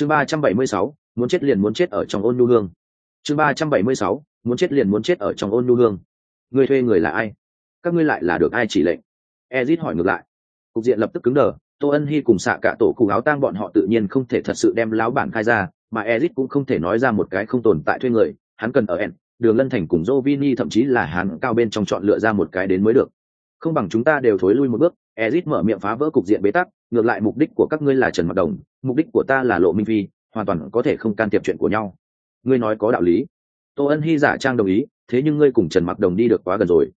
chương ba trăm bảy mươi sáu, muốn chết liền muốn chết ở trong ôn nhu hương. Chương ba trăm bảy mươi sáu, muốn chết liền muốn chết ở trong ôn nhu hương. Người thuê người là ai? Các ngươi lại là được ai chỉ lệnh? Ezit hỏi ngược lại. Cục diện lập tức cứng đờ, tô ân hy cùng xạ cả tổ cụ áo tang bọn họ tự nhiên không thể thật sự đem láo bản khai ra, mà ezit cũng không thể nói ra một cái không tồn tại thuê người, hắn cần ở en đường lân thành cùng Jovini thậm chí là hắn cao bên trong chọn lựa ra một cái đến mới được. Không bằng chúng ta đều thối lui một bước, ezit mở miệng phá vỡ cục diện bế tắc, ngược lại mục đích của các ngươi là trần mặc đồng mục đích của ta là lộ minh phi, hoàn toàn có thể không can thiệp chuyện của nhau. Ngươi nói có đạo lý. Tô ân hy giả trang đồng ý, thế nhưng ngươi cùng trần mặc đồng đi được quá gần rồi.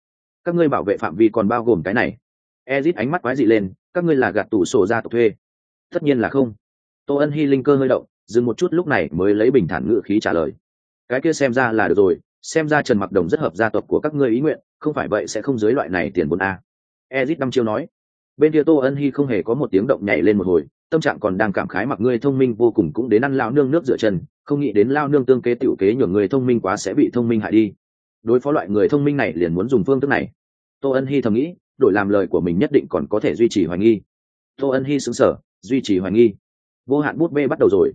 Các ngươi bảo vệ phạm vi còn bao gồm cái này. Ezit ánh mắt quái dị lên, các ngươi là gạt tủ sổ ra tộc thuê. Tất nhiên là không. Tô ân hy linh cơ hơi động, dừng một chút lúc này mới lấy bình thản ngự khí trả lời. Cái kia xem ra là được rồi, xem ra trần mặc đồng rất hợp gia tộc của các ngươi ý nguyện, không phải vậy sẽ không dưới loại này tiền bốn a. Ezit năm chiêu nói. Bên kia tô ân hy không hề có một tiếng động nhảy lên một hồi tâm trạng còn đang cảm khái mặc ngươi thông minh vô cùng cũng đến ăn lao nương nước rửa chân, không nghĩ đến lao nương tương kế tiểu kế nhường người thông minh quá sẽ bị thông minh hại đi. Đối phó loại người thông minh này liền muốn dùng phương thức này. Tô ân hy thầm nghĩ, đổi làm lời của mình nhất định còn có thể duy trì hoài nghi. Tô ân hy xứng sở duy trì hoài nghi. Vô hạn bút bê bắt đầu rồi.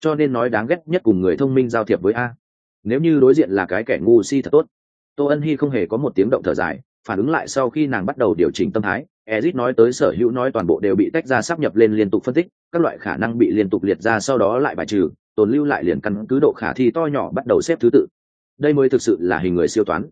Cho nên nói đáng ghét nhất cùng người thông minh giao thiệp với a. Nếu như đối diện là cái kẻ ngu si thật tốt, tô ân hy không hề có một tiếng động thở dài phản ứng lại sau khi nàng bắt đầu điều chỉnh tâm thái ezit nói tới sở hữu nói toàn bộ đều bị tách ra sắp nhập lên liên tục phân tích, các loại khả năng bị liên tục liệt ra sau đó lại bài trừ, tồn lưu lại liền căn cứ độ khả thi to nhỏ bắt đầu xếp thứ tự. Đây mới thực sự là hình người siêu toán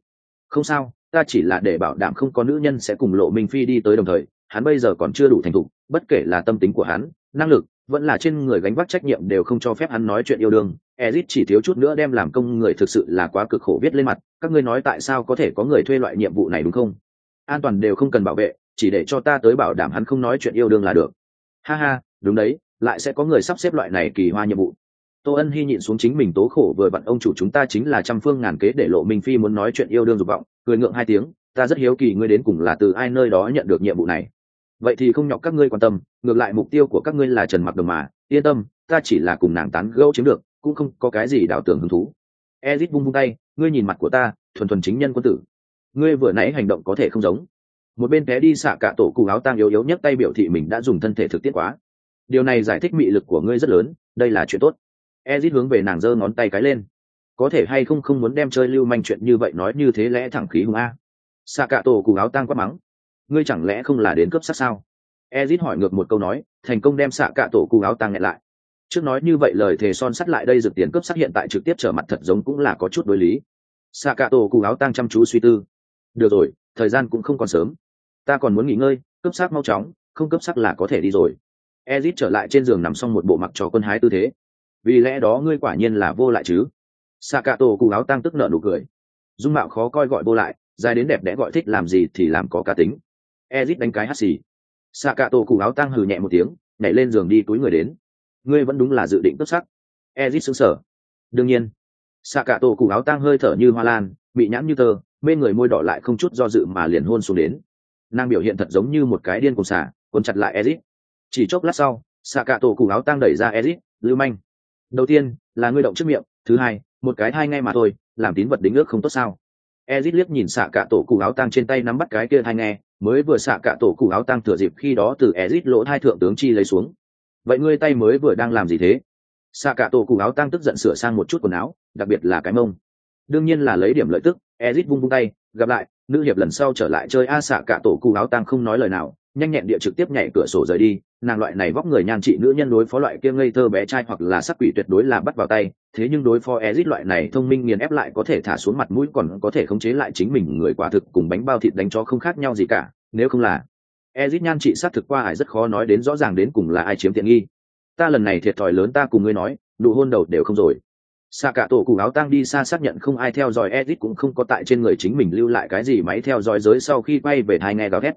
không sao, ta chỉ là để bảo đảm không có nữ nhân sẽ cùng lộ minh phi đi tới đồng thời, hắn bây giờ còn chưa đủ thành thục, bất kể là tâm tính của hắn, năng lực vẫn là trên người gánh vác trách nhiệm đều không cho phép hắn nói chuyện yêu đương. Ezit chỉ thiếu chút nữa đem làm công người thực sự là quá cực khổ viết lên mặt. Các ngươi nói tại sao có thể có người thuê loại nhiệm vụ này đúng không? An toàn đều không cần bảo vệ, chỉ để cho ta tới bảo đảm hắn không nói chuyện yêu đương là được. Ha ha, đúng đấy, lại sẽ có người sắp xếp loại này kỳ hoa nhiệm vụ. Tô ân hy nhịn xuống chính mình tố khổ vừa vặn ông chủ chúng ta chính là trăm phương ngàn kế để lộ minh phi muốn nói chuyện yêu đương dục vọng, cười ngượng hai tiếng, ta rất hiếu kỳ ngươi đến cùng là từ ai nơi đó nhận được nhiệm vụ này vậy thì không nhọc các ngươi quan tâm, ngược lại mục tiêu của các ngươi là trần mặc đồng mà. Yên tâm, ta chỉ là cùng nàng tán gẫu chiếm được, cũng không có cái gì đảo tưởng hứng thú. Ezit bung bung tay, ngươi nhìn mặt của ta, thuần thuần chính nhân quân tử. Ngươi vừa nãy hành động có thể không giống. Một bên té đi xạ cả tổ cụ áo tang yếu yếu nhất tay biểu thị mình đã dùng thân thể thực tiết quá. Điều này giải thích mị lực của ngươi rất lớn, đây là chuyện tốt. Ezit hướng về nàng giơ ngón tay cái lên. Có thể hay không không muốn đem chơi lưu manh chuyện như vậy nói như thế lẽ thẳng khí hùng a. Xạ cả tổ cụ áo tang quát mắng ngươi chẳng lẽ không là đến cướp sát sao? Ezit hỏi ngược một câu nói, thành công đem xạ cạ tổ cụ áo tang nghẹn lại. Trước nói như vậy lời thề son sắt lại đây dược tiền cướp sát hiện tại trực tiếp trở mặt thật giống cũng là có chút đối lý. Xạ cạ tổ cụ áo tang chăm chú suy tư. Được rồi, thời gian cũng không còn sớm. Ta còn muốn nghỉ ngơi, cướp sắc mau chóng, không cướp sắc là có thể đi rồi. Ezit trở lại trên giường nằm xong một bộ mặc trò quân hái tư thế. Vì lẽ đó ngươi quả nhiên là vô lại chứ? Xạ cả tổ cụ áo tăng tức nợ nụ cười. Dung mạo khó coi gọi vô lại, dài đến đẹp đẽ gọi thích làm gì thì làm có cá tính ezit đánh cái hắt xì. Xạ cả tổ cụ áo tăng hừ nhẹ một tiếng, nhảy lên giường đi túi người đến. Ngươi vẫn đúng là dự định cướp sắc. Ezit xứng sở đương nhiên xạ cả tổ cụ áo tăng hơi thở như hoa lan bị nhãn như tơ, bên người môi đỏ lại không chút do dự mà liền hôn xuống đến. Nàng biểu hiện thật giống như một cái điên cùng xả cuốn chặt lại ezit. Chỉ chốc lát sau xạ cả tổ cụ áo tăng đẩy ra ezit, lưu manh, đầu tiên là ngươi động trước miệng, thứ hai, một cái thai ngay mà thôi, làm tín vật đính ước không tốt sao? Ezit liếc nhìn xạ cả tổ cụ áo tang trên tay nắm bắt cái kia thai nghe, mới vừa xạ cả tổ cụ áo tang thừa dịp khi đó từ ezit lỗ hai thượng tướng chi lấy xuống. Vậy ngươi tay mới vừa đang làm gì thế? Xạ cả tổ cụ áo tang tức giận sửa sang một chút quần áo, đặc biệt là cái mông. Đương nhiên là lấy điểm lợi tức, ezit vung vung tay, gặp lại, nữ hiệp lần sau trở lại chơi a, xạ cả tổ cụ áo tang không nói lời nào nhanh nhẹn địa trực tiếp nhảy cửa sổ rời đi, nàng loại này vóc người nhan trị nữ nhân đối phó loại kia ngây thơ bé trai hoặc là sắc quỷ tuyệt đối là bắt vào tay, thế nhưng đối phó ezit loại này thông minh nghiền ép lại có thể thả xuống mặt mũi còn có thể khống chế lại chính mình, người quả thực cùng bánh bao thịt đánh cho không khác nhau gì cả, nếu không là ezit nhan trị xác thực qua ải rất khó nói đến rõ ràng đến cùng là ai chiếm tiện nghi. Ta lần này thiệt thòi lớn ta cùng ngươi nói, nụ hôn đầu đều không rồi. Xa cả tổ cụ áo tang đi xa xác nhận không ai theo dõi edit cũng không có tại trên người chính mình lưu lại cái gì máy theo dõi giới sau khi quay về thai nghe gào thét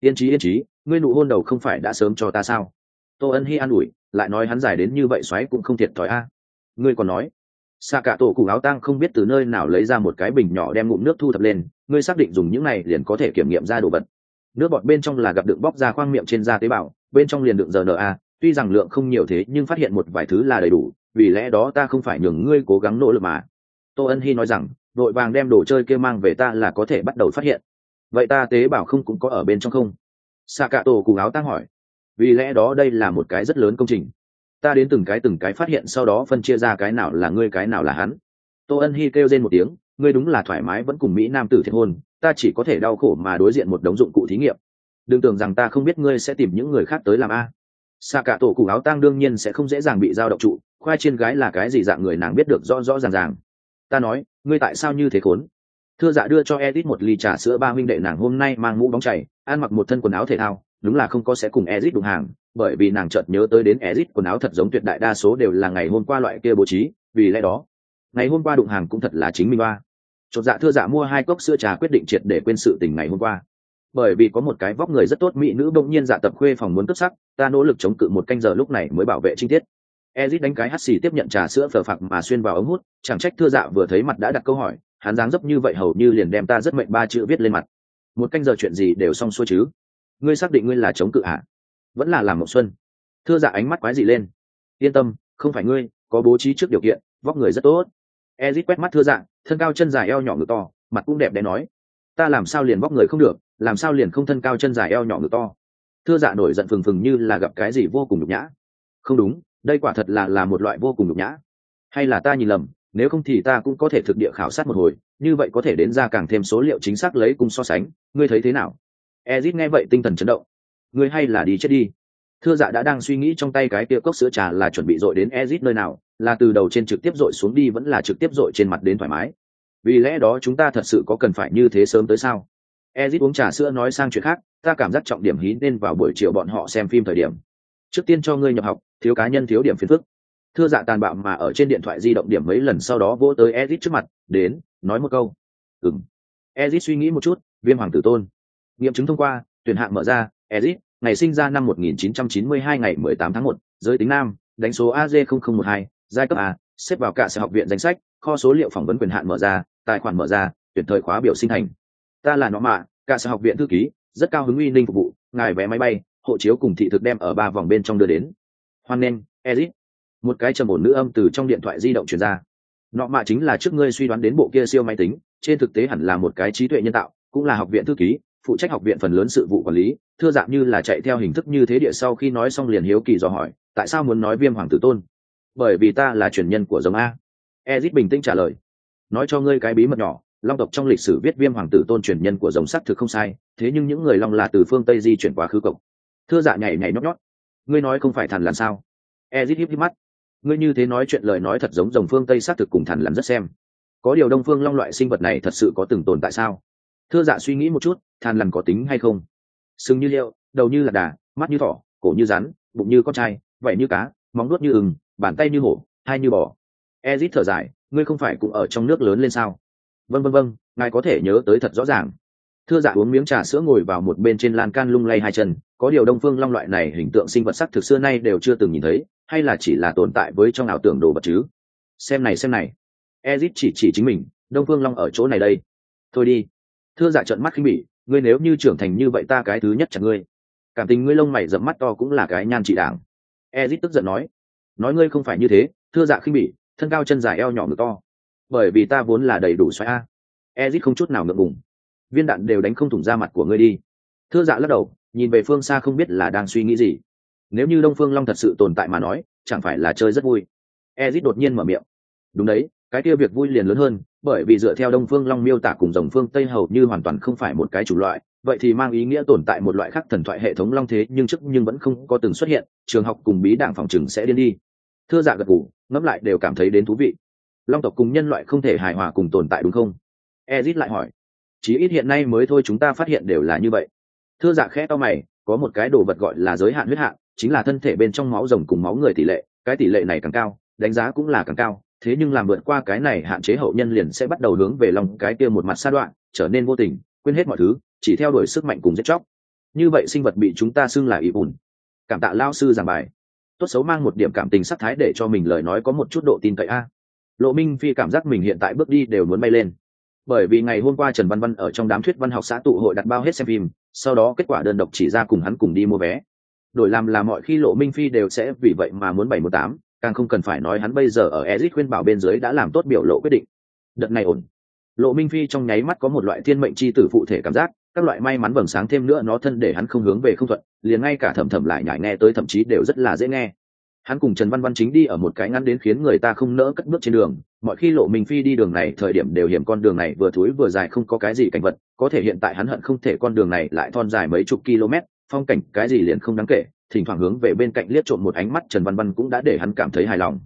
yên trí yên trí ngươi nụ hôn đầu không phải đã sớm cho ta sao? Tô ân hy an ủi, lại nói hắn giải đến như vậy xoáy cũng không thiệt thòi a. Ngươi còn nói xạ cả tổ cụ áo tang không biết từ nơi nào lấy ra một cái bình nhỏ đem ngụm nước thu thập lên, ngươi xác định dùng những này liền có thể kiểm nghiệm ra đồ vật. Nước bọt bên trong là gặp đựng bóc ra khoang miệng trên da tế bào, bên trong liền đựng rna tuy rằng lượng không nhiều thế nhưng phát hiện một vài thứ là đầy đủ, vì lẽ đó ta không phải nhường ngươi cố gắng nỗ lực mà. Tô ân hy nói rằng, đội vàng đem đồ chơi kia mang về ta là có thể bắt đầu phát hiện vậy ta tế bảo không cũng có ở bên trong không? Xạ cạ tổ cụ áo tăng hỏi. Vì lẽ đó đây là một cái rất lớn công trình. Ta đến từng cái từng cái phát hiện sau đó phân chia ra cái nào là ngươi, cái nào là hắn. Tô ân hy kêu lên một tiếng, ngươi đúng là thoải mái vẫn cùng mỹ nam tử thiệt hôn, ta chỉ có thể đau khổ mà đối diện một đống dụng cụ thí nghiệm. Đừng tưởng rằng ta không biết ngươi sẽ tìm những người khác tới làm a. Xạ cả tổ cụ áo tang đương nhiên sẽ không dễ dàng bị giao động trụ, khoai trên gái là cái gì dạng người nàng biết được rõ rõ ràng ràng. Ta nói, ngươi tại sao như thế khốn? Thưa dạ đưa cho edit một ly trà sữa ba huynh đệ nàng hôm nay mang mũ bóng chảy ăn mặc một thân quần áo thể thao, đúng là không có sẽ cùng edit đụng hàng, bởi vì nàng chợt nhớ tới đến edit quần áo thật giống tuyệt đại đa số đều là ngày hôm qua loại kia bố trí, vì lẽ đó, ngày hôm qua đụng hàng cũng thật là chính mình ba chột dạ thưa dạ mua hai cốc sữa trà quyết định triệt để quên sự tình ngày hôm qua. Bởi vì có một cái vóc người rất tốt mỹ nữ bỗng nhiên dạ tập khuê phòng muốn cấp sắc, ta nỗ lực chống cự một canh giờ lúc này mới bảo vệ chi tiết. Ezit đánh cái hắt xì tiếp nhận trà sữa phờ phạc mà xuyên vào ống hút, chẳng trách thưa dạ vừa thấy mặt đã đặt câu hỏi hắn dáng dấp như vậy hầu như liền đem ta rất mệnh ba chữ viết lên mặt. Một canh giờ chuyện gì đều xong xuôi chứ? Ngươi xác định ngươi là chống cự hạ vẫn là làm mộng xuân. Thưa dạ ánh mắt quái dị lên. Yên tâm, không phải ngươi, có bố trí trước điều kiện, vóc người rất tốt. Ezit quét mắt thưa dạ thân cao chân dài eo nhỏ ngực to, mặt cũng đẹp đẽ nói. Ta làm sao liền vóc người không được, làm sao liền không thân cao chân dài eo nhỏ ngực to? Thưa dạ nổi giận phừng phừng như là gặp cái gì vô cùng nhục nhã. Không đúng, đây quả thật là là một loại vô cùng nhục nhã. Hay là ta nhìn lầm nếu không thì ta cũng có thể thực địa khảo sát một hồi, như vậy có thể đến ra càng thêm số liệu chính xác lấy cùng so sánh. Ngươi thấy thế nào? Ezit nghe vậy tinh thần chấn động. Ngươi hay là đi chết đi. Thưa dạ đã đang suy nghĩ trong tay cái kia cốc sữa trà là chuẩn bị dội đến ezit nơi nào, là từ đầu trên trực tiếp dội xuống đi vẫn là trực tiếp dội trên mặt đến thoải mái. Vì lẽ đó chúng ta thật sự có cần phải như thế sớm tới sao? Ezit uống trà sữa nói sang chuyện khác, ta cảm giác trọng điểm hí nên vào buổi chiều bọn họ xem phim thời điểm. Trước tiên cho ngươi nhập học, thiếu cá nhân thiếu điểm phiền phức thưa dạ tàn bạo mà ở trên điện thoại di động điểm mấy lần sau đó vỗ tới ezit trước mặt đến nói một câu. Ừng ezit suy nghĩ một chút viêm hoàng tử tôn. Nghiệm chứng thông qua tuyển hạng mở ra ezit ngày sinh ra năm 1992 ngày 18 tháng 1, giới tính nam đánh số az 0012 giai cấp a xếp vào cả sở học viện danh sách kho số liệu phỏng vấn quyền hạn mở ra tài khoản mở ra tuyển thời khóa biểu sinh thành. Ta là nó mạ cả sở học viện thư ký rất cao hứng uy ninh phục vụ ngài vé máy bay hộ chiếu cùng thị thực đem ở ba vòng bên trong đưa đến. Hoan nghênh ezit một cái trầm ổn nữ âm từ trong điện thoại di động truyền ra. Nọ mạ chính là trước ngươi suy đoán đến bộ kia siêu máy tính, trên thực tế hẳn là một cái trí tuệ nhân tạo, cũng là học viện thư ký, phụ trách học viện phần lớn sự vụ quản lý, thưa dạng như là chạy theo hình thức như thế địa sau khi nói xong liền hiếu kỳ dò hỏi, tại sao muốn nói viêm hoàng tử tôn? Bởi vì ta là truyền nhân của giống a. Ezit bình tĩnh trả lời. Nói cho ngươi cái bí mật nhỏ, long tộc trong lịch sử viết viêm hoàng tử tôn truyền nhân của giống sắt thực không sai, thế nhưng những người long là từ phương tây di chuyển quá khứ cộng thưa dạ nhảy nhảy nhót nhót. Ngươi nói không phải thằn làm sao? Ezit híp híp mắt ngươi như thế nói chuyện lời nói thật giống dòng phương tây xác thực cùng thằn lắm rất xem. Có điều đông phương long loại sinh vật này thật sự có từng tồn tại sao? Thưa dạ suy nghĩ một chút, thần lằn có tính hay không? Sừng như liệu, đầu như là đà, mắt như thỏ, cổ như rắn, bụng như con trai, vảy như cá, móng nuốt như ừng, bàn tay như hổ, hai như bò. Ezit thở dài, ngươi không phải cũng ở trong nước lớn lên sao? Vân vân vân ngài có thể nhớ tới thật rõ ràng. Thưa dạ uống miếng trà sữa ngồi vào một bên trên lan can lung lay hai chân, có điều đông phương long loại này hình tượng sinh vật sắc thực xưa nay đều chưa từng nhìn thấy hay là chỉ là tồn tại với trong ảo tưởng đồ vật chứ? Xem này xem này. Ezit chỉ chỉ chính mình, đông phương long ở chỗ này đây. Thôi đi. Thưa dạ trận mắt khinh bỉ, ngươi nếu như trưởng thành như vậy ta cái thứ nhất chẳng ngươi. Cảm tình ngươi lông mày dẫm mắt to cũng là cái nhan trị đảng. Ezit tức giận nói. Nói ngươi không phải như thế, thưa dạ khinh bỉ, thân cao chân dài eo nhỏ ngực to. Bởi vì ta vốn là đầy đủ xoáy a. Ezit không chút nào ngượng ngùng. Viên đạn đều đánh không thủng ra mặt của ngươi đi. Thưa dạ lắc đầu, nhìn về phương xa không biết là đang suy nghĩ gì nếu như đông phương long thật sự tồn tại mà nói, chẳng phải là chơi rất vui. Ezit đột nhiên mở miệng. Đúng đấy, cái kia việc vui liền lớn hơn, bởi vì dựa theo đông phương long miêu tả cùng dòng phương tây hầu như hoàn toàn không phải một cái chủ loại, vậy thì mang ý nghĩa tồn tại một loại khác thần thoại hệ thống long thế, nhưng trước nhưng vẫn không có từng xuất hiện, trường học cùng bí đảng phòng chừng sẽ điên đi. Thưa dạ gật ngủ ngẫm lại đều cảm thấy đến thú vị. Long tộc cùng nhân loại không thể hài hòa cùng tồn tại đúng không? Ezit lại hỏi. Chí ít hiện nay mới thôi chúng ta phát hiện đều là như vậy. Thưa dạ khẽ to mày, có một cái đồ vật gọi là giới hạn huyết hạn chính là thân thể bên trong máu rồng cùng máu người tỷ lệ, cái tỷ lệ này càng cao, đánh giá cũng là càng cao. Thế nhưng làm vượt qua cái này hạn chế hậu nhân liền sẽ bắt đầu hướng về lòng cái kia một mặt sa đoạn, trở nên vô tình, quên hết mọi thứ, chỉ theo đuổi sức mạnh cùng giết chóc. Như vậy sinh vật bị chúng ta xưng là ý bùn. Cảm tạ lao sư giảng bài. Tốt xấu mang một điểm cảm tình sắc thái để cho mình lời nói có một chút độ tin cậy a. Lộ minh phi cảm giác mình hiện tại bước đi đều muốn bay lên. Bởi vì ngày hôm qua trần văn văn ở trong đám thuyết văn học xã tụ hội đặt bao hết xem phim, sau đó kết quả đơn độc chỉ ra cùng hắn cùng đi mua vé đổi làm là mọi khi lộ minh phi đều sẽ vì vậy mà muốn bảy một tám càng không cần phải nói hắn bây giờ ở ezit khuyên bảo bên dưới đã làm tốt biểu lộ quyết định. Đợt này ổn. Lộ Minh Phi trong nháy mắt có một loại thiên mệnh chi tử phụ thể cảm giác, các loại may mắn vầng sáng thêm nữa nó thân để hắn không hướng về không thuận, liền ngay cả thầm thầm lại nhải nghe tới thậm chí đều rất là dễ nghe. hắn cùng trần văn văn chính đi ở một cái ngắn đến khiến người ta không nỡ cất bước trên đường mọi khi lộ minh phi đi đường này thời điểm đều hiểm con đường này vừa thúi vừa dài không có cái gì cảnh vật có thể hiện tại hắn hận không thể con đường này lại thon dài mấy chục km phong cảnh cái gì liền không đáng kể, thỉnh thoảng hướng về bên cạnh liếc trộm một ánh mắt trần văn văn cũng đã để hắn cảm thấy hài lòng.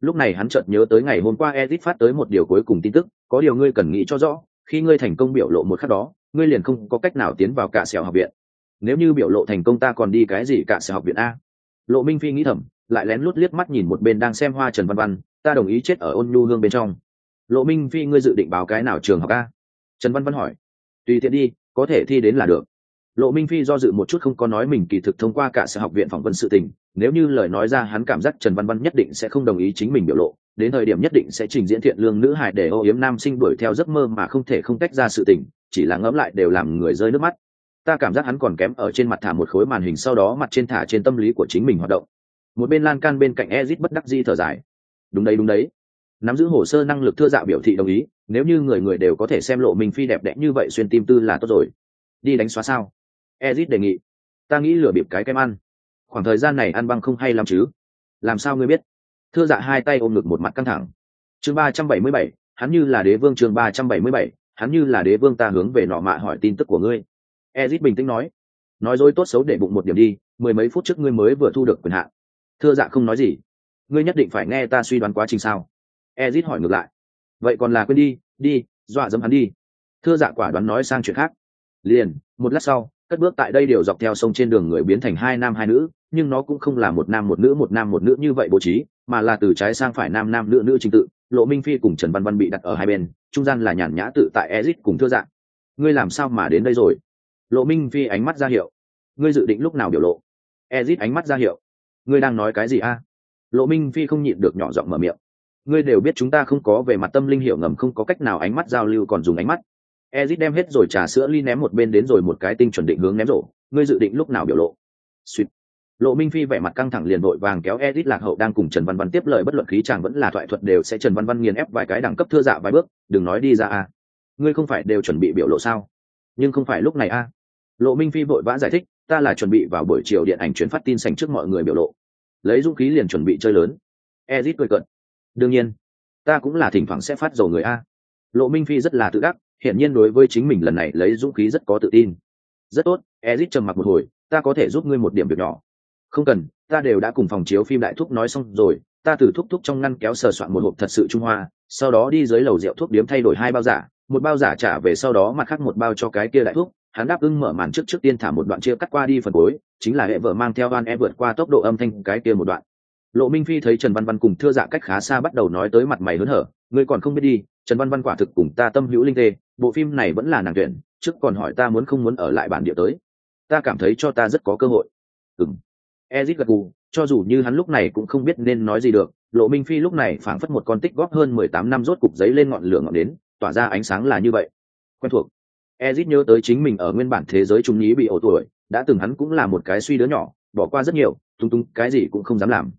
Lúc này hắn chợt nhớ tới ngày hôm qua edit phát tới một điều cuối cùng tin tức, có điều ngươi cần nghĩ cho rõ, khi ngươi thành công biểu lộ một khắc đó, ngươi liền không có cách nào tiến vào cả xẻo học viện. Nếu như biểu lộ thành công ta còn đi cái gì cả xẻo học viện a? Lộ minh phi nghĩ thầm, lại lén lút liếc mắt nhìn một bên đang xem hoa trần văn văn, ta đồng ý chết ở ôn nhu hương bên trong. Lộ minh phi ngươi dự định báo cái nào trường học a? Trần văn văn hỏi. Tùy tiện đi, có thể thi đến là được lộ minh phi do dự một chút không có nói mình kỳ thực thông qua cả sở học viện phỏng vấn sự tình, nếu như lời nói ra hắn cảm giác trần văn văn nhất định sẽ không đồng ý chính mình biểu lộ, đến thời điểm nhất định sẽ trình diễn thiện lương nữ hài để ô yếm nam sinh đuổi theo giấc mơ mà không thể không tách ra sự tình, chỉ là ngẫm lại đều làm người rơi nước mắt. Ta cảm giác hắn còn kém ở trên mặt thả một khối màn hình sau đó mặt trên thả trên tâm lý của chính mình hoạt động. Một bên lan can bên cạnh ezit bất đắc di thở dài. Đúng đấy đúng đấy. Nắm giữ hồ sơ năng lực thưa dạ biểu thị đồng ý, nếu như người người đều có thể xem lộ mình phi đẹp đẽ như vậy xuyên tim tư là tốt rồi. Đi đánh xóa sao? Ezit đề nghị, ta nghĩ lừa bịp cái kem ăn. Khoảng thời gian này ăn băng không hay lắm chứ? Làm sao ngươi biết? Thưa dạ hai tay ôm ngực một mặt căng thẳng. Chương ba trăm bảy mươi bảy, hắn như là đế vương chương ba trăm bảy mươi bảy, hắn như là đế vương ta hướng về nọ mạ hỏi tin tức của ngươi. Ezit bình tĩnh nói nói dối tốt xấu để bụng một điểm đi, mười mấy phút trước ngươi mới vừa thu được quyền hạn. Thưa dạ không nói gì, ngươi nhất định phải nghe ta suy đoán quá trình sao? Ezit hỏi ngược lại, vậy còn là quên đi đi, dọa dẫm hắn đi. Thưa dạ quả đoán nói sang chuyện khác. Liền, một lát sau cất bước tại đây đều dọc theo sông trên đường người biến thành hai nam hai nữ, nhưng nó cũng không là một nam một nữ, một nam một nữ như vậy bố trí, mà là từ trái sang phải nam nam nữ nữ trình tự, lộ minh phi cùng trần văn văn bị đặt ở hai bên, trung gian là nhàn nhã tự tại ezit cùng thưa dạng. Ngươi làm sao mà đến đây rồi? Lộ minh phi ánh mắt ra hiệu. Ngươi dự định lúc nào biểu lộ? Ezit ánh mắt ra hiệu. Ngươi đang nói cái gì a? Lộ minh phi không nhịn được nhỏ giọng mở miệng. Ngươi đều biết chúng ta không có về mặt tâm linh hiểu ngầm, không có cách nào ánh mắt giao lưu còn dùng ánh mắt ezit đem hết rồi trà sữa ly ném một bên đến rồi một cái tinh chuẩn định hướng ném rổ. Ngươi dự định lúc nào biểu lộ? Suýt. Lộ minh phi vẻ mặt căng thẳng liền vội vàng kéo ezit lạc hậu đang cùng trần văn văn tiếp lời bất luận khí chàng vẫn là thoại thuật đều sẽ trần văn văn nghiền ép vài cái đẳng cấp thưa dạ vài bước, đừng nói đi ra a. Ngươi không phải đều chuẩn bị biểu lộ sao? Nhưng không phải lúc này a. Lộ minh phi vội vã giải thích, ta là chuẩn bị vào buổi chiều điện ảnh chuyển phát tin sành trước mọi người biểu lộ. Lấy dũng khí liền chuẩn bị chơi lớn. Ezit cười cận đương nhiên, ta cũng là thỉnh thoảng sẽ phát dầu người a. Lộ minh phi rất là tự đắc hiển nhiên đối với chính mình lần này lấy dũng khí rất có tự tin rất tốt ezit trầm mặc một hồi, ta có thể giúp ngươi một điểm việc nhỏ không cần, ta đều đã cùng phòng chiếu phim đại thúc nói xong rồi, ta từ thúc thúc trong ngăn kéo sờ soạn một hộp thật sự trung hoa, sau đó đi dưới lầu rượu thuốc điếm thay đổi hai bao giả, một bao giả trả về sau đó mặt khác một bao cho cái kia đại thúc. hắn đáp ứng mở màn trước trước tiên thả một đoạn chia cắt qua đi phần cuối, chính là hệ vợ mang theo van e vượt qua tốc độ âm thanh cái kia một đoạn lộ minh phi thấy trần văn văn cùng thưa dạ cách khá xa bắt đầu nói tới mặt mày hớn hở, ngươi còn không biết đi, trần văn văn quả thực cùng ta tâm hữu linh tê bộ phim này vẫn là nàng tuyển, trước còn hỏi ta muốn không muốn ở lại bản địa tới. Ta cảm thấy cho ta rất có cơ hội. Ừng ezit gật gù, cho dù như hắn lúc này cũng không biết nên nói gì được. Lộ minh phi lúc này phảng phất một con tích góp hơn mười tám năm rốt cục giấy lên ngọn lửa ngọn đến tỏa ra ánh sáng là như vậy. Quen thuộc. Ezit nhớ tới chính mình ở nguyên bản thế giới trung nhí bị ổ tuổi, đã từng hắn cũng là một cái suy đứa nhỏ, bỏ qua rất nhiều, tung tung, cái gì cũng không dám làm.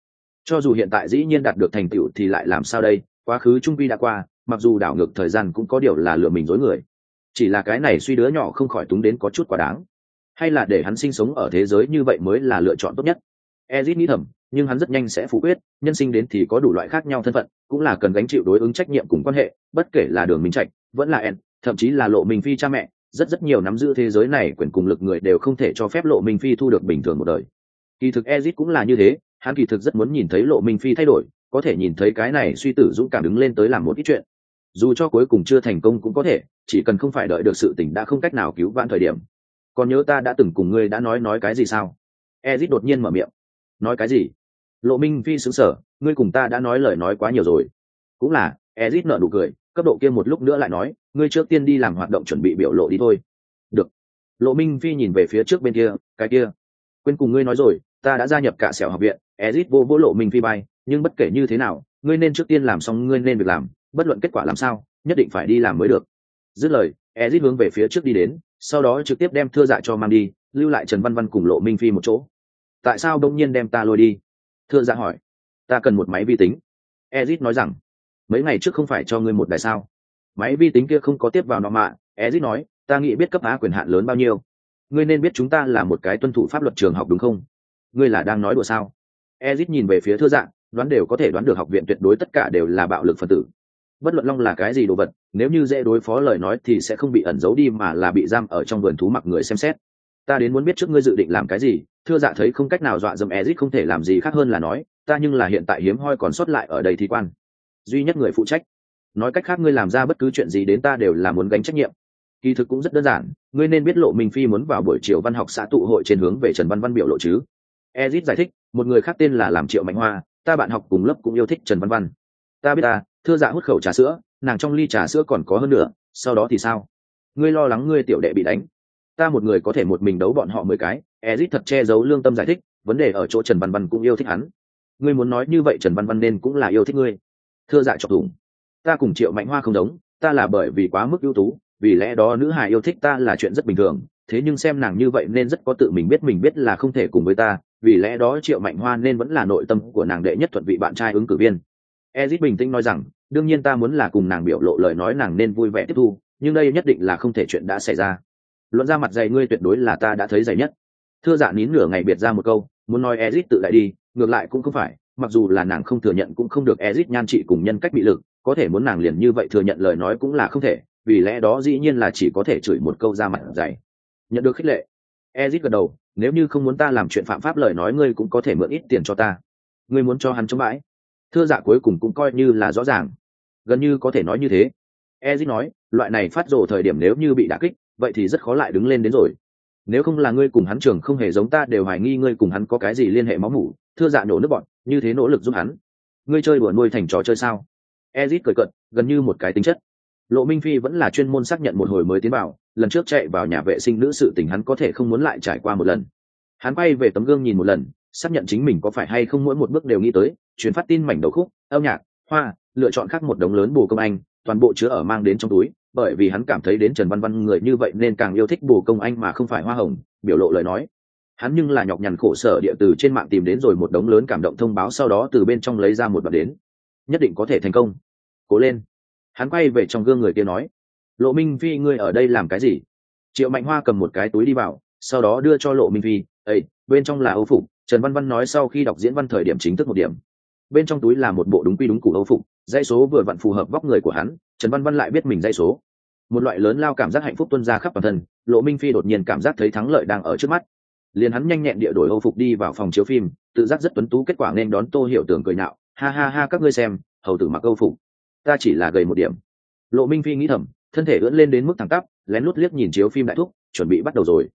Cho dù hiện tại dĩ nhiên đạt được thành tựu thì lại làm sao đây? Quá khứ trung vi đã qua mặc dù đảo ngược thời gian cũng có điều là lựa mình dối người. Chỉ là cái này suy đứa nhỏ không khỏi túng đến có chút quá đáng. Hay là để hắn sinh sống ở thế giới như vậy mới là lựa chọn tốt nhất? Ezit nghĩ thầm, nhưng hắn rất nhanh sẽ phủ quyết, nhân sinh đến thì có đủ loại khác nhau thân phận, cũng là cần gánh chịu đối ứng trách nhiệm cùng quan hệ, bất kể là đường minh trạch, vẫn là en thậm chí là lộ minh phi cha mẹ, rất rất nhiều nắm giữ thế giới này quyền cùng lực người đều không thể cho phép lộ minh phi thu được bình thường một đời. Kỳ thực ezit cũng là như thế, hắn kỳ thực rất muốn nhìn thấy lộ minh phi thay đổi, có thể nhìn thấy cái này suy tử dũng cảm đứng lên tới làm một ít chuyện dù cho cuối cùng chưa thành công cũng có thể, chỉ cần không phải đợi được sự tỉnh đã không cách nào cứu vãn thời điểm. Còn nhớ ta đã từng cùng ngươi đã nói nói cái gì sao? Ezit đột nhiên mở miệng. Nói cái gì? Lộ minh phi xứng sở ngươi cùng ta đã nói lời nói quá nhiều rồi. Cũng là, ezit nợ nụ cười, cấp độ kia một lúc nữa lại nói, ngươi trước tiên đi làm hoạt động chuẩn bị biểu lộ đi thôi. Được. Lộ minh phi nhìn về phía trước bên kia, cái kia. Quên cùng ngươi nói rồi, ta đã gia nhập cả sẹo học viện, ezit vô vỗ lộ minh phi bay, nhưng bất kể như thế nào, ngươi nên trước tiên làm xong, ngươi nên việc làm bất luận kết quả làm sao, nhất định phải đi làm mới được. Dứt lời ezit hướng về phía trước đi đến, sau đó trực tiếp đem thưa dạ cho mang đi, lưu lại trần văn văn cùng lộ minh phi một chỗ. Tại sao đông nhiên đem ta lôi đi? Thưa dạ hỏi. Ta cần một máy vi tính. Ezit nói rằng. Mấy ngày trước không phải cho ngươi một đài sao? Máy vi tính kia không có tiếp vào nọ mạ ezit nói. Ta nghĩ biết cấp á quyền hạn lớn bao nhiêu. Ngươi nên biết chúng ta là một cái tuân thủ pháp luật trường học đúng không? Ngươi là đang nói đùa sao? Ezit nhìn về phía thưa dạng đoán đều có thể đoán được học viện tuyệt đối tất cả đều là bạo lực phần tử bất luận long là cái gì đồ vật, nếu như dễ đối phó lời nói thì sẽ không bị ẩn giấu đi mà là bị giam ở trong vườn thú mặc người xem xét. Ta đến muốn biết trước ngươi dự định làm cái gì, thưa dạ thấy không cách nào dọa dâm ezit không thể làm gì khác hơn là nói, ta nhưng là hiện tại hiếm hoi còn sót lại ở đây thi quan. Duy nhất người phụ trách. Nói cách khác ngươi làm ra bất cứ chuyện gì đến ta đều là muốn gánh trách nhiệm. Kỳ thực cũng rất đơn giản, ngươi nên biết lộ minh phi muốn vào buổi chiều văn học xã tụ hội trên hướng về trần văn văn biểu lộ chứ. Ezit giải thích, một người khác tên là làm triệu mạnh hoa, ta bạn học cùng lớp cũng yêu thích trần văn văn. Ta biết ta thưa dạ hút khẩu trà sữa, nàng trong ly trà sữa còn có hơn nữa sau đó thì sao? Ngươi lo lắng ngươi tiểu đệ bị đánh. Ta một người có thể một mình đấu bọn họ mười cái ezit thật che giấu lương tâm giải thích, vấn đề ở chỗ trần văn văn cũng yêu thích hắn. Ngươi muốn nói như vậy trần văn văn nên cũng là yêu thích ngươi. Thưa dạ chọc thủng. Ta cùng triệu mạnh hoa không giống, ta là bởi vì quá mức ưu tú, vì lẽ đó nữ hài yêu thích ta là chuyện rất bình thường. Thế nhưng xem nàng như vậy nên rất có tự mình biết mình biết là không thể cùng với ta, vì lẽ đó triệu mạnh hoa nên vẫn là nội tâm của nàng đệ nhất thuận vị bạn trai ứng cử viên. Ezit bình tĩnh nói rằng đương nhiên ta muốn là cùng nàng biểu lộ lời nói nàng nên vui vẻ tiếp thu, nhưng đây nhất định là không thể chuyện đã xảy ra. Luận ra mặt dày ngươi tuyệt đối là ta đã thấy dày nhất. Thưa dạ nín nửa ngày biệt ra một câu, muốn nói ezit tự lại đi, ngược lại cũng không phải, mặc dù là nàng không thừa nhận cũng không được ezit nhan trị cùng nhân cách bị lực, có thể muốn nàng liền như vậy thừa nhận lời nói cũng là không thể, vì lẽ đó dĩ nhiên là chỉ có thể chửi một câu ra mặt dày. Nhận được khích lệ ezit gật đầu, nếu như không muốn ta làm chuyện phạm pháp lời nói ngươi cũng có thể mượn ít tiền cho ta. Ngươi muốn cho hắn chống bãi thưa dạ cuối cùng cũng coi như là rõ ràng. Gần như có thể nói như thế. Ezit nói, loại này phát rồ thời điểm nếu như bị đả kích, vậy thì rất khó lại đứng lên đến rồi. Nếu không là ngươi cùng hắn trường không hề giống ta đều hoài nghi ngươi cùng hắn có cái gì liên hệ máu mủ, thưa dạ nổ nước bọn, như thế nỗ lực giúp hắn. Ngươi chơi đùa nuôi thành trò chơi sao? Ezit cười cận gần như một cái tính chất. Lộ minh phi vẫn là chuyên môn xác nhận một hồi mới tiến vào, lần trước chạy vào nhà vệ sinh nữ sự tình hắn có thể không muốn lại trải qua một lần. Hắn quay về tấm gương nhìn một lần xác nhận chính mình có phải hay không mỗi một bước đều nghĩ tới chuyến phát tin mảnh đầu khúc, âm nhạc, hoa, lựa chọn khác một đống lớn bồ công anh, toàn bộ chứa ở mang đến trong túi, bởi vì hắn cảm thấy đến trần văn văn người như vậy nên càng yêu thích bồ công anh mà không phải hoa hồng, biểu lộ lời nói. Hắn nhưng là nhọc nhằn khổ sở địa từ trên mạng tìm đến rồi một đống lớn cảm động thông báo sau đó từ bên trong lấy ra một đoạn đến. Nhất định có thể thành công. Cố lên. Hắn quay về trong gương người kia nói, lộ minh phi, ngươi ở đây làm cái gì? Triệu mạnh hoa cầm một cái túi đi vào, sau đó đưa cho lộ minh phi ây bên trong là âu phục trần văn văn nói sau khi đọc diễn văn thời điểm chính thức một điểm. Bên trong túi là một bộ đúng quy đúng cụ âu phục dây số vừa vặn phù hợp vóc người của hắn, trần văn văn lại biết mình dây số. Một loại lớn lao cảm giác hạnh phúc tuân ra khắp bản thân, lộ minh phi đột nhiên cảm giác thấy thắng lợi đang ở trước mắt. Liền hắn nhanh nhẹn địa đổi âu phục đi vào phòng chiếu phim, tự giác rất tuấn tú kết quả nên đón tô hiểu tưởng cười nạo ha ha ha, các ngươi xem, hầu tử mặc âu phục, ta chỉ là gầy một điểm. Lộ minh phi nghĩ thầm, thân thể ưỡn lên đến mức thẳng tắp, lén lút liếc nhìn chiếu phim đại thúc, chuẩn bị bắt đầu rồi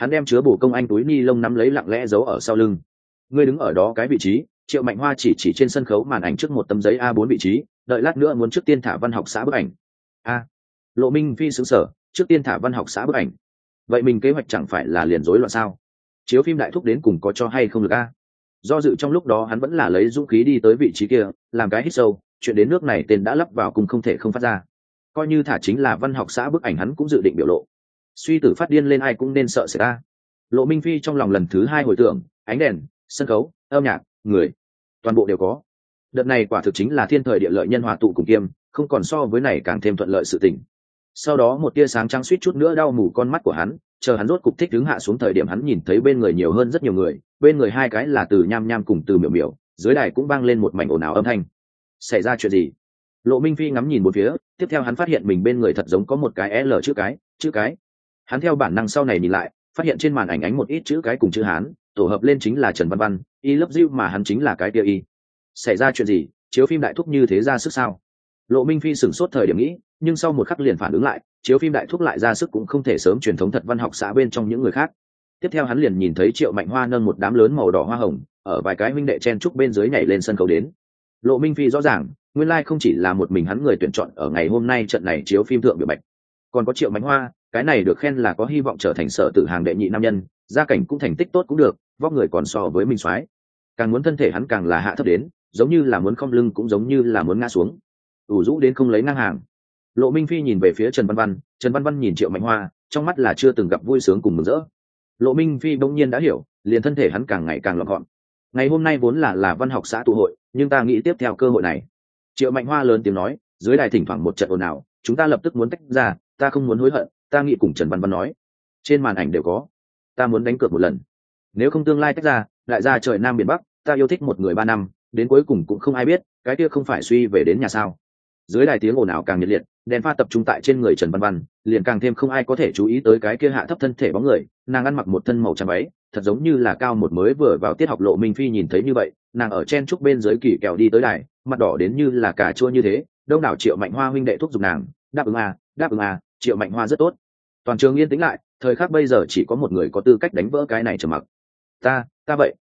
hắn đem chứa bổ công anh túi ni lông nắm lấy lặng lẽ giấu ở sau lưng. Ngươi đứng ở đó cái vị trí, triệu mạnh hoa chỉ chỉ trên sân khấu màn ảnh trước một tấm giấy a 4 vị trí, đợi lát nữa muốn trước tiên thả văn học xã bức ảnh. A. Lộ minh phi xứng sở trước tiên thả văn học xã bức ảnh. Vậy mình kế hoạch chẳng phải là liền rối loạn sao? Chiếu phim đại thúc đến cùng có cho hay không được a? Do dự trong lúc đó hắn vẫn là lấy dũng khí đi tới vị trí kia, làm cái hít sâu, chuyện đến nước này tên đã lắp vào cùng không thể không phát ra. Coi như thả chính là văn học xã bức ảnh hắn cũng dự định biểu lộ suy tử phát điên lên ai cũng nên sợ xảy ra lộ minh phi trong lòng lần thứ hai hồi tưởng, ánh đèn, sân khấu, âm nhạc, người, toàn bộ đều có. Đợt này quả thực chính là thiên thời địa lợi nhân hòa tụ cùng kiêm, không còn so với này càng thêm thuận lợi sự tình. Sau đó một tia sáng trắng suýt chút nữa đau mù con mắt của hắn, chờ hắn rốt cục thích đứng hạ xuống thời điểm hắn nhìn thấy bên người nhiều hơn rất nhiều người, bên người hai cái là từ nham nham cùng từ miểu miểu, dưới đài cũng vang lên một mảnh ồn ào âm thanh. Xảy ra chuyện gì? Lộ minh phi ngắm nhìn một phía, tiếp theo hắn phát hiện mình bên người thật giống có một cái l chữ cái chữ cái hắn theo bản năng sau này nhìn lại, phát hiện trên màn ảnh ánh một ít chữ cái cùng chữ hán, tổ hợp lên chính là trần văn văn, y lấp diêu mà hắn chính là cái tia y. Xảy ra chuyện gì? Chiếu phim đại thúc như thế ra sức sao? Lộ minh phi sửng sốt thời điểm nghĩ, nhưng sau một khắc liền phản ứng lại, chiếu phim đại thúc lại ra sức cũng không thể sớm truyền thống thật văn học xã bên trong những người khác. Tiếp theo hắn liền nhìn thấy triệu mạnh hoa nâng một đám lớn màu đỏ hoa hồng, ở vài cái minh đệ chen trúc bên dưới nhảy lên sân khấu đến. Lộ minh phi rõ ràng, nguyên lai không chỉ là một mình hắn người tuyển chọn ở ngày hôm nay trận này chiếu phim thượng biểu bạch. Còn có triệu mạnh hoa cái này được khen là có hy vọng trở thành sở tử hàng đệ nhị nam nhân, gia cảnh cũng thành tích tốt cũng được, vóc người còn so với mình soái. Càng muốn thân thể hắn càng là hạ thấp đến, giống như là muốn không lưng cũng giống như là muốn ngã xuống. Ủ rũ đến không lấy ngang hàng. Lộ minh phi nhìn về phía trần văn văn, trần văn văn nhìn triệu mạnh hoa, trong mắt là chưa từng gặp vui sướng cùng mừng rỡ. Lộ minh phi bỗng nhiên đã hiểu, liền thân thể hắn càng ngày càng lọt gọn. Ngày hôm nay vốn là là văn học xã tụ hội, nhưng ta nghĩ tiếp theo cơ hội này. Triệu mạnh hoa lớn tiếng nói, dưới đài thỉnh thoảng một trận ồn ào, chúng ta lập tức muốn tách ra, ta không muốn hối hận ta nghĩ cùng trần văn văn nói. Trên màn ảnh đều có. Ta muốn đánh cược một lần. Nếu không tương lai tách ra, lại ra trời nam biển bắc, ta yêu thích một người ba năm, đến cuối cùng cũng không ai biết, cái kia không phải suy về đến nhà sao. Dưới đài tiếng ồn ào càng nhiệt liệt, đèn pha tập trung tại trên người trần văn văn, liền càng thêm không ai có thể chú ý tới cái kia hạ thấp thân thể bóng người, nàng ăn mặc một thân màu trắng váy, thật giống như là cao một mới vừa vào tiết học lộ minh phi nhìn thấy như vậy, nàng ở chen trúc bên dưới kỳ kẹo đi tới đài, mặt đỏ đến như là cà chua như thế, đông đảo triệu mạnh hoa huynh đệ thúc giục nàng, đáp ứng à đáp ứng à triệu mạnh hoa rất tốt toàn trường yên tĩnh lại, thời khắc bây giờ chỉ có một người có tư cách đánh vỡ cái này trầm mặc. Ta ta vậy.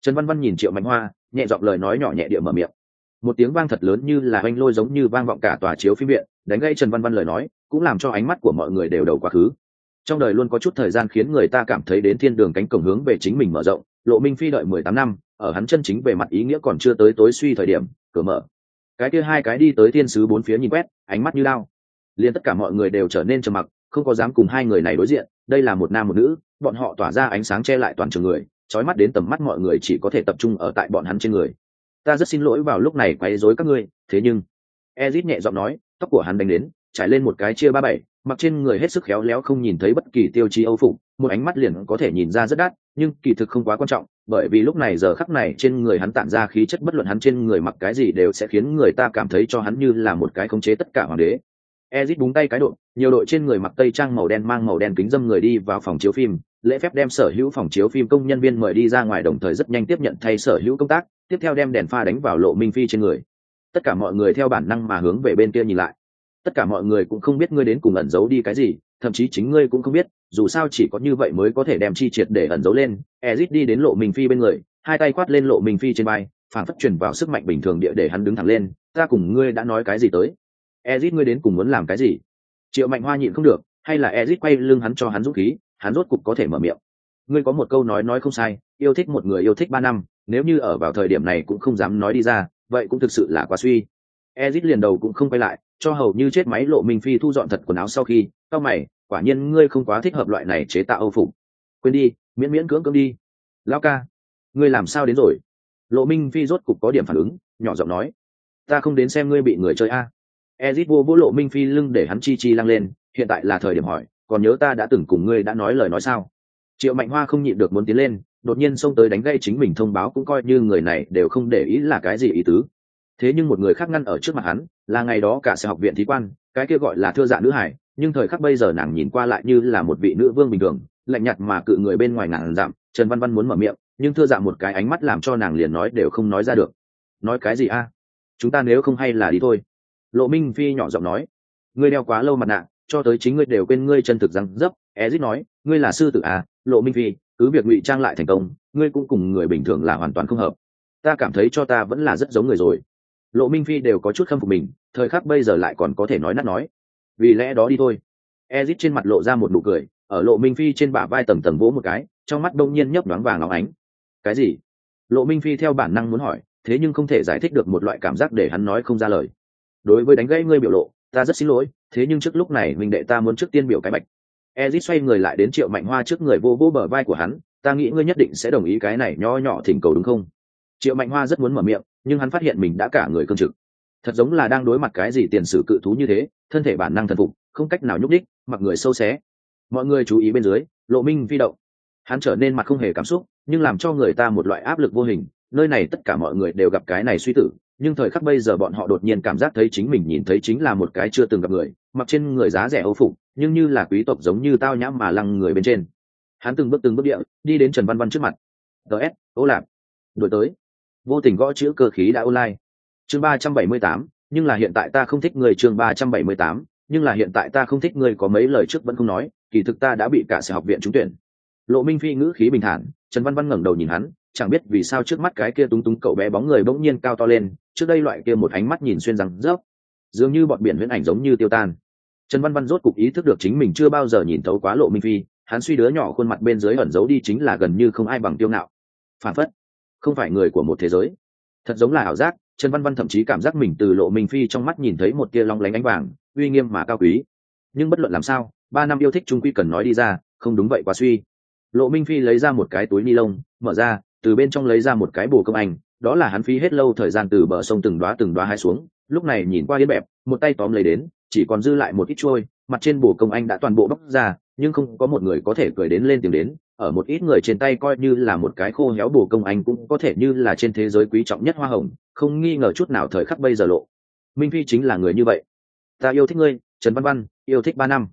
Trần văn văn nhìn triệu mạnh hoa, nhẹ giọng lời nói nhỏ nhẹ địa mở miệng. Một tiếng vang thật lớn như là oanh lôi giống như vang vọng cả tòa chiếu phim viện, đánh gây trần văn văn lời nói, cũng làm cho ánh mắt của mọi người đều đầu quá khứ. Trong đời luôn có chút thời gian khiến người ta cảm thấy đến thiên đường cánh cổng hướng về chính mình mở rộng, lộ minh phi đợi mười tám năm, ở hắn chân chính về mặt ý nghĩa còn chưa tới tối suy thời điểm, cửa mở. Cái kia hai cái đi tới thiên sứ bốn phía nhìn quét, ánh mắt như lao. Liền tất cả mọi người đều trở nên trầm mặc không có dám cùng hai người này đối diện, đây là một nam một nữ, bọn họ tỏa ra ánh sáng che lại toàn trường người, trói mắt đến tầm mắt mọi người chỉ có thể tập trung ở tại bọn hắn trên người. Ta rất xin lỗi vào lúc này quấy rối các ngươi, thế nhưng, ezit nhẹ giọng nói, tóc của hắn đánh đến, trải lên một cái chia ba bảy, mặc trên người hết sức khéo léo không nhìn thấy bất kỳ tiêu chí âu phục, một ánh mắt liền có thể nhìn ra rất đắt, nhưng kỳ thực không quá quan trọng, bởi vì lúc này giờ khắc này trên người hắn tản ra khí chất bất luận hắn trên người mặc cái gì đều sẽ khiến người ta cảm thấy cho hắn như là một cái khống chế tất cả hoàng đế ezit búng tay cái độ nhiều đội trên người mặc tây trang màu đen mang màu đen kính dâm người đi vào phòng chiếu phim, lễ phép đem sở hữu phòng chiếu phim công nhân viên mời đi ra ngoài đồng thời rất nhanh tiếp nhận thay sở hữu công tác, tiếp theo đem đèn pha đánh vào lộ minh phi trên người. Tất cả mọi người theo bản năng mà hướng về bên kia nhìn lại. Tất cả mọi người cũng không biết ngươi đến cùng ẩn giấu đi cái gì, thậm chí chính ngươi cũng không biết, dù sao chỉ có như vậy mới có thể đem chi triệt để ẩn giấu lên. Ezit đi đến lộ minh phi bên người, hai tay quát lên lộ minh phi trên vai phản phất truyền vào sức mạnh bình thường địa để hắn đứng thẳng lên, ta cùng ngươi đã nói cái gì tới? Ezit ngươi đến cùng muốn làm cái gì? Triệu mạnh hoa nhịn không được, hay là ezit quay lưng hắn cho hắn dũng khí, hắn rốt cục có thể mở miệng. Ngươi có một câu nói nói không sai, yêu thích một người yêu thích ba năm, nếu như ở vào thời điểm này cũng không dám nói đi ra, vậy cũng thực sự là quá suy. Ezit liền đầu cũng không quay lại, cho hầu như chết máy lộ minh phi thu dọn thật quần áo sau khi cao mày, quả nhiên ngươi không quá thích hợp loại này chế tạo âu phục. Quên đi, miễn miễn cưỡng cưỡng đi. Lao ca, ngươi làm sao đến rồi? Lộ minh phi rốt cục có điểm phản ứng, nhỏ giọng nói. Ta không đến xem ngươi bị người chơi a ezit vô vô lộ minh phi lưng để hắn chi chi lăng lên, hiện tại là thời điểm hỏi, còn nhớ ta đã từng cùng ngươi đã nói lời nói sao? Triệu mạnh hoa không nhịn được muốn tiến lên, đột nhiên xông tới đánh gây chính mình thông báo cũng coi như người này đều không để ý là cái gì ý tứ. Thế nhưng một người khác ngăn ở trước mặt hắn, là ngày đó cả sẽ học viện thí quan, cái kia gọi là thưa dạ nữ hải, nhưng thời khắc bây giờ nàng nhìn qua lại như là một vị nữ vương bình thường, lạnh nhạt mà cự người bên ngoài ngàn dặm, trần văn văn muốn mở miệng, nhưng thưa dạ một cái ánh mắt làm cho nàng liền nói đều không nói ra được. Nói cái gì a? Chúng ta nếu không hay là đi thôi lộ minh phi nhỏ giọng nói, ngươi đeo quá lâu mặt nạ, cho tới chính ngươi đều quên ngươi chân thực răng dấp. Ezit nói, ngươi là sư tử à? Lộ minh phi, cứ việc ngụy trang lại thành công, ngươi cũng cùng người bình thường là hoàn toàn không hợp. Ta cảm thấy cho ta vẫn là rất giống người rồi. Lộ minh phi đều có chút khâm phục mình, thời khắc bây giờ lại còn có thể nói nát nói. Vì lẽ đó đi thôi. Ezit trên mặt lộ ra một nụ cười, ở lộ minh phi trên bả vai tầng tầng vỗ một cái, trong mắt đông nhiên nhấp đoán vàng óng ánh. Cái gì? Lộ minh phi theo bản năng muốn hỏi, thế nhưng không thể giải thích được một loại cảm giác để hắn nói không ra lời đối với đánh gãy ngươi biểu lộ, ta rất xin lỗi, thế nhưng trước lúc này mình đệ ta muốn trước tiên biểu cái bạch. Ezit xoay người lại đến triệu mạnh hoa trước người vô vô bờ vai của hắn, ta nghĩ ngươi nhất định sẽ đồng ý cái này nho nhỏ thỉnh cầu đúng không? Triệu mạnh hoa rất muốn mở miệng, nhưng hắn phát hiện mình đã cả người cương trực. Thật giống là đang đối mặt cái gì tiền sử cự thú như thế, thân thể bản năng thần phục, không cách nào nhúc đích mặc người sâu xé. Mọi người chú ý bên dưới, lộ minh vi động. Hắn trở nên mặt không hề cảm xúc, nhưng làm cho người ta một loại áp lực vô hình, nơi này tất cả mọi người đều gặp cái này suy tử nhưng thời khắc bây giờ bọn họ đột nhiên cảm giác thấy chính mình nhìn thấy chính là một cái chưa từng gặp người, mặc trên người giá rẻ âu phục, nhưng như là quý tộc giống như tao nhãm mà lăng người bên trên. Hắn từng bước từng bước địa, đi đến trần văn văn trước mặt. Ts ô lạp đổi tới. Vô tình gõ chữ cơ khí đã online. Chương ba trăm bảy mươi tám, nhưng là hiện tại ta không thích người chương ba trăm bảy mươi tám, nhưng là hiện tại ta không thích người có mấy lời trước vẫn không nói, kỳ thực ta đã bị cả sở học viện trúng tuyển. Lộ minh phi ngữ khí bình thản, trần văn văn ngẩng đầu nhìn hắn, chẳng biết vì sao trước mắt cái kia túng túng cậu bé bóng người bỗng nhiên cao to lên trước đây loại kia một ánh mắt nhìn xuyên rằng rớp, dường như bọn biển huyễn ảnh giống như tiêu tan. Trần văn văn rốt cục ý thức được chính mình chưa bao giờ nhìn thấu quá lộ minh phi, hắn suy đứa nhỏ khuôn mặt bên dưới ẩn giấu đi chính là gần như không ai bằng tiêu ngạo. Phản phất, không phải người của một thế giới. Thật giống là ảo giác, trần văn văn thậm chí cảm giác mình từ lộ minh phi trong mắt nhìn thấy một tia long lánh ánh vàng, uy nghiêm mà cao quý. Nhưng bất luận làm sao, ba năm yêu thích trung quy cần nói đi ra, không đúng vậy quá suy. Lộ minh phi lấy ra một cái túi ni lông, mở ra, từ bên trong lấy ra một cái bồ công anh đó là hắn phí hết lâu thời gian từ bờ sông từng đoá từng đoá hai xuống, lúc này nhìn qua yên bẹp, một tay tóm lấy đến, chỉ còn dư lại một ít trôi, mặt trên bồ công anh đã toàn bộ bóc ra, nhưng không có một người có thể cười đến lên tìm đến, ở một ít người trên tay coi như là một cái khô héo bồ công anh cũng có thể như là trên thế giới quý trọng nhất hoa hồng, không nghi ngờ chút nào thời khắc bây giờ lộ. Minh phi chính là người như vậy. Ta yêu thích ngươi, trần văn văn, yêu thích ba năm.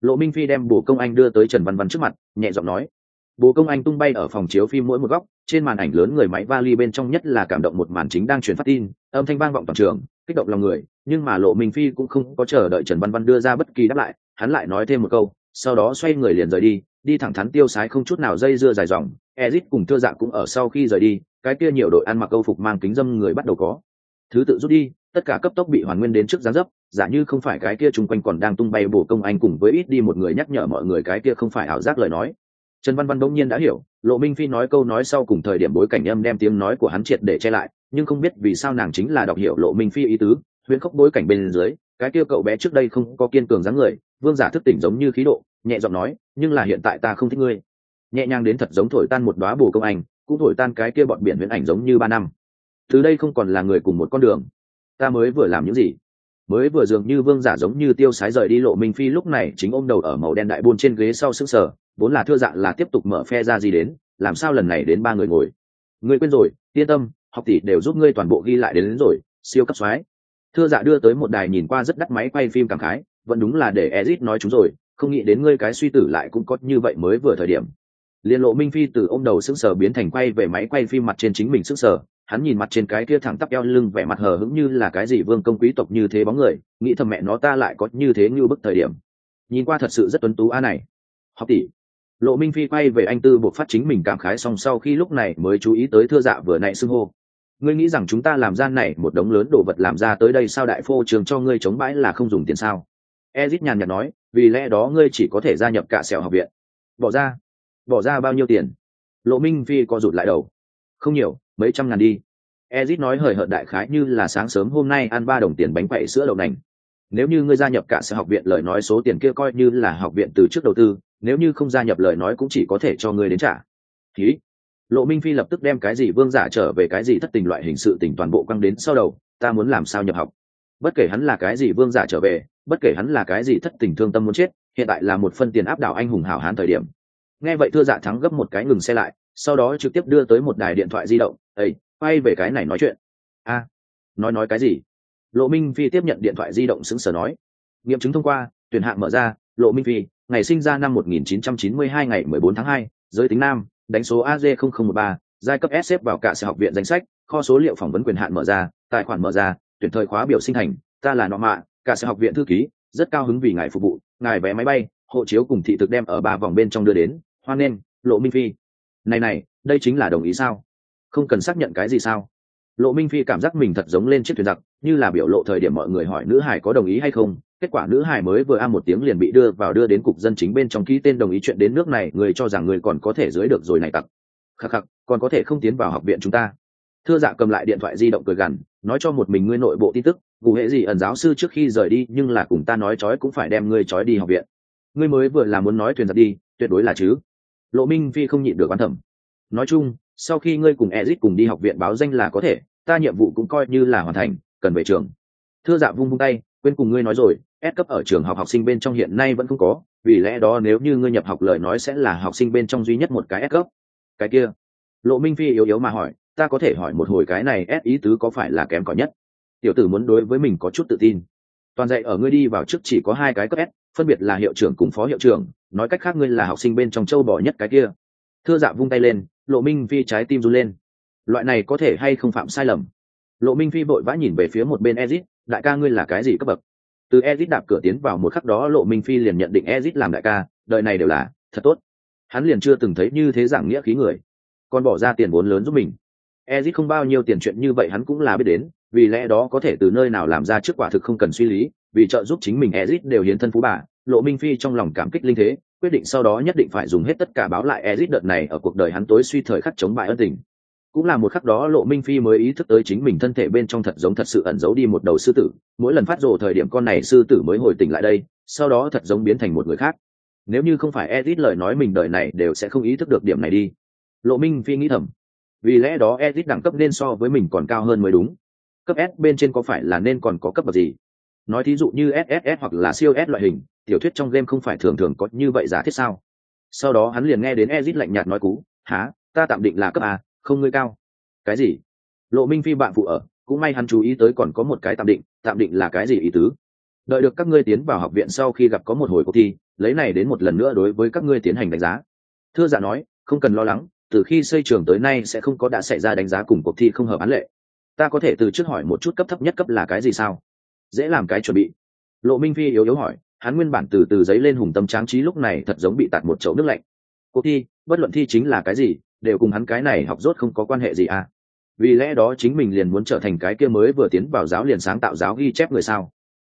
Lộ minh phi đem bồ công anh đưa tới trần văn văn trước mặt, nhẹ giọng nói bồ công anh tung bay ở phòng chiếu phim mỗi một góc, trên màn ảnh lớn người máy vali bên trong nhất là cảm động một màn chính đang truyền phát tin, âm thanh vang vọng toàn trường, kích động lòng người, nhưng mà lộ minh phi cũng không có chờ đợi trần văn văn đưa ra bất kỳ đáp lại, hắn lại nói thêm một câu, sau đó xoay người liền rời đi đi thẳng thắn tiêu sái không chút nào dây dưa dài dòng, ezit cùng thưa dạ cũng ở sau khi rời đi, cái kia nhiều đội ăn mặc câu phục mang kính dâm người bắt đầu có. Thứ tự rút đi, tất cả cấp tốc bị hoàn nguyên đến trước gián dấp, giả như không phải cái kia chung quanh còn đang tung bay bổ công anh cùng với ít đi một người nhắc nhở mọi người cái kia không phải ảo giác lời nói trần văn văn bỗng nhiên đã hiểu, lộ minh phi nói câu nói sau cùng thời điểm bối cảnh âm đem tiếng nói của hắn triệt để che lại, nhưng không biết vì sao nàng chính là đọc hiểu lộ minh phi ý tứ, huyễn khốc bối cảnh bên dưới, cái kia cậu bé trước đây không có kiên cường dáng người, vương giả thức tỉnh giống như khí độ, nhẹ giọng nói, nhưng là hiện tại ta không thích ngươi. Nhẹ nhàng đến thật giống thổi tan một đóa bồ công anh, cũng thổi tan cái kia bọn biển huyễn ảnh giống như ba năm. Từ đây không còn là người cùng một con đường. Ta mới vừa làm những gì? Mới vừa dường như vương giả giống như tiêu sái rời đi lộ minh phi lúc này chính ôm đầu ở màu đen đại buôn trên ghế sau sức sở vốn là thưa dạ là tiếp tục mở phe ra gì đến làm sao lần này đến ba người ngồi? Ngươi quên rồi yên tâm học tỷ đều giúp ngươi toàn bộ ghi lại đến, đến rồi siêu cấp soái. Thưa dạ đưa tới một đài nhìn qua rất đắt máy quay phim cảm khái vẫn đúng là để ezit nói chúng rồi không nghĩ đến ngươi cái suy tử lại cũng có như vậy mới vừa thời điểm. Liên lộ minh phi từ ô m đầu sững sờ biến thành quay về máy quay phim mặt trên chính mình sững sờ hắn nhìn mặt trên cái kia thẳng tắp eo lưng vẻ mặt hờ hững như là cái gì vương công quý tộc như thế bóng người nghĩ thầm mẹ nó ta lại có như thế như bức thời điểm. Nhìn qua thật sự rất tuấn tú a này. Học tỷ lộ minh phi quay về anh tư buộc phát chính mình cảm khái xong sau khi lúc này mới chú ý tới thưa dạ vừa nãy xưng hô. Ngươi nghĩ rằng chúng ta làm gian này một đống lớn đồ vật làm ra tới đây sao đại phô trường cho ngươi chống bãi là không dùng tiền sao? Ezit nhàn nhạt nói, vì lẽ đó ngươi chỉ có thể gia nhập cả sẹo học viện. Bỏ ra. Bỏ ra bao nhiêu tiền? Lộ minh phi co rụt lại đầu. Không nhiều, mấy trăm ngàn đi. Ezit nói hời hợt đại khái như là sáng sớm hôm nay ăn ba đồng tiền bánh quậy sữa đậu nành nếu như ngươi gia nhập cả sở học viện, lời nói số tiền kia coi như là học viện từ trước đầu tư, nếu như không gia nhập, lời nói cũng chỉ có thể cho ngươi đến trả. Ký lộ minh phi lập tức đem cái gì vương giả trở về cái gì thất tình loại hình sự tình toàn bộ quăng đến sau đầu, ta muốn làm sao nhập học? Bất kể hắn là cái gì vương giả trở về, bất kể hắn là cái gì thất tình thương tâm muốn chết, hiện tại là một phân tiền áp đảo anh hùng hảo hán thời điểm. Nghe vậy thưa dạ thắng gấp một cái ngừng xe lại, sau đó trực tiếp đưa tới một đài điện thoại di động ây quay về cái này nói chuyện. A, nói nói cái gì? Lộ minh phi tiếp nhận điện thoại di động xứng sở nói nghiệm chứng thông qua tuyển hạng mở ra lộ minh phi ngày sinh ra năm 1992 ngày 14 tháng 2, giới tính nam đánh số az 0013 giai cấp s xếp vào cả sở học viện danh sách kho số liệu phỏng vấn quyền hạn mở ra tài khoản mở ra tuyển thời khóa biểu sinh thành ta là nọ mạ cả sở học viện thư ký rất cao hứng vì ngài phục vụ ngài vé máy bay hộ chiếu cùng thị thực đem ở ba vòng bên trong đưa đến hoan nghênh lộ minh phi. Này này đây chính là đồng ý sao? Không cần xác nhận cái gì sao? Lộ minh phi cảm giác mình thật giống lên chiếc thuyền giặc, như là biểu lộ thời điểm mọi người hỏi nữ hải có đồng ý hay không. Kết quả nữ hải mới vừa a một tiếng liền bị đưa vào đưa đến cục dân chính bên trong ký tên đồng ý chuyện đến nước này, người cho rằng người còn có thể dưới được rồi này tặc. Khắc khắc, còn có thể không tiến vào học viện chúng ta. Thưa dạ cầm lại điện thoại di động cười gằn, nói cho một mình ngươi nội bộ tin tức, cụ hệ gì ẩn giáo sư trước khi rời đi, nhưng là cùng ta nói chói cũng phải đem ngươi chói đi học viện. Ngươi mới vừa là muốn nói thuyền giặc đi, tuyệt đối là chứ. Lộ minh phi không nhịn được quan thẩm nói chung sau khi ngươi cùng ezit cùng đi học viện báo danh là có thể, ta nhiệm vụ cũng coi như là hoàn thành, cần về trường. Thưa dạ vung vung tay, quên cùng ngươi nói rồi, S cấp ở trường học học sinh bên trong hiện nay vẫn không có, vì lẽ đó nếu như ngươi nhập học lời nói sẽ là học sinh bên trong duy nhất một cái S cấp. Cái kia. Lộ minh phi yếu yếu mà hỏi, ta có thể hỏi một hồi cái này S ý tứ có phải là kém cỏi nhất? Tiểu tử muốn đối với mình có chút tự tin. Toàn dạy ở ngươi đi vào trước chỉ có hai cái cấp S, phân biệt là hiệu trưởng cùng phó hiệu trưởng, nói cách khác ngươi là học sinh bên trong châu bò nhất cái kia. Thưa dạ vung tay lên lộ minh phi trái tim run lên. Loại này có thể hay không phạm sai lầm? Lộ minh phi vội vã nhìn về phía một bên ezit, đại ca ngươi là cái gì cấp bậc? Từ ezit đạp cửa tiến vào một khắc đó, lộ minh phi liền nhận định ezit làm đại ca đợi này đều là thật tốt. Hắn liền chưa từng thấy như thế giảng nghĩa khí người. Còn bỏ ra tiền vốn lớn giúp mình. Ezit không bao nhiêu tiền chuyện như vậy hắn cũng là biết đến, vì lẽ đó có thể từ nơi nào làm ra trước quả thực không cần suy lý, vì trợ giúp chính mình ezit đều hiến thân phú bà, lộ minh phi trong lòng cảm kích linh thế quyết định sau đó nhất định phải dùng hết tất cả báo lại Ezic đợt này ở cuộc đời hắn tối suy thời khắc chống bại ân tình. Cũng là một khắc đó lộ minh phi mới ý thức tới chính mình thân thể bên trong thật giống thật sự ẩn giấu đi một đầu sư tử. Mỗi lần phát rồ thời điểm con này sư tử mới hồi tỉnh lại đây, sau đó thật giống biến thành một người khác. Nếu như không phải Ezic lời nói mình đời này đều sẽ không ý thức được điểm này đi. Lộ minh phi nghĩ thầm, vì lẽ đó Ezic đẳng cấp nên so với mình còn cao hơn mới đúng. Cấp s bên trên có phải là nên còn có cấp bậc gì? Nói thí dụ như sss hoặc là siêu s loại hình, tiểu thuyết trong game không phải thường thường có như vậy giả thiết sao? Sau đó hắn liền nghe đến ezit lạnh nhạt nói cú há ta tạm định là cấp a, không ngươi cao. Cái gì? Lộ minh phi bạn phụ ở, cũng may hắn chú ý tới còn có một cái tạm định tạm định là cái gì ý tứ? Đợi được các ngươi tiến vào học viện sau khi gặp có một hồi cuộc thi, lấy này đến một lần nữa đối với các ngươi tiến hành đánh giá. Thưa giả nói, không cần lo lắng, từ khi xây trường tới nay sẽ không có đã xảy ra đánh giá cùng cuộc thi không hợp án lệ. Ta có thể từ trước hỏi một chút cấp thấp nhất cấp là cái gì sao? Dễ làm cái chuẩn bị. Lộ minh phi yếu yếu hỏi, hắn nguyên bản từ từ giấy lên hùng tâm tráng trí lúc này thật giống bị tạt một chậu nước lạnh. Cuộc thi, bất luận thi chính là cái gì, đều cùng hắn cái này học rốt không có quan hệ gì à. Vì lẽ đó chính mình liền muốn trở thành cái kia mới vừa tiến vào giáo liền sáng tạo giáo ghi chép người sao.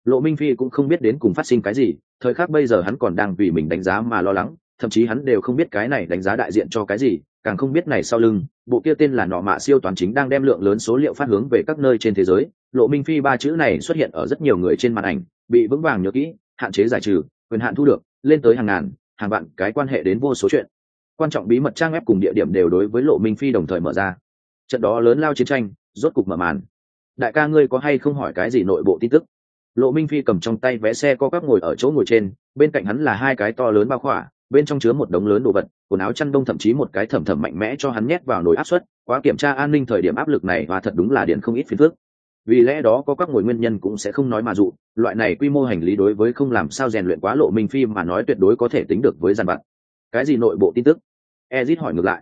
Lộ minh phi cũng không biết đến cùng phát sinh cái gì, thời khắc bây giờ hắn còn đang vì mình đánh giá mà lo lắng, thậm chí hắn đều không biết cái này đánh giá đại diện cho cái gì, càng không biết này sau lưng, bộ kia tên là nọ mạ siêu toàn chính đang đem lượng lớn số liệu phát hướng về các nơi trên thế giới lộ minh phi ba chữ này xuất hiện ở rất nhiều người trên màn ảnh, bị vững vàng nhớ kỹ, hạn chế giải trừ, quyền hạn thu được, lên tới hàng ngàn, hàng vạn, cái quan hệ đến vô số chuyện. Quan trọng bí mật trang web cùng địa điểm đều đối với lộ minh phi đồng thời mở ra. Trận đó lớn lao chiến tranh, rốt cục mở màn. Đại ca ngươi có hay không hỏi cái gì nội bộ tin tức? Lộ minh phi cầm trong tay vé xe co các ngồi ở chỗ ngồi trên, bên cạnh hắn là hai cái to lớn bao khỏa, bên trong chứa một đống lớn đồ vật, quần áo chăn đông thậm chí một cái thẩm thẩm mạnh mẽ cho hắn nhét vào nồi áp suất. Quá kiểm tra an ninh thời điểm áp lực này, và thật đúng là điện không ít phiền phước vì lẽ đó có các ngồi nguyên nhân cũng sẽ không nói mà dụ, loại này quy mô hành lý đối với không làm sao rèn luyện quá lộ minh phi mà nói tuyệt đối có thể tính được với dàn vặt. Cái gì nội bộ tin tức? Ezit hỏi ngược lại.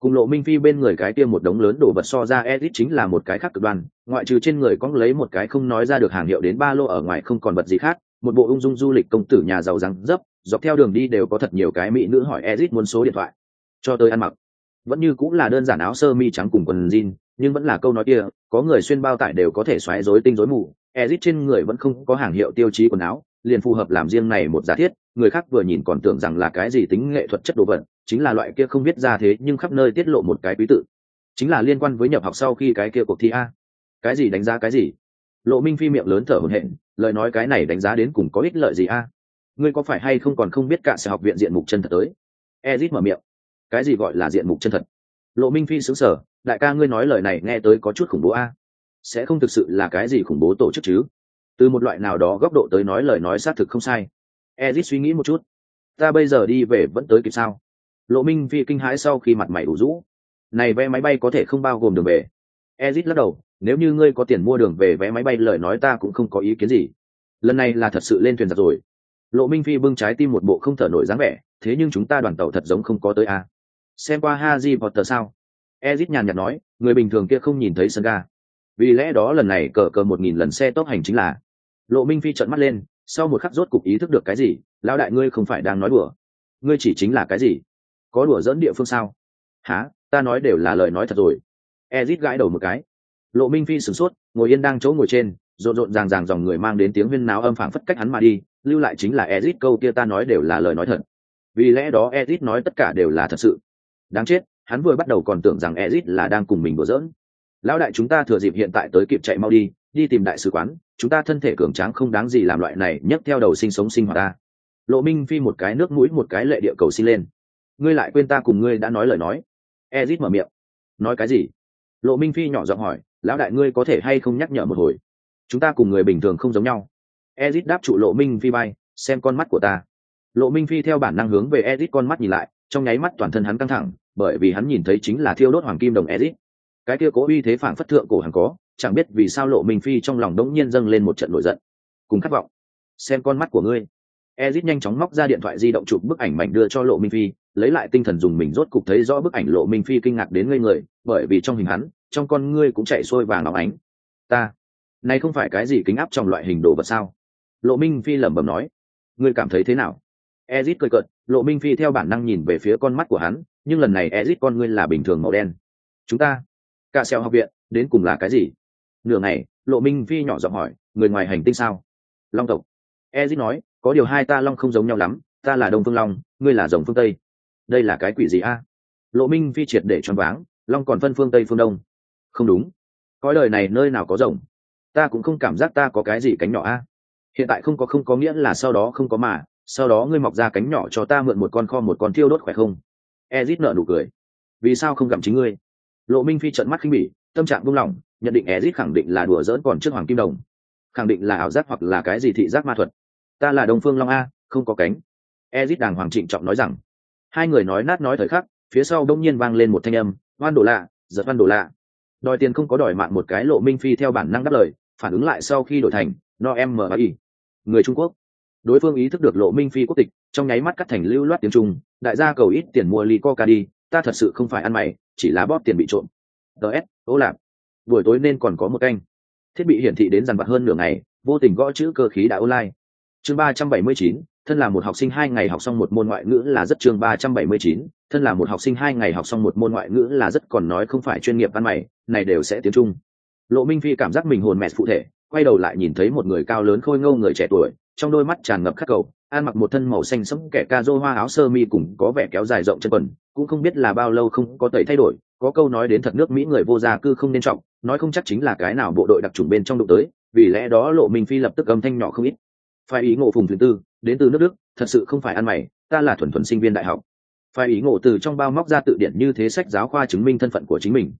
Cùng lộ minh phi bên người cái kia một đống lớn đồ vật so ra, ezit chính là một cái khác cực đoan, ngoại trừ trên người có lấy một cái không nói ra được hàng hiệu đến ba lô ở ngoài không còn vật gì khác, một bộ ung dung du lịch công tử nhà giàu răng dấp, dọc theo đường đi đều có thật nhiều cái mỹ nữ hỏi ezit muốn số điện thoại. Cho tôi ăn mặc. Vẫn như cũng là đơn giản áo sơ mi trắng cùng quần jean nhưng vẫn là câu nói kia, có người xuyên bao tải đều có thể xoáy rối tinh rối mù. Ezit trên người vẫn không có hàng hiệu tiêu chí quần áo, liền phù hợp làm riêng này một giả thiết, người khác vừa nhìn còn tưởng rằng là cái gì tính nghệ thuật chất đồ vật, chính là loại kia không biết ra thế nhưng khắp nơi tiết lộ một cái quý tự. Chính là liên quan với nhập học sau khi cái kia cuộc thi a. Cái gì đánh giá cái gì? Lộ minh phi miệng lớn thở hổn hển, lời nói cái này đánh giá đến cùng có ích lợi gì a? Ngươi có phải hay không còn không biết cả sẽ học viện diện mục chân thật tới? Ezit mở miệng. Cái gì gọi là diện mục chân thật? Lộ minh phi xứng sở đại ca ngươi nói lời này nghe tới có chút khủng bố a. Sẽ không thực sự là cái gì khủng bố tổ chức chứ? Từ một loại nào đó góc độ tới nói lời nói xác thực không sai. Ezit suy nghĩ một chút. Ta bây giờ đi về vẫn tới kịp sao? Lộ minh phi kinh hãi sau khi mặt mày đủ rũ. Này vé máy bay có thể không bao gồm đường về. Ezit lắc đầu, nếu như ngươi có tiền mua đường về vé máy bay lời nói ta cũng không có ý kiến gì. Lần này là thật sự lên thuyền giặc rồi. Lộ minh phi bưng trái tim một bộ không thở nổi dáng vẻ, thế nhưng chúng ta đoàn tàu thật giống không có tới a. à xem qua ha di potter sao? Ezit nhàn nhạt nói, người bình thường kia không nhìn thấy sân ga. Vì lẽ đó lần này cờ cờ một nghìn lần xe tốc hành chính là. Lộ minh phi trợn mắt lên, sau một khắc rốt cục ý thức được cái gì, lão đại ngươi không phải đang nói đùa. Ngươi chỉ chính là cái gì? Có đùa dẫn địa phương sao? Hả? Ta nói đều là lời nói thật rồi. Ezit gãi đầu một cái. Lộ minh phi sửng sốt, ngồi yên đang chỗ ngồi trên, rộn rộn ràng ràng dòng người mang đến tiếng huyên náo âm phảng phất cách hắn mà đi, lưu lại chính là ezit, câu kia ta nói đều là lời nói thật. Vì lẽ đó ezit nói tất cả đều là thật sự đáng chết, hắn vừa bắt đầu còn tưởng rằng ezit là đang cùng mình đùa giỡn. Lão đại chúng ta thừa dịp hiện tại tới kịp chạy mau đi đi tìm đại sứ quán, chúng ta thân thể cường tráng không đáng gì làm loại này nhấc theo đầu sinh sống sinh hoạt ta. Lộ minh phi một cái nước mũi, một cái lệ địa cầu xin lên. Ngươi lại quên ta cùng ngươi đã nói lời nói. Ezit mở miệng. Nói cái gì? Lộ minh phi nhỏ giọng hỏi, lão đại ngươi có thể hay không nhắc nhở một hồi? Chúng ta cùng người bình thường không giống nhau. Ezit đáp trụ lộ minh phi bay xem con mắt của ta. Lộ minh phi theo bản năng hướng về ezit con mắt nhìn lại trong nháy mắt toàn thân hắn căng thẳng, bởi vì hắn nhìn thấy chính là thiêu đốt hoàng kim đồng ezit. Cái kia cố uy thế phản phất thượng cổ hàng có, chẳng biết vì sao lộ minh phi trong lòng đống nhiên dâng lên một trận nổi giận. Cùng khát vọng. Xem con mắt của ngươi. Ezit nhanh chóng móc ra điện thoại di động chụp bức ảnh mảnh đưa cho lộ minh phi, lấy lại tinh thần dùng mình rốt cục thấy rõ bức ảnh lộ minh phi kinh ngạc đến ngây người, bởi vì trong hình hắn, trong con ngươi cũng chạy sôi vàng óng ánh. Ta, này không phải cái gì kính áp trong loại hình đồ vật sao? Lộ minh phi lẩm bẩm nói. Ngươi cảm thấy thế nào? Ezit cười cợt lộ minh phi theo bản năng nhìn về phía con mắt của hắn, nhưng lần này ezit con ngươi là bình thường màu đen. Chúng ta, cả xeo học viện, đến cùng là cái gì? Nửa ngày, lộ minh phi nhỏ giọng hỏi, người ngoài hành tinh sao? Long tộc. Ezit nói, có điều hai ta long không giống nhau lắm, ta là đông phương long, ngươi là dòng phương tây. Đây là cái quỷ gì a? Lộ minh phi triệt để choáng váng, long còn phân phương tây phương đông. Không đúng. Cõi đời này nơi nào có rồng? Ta cũng không cảm giác ta có cái gì cánh nhỏ a. Hiện tại không có không có nghĩa là sau đó không có mà sau đó ngươi mọc ra cánh nhỏ cho ta mượn một con kho một con thiêu đốt khỏe không ezit nợ nụ cười vì sao không gặm chính ngươi lộ minh phi trận mắt khinh bỉ tâm trạng buông lỏng nhận định ezit khẳng định là đùa dỡn còn trước hoàng kim đồng khẳng định là ảo giác hoặc là cái gì thị giác ma thuật ta là đông phương long a không có cánh ezit đàng hoàng trịnh trọng nói rằng hai người nói nát nói thời khắc phía sau đông nhiên vang lên một thanh âm oan đồ lạ giật oan đồ lạ đòi tiền không có đòi mạng một cái lộ minh phi theo bản năng đáp lời phản ứng lại sau khi đổi thành no em mờ ý người trung quốc đối phương ý thức được lộ minh phi quốc tịch, trong nháy mắt cắt thành lưu loát tiếng trung, đại gia cầu ít tiền mua ly coca đi, ta thật sự không phải ăn mày, chỉ là bóp tiền bị trộm. Ts ố lạp buổi tối nên còn có một canh. Thiết bị hiển thị đến dằn vặt hơn nửa ngày, vô tình gõ chữ cơ khí đã online. Chương ba trăm bảy mươi chín, thân là một học sinh hai ngày học xong một môn ngoại ngữ là rất chương ba trăm bảy mươi chín, thân là một học sinh hai ngày học xong một môn ngoại ngữ là rất còn nói không phải chuyên nghiệp văn mày, này đều sẽ tiếng trung. Lộ minh phi cảm giác mình hồn mẹt phụ thể, quay đầu lại nhìn thấy một người cao lớn khôi ngâu người trẻ tuổi trong đôi mắt tràn ngập khắc cầu, an mặc một thân màu xanh sẫm kẻ ca dô hoa áo sơ mi cùng có vẻ kéo dài rộng chân quần, cũng không biết là bao lâu không có tẩy thay đổi, có câu nói đến thật nước mỹ người vô gia cư không nên trọng, nói không chắc chính là cái nào bộ đội đặc trùng bên trong đụng tới, vì lẽ đó lộ minh phi lập tức âm thanh nhỏ không ít. Phải ý ngộ phùng thứ tư, đến từ nước đức, thật sự không phải ăn mày, ta là thuần thuần sinh viên đại học. Phải ý ngộ từ trong bao móc ra tự điển như thế sách giáo khoa chứng minh thân phận của chính mình.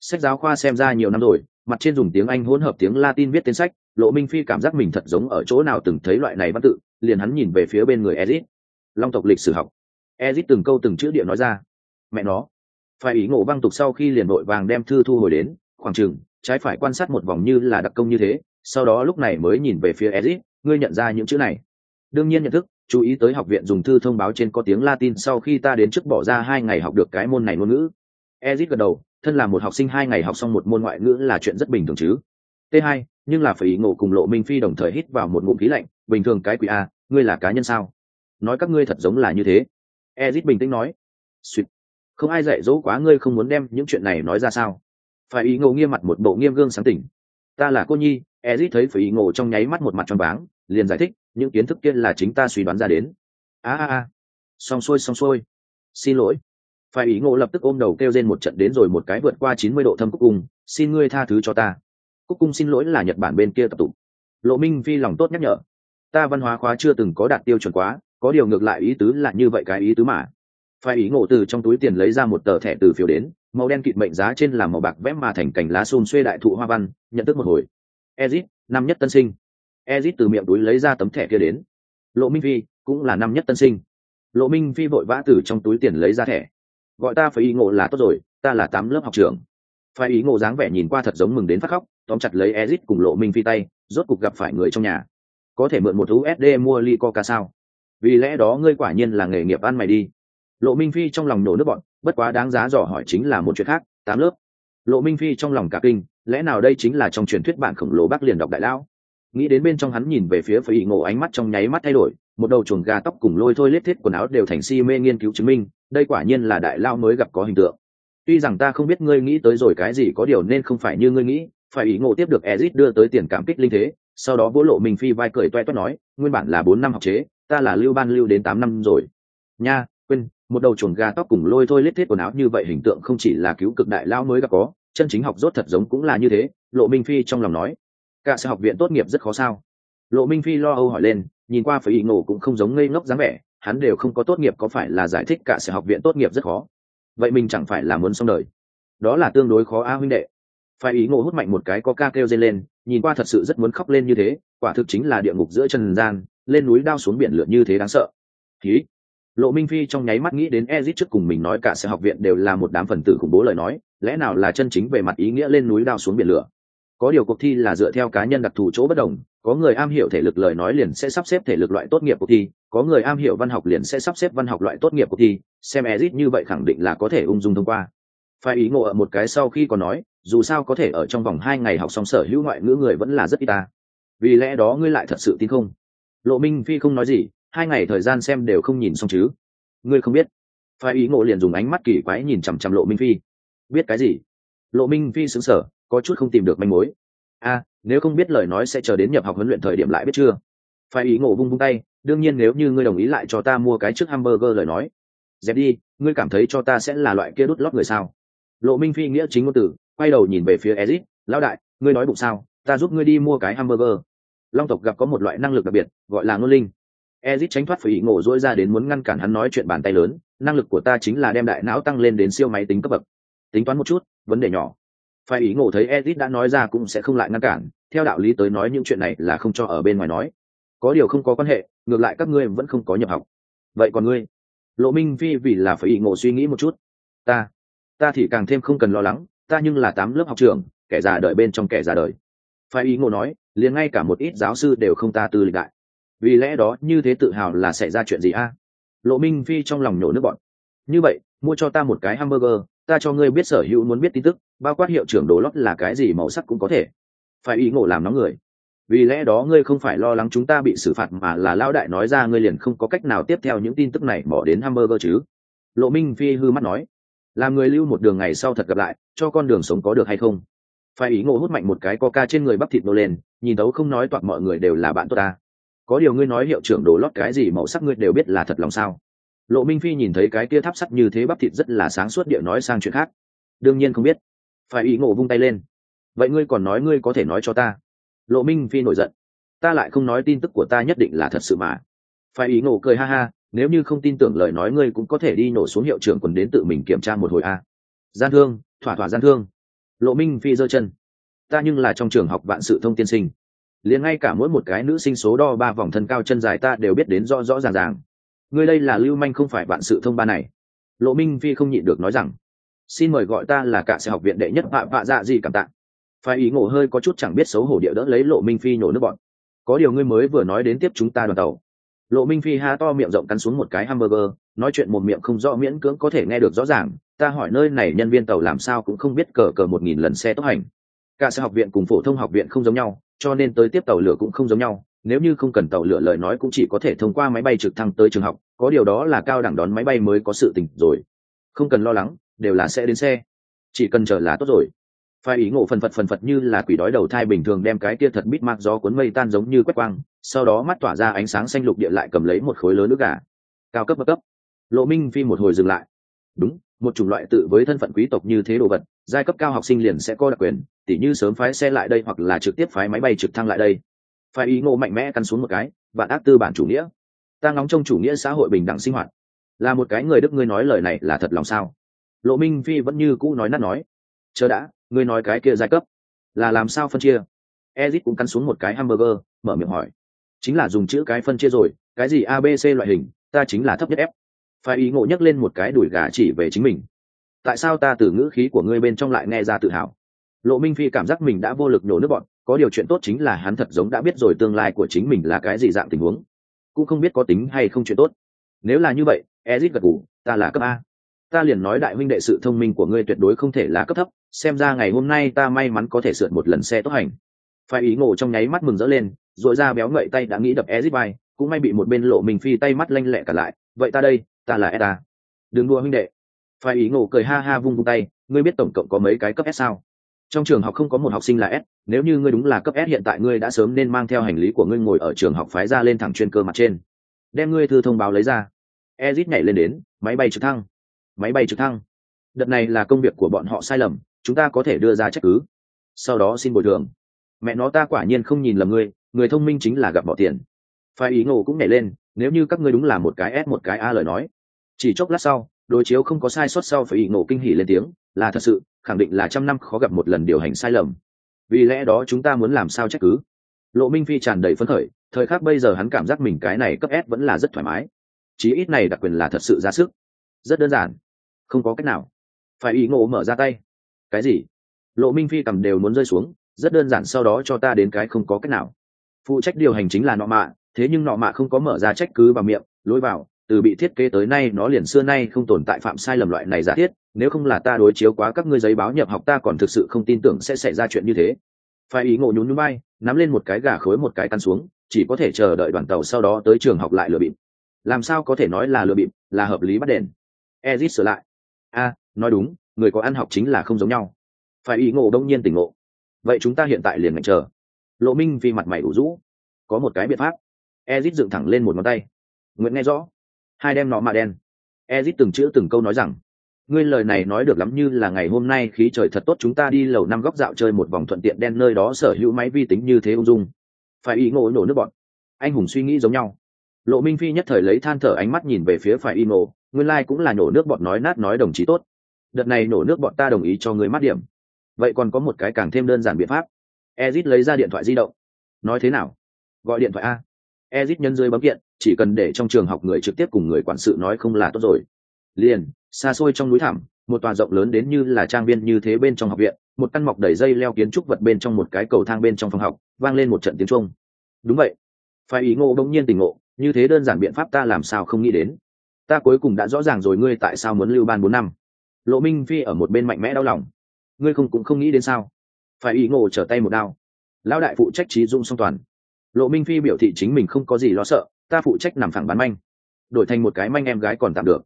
Sách giáo khoa xem ra nhiều năm rồi, mặt trên dùng tiếng anh hỗn hợp tiếng latin viết tên sách lộ minh phi cảm giác mình thật giống ở chỗ nào từng thấy loại này văn tự, liền hắn nhìn về phía bên người ezit long tộc lịch sử học. Ezit từng câu từng chữ địa nói ra. Mẹ nó. Phải ý ngộ văng tục sau khi liền vội vàng đem thư thu hồi đến, khoảng chừng, trái phải quan sát một vòng như là đặc công như thế, sau đó lúc này mới nhìn về phía ezit ngươi nhận ra những chữ này. Đương nhiên nhận thức, chú ý tới học viện dùng thư thông báo trên có tiếng latin sau khi ta đến trước bỏ ra hai ngày học được cái môn này ngôn ngữ. Ezit gật đầu, thân là một học sinh hai ngày học xong một môn ngoại ngữ là chuyện rất bình thường chứ. T hai nhưng là phải ý ngộ cùng lộ minh phi đồng thời hít vào một ngụm khí lạnh, bình thường cái quỷ a, ngươi là cá nhân sao? Nói các ngươi thật giống là như thế. Ezit bình tĩnh nói suýt không ai dạy dỗ quá ngươi không muốn đem những chuyện này nói ra sao? Phải ý ngộ nghiêm mặt một bộ nghiêm gương sáng tỉnh. Ta là cô nhi. Ezit thấy phải ý ngộ trong nháy mắt một mặt tròn váng, liền giải thích, những kiến thức kia là chính ta suy đoán ra đến. A a a, xong xuôi xong xuôi. Xin lỗi. Phải ý ngộ lập tức ôm đầu kêu lên một trận đến rồi một cái vượt qua chín mươi độ thâm cúc cung xin ngươi tha thứ cho ta cúc cung xin lỗi là nhật bản bên kia tập tụ. Lộ minh phi lòng tốt nhắc nhở, ta văn hóa khóa chưa từng có đạt tiêu chuẩn quá, có điều ngược lại ý tứ là như vậy cái ý tứ mà. Phải ý ngộ từ trong túi tiền lấy ra một tờ thẻ từ phiếu đến, màu đen kịt mệnh giá trên là màu bạc vẽ mà thành cành lá xôn xuê đại thụ hoa văn, nhận thức một hồi. Ezit năm nhất tân sinh. Ezit từ miệng túi lấy ra tấm thẻ kia đến. Lộ minh phi, cũng là năm nhất tân sinh. Lộ minh phi vội vã từ trong túi tiền lấy ra thẻ. Gọi ta phải ý ngộ là tốt rồi, ta là tám lớp học trưởng phải ý ngộ dáng vẻ nhìn qua thật giống mừng đến phát khóc, tóm chặt lấy ezit cùng lộ minh phi tay, rốt cục gặp phải người trong nhà. Có thể mượn một usd mua ly coca sao? Vì lẽ đó ngươi quả nhiên là nghề nghiệp ăn mày đi. Lộ minh phi trong lòng nổ nước bọn bất quá đáng giá dò hỏi chính là một chuyện khác, tám lớp. Lộ minh phi trong lòng cả kinh, lẽ nào đây chính là trong truyền thuyết bản khổng lồ bác liền đọc đại lão? Nghĩ đến bên trong hắn nhìn về phía phải ý ngộ, ánh mắt trong nháy mắt thay đổi, một đầu chuồng gà tóc cùng lôi thôi lết thiết quần áo đều thành si mê nghiên cứu chứng minh, đây quả nhiên là đại lao mới gặp có hình tượng tuy rằng ta không biết ngươi nghĩ tới rồi cái gì có điều nên không phải như ngươi nghĩ, phải ý ngộ tiếp được ezit đưa tới tiền cảm kích linh thế, sau đó vỗ lộ mình phi vai cười toe toét nói, nguyên bản là bốn năm học chế, ta là lưu ban lưu đến tám năm rồi. Nha, quên, một đầu chuồng gà tóc cùng lôi thôi lết thiết quần áo như vậy hình tượng không chỉ là cứu cực đại lao mới gặp có, chân chính học rốt thật giống cũng là như thế, lộ minh phi trong lòng nói. Cả sẽ học viện tốt nghiệp rất khó sao? Lộ minh phi lo âu hỏi lên, nhìn qua phải ý ngộ cũng không giống ngây ngốc dáng vẻ, hắn đều không có tốt nghiệp có phải là giải thích cả sẽ học viện tốt nghiệp rất khó vậy mình chẳng phải là muốn xong đời. Đó là tương đối khó a huynh đệ. Phải ý ngộ hút mạnh một cái có ca kêu dây lên, nhìn qua thật sự rất muốn khóc lên như thế, quả thực chính là địa ngục giữa trần gian, lên núi đao xuống biển lượn như thế đáng sợ. Ký lộ minh phi trong nháy mắt nghĩ đến ezit trước cùng mình nói cả sẽ học viện đều là một đám phần tử khủng bố lời nói, lẽ nào là chân chính về mặt ý nghĩa lên núi đao xuống biển lửa? Có điều cuộc thi là dựa theo cá nhân đặc thù chỗ bất đồng, có người am hiểu thể lực lời nói liền sẽ sắp xếp thể lực loại tốt nghiệp cuộc thi, có người am hiểu văn học liền sẽ sắp xếp văn học loại tốt nghiệp cuộc thi, xem ezit như vậy khẳng định là có thể ung dung thông qua. Phải ý ngộ ở một cái sau khi có nói, dù sao có thể ở trong vòng hai ngày học xong sở hữu ngoại ngữ người vẫn là rất ít ta. Vì lẽ đó ngươi lại thật sự tin không? Lộ minh phi không nói gì, hai ngày thời gian xem đều không nhìn xong chứ. Ngươi không biết. Phải ý ngộ liền dùng ánh mắt kỳ quái nhìn chằm chằm lộ minh phi. Biết cái gì? Lộ minh phi xứng sở có chút không tìm được manh mối. A, nếu không biết lời nói sẽ chờ đến nhập học huấn luyện thời điểm lại biết chưa? Phải ý ngộ vung vung tay, đương nhiên nếu như ngươi đồng ý lại cho ta mua cái trước hamburger lời nói. Dẹp đi, ngươi cảm thấy cho ta sẽ là loại kia đút lót người sao? Lộ minh phi nghĩa chính ngôn từ, quay đầu nhìn về phía ezit lão đại, ngươi nói bụng sao? Ta giúp ngươi đi mua cái hamburger. Long tộc gặp có một loại năng lực đặc biệt, gọi là ngôn linh. Ezit tránh thoát phải ý ngộ dỗi ra đến muốn ngăn cản hắn nói chuyện bàn tay lớn, năng lực của ta chính là đem đại não tăng lên đến siêu máy tính cấp bậc. Tính toán một chút, vấn đề nhỏ phải ý ngộ thấy edit đã nói ra cũng sẽ không lại ngăn cản, theo đạo lý tới nói những chuyện này là không cho ở bên ngoài nói. Có điều không có quan hệ, ngược lại các ngươi vẫn không có nhập học. Vậy còn ngươi? Lộ minh phi vì là phải ý ngộ suy nghĩ một chút. Ta ta thì càng thêm không cần lo lắng, ta nhưng là tám lớp học trường kẻ già đợi bên trong kẻ già đời. Phải ý ngộ nói, liền ngay cả một ít giáo sư đều không ta tư lịch đại. Vì lẽ đó, như thế tự hào là xảy ra chuyện gì a? Lộ minh phi trong lòng nhổ nước bọn như vậy, mua cho ta một cái hamburger ta cho ngươi biết sở hữu muốn biết tin tức, bao quát hiệu trưởng đồ lót là cái gì màu sắc cũng có thể. Phải ý ngộ làm nóng người. Vì lẽ đó ngươi không phải lo lắng chúng ta bị xử phạt mà là lão đại nói ra ngươi liền không có cách nào tiếp theo những tin tức này bỏ đến hamburger chứ. Lộ minh phi hư mắt nói. Làm người lưu một đường ngày sau thật gặp lại, cho con đường sống có được hay không? Phải ý ngộ hút mạnh một cái coca trên người bắp thịt nô lên, nhìn tấu không nói toạc mọi người đều là bạn tốt ta. Có điều ngươi nói hiệu trưởng đồ lót cái gì màu sắc ngươi đều biết là thật lòng sao? Lộ minh phi nhìn thấy cái kia tháp sắt như thế bắp thịt rất là sáng suốt địa nói sang chuyện khác. Đương nhiên không biết. Phải ý ngộ vung tay lên. Vậy ngươi còn nói ngươi có thể nói cho ta? Lộ minh phi nổi giận. Ta lại không nói tin tức của ta nhất định là thật sự mà. Phải ý ngộ cười ha ha, nếu như không tin tưởng lời nói ngươi cũng có thể đi nổ xuống hiệu trưởng quần đến tự mình kiểm tra một hồi a. Gian thương, thỏa thỏa gian thương. Lộ minh phi giơ chân. Ta nhưng là trong trường học vạn sự thông tiên sinh. Liền ngay cả mỗi một cái nữ sinh số đo ba vòng thân cao chân dài ta đều biết đến rõ rõ ràng ràng ngươi đây là lưu manh không phải bạn sự thông ba này. Lộ minh phi không nhịn được nói rằng, xin mời gọi ta là cả sẽ học viện đệ nhất vạ vạ dạ gì cảm tạ. Phải ý ngộ hơi có chút chẳng biết xấu hổ địa đỡ lấy lộ minh phi nhổ nước bọn. Có điều ngươi mới vừa nói đến tiếp chúng ta đoàn tàu. Lộ minh phi ha to miệng rộng cắn xuống một cái hamburger, nói chuyện một miệng không rõ miễn cưỡng có thể nghe được rõ ràng. Ta hỏi nơi này nhân viên tàu làm sao cũng không biết cờ cờ một nghìn lần xe tốc hành. Cả xe học viện cùng phổ thông học viện không giống nhau, cho nên tới tiếp tàu lửa cũng không giống nhau nếu như không cần tàu lửa lời nói cũng chỉ có thể thông qua máy bay trực thăng tới trường học, có điều đó là cao đẳng đón máy bay mới có sự tình rồi. Không cần lo lắng, đều là sẽ đến xe. Chỉ cần chờ là tốt rồi. Phải ý ngộ phần phật phần phật như là quỷ đói đầu thai bình thường đem cái kia thật bít mạc gió cuốn mây tan giống như quét quang, sau đó mắt tỏa ra ánh sáng xanh lục địa lại cầm lấy một khối lớn nước gà. Cao cấp bậc cấp. Lộ minh phi một hồi dừng lại. Đúng, một chủng loại tự với thân phận quý tộc như thế đồ vật, giai cấp cao học sinh liền sẽ có đặc quyền, tỉ như sớm phái xe lại đây hoặc là trực tiếp phái máy bay trực thăng lại đây phải ý ngộ mạnh mẽ căn xuống một cái, vạn ác tư bản chủ nghĩa. Ta ngóng trong chủ nghĩa xã hội bình đẳng sinh hoạt. Là một cái người đức ngươi nói lời này là thật lòng sao? Lộ minh phi vẫn như cũ nói nát nói. Chờ đã, ngươi nói cái kia giai cấp. Là làm sao phân chia? Ezit cũng căn xuống một cái hamburger, mở miệng hỏi. Chính là dùng chữ cái phân chia rồi, cái gì abc loại hình, ta chính là thấp nhất f. Phải ý ngộ nhắc lên một cái đùi gà chỉ về chính mình. Tại sao ta từ ngữ khí của ngươi bên trong lại nghe ra tự hào? Lộ minh phi cảm giác mình đã vô lực nhổ nước bọn có điều chuyện tốt chính là hắn thật giống đã biết rồi tương lai của chính mình là cái gì dạng tình huống. Cũng không biết có tính hay không chuyện tốt. Nếu là như vậy ezit gật ngủ ta là cấp a. Ta liền nói đại huynh đệ sự thông minh của ngươi tuyệt đối không thể là cấp thấp. Xem ra ngày hôm nay ta may mắn có thể sượt một lần xe tốt hành. Phải ý ngộ trong nháy mắt mừng rỡ lên dội ra béo ngậy tay đã nghĩ đập ezit bay cũng may bị một bên lộ mình phi tay mắt lanh lẹ cả lại. Vậy ta đây, ta là eta. Đừng đua huynh đệ. Phải ý ngộ cười ha ha vung vung tay, ngươi biết tổng cộng có mấy cái cấp s sao? Trong trường học không có một học sinh là s, nếu như ngươi đúng là cấp s, hiện tại ngươi đã sớm nên mang theo hành lý của ngươi ngồi ở trường học phái ra lên thẳng chuyên cơ mặt trên. Đem ngươi thư thông báo lấy ra. Ezit nhảy lên đến, máy bay trực thăng. Máy bay trực thăng. Đợt này là công việc của bọn họ sai lầm, chúng ta có thể đưa ra trách cứ. Sau đó xin bồi thường. Mẹ nó ta quả nhiên không nhìn lầm ngươi, người thông minh chính là gặp bỏ tiền. Phải ý ngộ cũng nhảy lên, nếu như các ngươi đúng là một cái s, một cái a lời nói. Chỉ chốc lát sau đối chiếu không có sai sót sau phải ý ngộ kinh hỉ lên tiếng, là thật sự, khẳng định là trăm năm khó gặp một lần điều hành sai lầm. Vì lẽ đó chúng ta muốn làm sao trách cứ? Lộ minh phi tràn đầy phấn khởi, thời khắc bây giờ hắn cảm giác mình cái này cấp s vẫn là rất thoải mái. Chí ít này đặc quyền là thật sự ra sức. Rất đơn giản. Không có cách nào. Phải ý ngộ mở ra tay. Cái gì? Lộ minh phi cầm đều muốn rơi xuống, rất đơn giản sau đó cho ta đến cái không có cách nào. Phụ trách điều hành chính là nọ mạ, thế nhưng nọ mạ không có mở ra trách cứ vào miệng, lối vào từ bị thiết kế tới nay nó liền xưa nay không tồn tại phạm sai lầm loại này giả thiết, nếu không là ta đối chiếu quá các ngươi giấy báo nhập học ta còn thực sự không tin tưởng sẽ xảy ra chuyện như thế. Phải ý ngộ nhún nhún bay, nắm lên một cái gà khối một cái tan xuống, chỉ có thể chờ đợi đoàn tàu sau đó tới trường học lại lừa bịp. Làm sao có thể nói là lừa bịp, là hợp lý bắt đền. Ezit sửa lại. A, nói đúng, người có ăn học chính là không giống nhau. Phải ý ngộ đông nhiên tỉnh ngộ. Vậy chúng ta hiện tại liền ngạch chờ. Lộ minh vì mặt mày ủ rũ. Có một cái biện pháp. Ezit dựng thẳng lên một ngón tay. Nguyễn nghe rõ hai đem nọ mạ đen. Ezit từng chữ từng câu nói rằng, ngươi lời này nói được lắm như là ngày hôm nay khí trời thật tốt chúng ta đi lầu năm góc dạo chơi một vòng thuận tiện đen nơi đó sở hữu máy vi tính như thế ung dung. Phải y ngộ nổ nước bọn. Anh hùng suy nghĩ giống nhau. Lộ minh phi nhất thời lấy than thở ánh mắt nhìn về phía phải y ngộ, nguyên lai、like、cũng là nổ nước bọn nói nát nói đồng chí tốt. Đợt này nổ nước bọn ta đồng ý cho người mát điểm. Vậy còn có một cái càng thêm đơn giản biện pháp. Ezit lấy ra điện thoại di động. Nói thế nào? Gọi điện thoại a ezit nhân dưới bấm kiện, chỉ cần để trong trường học người trực tiếp cùng người quản sự nói không là tốt rồi. Liền, xa xôi trong núi thảm một tòa rộng lớn đến như là trang viên như thế bên trong học viện, một căn mọc đầy dây leo kiến trúc vật bên trong một cái cầu thang bên trong phòng học, vang lên một trận tiếng trung đúng vậy. Phải ý ngộ đông nhiên tình ngộ, như thế đơn giản biện pháp ta làm sao không nghĩ đến. Ta cuối cùng đã rõ ràng rồi ngươi tại sao muốn lưu ban bốn năm. Lộ minh phi ở một bên mạnh mẽ đau lòng. Ngươi không cũng không nghĩ đến sao? Phải ý ngộ trở tay một đao. Lão đại phụ trách trí dung song toàn lộ minh phi biểu thị chính mình không có gì lo sợ, ta phụ trách nằm phẳng bán manh. Đổi thành một cái manh em gái còn tạm được.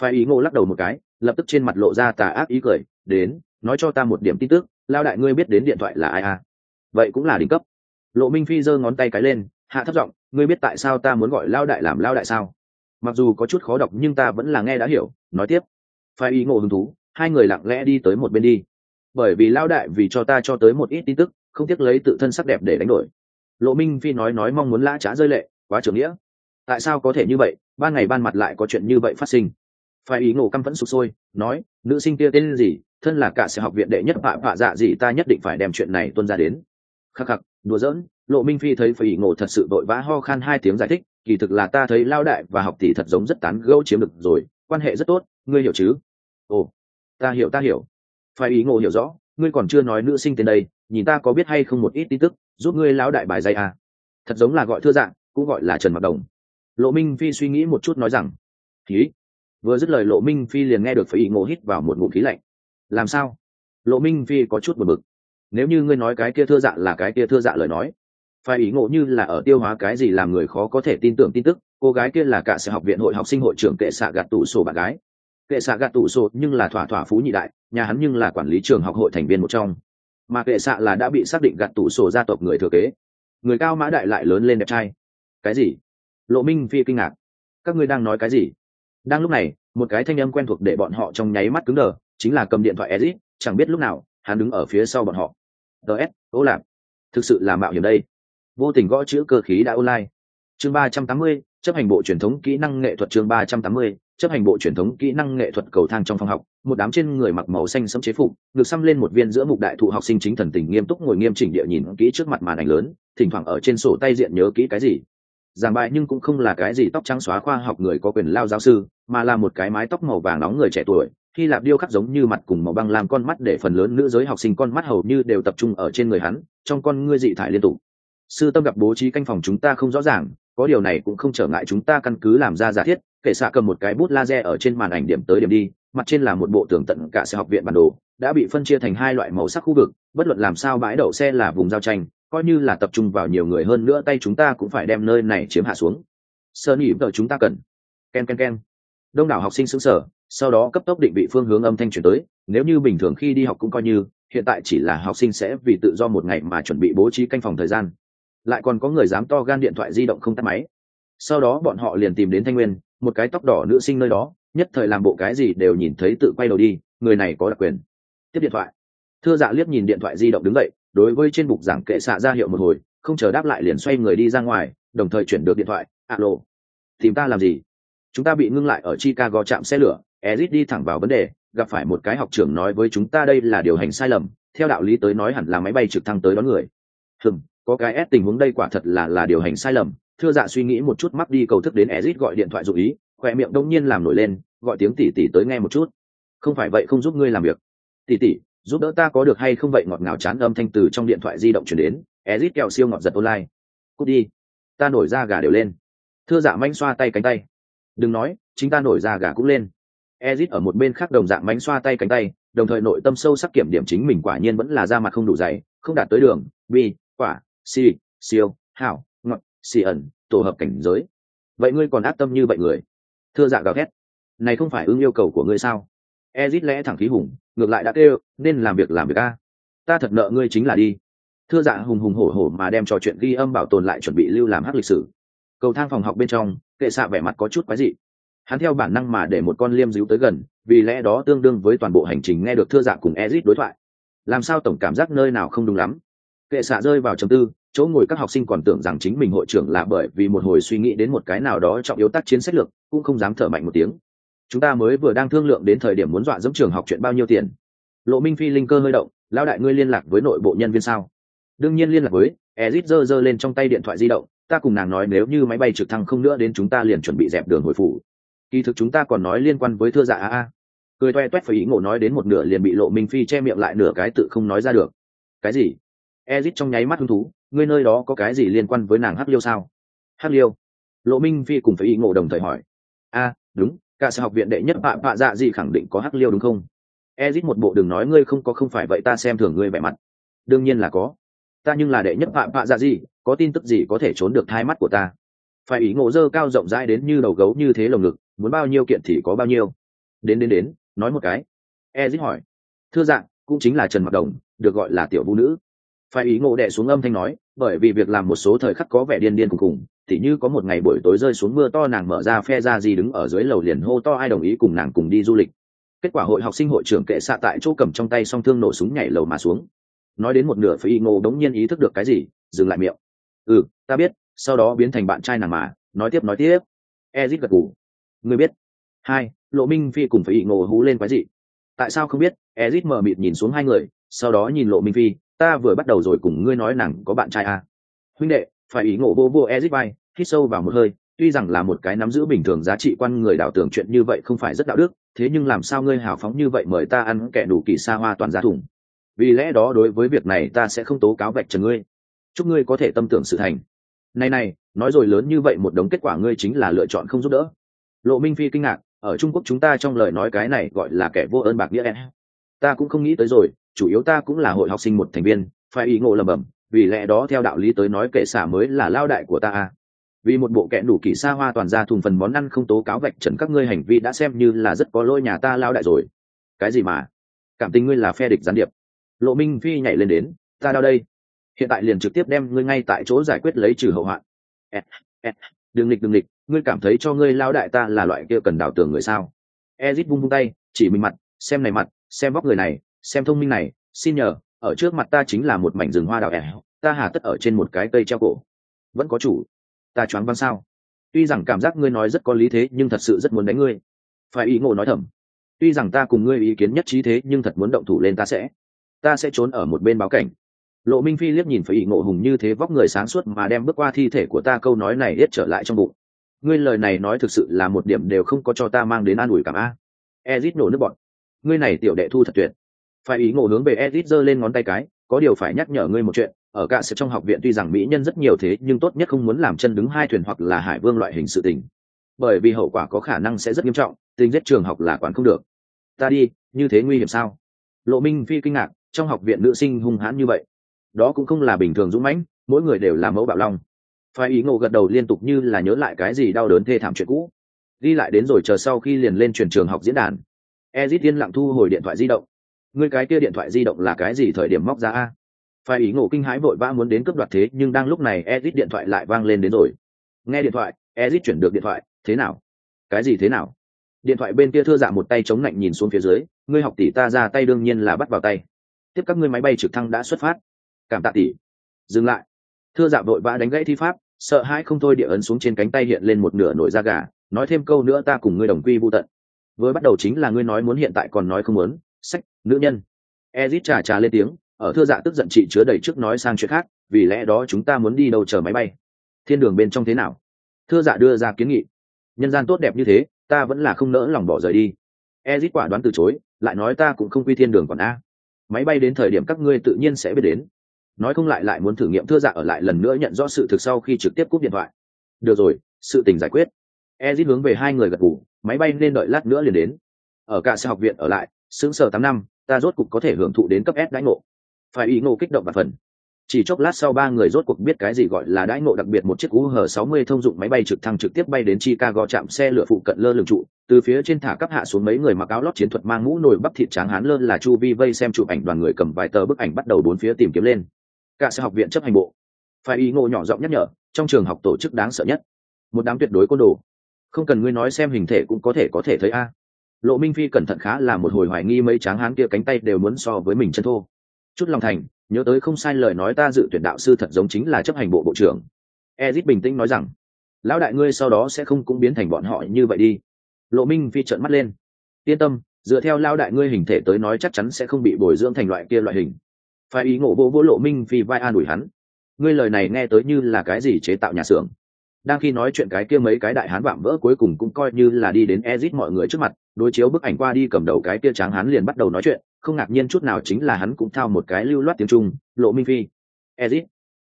Phải ý ngộ lắc đầu một cái, lập tức trên mặt lộ ra tà ác ý cười, đến, nói cho ta một điểm tin tức, lao đại ngươi biết đến điện thoại là ai à? Vậy cũng là đỉnh cấp. Lộ minh phi giơ ngón tay cái lên, hạ thấp giọng, ngươi biết tại sao ta muốn gọi lao đại làm lao đại sao? Mặc dù có chút khó đọc nhưng ta vẫn là nghe đã hiểu, nói tiếp. Phải ý ngộ hứng thú, hai người lặng lẽ đi tới một bên đi. Bởi vì lao đại vì cho ta cho tới một ít tin tức, không tiếc lấy tự thân sắc đẹp để đánh đổi lộ minh phi nói nói mong muốn lã trá rơi lệ, quá trưởng nghĩa. Tại sao có thể như vậy, ban ngày ban mặt lại có chuyện như vậy phát sinh? Phải ý ngộ căm phẫn sụp sôi, nói, nữ sinh kia tên gì, thân là cả sẽ học viện đệ nhất vạ vạ dạ gì, ta nhất định phải đem chuyện này tuân ra đến. Khắc khắc, đùa giỡn, lộ minh phi thấy phải ý ngộ thật sự vội vã ho khan hai tiếng giải thích, kỳ thực là ta thấy lao đại và học tỷ thật giống rất tán gẫu chiếm được rồi, quan hệ rất tốt, ngươi hiểu chứ? Ồ, ta hiểu ta hiểu. Phải ý ngộ hiểu rõ, ngươi còn chưa nói nữ sinh tên đây nhìn ta có biết hay không một ít tin tức, giúp ngươi lão đại bài dây à. thật giống là gọi thưa dạng, cũng gọi là trần mặc đồng. Lộ minh phi suy nghĩ một chút nói rằng khí vừa dứt lời lộ minh phi liền nghe được phải ý ngộ hít vào một ngụm khí lạnh. Làm sao? Lộ minh phi có chút buồn bực. Nếu như ngươi nói cái kia thưa dạ là cái kia thưa dạ lời nói, phải ý ngộ như là ở tiêu hóa cái gì làm người khó có thể tin tưởng tin tức, cô gái kia là cả sẽ học viện hội học sinh hội trưởng kệ xạ gạt tủ sổ bạn gái. Kệ xạ gạt tủ sổ nhưng là thỏa thỏa phú nhị đại, nhà hắn nhưng là quản lý trường học hội thành viên một trong mà kệ xạ là đã bị xác định gạt tủ sổ gia tộc người thừa kế. Người cao mã đại lại lớn lên đẹp trai. Cái gì? Lộ minh phi kinh ngạc. Các ngươi đang nói cái gì? Đang lúc này, một cái thanh âm quen thuộc để bọn họ trong nháy mắt cứng đờ, chính là cầm điện thoại ezit chẳng biết lúc nào, hắn đứng ở phía sau bọn họ. Ts ô lạp thực sự là mạo hiểm đây. Vô tình gõ chữ cơ khí đã online. Chương ba trăm tám mươi, chấp hành bộ truyền thống kỹ năng nghệ thuật chương ba trăm tám mươi chấp hành bộ truyền thống kỹ năng nghệ thuật cầu thang trong phòng học, một đám trên người mặc màu xanh sẫm chế phục được xăm lên một viên giữa mục đại thụ học sinh chính thần tình nghiêm túc ngồi nghiêm chỉnh địa nhìn kỹ trước mặt màn ảnh lớn, thỉnh thoảng ở trên sổ tay diện nhớ kỹ cái gì. Giảng bài nhưng cũng không là cái gì tóc trắng xóa khoa học người có quyền lao giáo sư, mà là một cái mái tóc màu vàng nóng người trẻ tuổi khi lạp điêu khắc giống như mặt cùng màu băng làm con mắt để phần lớn nữ giới học sinh con mắt hầu như đều tập trung ở trên người hắn, trong con ngươi dị thải liên tục. Sư tâm gặp bố trí canh phòng chúng ta không rõ ràng, có điều này cũng không trở ngại chúng ta căn cứ làm ra giả thiết kể xạ cầm một cái bút laser ở trên màn ảnh điểm tới điểm đi, mặt trên là một bộ tường tận cả xe học viện bản đồ, đã bị phân chia thành hai loại màu sắc khu vực, bất luận làm sao bãi đậu xe là vùng giao tranh, coi như là tập trung vào nhiều người hơn nữa tay chúng ta cũng phải đem nơi này chiếm hạ xuống. Sơ nhị vợ chúng ta cần. Ken ken ken. Đông đảo học sinh xứng sở sau đó cấp tốc định vị phương hướng âm thanh chuyển tới, nếu như bình thường khi đi học cũng coi như, hiện tại chỉ là học sinh sẽ vì tự do một ngày mà chuẩn bị bố trí canh phòng thời gian. Lại còn có người dám to gan điện thoại di động không tắt máy. Sau đó bọn họ liền tìm đến thanh nguyên một cái tóc đỏ nữ sinh nơi đó, nhất thời làm bộ cái gì đều nhìn thấy tự quay đầu đi, người này có đặc quyền. Tiếp điện thoại. Thưa dạ liếc nhìn điện thoại di động đứng dậy, đối với trên bục giảng kệ xạ ra hiệu một hồi, không chờ đáp lại liền xoay người đi ra ngoài, đồng thời chuyển được điện thoại, alo, tìm ta làm gì? Chúng ta bị ngưng lại ở chicago trạm xe lửa ezit đi thẳng vào vấn đề, gặp phải một cái học trưởng nói với chúng ta đây là điều hành sai lầm, theo đạo lý tới nói hẳn là máy bay trực thăng tới đón người. Hừm, có cái ép tình huống đây quả thật là là điều hành sai lầm thưa dạ suy nghĩ một chút mắc đi cầu thức đến ezit gọi điện thoại dụ ý khoe miệng đông nhiên làm nổi lên, gọi tiếng tỉ tỉ tới nghe một chút. Không phải vậy không giúp ngươi làm việc. Tỉ tỉ, giúp đỡ ta có được hay không vậy? Ngọt ngào chán âm thanh từ trong điện thoại di động chuyển đến ezit kẹo siêu ngọt giật online. Cút đi. Ta nổi ra gà đều lên. Thưa dạ manh xoa tay cánh tay. Đừng nói, chính ta nổi ra gà cũng lên. Ezit ở một bên khác đồng dạng mánh xoa tay cánh tay, đồng thời nội tâm sâu sắc kiểm điểm chính mình quả nhiên vẫn là da mặt không đủ dày, không đạt tới đường, bi, quả, si, siêu, hảo xì ẩn, tổ hợp cảnh giới. Vậy ngươi còn ác tâm như vậy người? Thưa dạ gào thét. Này không phải ứng yêu cầu của ngươi sao? Ezit lẽ thẳng khí hùng, ngược lại đã kêu, nên làm việc làm việc a. Ta thật nợ ngươi chính là đi. Thưa dạ hùng hùng hổ hổ mà đem trò chuyện ghi âm bảo tồn lại chuẩn bị lưu làm hát lịch sử. Cầu thang phòng học bên trong, kệ xạ vẻ mặt có chút quái dị. Hắn theo bản năng mà để một con liêm díu tới gần, vì lẽ đó tương đương với toàn bộ hành trình nghe được thưa dạ cùng ezit đối thoại. Làm sao tổng cảm giác nơi nào không đúng lắm? Kệ xạ rơi vào chầm tư chỗ ngồi các học sinh còn tưởng rằng chính mình hội trưởng là bởi vì một hồi suy nghĩ đến một cái nào đó trọng yếu tác chiến sách lược, cũng không dám thở mạnh một tiếng. Chúng ta mới vừa đang thương lượng đến thời điểm muốn dọa dẫm trường học chuyện bao nhiêu tiền. Lộ minh phi linh cơ hơi động lao đại ngươi liên lạc với nội bộ nhân viên sao? Đương nhiên liên lạc với. Ezit giơ giơ lên trong tay điện thoại di động, ta cùng nàng nói nếu như máy bay trực thăng không nữa đến chúng ta liền chuẩn bị dẹp đường hồi phủ. Kỳ thực chúng ta còn nói liên quan với thưa dạ a a. Cười toe toét phải ý ngộ nói đến một nửa liền bị lộ minh phi che miệng lại nửa cái tự không nói ra được. Cái gì? Ezit trong nháy mắt hứng thú ngươi nơi đó có cái gì liên quan với nàng hắc liêu sao? Hắc liêu? Lộ minh phi cùng phải ý ngộ đồng thời hỏi. A, đúng, cả sở học viện đệ nhất bạ bạ dạ gì khẳng định có hắc liêu đúng không? Ezit một bộ đừng nói ngươi không có không phải vậy ta xem thường ngươi vẻ mặt. Đương nhiên là có. Ta nhưng là đệ nhất bạ bạ dạ gì, có tin tức gì có thể trốn được thai mắt của ta? Phải ý ngộ dơ cao rộng rãi đến như đầu gấu như thế lồng ngực, muốn bao nhiêu kiện thì có bao nhiêu. Đến đến đến, nói một cái. Ezit hỏi. Thưa dạng, cũng chính là trần mặc đồng, được gọi là tiểu vũ nữ. Phải ý ngộ đệ xuống âm thanh nói bởi vì việc làm một số thời khắc có vẻ điên điên cùng cùng thì như có một ngày buổi tối rơi xuống mưa to nàng mở ra phe ra gì đứng ở dưới lầu liền hô to ai đồng ý cùng nàng cùng đi du lịch. Kết quả hội học sinh hội trưởng kệ xạ tại chỗ cầm trong tay song thương nổ súng nhảy lầu mà xuống. Nói đến một nửa phải y ngô đống nhiên ý thức được cái gì, dừng lại miệng. Ừ ta biết, sau đó biến thành bạn trai nàng mà, nói tiếp nói tiếp. Ezit gật gù. Ngươi biết. Hai, lộ minh phi cùng phải y ngô hú lên quái gì tại sao không biết, ezit mờ mịt nhìn xuống hai người, sau đó nhìn lộ minh phi ta vừa bắt đầu rồi cùng ngươi nói nàng có bạn trai à. huynh đệ, phải ý ngộ vô vô ezit bay hít sâu vào một hơi, tuy rằng là một cái nắm giữ bình thường giá trị quan người đảo tưởng chuyện như vậy không phải rất đạo đức, thế nhưng làm sao ngươi hào phóng như vậy mời ta ăn kẻ đủ kỳ xa hoa toàn gia thủng. Vì lẽ đó đối với việc này ta sẽ không tố cáo vạch trần ngươi. Chúc ngươi có thể tâm tưởng sự thành. Này này, nói rồi lớn như vậy một đống kết quả ngươi chính là lựa chọn không giúp đỡ. Lộ minh phi kinh ngạc, ở trung quốc chúng ta trong lời nói cái này gọi là kẻ vô ơn bạc nghĩa. Ta cũng không nghĩ tới rồi chủ yếu ta cũng là hội học sinh một thành viên, phải ý ngộ lầm bầm vì lẽ đó theo đạo lý tới nói kệ xả mới là lao đại của ta vì một bộ kẽ đủ kỳ xa hoa toàn ra thùng phần món ăn không tố cáo vạch trần các ngươi hành vi đã xem như là rất có lỗi nhà ta lao đại rồi. Cái gì mà? Cảm tình ngươi là phe địch gián điệp. Lộ minh phi nhảy lên đến, ta đau đây? Hiện tại liền trực tiếp đem ngươi ngay tại chỗ giải quyết lấy trừ hậu hoạn. Đừng lịch đừng lịch ngươi cảm thấy cho ngươi lao đại ta là loại kia cần đào tường người sao? Ezit vung vung tay, chỉ mình mặt, xem này mặt, xem vóc người này xem thông minh này, xin nhờ, ở trước mặt ta chính là một mảnh rừng hoa đào ẻo ta hà tất ở trên một cái cây treo cổ. Vẫn có chủ. Ta choáng văn sao? Tuy rằng cảm giác ngươi nói rất có lý thế, nhưng thật sự rất muốn đánh ngươi. Phải ý ngộ nói thầm. Tuy rằng ta cùng ngươi ý kiến nhất trí thế, nhưng thật muốn động thủ lên ta sẽ. Ta sẽ trốn ở một bên báo cảnh. Lộ minh phi liếc nhìn phải ý ngộ hùng như thế vóc người sáng suốt mà đem bước qua thi thể của ta câu nói này hết trở lại trong bụng. Ngươi lời này nói thực sự là một điểm đều không có cho ta mang đến an ủi cảm a. Ezit nổ nước bọn ngươi này tiểu đệ thu thật tuyệt phải ý ngộ hướng về edit giơ lên ngón tay cái, có điều phải nhắc nhở ngươi một chuyện, ở cả sẽ trong học viện tuy rằng mỹ nhân rất nhiều thế, nhưng tốt nhất không muốn làm chân đứng hai thuyền hoặc là hải vương loại hình sự tình. Bởi vì hậu quả có khả năng sẽ rất nghiêm trọng tình giết trường học là quản không được. Ta đi, như thế nguy hiểm sao? Lộ minh phi kinh ngạc, trong học viện nữ sinh hung hãn như vậy. Đó cũng không là bình thường dũng mãnh, mỗi người đều là mẫu bạo long. Phải ý ngộ gật đầu liên tục như là nhớ lại cái gì đau đớn thê thảm chuyện cũ. Đi lại đến rồi chờ sau khi liền lên truyền trường học diễn đàn. Ezit yên lặng thu hồi điện thoại di động ngươi cái kia điện thoại di động là cái gì thời điểm móc ra a? Phải ý ngộ kinh hãi vội vã muốn đến cướp đoạt thế, nhưng đang lúc này ezit điện thoại lại vang lên đến rồi. Nghe điện thoại, ezit chuyển được điện thoại, thế nào? Cái gì thế nào? Điện thoại bên kia thưa dạ một tay chống lạnh nhìn xuống phía dưới, ngươi học tỷ ta ra tay đương nhiên là bắt vào tay. Tiếp các ngươi máy bay trực thăng đã xuất phát. Cảm tạ tỷ. Dừng lại. Thưa dạ vội vã đánh gãy thi pháp, sợ hãi không thôi địa ấn xuống trên cánh tay hiện lên một nửa nổi da gà, nói thêm câu nữa ta cùng ngươi đồng quy vô tận. Với bắt đầu chính là ngươi nói muốn hiện tại còn nói không muốn, sách nữ nhân. Ezit trà trà lên tiếng, ở thưa dạ tức giận chị chứa đầy trước nói sang chuyện khác, vì lẽ đó chúng ta muốn đi đâu chờ máy bay. Thiên đường bên trong thế nào? Thưa dạ đưa ra kiến nghị. Nhân gian tốt đẹp như thế, ta vẫn là không nỡ lòng bỏ rời đi. Ezit quả đoán từ chối, lại nói ta cũng không quy thiên đường còn a. Máy bay đến thời điểm các ngươi tự nhiên sẽ biết đến. Nói không lại lại muốn thử nghiệm thưa dạ ở lại lần nữa nhận rõ sự thực sau khi trực tiếp cúp điện thoại. Được rồi, sự tình giải quyết. Ezit hướng về hai người gật ngủ máy bay nên đợi lát nữa liền đến. Ở cả xe học viện ở lại xứng sờ tám năm ta rốt cục có thể hưởng thụ đến cấp s đãi ngộ phải ý ngộ kích động và phần chỉ chốc lát sau ba người rốt cuộc biết cái gì gọi là đãi ngộ đặc biệt một chiếc UH 60 thông dụng máy bay trực thăng trực tiếp bay đến Chicago chạm xe lửa phụ cận lơ lửng trụ, từ phía trên thả cấp hạ xuống mấy người mặc áo lót chiến thuật mang mũ nồi bắp thịt trắng hán lơ là chu vi vây xem chụp ảnh đoàn người cầm vài tờ bức ảnh bắt đầu bốn phía tìm kiếm lên. Cả sẽ học viện chấp hành bộ. Phải ý ngộ nhỏ giọng nhắc nhở, trong trường học tổ chức đáng sợ nhất. Một đám tuyệt đối côn đồ. Không cần ngươi nói xem hình thể cũng có thể có thể thấy a. Lộ Minh Phi cẩn thận khá là một hồi hoài nghi mấy tráng hán kia cánh tay đều muốn so với mình chân thô. Chút lòng thành, nhớ tới không sai lời nói ta dự tuyển đạo sư thật giống chính là chấp hành bộ bộ trưởng. Ezit bình tĩnh nói rằng, lão đại ngươi sau đó sẽ không cũng biến thành bọn họ như vậy đi. Lộ minh phi trợn mắt lên. Yên tâm, dựa theo lao đại ngươi hình thể tới nói chắc chắn sẽ không bị bồi dưỡng thành loại kia loại hình. Phải ý ngộ vô vô lộ minh phi vai an ủi hắn. Ngươi lời này nghe tới như là cái gì chế tạo nhà xưởng? Đang khi nói chuyện cái kia mấy cái đại hán vạm vỡ cuối cùng cũng coi như là đi đến ezit mọi người trước mặt, đối chiếu bức ảnh qua đi cầm đầu cái kia tráng hán liền bắt đầu nói chuyện, không ngạc nhiên chút nào chính là hắn cũng thao một cái lưu loát tiếng trung, lộ minh phi, ezit,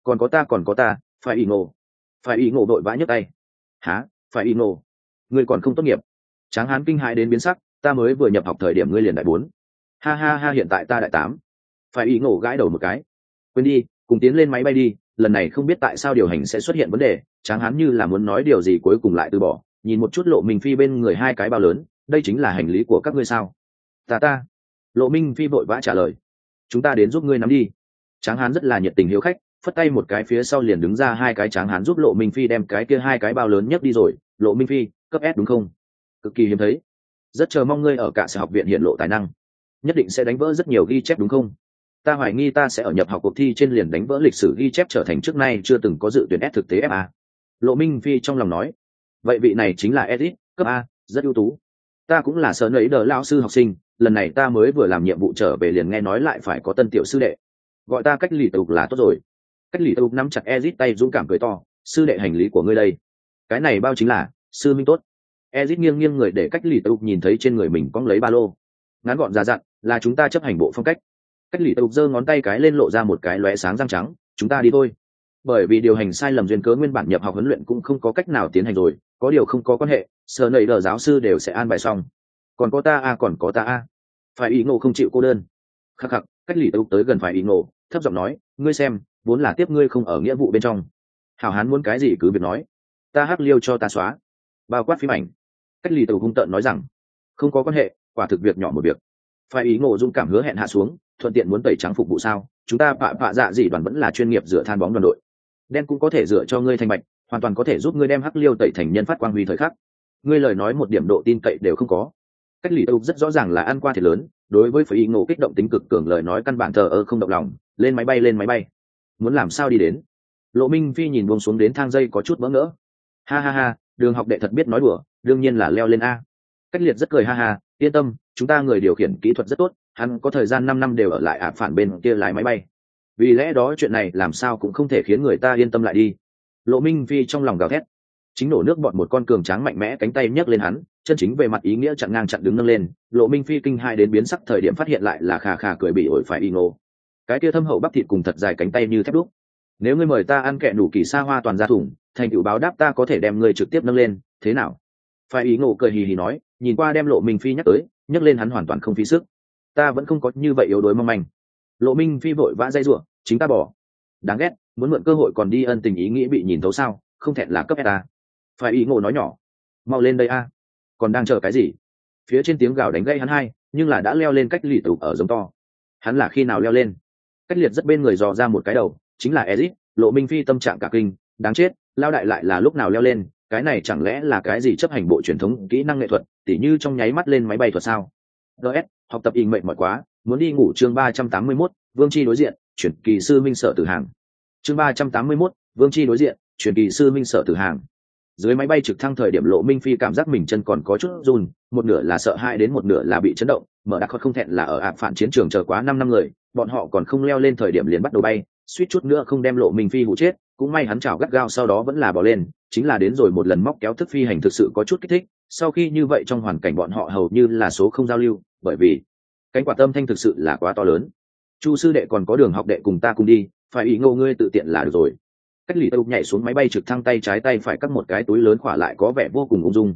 còn có ta, còn có ta, phải ý ngộ, phải ý ngộ đội vã nhấc tay. Há phải ý ngộ? Ngươi còn không tốt nghiệp? Tráng hán kinh hãi đến biến sắc, ta mới vừa nhập học thời điểm ngươi liền đại bốn. Ha ha ha, hiện tại ta đại tám. Phải ý ngộ gãi đầu một cái. Quên đi cùng tiến lên máy bay đi, lần này không biết tại sao điều hành sẽ xuất hiện vấn đề, tráng hán như là muốn nói điều gì cuối cùng lại từ bỏ, nhìn một chút lộ minh phi bên người hai cái bao lớn, đây chính là hành lý của các ngươi sao? Ta ta. Lộ minh phi vội vã trả lời. Chúng ta đến giúp ngươi nắm đi. Tráng hán rất là nhiệt tình hiếu khách, phất tay một cái phía sau liền đứng ra hai cái tráng hán giúp lộ minh phi đem cái kia hai cái bao lớn nhất đi rồi. Lộ minh phi, cấp s đúng không? Cực kỳ hiếm thấy. Rất chờ mong ngươi ở cả sở học viện hiện lộ tài năng. Nhất định sẽ đánh vỡ rất nhiều ghi chép đúng không? Ta hoài nghi ta sẽ ở nhập học cuộc thi trên liền đánh vỡ lịch sử ghi chép trở thành trước nay chưa từng có dự tuyển S thực tế FA. Lộ Minh Phi trong lòng nói, vậy vị này chính là Edit, cấp A, rất ưu tú. Ta cũng là sớm ấy đờ lao sư học sinh, lần này ta mới vừa làm nhiệm vụ trở về liền nghe nói lại phải có tân tiểu sư đệ. Gọi ta cách lì tục là tốt rồi. Cách lì tục nắm chặt Edit tay dũng cảm cười to, sư đệ hành lý của ngươi đây. Cái này bao chính là, sư minh tốt. Edit nghiêng nghiêng người để cách lì tục nhìn thấy trên người mình cong lấy ba lô. Ngắn gọn ra dặn, là chúng ta chấp hành bộ phong cách cách lì tục giơ ngón tay cái lên lộ ra một cái lóe sáng răng trắng chúng ta đi thôi. Bởi vì điều hành sai lầm duyên cớ nguyên bản nhập học huấn luyện cũng không có cách nào tiến hành rồi có điều không có quan hệ sở nầy đờ giáo sư đều sẽ an bài xong. Còn có ta a à, còn có ta a. À. phải ý ngộ không chịu cô đơn. Khắc khắc cách lì tục tới gần phải ý ngộ thấp giọng nói ngươi xem vốn là tiếp ngươi không ở nghĩa vụ bên trong. Hảo hán muốn cái gì cứ việc nói. Ta hắc liêu cho ta xóa. Bao quát phim ảnh. Cách lì tục hung tợn nói rằng không có quan hệ quả thực việc nhỏ một việc phải ý ngộ dung cảm hứa hẹn hạ xuống, thuận tiện muốn tẩy trắng phục vụ sao? Chúng ta bạ bạ dạ dị đoàn vẫn là chuyên nghiệp dựa than bóng đoàn đội. Đen cũng có thể dựa cho ngươi thành bạch, hoàn toàn có thể giúp ngươi đem hắc liêu tẩy thành nhân phát quang huy thời khắc. Ngươi lời nói một điểm độ tin cậy đều không có. Cách lì âu rất rõ ràng là ăn qua thiệt lớn, đối với phải ý ngộ kích động tính cực cường lời nói căn bản thờ ơ không động lòng, lên máy bay, lên máy bay. Muốn làm sao đi đến? Lộ minh phi nhìn buông xuống đến thang dây có chút bỡ ngỡ. Ha ha ha, đường học đệ thật biết nói đùa, đương nhiên là leo lên a. Cách liệt rất cười ha ha, yên tâm chúng ta người điều khiển kỹ thuật rất tốt, hắn có thời gian năm năm đều ở lại ả phản bên kia lái máy bay. Vì lẽ đó chuyện này làm sao cũng không thể khiến người ta yên tâm lại đi. Lộ minh phi trong lòng gào thét. Chính nổ nước bọn một con cường tráng mạnh mẽ cánh tay nhấc lên hắn, chân chính về mặt ý nghĩa chặn ngang chặn đứng nâng lên. Lộ minh phi kinh hai đến biến sắc thời điểm phát hiện lại là khà khà cười bị ổi phải y ngô cái kia thâm hậu bắp thịt cùng thật dài cánh tay như thép đúc. Nếu ngươi mời ta ăn kẹ đủ kỳ xa hoa toàn ra thủng, thành tựu báo đáp ta có thể đem ngươi trực tiếp nâng lên. Thế nào? Phải ý ngộ cười hì hì nói, nhìn qua đem lộ minh phi nhắc tới nhấc lên hắn hoàn toàn không phí sức. Ta vẫn không có như vậy yếu đuối mong manh. Lộ minh phi vội vã dây rủa, chính ta bỏ. Đáng ghét, muốn mượn cơ hội còn đi ân tình ý nghĩ bị nhìn thấu sao, không thẹn là cấp ta phải ý ngộ nói nhỏ. Mau lên đây a. Còn đang chờ cái gì? Phía trên tiếng gào đánh gây hắn hai, nhưng là đã leo lên cách lì tủ ở giống to. Hắn là khi nào leo lên? Cách liệt rất bên người dò ra một cái đầu, chính là ezit, lộ minh phi tâm trạng cả kinh, đáng chết, lao đại lại là lúc nào leo lên, cái này chẳng lẽ là cái gì chấp hành bộ truyền thống kỹ năng nghệ thuật tỉ như trong nháy mắt lên máy bay thuật sao? Ts học tập ỉ mệnh mỏi quá, muốn đi ngủ chương ba trăm tám mươi mốt, vương chi đối diện, chuyển kỳ sư minh sở tử hàng. Chương ba trăm tám mươi mốt, vương chi đối diện, chuyển kỳ sư minh sở tử hàng. Dưới máy bay trực thăng thời điểm lộ minh phi cảm giác mình chân còn có chút run, một nửa là sợ hãi đến một nửa là bị chấn động, mở đặc không thẹn là ở ạp phản chiến trường chờ quá năm năm người, bọn họ còn không leo lên thời điểm liền bắt đầu bay, suýt chút nữa không đem lộ minh phi hụ chết, cũng may hắn chảo gắt gao sau đó vẫn là bỏ lên, chính là đến rồi một lần móc kéo thức phi hành thực sự có chút kích thích sau khi như vậy trong hoàn cảnh bọn họ hầu như là số không giao lưu, bởi vì cánh quả tâm thanh thực sự là quá to lớn. Chu sư đệ còn có đường học đệ cùng ta cùng đi, phải ý ngô ngươi tự tiện là được rồi. Cách lì tâu nhảy xuống máy bay trực thăng tay trái tay phải cắt một cái túi lớn khỏa lại có vẻ vô cùng ung dung.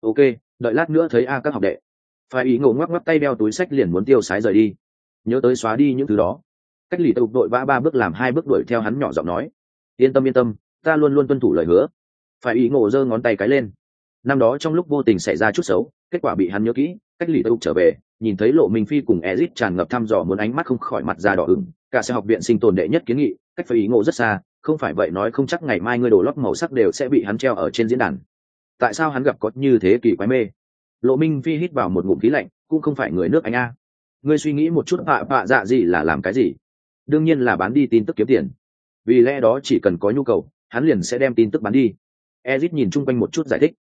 Ok, đợi lát nữa thấy a các học đệ. Phải ý ngộ ngoắc ngoắc tay đeo túi sách liền muốn tiêu sái rời đi. Nhớ tới xóa đi những thứ đó. Cách lì tâu đội vã ba bước làm hai bước đuổi theo hắn nhỏ giọng nói. Yên tâm yên tâm, ta luôn luôn tuân thủ lời hứa. Phải ý ngộ giơ ngón tay cái lên năm đó trong lúc vô tình xảy ra chút xấu, kết quả bị hắn nhớ kỹ, cách lì tâu trở về, nhìn thấy lộ minh phi cùng ezit tràn ngập thăm dò muốn ánh mắt không khỏi mặt ra đỏ ửng, cả sẽ học viện sinh tồn đệ nhất kiến nghị, cách phải ý ngộ rất xa, không phải vậy nói không chắc ngày mai ngươi đổ lót màu sắc đều sẽ bị hắn treo ở trên diễn đàn. Tại sao hắn gặp có như thế kỳ quái mê? Lộ minh phi hít vào một ngụm khí lạnh, cũng không phải người nước anh a. Ngươi suy nghĩ một chút bạ bạ dạ gì là làm cái gì? Đương nhiên là bán đi tin tức kiếm tiền. Vì lẽ đó chỉ cần có nhu cầu, hắn liền sẽ đem tin tức bán đi. Ezit nhìn chung quanh một chút giải thích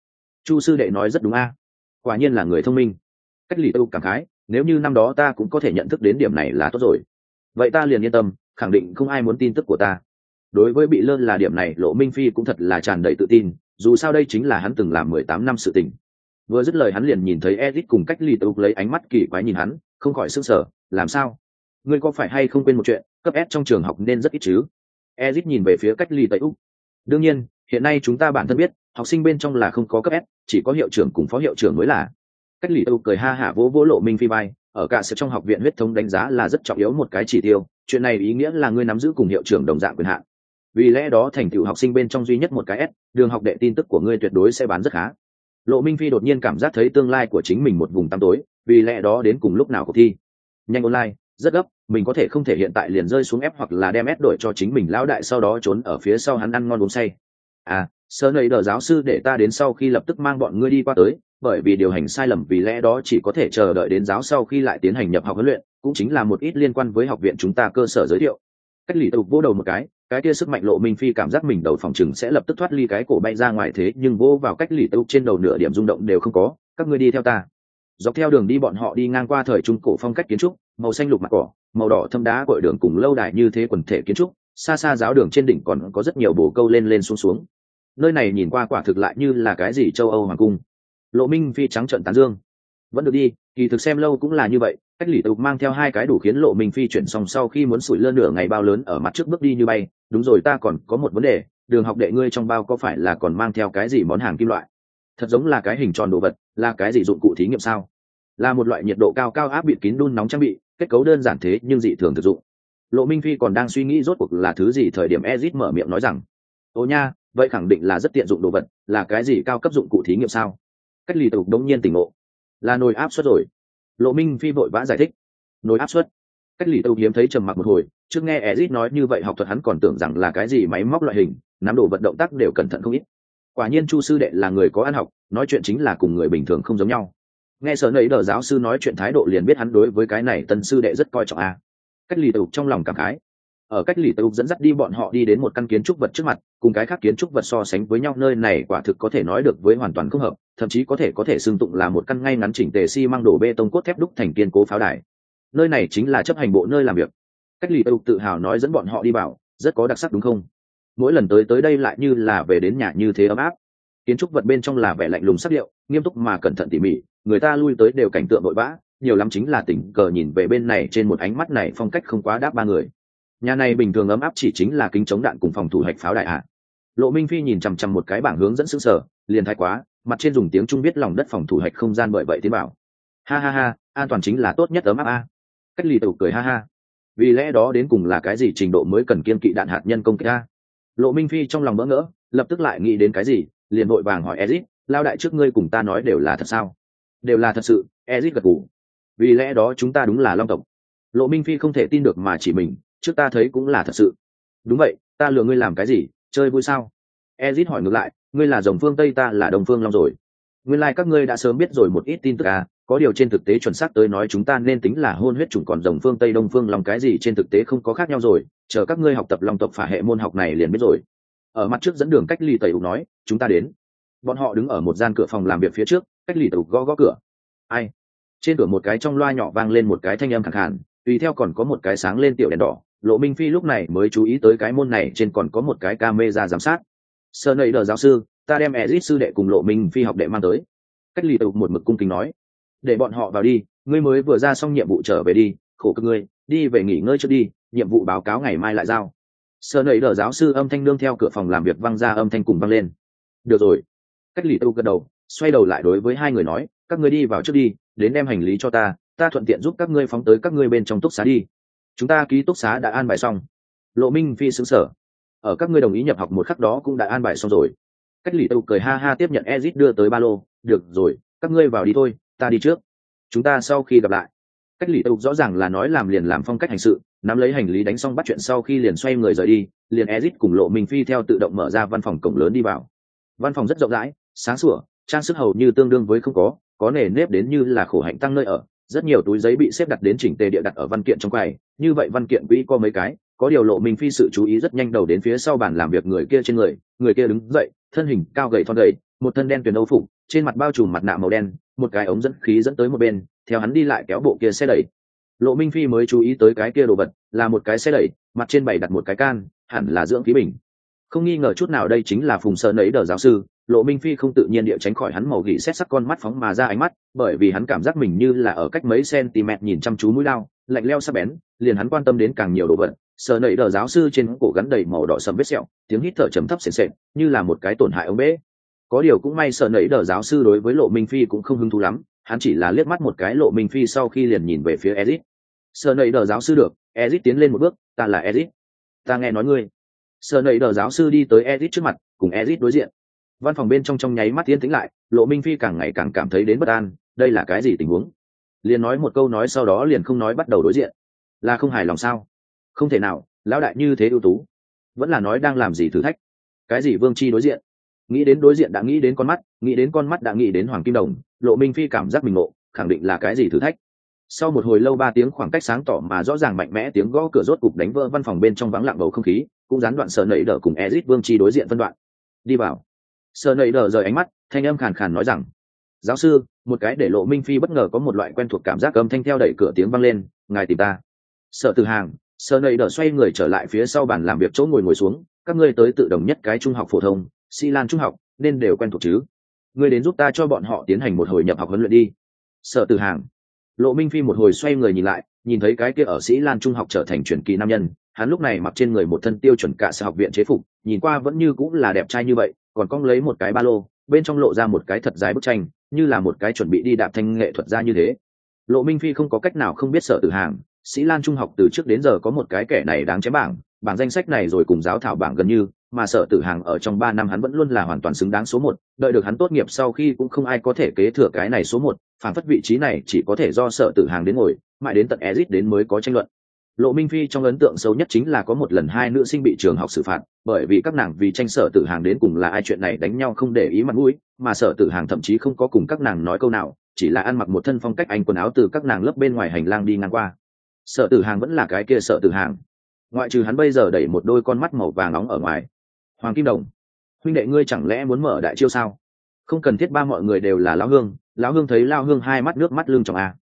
chu sư đệ nói rất đúng a. Quả nhiên là người thông minh. Cách lì tâu cảm khái, nếu như năm đó ta cũng có thể nhận thức đến điểm này là tốt rồi. Vậy ta liền yên tâm, khẳng định không ai muốn tin tức của ta. Đối với bị lơ là điểm này, lộ minh phi cũng thật là tràn đầy tự tin, dù sao đây chính là hắn từng làm mười tám năm sự tình. Vừa dứt lời hắn liền nhìn thấy edit cùng cách Lì tục lấy ánh mắt kỳ quái nhìn hắn, không khỏi s ư n g sở làm sao? Ngươi có phải hay không quên một chuyện, cấp s trong trường học nên rất ít chứ? Ezit nhìn về phía cách ly tây úc đương nhiên, hiện nay chúng ta bản thân biết học sinh bên trong là không có cấp s, chỉ có hiệu trưởng cùng phó hiệu trưởng mới là. Cách ly âu cười ha hả vỗ vỗ lộ minh phi bay ở cả sự trong học viện huyết thống đánh giá là rất trọng yếu một cái chỉ tiêu, chuyện này ý nghĩa là ngươi nắm giữ cùng hiệu trưởng đồng dạng quyền hạn. Vì lẽ đó thành tựu học sinh bên trong duy nhất một cái s, đường học đệ tin tức của ngươi tuyệt đối sẽ bán rất khá. Lộ minh phi đột nhiên cảm giác thấy tương lai của chính mình một vùng tăm tối, vì lẽ đó đến cùng lúc nào cuộc thi? Nhanh online, rất gấp, mình có thể không thể hiện tại liền rơi xuống ép hoặc là đem ép đổi cho chính mình, lão đại sau đó trốn ở phía sau hắn ăn ngon uống say. À sơ nầy đờ giáo sư để ta đến sau khi lập tức mang bọn ngươi đi qua tới, bởi vì điều hành sai lầm vì lẽ đó chỉ có thể chờ đợi đến giáo sau khi lại tiến hành nhập học huấn luyện, cũng chính là một ít liên quan với học viện chúng ta cơ sở giới thiệu. Cách lì tục vô đầu một cái cái kia sức mạnh lộ minh phi cảm giác mình đầu phòng chừng sẽ lập tức thoát ly cái cổ bay ra ngoài thế, nhưng vô vào cách lì tục trên đầu nửa điểm rung động đều không có, các ngươi đi theo ta. Dọc theo đường đi bọn họ đi ngang qua thời trung cổ phong cách kiến trúc, màu xanh lục mặt cỏ, màu đỏ thâm đá cội đường cùng lâu đài như thế quần thể kiến trúc, xa xa giáo đường trên đỉnh còn có rất nhiều bồ câu lên lên xuống xuống nơi này nhìn qua quả thực lại như là cái gì châu âu hoàng cung. Lộ minh phi trắng trận tán dương. Vẫn được đi, kỳ thực xem lâu cũng là như vậy, cách lì tục mang theo hai cái đủ khiến lộ minh phi chuyển xong sau khi muốn sủi lơ nửa ngày bao lớn ở mặt trước bước đi như bay, đúng rồi, ta còn có một vấn đề, đường học đệ ngươi trong bao có phải là còn mang theo cái gì món hàng kim loại? Thật giống là cái hình tròn đồ vật, là cái gì dụng cụ thí nghiệm sao? Là một loại nhiệt độ cao cao áp bịt kín đun nóng trang bị, kết cấu đơn giản thế nhưng dị thường thực dụng. Lộ minh phi còn đang suy nghĩ rốt cuộc là thứ gì thời điểm ezit mở miệng nói rằng, ô nha vậy khẳng định là rất tiện dụng đồ vật, là cái gì cao cấp dụng cụ thí nghiệm sao? Cách lì tục đống nhiên tỉnh ngộ. Là nồi áp suất rồi. Lộ minh phi vội vã giải thích. Nồi áp suất? Cách lì tục hiếm thấy trầm mặc một hồi, trước nghe ezit nói như vậy học thuật hắn còn tưởng rằng là cái gì máy móc loại hình, nắm đồ vật động tác đều cẩn thận không ít. Quả nhiên chu sư đệ là người có ăn học, nói chuyện chính là cùng người bình thường không giống nhau. Nghe sở nấy đờ giáo sư nói chuyện thái độ liền biết hắn đối với cái này tân sư đệ rất coi trọng a. Cách lì tục trong lòng cảm khái ở cách lì tâu dẫn dắt đi bọn họ đi đến một căn kiến trúc vật trước mặt, cùng cái khác kiến trúc vật so sánh với nhau, nơi này quả thực có thể nói được với hoàn toàn không hợp, thậm chí có thể có thể xương tụng là một căn ngay ngắn chỉnh tề xi、si、măng đổ bê tông cốt thép đúc thành kiên cố pháo đài. Nơi này chính là chấp hành bộ nơi làm việc. Cách lì tâu tự hào nói dẫn bọn họ đi vào, rất có đặc sắc đúng không? Mỗi lần tới tới đây lại như là về đến nhà như thế ấm áp. Kiến trúc vật bên trong là vẻ lạnh lùng sắc điệu, nghiêm túc mà cẩn thận tỉ mỉ, người ta lui tới đều cảnh tượng vội vã, nhiều lắm chính là tình cờ nhìn về bên này trên một ánh mắt này phong cách không quá đáp ba người nhà này bình thường ấm áp chỉ chính là kính chống đạn cùng phòng thủ hạch pháo đại hạ. Lộ minh phi nhìn chằm chằm một cái bảng hướng dẫn xứng sở liền thái quá, mặt trên dùng tiếng trung biết lòng đất phòng thủ hạch không gian bởi vậy tiến bảo. Ha ha ha, an toàn chính là tốt nhất ấm áp a. Cách lì tẩu cười ha ha. Vì lẽ đó đến cùng là cái gì trình độ mới cần kiên kỵ đạn hạt nhân công kích a? Lộ minh phi trong lòng bỡ ngỡ, lập tức lại nghĩ đến cái gì, liền vội vàng hỏi ezit lao đại trước ngươi cùng ta nói đều là thật sao? Đều là thật sự ezit gật gù. Vì lẽ đó chúng ta đúng là long tộc. Lộ minh phi không thể tin được mà chỉ mình trước ta thấy cũng là thật sự. Đúng vậy, ta lừa ngươi làm cái gì, chơi vui sao? Ezit hỏi ngược lại, ngươi là dòng phương tây, ta là đồng phương long rồi. Nguyên lai、like、các ngươi đã sớm biết rồi một ít tin tức à có điều trên thực tế chuẩn xác tới nói chúng ta nên tính là hôn huyết chủng còn dòng phương tây, đông phương lòng cái gì trên thực tế không có khác nhau rồi, chờ các ngươi học tập long tộc phả hệ môn học này liền biết rồi. Ở mặt trước dẫn đường cách ly tẩy ục nói, chúng ta đến. Bọn họ đứng ở một gian cửa phòng làm việc phía trước, cách ly tẩy ục gõ gõ cửa. Ai? Trên cửa một cái trong loa nhỏ vang lên một cái thanh âm khẳng hẳn tùy theo còn có một cái sáng lên tiểu đèn đỏ lộ minh phi lúc này mới chú ý tới cái môn này trên còn có một cái camera giám sát. Sơ nầy đờ giáo sư, ta đem ezit sư đệ cùng lộ minh phi học đệ mang tới. Cách ly tục một mực cung kính nói. Để bọn họ vào đi, ngươi mới vừa ra xong nhiệm vụ trở về đi, khổ cực ngươi, đi về nghỉ ngơi trước đi, nhiệm vụ báo cáo ngày mai lại giao. Sơ nầy đờ giáo sư âm thanh nương theo cửa phòng làm việc văng ra âm thanh cùng văng lên. Được rồi. Cách ly tục gật đầu, xoay đầu lại đối với hai người nói, các ngươi đi vào trước đi, đến đem hành lý cho ta ta thuận tiện giúp các ngươi phóng tới các ngươi bên trong túc xá đi chúng ta ký túc xá đã an bài xong. Lộ minh phi xứng sở ở các ngươi đồng ý nhập học một khắc đó cũng đã an bài xong rồi. Cách lì tâu cười ha ha tiếp nhận ezit đưa tới ba lô. Được rồi, các ngươi vào đi thôi, ta đi trước. Chúng ta sau khi gặp lại. Cách lì tâu rõ ràng là nói làm liền làm phong cách hành sự, nắm lấy hành lý đánh xong bắt chuyện sau khi liền xoay người rời đi, liền ezit cùng lộ minh phi theo tự động mở ra văn phòng cổng lớn đi vào. Văn phòng rất rộng rãi, sáng sủa, trang sức hầu như tương đương với không có có nề nếp đến như là khổ hạnh tăng nơi ở rất nhiều túi giấy bị xếp đặt đến chỉnh tề địa đặt ở văn kiện trong quầy, như vậy văn kiện quỹ có mấy cái, có điều lộ minh phi sự chú ý rất nhanh đầu đến phía sau bàn làm việc người kia trên người người kia đứng dậy, thân hình cao gầy thon gầy, một thân đen tuyền âu phục, trên mặt bao trùm mặt nạ màu đen, một cái ống dẫn khí dẫn tới một bên, theo hắn đi lại kéo bộ kia xe đẩy. Lộ minh phi mới chú ý tới cái kia đồ vật, là một cái xe đẩy, mặt trên bày đặt một cái can, hẳn là dưỡng khí bình. Không nghi ngờ chút nào đây chính là phùng sợ nấy đờ giáo sư lộ minh phi không tự nhiên địa tránh khỏi hắn màu gỉ xét sắc con mắt phóng mà ra ánh mắt, bởi vì hắn cảm giác mình như là ở cách mấy cm nhìn chăm chú mũi lao, lạnh leo sắc bén, liền hắn quan tâm đến càng nhiều đồ vật. Sợ nẩy đờ giáo sư trên cổ gắn đầy màu đỏ sầm vết sẹo, tiếng hít thở trầm thấp sền sệt, như là một cái tổn hại ông bế. Có điều cũng may sợ nẩy đờ giáo sư đối với lộ minh phi cũng không hứng thú lắm, hắn chỉ là liếc mắt một cái lộ minh phi sau khi liền nhìn về phía ezit. Sợ nẩy đờ giáo sư được, ezit tiến lên một bước, ta là ezit. Ta nghe nói ngươi. Sợ nẩy đờ giáo sư đi tới ezit trước mặt, cùng ezit đối diện văn phòng bên trong trong nháy mắt tiến tĩnh lại, lộ minh phi càng ngày càng cảm thấy đến bất an, đây là cái gì tình huống? Liền nói một câu nói sau đó liền không nói bắt đầu đối diện. Là không hài lòng sao? Không thể nào, lão đại như thế ưu tú. Vẫn là nói đang làm gì thử thách? Cái gì vương chi đối diện? Nghĩ đến đối diện đã nghĩ đến con mắt, nghĩ đến con mắt đã nghĩ đến hoàng kim đồng, lộ minh phi cảm giác mình ngộ, khẳng định là cái gì thử thách? Sau một hồi lâu ba tiếng khoảng cách sáng tỏ mà rõ ràng mạnh mẽ tiếng gõ cửa rốt cục đánh vỡ văn phòng bên trong vắng lặng bầu không khí, cũng gián đoạn sợ nẩy đỡ cùng ezit vương chi đối diện phân đoạn. Đi vào sợ nầy đờ rời ánh mắt, thanh âm khàn khàn nói rằng, giáo sư, một cái để lộ minh phi bất ngờ có một loại quen thuộc cảm giác âm thanh theo đẩy cửa tiếng vang lên, ngài tìm ta. Sợ từ hàng, sợ nầy đờ xoay người trở lại phía sau bàn làm việc chỗ ngồi ngồi xuống, các ngươi tới tự đồng nhất cái trung học phổ thông si lan trung học, nên đều quen thuộc chứ? Ngươi đến giúp ta cho bọn họ tiến hành một hồi nhập học huấn luyện đi. Sợ từ hàng, lộ minh phi một hồi xoay người nhìn lại, nhìn thấy cái kia ở sĩ lan trung học trở thành truyền kỳ nam nhân, hắn lúc này mặc trên người một thân tiêu chuẩn cả sở học viện chế phục, nhìn qua vẫn như cũng là đẹp trai như vậy còn cong lấy một cái ba lô, bên trong lộ ra một cái thật dài bức tranh, như là một cái chuẩn bị đi đạp thanh nghệ thuật ra như thế. Lộ minh phi không có cách nào không biết sợ Tử hàng, sĩ lan trung học từ trước đến giờ có một cái kẻ này đáng chém bảng bảng danh sách này rồi cùng giáo thảo bảng gần như, mà sợ tử hàng ở trong ba năm hắn vẫn luôn là hoàn toàn xứng đáng số một, đợi được hắn tốt nghiệp sau khi cũng không ai có thể kế thừa cái này số một, phản phất vị trí này chỉ có thể do sợ tử hàng đến ngồi, mãi đến tận ezit đến mới có tranh luận lộ minh phi trong ấn tượng xấu nhất chính là có một lần hai nữ sinh bị trường học xử phạt, bởi vì các nàng vì tranh sở tử hàng đến cùng là ai chuyện này đánh nhau không để ý mặt mũi, mà sở tử hàng thậm chí không có cùng các nàng nói câu nào, chỉ là ăn mặc một thân phong cách anh quần áo từ các nàng lớp bên ngoài hành lang đi ngang qua. Sở tử hàng vẫn là cái kia sở tử hàng. Ngoại trừ hắn bây giờ đẩy một đôi con mắt màu vàng nóng ở ngoài. Hoàng kim đồng, huynh đệ ngươi chẳng lẽ muốn mở đại chiêu sao? Không cần thiết ba mọi người đều là lão hương lão hương thấy lao hương hai mắt nước mắt lưng trong a à.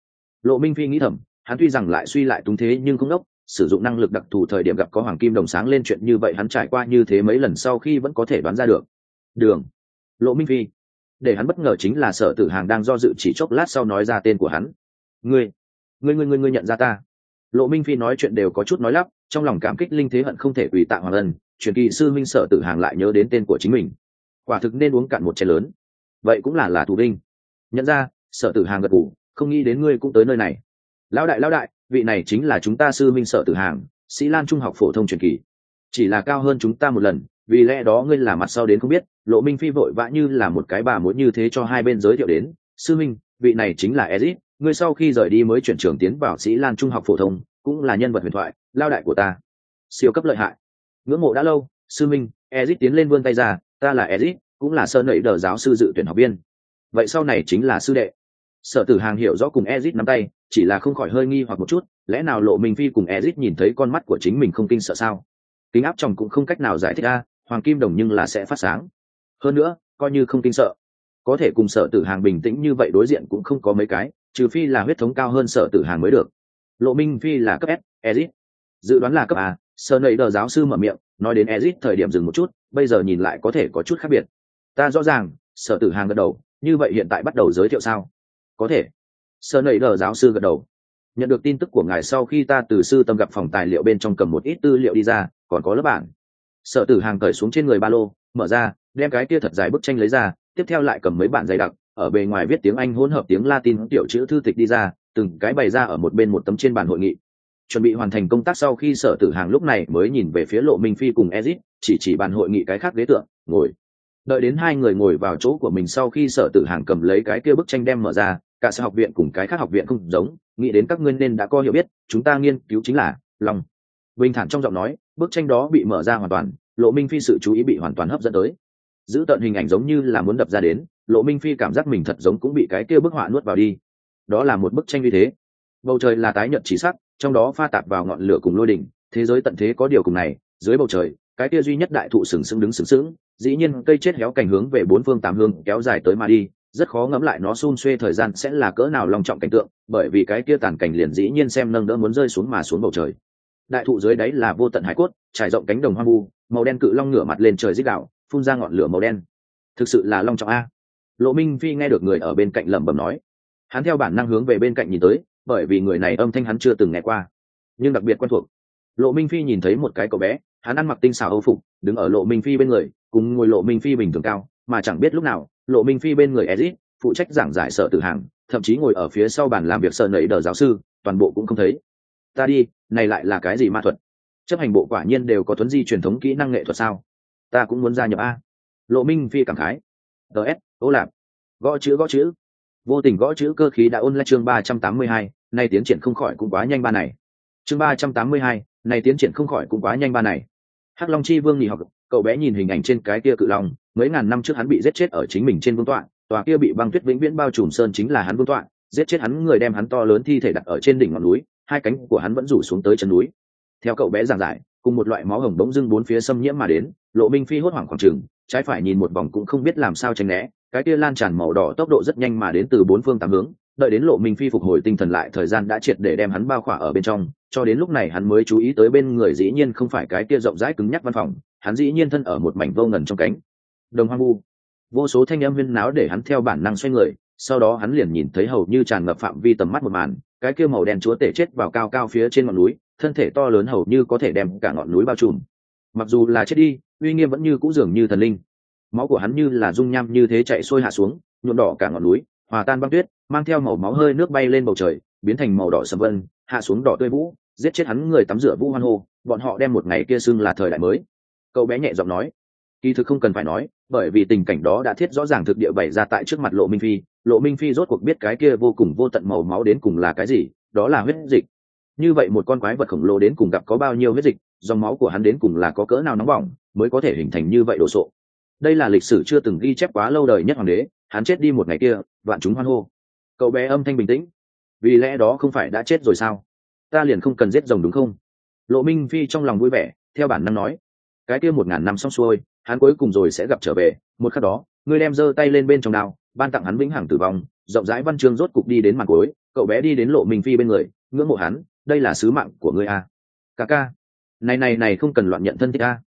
lộ minh phi nghĩ thầm hắn tuy rằng lại suy lại túng thế nhưng không đốc, sử dụng năng lực đặc thù thời điểm gặp có hoàng kim đồng sáng lên chuyện như vậy hắn trải qua như thế mấy lần sau khi vẫn có thể đoán ra được. Đường. Lộ minh phi. Để hắn bất ngờ chính là sở tử hàng đang do dự chỉ chốc lát sau nói ra tên của hắn. Ngươi. Ngươi ngươi ngươi ngươi nhận ra ta. Lộ minh phi nói chuyện đều có chút nói lắp, trong lòng cảm kích linh thế hận không thể ủy tạ hoàng ân, truyền kỳ sư minh sở tử hàng lại nhớ đến tên của chính mình. Quả thực nên uống cạn một chén lớn. Vậy cũng là là thủ đinh nhận ra, sở tử hàng gật ngủ không nghĩ đến ngươi cũng tới nơi này lão đại lão đại, vị này chính là chúng ta sư minh sở tử hàng, sĩ lan trung học phổ thông truyền kỳ. Chỉ là cao hơn chúng ta một lần, vì lẽ đó ngươi là mặt sau đến không biết, lộ minh phi vội vã như là một cái bà muốn như thế cho hai bên giới thiệu đến, sư minh, vị này chính là ezit, ngươi sau khi rời đi mới chuyển trường tiến vào sĩ lan trung học phổ thông, cũng là nhân vật huyền thoại lao đại của ta. Siêu cấp lợi hại. Ngưỡng mộ đã lâu, sư minh, ezit tiến lên vươn tay ra, ta là ezit, cũng là sơn nẩy đờ giáo sư dự tuyển học viên. Vậy sau này chính là sư đệ. Sở tử hàng hiểu rõ cùng ezit nắm tay chỉ là không khỏi hơi nghi hoặc một chút, lẽ nào lộ minh phi cùng ezit nhìn thấy con mắt của chính mình không kinh sợ sao? Kính áp chồng cũng không cách nào giải thích ra hoàng kim đồng nhưng là sẽ phát sáng. Hơn nữa, coi như không kinh sợ, có thể cùng sở tử hàng bình tĩnh như vậy đối diện cũng không có mấy cái, trừ phi là huyết thống cao hơn sở tử hàng mới được. Lộ minh phi là cấp s, ezit. Dự đoán là cấp a sơ nầy đờ giáo sư mở miệng, nói đến ezit thời điểm dừng một chút, bây giờ nhìn lại có thể có chút khác biệt. Ta rõ ràng, sở tử hàng gật đầu, như vậy hiện tại bắt đầu giới thiệu sao? Có thể sơ nầy đờ giáo sư gật đầu. Nhận được tin tức của ngài sau khi ta từ sư tâm gặp phòng tài liệu bên trong cầm một ít tư liệu đi ra, còn có lớp bản. Sợ tử hàng cởi xuống trên người ba lô, mở ra, đem cái kia thật dài bức tranh lấy ra, tiếp theo lại cầm mấy bản dày đặc, ở bề ngoài viết tiếng anh hỗn hợp tiếng latin tiểu chữ thư tịch đi ra, từng cái bày ra ở một bên một tấm trên bàn hội nghị. Chuẩn bị hoàn thành công tác sau khi sở tử hàng lúc này mới nhìn về phía lộ minh phi cùng ezit, chỉ chỉ bàn hội nghị cái khác ghế tượng ngồi. Đợi đến hai người ngồi vào chỗ của mình sau khi sở tử hàng cầm lấy cái kia bức tranh đem mở ra cả sở học viện cùng cái khác học viện không giống, nghĩ đến các ngươi nên đã có hiểu biết, chúng ta nghiên cứu chính là lòng. Bình thản trong giọng nói, bức tranh đó bị mở ra hoàn toàn, lộ minh phi sự chú ý bị hoàn toàn hấp dẫn tới. Giữ tận hình ảnh giống như là muốn đập ra đến, lộ minh phi cảm giác mình thật giống cũng bị cái kia bức họa nuốt vào đi. Đó là một bức tranh như thế. Bầu trời là tái nhợt chỉ sắc, trong đó pha tạp vào ngọn lửa cùng lôi đỉnh, thế giới tận thế có điều cùng này, dưới bầu trời, cái kia duy nhất đại thụ sừng sững đứng sừng sững, dĩ nhiên cây chết héo cảnh hướng về bốn phương tám hướng kéo dài tới mà đi rất khó ngẫm lại nó xun xuê thời gian sẽ là cỡ nào long trọng cảnh tượng, bởi vì cái kia tàn cảnh liền dĩ nhiên xem nâng đỡ muốn rơi xuống mà xuống bầu trời. Đại thụ dưới đáy là vô tận hải cốt, trải rộng cánh đồng hoang vu, màu đen cự long ngửa mặt lên trời dích đạo phun ra ngọn lửa màu đen. Thực sự là long trọng a. Lộ minh phi nghe được người ở bên cạnh lẩm bẩm nói. Hắn theo bản năng hướng về bên cạnh nhìn tới, bởi vì người này âm thanh hắn chưa từng nghe qua, nhưng đặc biệt quen thuộc. Lộ minh phi nhìn thấy một cái cậu bé, hắn ăn mặc tinh xảo âu phục, đứng ở lộ minh phi bên người, cùng ngồi lộ minh phi bình thường cao, mà chẳng biết lúc nào lộ minh phi bên người ezit, phụ trách giảng giải sợ tử hàng, thậm chí ngồi ở phía sau bàn làm việc sợ nẩy đờ giáo sư, toàn bộ cũng không thấy. Ta đi, này lại là cái gì ma thuật? Chấp hành bộ quả nhiên đều có thuấn di truyền thống kỹ năng nghệ thuật sao? Ta cũng muốn gia nhập a. Lộ minh phi cảm khái. Ts ô lạp gõ chữ gõ chữ. Vô tình gõ chữ cơ khí đã ôn lại chương ba trăm tám mươi hai, nay tiến triển không khỏi cũng quá nhanh ba này. Chương ba trăm tám mươi hai, nay tiến triển không khỏi cũng quá nhanh ba này. Hắc long chi vương nghỉ học cậu bé nhìn hình ảnh trên cái kia cự long, mấy ngàn năm trước hắn bị giết chết ở chính mình trên vương tọa, tòa kia bị băng tuyết vĩnh viễn bao trùm sơn chính là hắn vương tọa, giết chết hắn người đem hắn to lớn thi thể đặt ở trên đỉnh ngọn núi, hai cánh của hắn vẫn rủ xuống tới chân núi. Theo cậu bé giảng giải, cùng một loại máu hồng bỗng dưng bốn phía xâm nhiễm mà đến, lộ minh phi hốt hoảng khoảng trừng trái phải nhìn một vòng cũng không biết làm sao tránh né, cái kia lan tràn màu đỏ tốc độ rất nhanh mà đến từ bốn phương tám hướng, đợi đến lộ minh phi phục hồi tinh thần lại, thời gian đã triệt để đem hắn bao khỏa ở bên trong, cho đến lúc này hắn mới chú ý tới bên người dĩ nhiên không phải cái kia rộng rãi cứng nhắc văn phòng hắn dĩ nhiên thân ở một mảnh vô ngần trong cánh. Đồng hoang vu. Vô số thanh âm viên náo để hắn theo bản năng xoay người, sau đó hắn liền nhìn thấy hầu như tràn ngập phạm vi tầm mắt một màn, cái kia màu đen chúa tể chết vào cao cao phía trên ngọn núi, thân thể to lớn hầu như có thể đem cả ngọn núi bao trùm. Mặc dù là chết đi, uy nghiêm vẫn như cũ dường như thần linh. Máu của hắn như là dung nham như thế chạy xuôi hạ xuống, nhuộm đỏ cả ngọn núi, hòa tan băng tuyết, mang theo màu máu hơi nước bay lên bầu trời, biến thành màu đỏ sầm vân, hạ xuống đỏ tươi vũ, giết chết hắn người tắm rửa vũ hoan hô, bọn họ đem một ngày kia xưng là thời đại mới cậu bé nhẹ giọng nói. Kỳ thực không cần phải nói, bởi vì tình cảnh đó đã thiết rõ ràng thực địa bày ra tại trước mặt lộ minh phi. Lộ minh phi rốt cuộc biết cái kia vô cùng vô tận màu máu đến cùng là cái gì, đó là huyết dịch. Như vậy một con quái vật khổng lồ đến cùng gặp có bao nhiêu huyết dịch, dòng máu của hắn đến cùng là có cỡ nào nóng bỏng mới có thể hình thành như vậy đồ sộ. Đây là lịch sử chưa từng ghi chép quá lâu đời nhất hoàng đế, hắn chết đi một ngày kia, vạn chúng hoan hô. Cậu bé âm thanh bình tĩnh. Vì lẽ đó không phải đã chết rồi sao? Ta liền không cần giết rồng đúng không? Lộ minh phi trong lòng vui vẻ, theo bản năng nói cái kia một ngàn năm xong xuôi, hắn cuối cùng rồi sẽ gặp trở về. Một khắc đó ngươi đem giơ tay lên bên trong đao, ban tặng hắn vĩnh hằng tử vong, rộng rãi văn chương rốt cục đi đến mặt cuối, cậu bé đi đến lộ minh phi bên người, ngưỡng mộ hắn, đây là sứ mạng của ngươi a. Ca ca, này này này không cần loạn nhận thân thích a.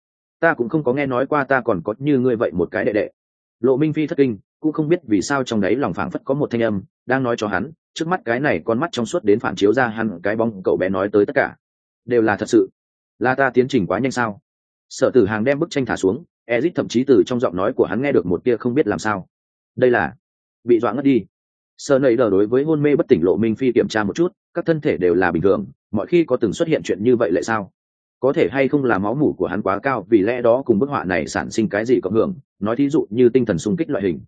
Ta cũng không có nghe nói qua ta còn có như ngươi vậy một cái đệ đệ. Lộ minh phi thất kinh, cũng không biết vì sao trong đấy lòng phảng phất có một thanh âm, đang nói cho hắn, trước mắt cái này con mắt trong suốt đến phản chiếu ra hắn cái bóng cậu bé nói tới tất cả. Đều là thật sự. Là ta tiến trình quá nhanh sao? Sở tử hàng đem bức tranh thả xuống ezit thậm chí từ trong giọng nói của hắn nghe được một tia không biết làm sao. Đây là bị dọa ngất đi. Sở nầy đờ đối với hôn mê bất tỉnh lộ minh phi kiểm tra một chút, các thân thể đều là bình thường, mọi khi có từng xuất hiện chuyện như vậy lại sao? Có thể hay không là máu mủ của hắn quá cao, vì lẽ đó cùng bức họa này sản sinh cái gì cộng hưởng, nói thí dụ như tinh thần sung kích loại hình.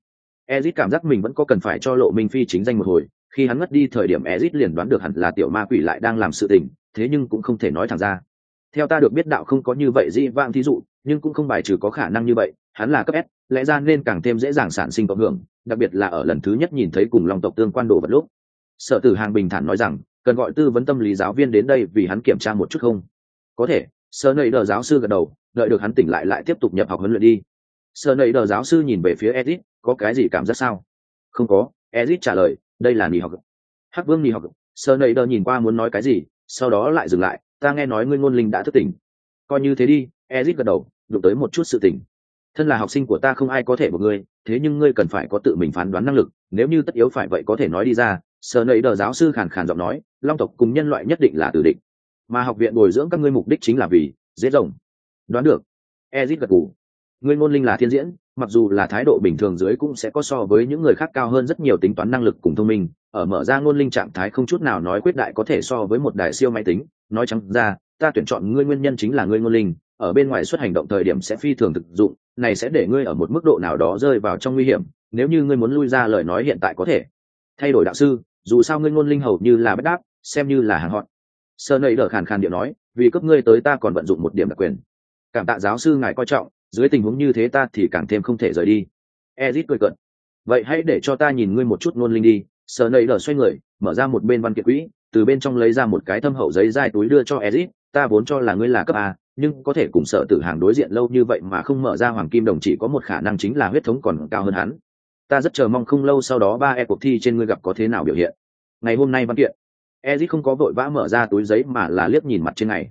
Ezit cảm giác mình vẫn có cần phải cho lộ minh phi chính danh một hồi, khi hắn ngất đi thời điểm ezit liền đoán được hẳn là tiểu ma quỷ lại đang làm sự tình, thế nhưng cũng không thể nói thẳng ra theo ta được biết đạo không có như vậy dĩ vãng thí dụ, nhưng cũng không bài trừ có khả năng như vậy, hắn là cấp s, lẽ ra nên càng thêm dễ dàng sản sinh cộng hưởng, đặc biệt là ở lần thứ nhất nhìn thấy cùng lòng tộc tương quan đồ vật lúc. Sở tử hàng bình thản nói rằng, cần gọi tư vấn tâm lý giáo viên đến đây vì hắn kiểm tra một chút không? Có thể sơ nầy đờ giáo sư gật đầu, đợi được hắn tỉnh lại lại tiếp tục nhập học huấn luyện đi. Sơ nầy đờ giáo sư nhìn về phía edit có cái gì cảm giác sao? Không có edit trả lời, đây là nghỉ học. Hắc vương nghỉ học. Sơ nầy đờ nhìn qua muốn nói cái gì, sau đó lại dừng lại ta nghe nói ngươi ngôn linh đã thức tỉnh. Coi như thế đi ezit gật đầu, đụng tới một chút sự tỉnh thân là học sinh của ta không ai có thể một ngươi, thế nhưng ngươi cần phải có tự mình phán đoán năng lực, nếu như tất yếu phải vậy có thể nói đi ra. Sở nầy đờ giáo sư khàn khàn giọng nói, long tộc cùng nhân loại nhất định là tử định mà học viện bồi dưỡng các ngươi mục đích chính là vì dễ rồng. Đoán được. Ezit gật gù. Ngươi ngôn linh là thiên diễn, mặc dù là thái độ bình thường dưới cũng sẽ có so với những người khác cao hơn rất nhiều tính toán năng lực cùng thông minh ở mở ra ngôn linh trạng thái không chút nào nói quyết đại có thể so với một đại siêu máy tính, nói chẳng ra, ta tuyển chọn ngươi nguyên nhân chính là ngươi ngôn linh, ở bên ngoài xuất hành động thời điểm sẽ phi thường thực dụng, này sẽ để ngươi ở một mức độ nào đó rơi vào trong nguy hiểm, nếu như ngươi muốn lui ra lời nói hiện tại có thể. Thay đổi đạo sư, dù sao ngươi ngôn linh hầu như là bất đáp xem như là hàng họn sơ nầy đỡ khàn khàn điệu nói, vì cấp ngươi tới ta còn vận dụng một điểm đặc quyền. Cảm tạ giáo sư ngài coi trọng, dưới tình huống như thế ta thì càng thêm không thể rời đi. Ezit cười cận vậy hãy để cho ta nhìn ngươi một chút ngôn linh đi sờ nầy lờ xoay người, mở ra một bên văn kiện quỹ, từ bên trong lấy ra một cái thâm hậu giấy dài túi đưa cho ezit ta vốn cho là ngươi là cấp a, nhưng có thể cùng sợ tử hàng đối diện lâu như vậy mà không mở ra hoàng kim đồng chỉ có một khả năng chính là huyết thống còn cao hơn hắn. Ta rất chờ mong không lâu sau đó ba e cuộc thi trên ngươi gặp có thế nào biểu hiện. Ngày hôm nay văn kiện ezit không có vội vã mở ra túi giấy mà là liếc nhìn mặt trên này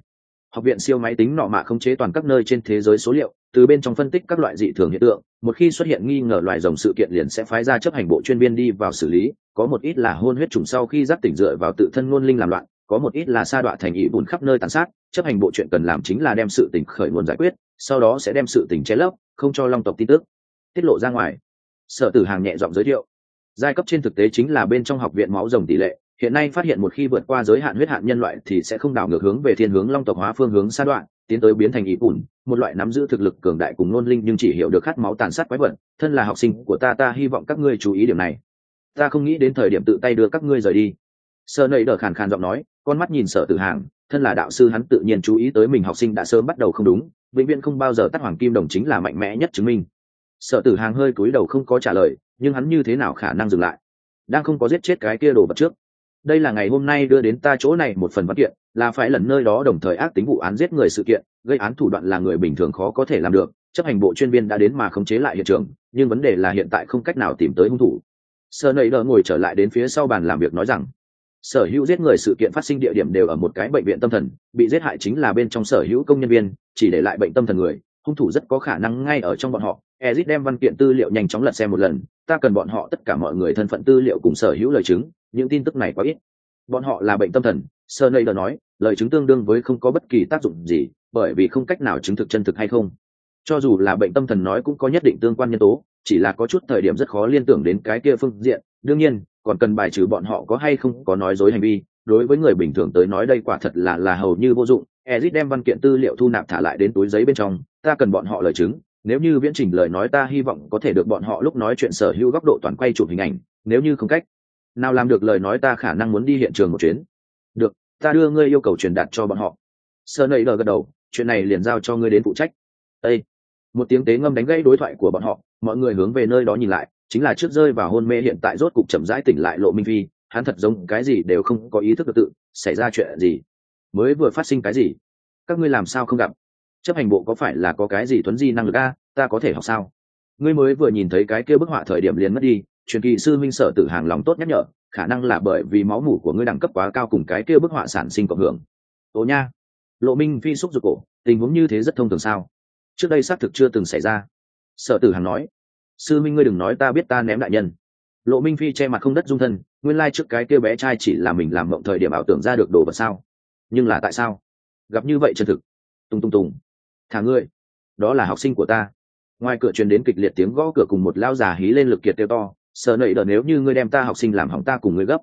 học viện siêu máy tính nọ mạ khống chế toàn các nơi trên thế giới số liệu, từ bên trong phân tích các loại dị thường hiện tượng, một khi xuất hiện nghi ngờ loài rồng sự kiện liền sẽ phái ra chấp hành bộ chuyên viên đi vào xử lý, có một ít là hôn huyết trùng sau khi giáp tỉnh dựa vào tự thân ngôn linh làm loạn, có một ít là sa đọa thành ý bùn khắp nơi tàn sát, chấp hành bộ chuyện cần làm chính là đem sự tỉnh khởi nguồn giải quyết, sau đó sẽ đem sự tỉnh che lấp, không cho long tộc tin tức. Tiết lộ ra ngoài. Sở tử hàng nhẹ giọng giới thiệu. Giai cấp trên thực tế chính là bên trong học viện máu rồng tỷ lệ hiện nay phát hiện một khi vượt qua giới hạn huyết hạn nhân loại thì sẽ không đảo ngược hướng về thiên hướng long tộc hóa phương hướng xa đoạn, tiến tới biến thành ý bùn, một loại nắm giữ thực lực cường đại cùng nôn linh nhưng chỉ hiểu được khát máu tàn sát quái vật. Thân là học sinh của ta ta hy vọng các ngươi chú ý điểm này. Ta không nghĩ đến thời điểm tự tay đưa các ngươi rời đi. Sợ nầy đờ khàn khàn giọng nói, con mắt nhìn sợ tử hàng thân là đạo sư hắn tự nhiên chú ý tới mình học sinh đã sớm bắt đầu không đúng, vĩnh viễn không bao giờ tắt hoàng kim đồng chính là mạnh mẽ nhất chứng minh. Sợ tử hàng hơi cúi đầu không có trả lời, nhưng hắn như thế nào khả năng dừng lại? Đang không có giết chết cái kia đồ vật trước đây là ngày hôm nay đưa đến ta chỗ này một phần văn kiện, là phải lần nơi đó đồng thời ác tính vụ án giết người sự kiện, gây án thủ đoạn là người bình thường khó có thể làm được, chấp hành bộ chuyên viên đã đến mà khống chế lại hiện trường, nhưng vấn đề là hiện tại không cách nào tìm tới hung thủ. Sơ nầy đỡ ngồi trở lại đến phía sau bàn làm việc nói rằng, sở hữu giết người sự kiện phát sinh địa điểm đều ở một cái bệnh viện tâm thần, bị giết hại chính là bên trong sở hữu công nhân viên, chỉ để lại bệnh tâm thần người hung thủ rất có khả năng ngay ở trong bọn họ. Ezit đem văn kiện tư liệu nhanh chóng lật xem một lần. Ta cần bọn họ tất cả mọi người thân phận tư liệu cùng sở hữu lời chứng, những tin tức này quá ít. Bọn họ là bệnh tâm thần sơ nây đờ nói, lời chứng tương đương với không có bất kỳ tác dụng gì, bởi vì không cách nào chứng thực chân thực hay không. Cho dù là bệnh tâm thần nói cũng có nhất định tương quan nhân tố, chỉ là có chút thời điểm rất khó liên tưởng đến cái kia phương diện. Đương nhiên, còn cần bài trừ bọn họ có hay không có nói dối hành vi đối với người bình thường tới nói đây quả thật là là hầu như vô dụng. Ezit đem văn kiện tư liệu thu nạp thả lại đến túi giấy bên trong. Ta cần bọn họ lời chứng. Nếu như viễn trình lời nói ta hy vọng có thể được bọn họ lúc nói chuyện sở hữu góc độ toàn quay chụp hình ảnh. Nếu như không cách nào làm được lời nói ta khả năng muốn đi hiện trường một chuyến. Được, ta đưa ngươi yêu cầu truyền đạt cho bọn họ. Sơ nầy đờ gật đầu, chuyện này liền giao cho ngươi đến phụ trách. Ê! một tiếng tế ngâm đánh gãy đối thoại của bọn họ, mọi người hướng về nơi đó nhìn lại, chính là trước rơi vào hôn mê hiện tại rốt cục chậm rãi tỉnh lại lộ minh phi hắn thật giống cái gì đều không có ý thức được tự, xảy ra chuyện gì? Mới vừa phát sinh cái gì? Các ngươi làm sao không gặp? Chấp hành bộ có phải là có cái gì thuấn di năng lực a? Ta có thể học sao? Ngươi mới vừa nhìn thấy cái kia bức họa thời điểm liền mất đi, truyền kỳ sư minh sở tử hàng lòng tốt nhắc nhở, khả năng là bởi vì máu mủ của ngươi đẳng cấp quá cao cùng cái kia bức họa sản sinh cộng hưởng. Ồ nha! Lộ minh phi xúc ruột cổ, tình huống như thế rất thông thường sao? Trước đây xác thực chưa từng xảy ra. Sở tử hàng nói, sư minh ngươi đừng nói ta biết ta ném đại nhân. Lộ minh phi che mặt không đất dung thân nguyên lai trước cái kia bé trai chỉ là mình làm mộng thời điểm ảo tưởng ra được đồ vật sao? Nhưng là tại sao? Gặp như vậy chân thực. Tung tung tùng thả ngươi. Đó là học sinh của ta. Ngoài cửa truyền đến kịch liệt tiếng gõ cửa cùng một lao già hí lên lực kiệt tiêu to. Sợ nậy đợt nếu như ngươi đem ta học sinh làm hỏng ta cùng ngươi gấp.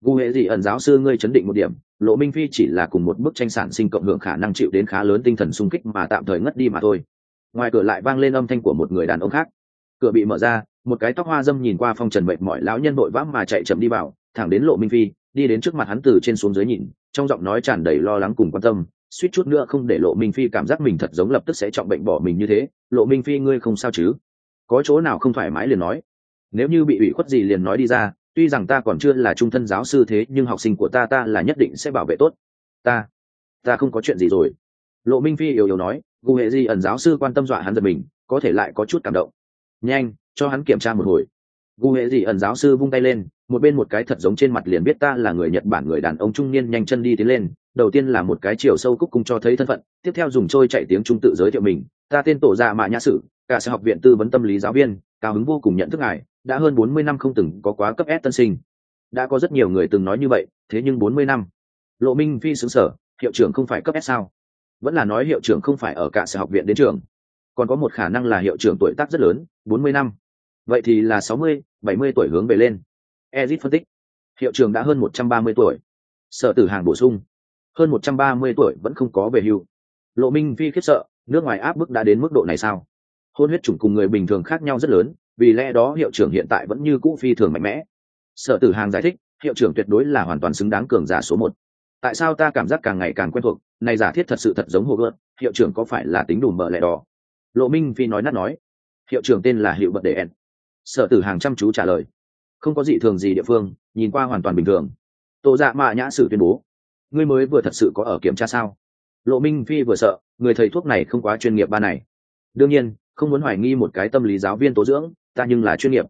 Gu hệ gì ẩn giáo sư ngươi chấn định một điểm. Lộ minh phi chỉ là cùng một bức tranh sản sinh cộng hưởng khả năng chịu đến khá lớn tinh thần sung kích mà tạm thời ngất đi mà thôi. Ngoài cửa lại vang lên âm thanh của một người đàn ông khác. Cửa bị mở ra một cái tóc hoa dâm nhìn qua phong trần mệt mỏi lão nhân vội vã mà chạy chậm đi vào, thẳng đến lộ minh phi, đi đến trước mặt hắn từ trên xuống dưới nhìn, trong giọng nói tràn đầy lo lắng cùng quan tâm, suýt chút nữa không để lộ minh phi cảm giác mình thật giống lập tức sẽ trọng bệnh bỏ mình như thế, lộ minh phi ngươi không sao chứ? Có chỗ nào không thoải mái liền nói. Nếu như bị ủy khuất gì liền nói đi ra, tuy rằng ta còn chưa là trung thân giáo sư thế, nhưng học sinh của ta ta là nhất định sẽ bảo vệ tốt. Ta ta không có chuyện gì rồi. Lộ minh phi yếu yếu nói gù hệ di ẩn giáo sư quan tâm dọa hắn giật mình, có thể lại có chút cảm động. Nhanh cho hắn kiểm tra một hồi. Gu hệ Dị ẩn giáo sư vung tay lên, một bên một cái thật giống trên mặt liền biết ta là người nhật bản người đàn ông trung niên nhanh chân đi tiến lên, đầu tiên là một cái chiều sâu cúc cung cho thấy thân phận, tiếp theo dùng trôi chạy tiếng trung tự giới thiệu mình, ta tên tổ già mạ nhã sử, cả sẽ học viện tư vấn tâm lý giáo viên, cao hứng vô cùng nhận thức ngài, đã hơn bốn mươi năm không từng có quá cấp S tân sinh. Đã có rất nhiều người từng nói như vậy, thế nhưng bốn mươi năm. Lộ minh phi xứng sở, hiệu trưởng không phải cấp S sao? Vẫn là nói hiệu trưởng không phải ở cả sở học viện đến trường. Còn có một khả năng là hiệu trưởng tuổi tác rất lớn, bốn mươi năm vậy thì là sáu mươi, bảy mươi tuổi hướng về lên. Ezit phân tích. Hiệu trưởng đã hơn một trăm ba mươi tuổi. Sở tử hàng bổ sung. Hơn một trăm ba mươi tuổi vẫn không có về hưu. Lộ minh phi khiếp sợ, nước ngoài áp bức đã đến mức độ này sao? Hôn huyết chủng cùng người bình thường khác nhau rất lớn, vì lẽ đó hiệu trưởng hiện tại vẫn như cũ phi thường mạnh mẽ. Sở tử hàng giải thích, hiệu trưởng tuyệt đối là hoàn toàn xứng đáng cường giả số một. Tại sao ta cảm giác càng ngày càng quen thuộc, này giả thiết thật sự thật giống hồ gợt hiệu trưởng có phải là tính đủ mở lẻ đỏ? Lộ minh phi nói nát nói. Hiệu trưởng tên là hiệu bật đề ẻn sở tử hàng chăm chú trả lời. Không có gì thường gì địa phương, nhìn qua hoàn toàn bình thường. Tổ dạ mạ nhã sử tuyên bố. Ngươi mới vừa thật sự có ở kiểm tra sao? Lộ minh phi vừa sợ, người thầy thuốc này không quá chuyên nghiệp ba này. Đương nhiên, không muốn hoài nghi một cái tâm lý giáo viên tố dưỡng, ta nhưng là chuyên nghiệp.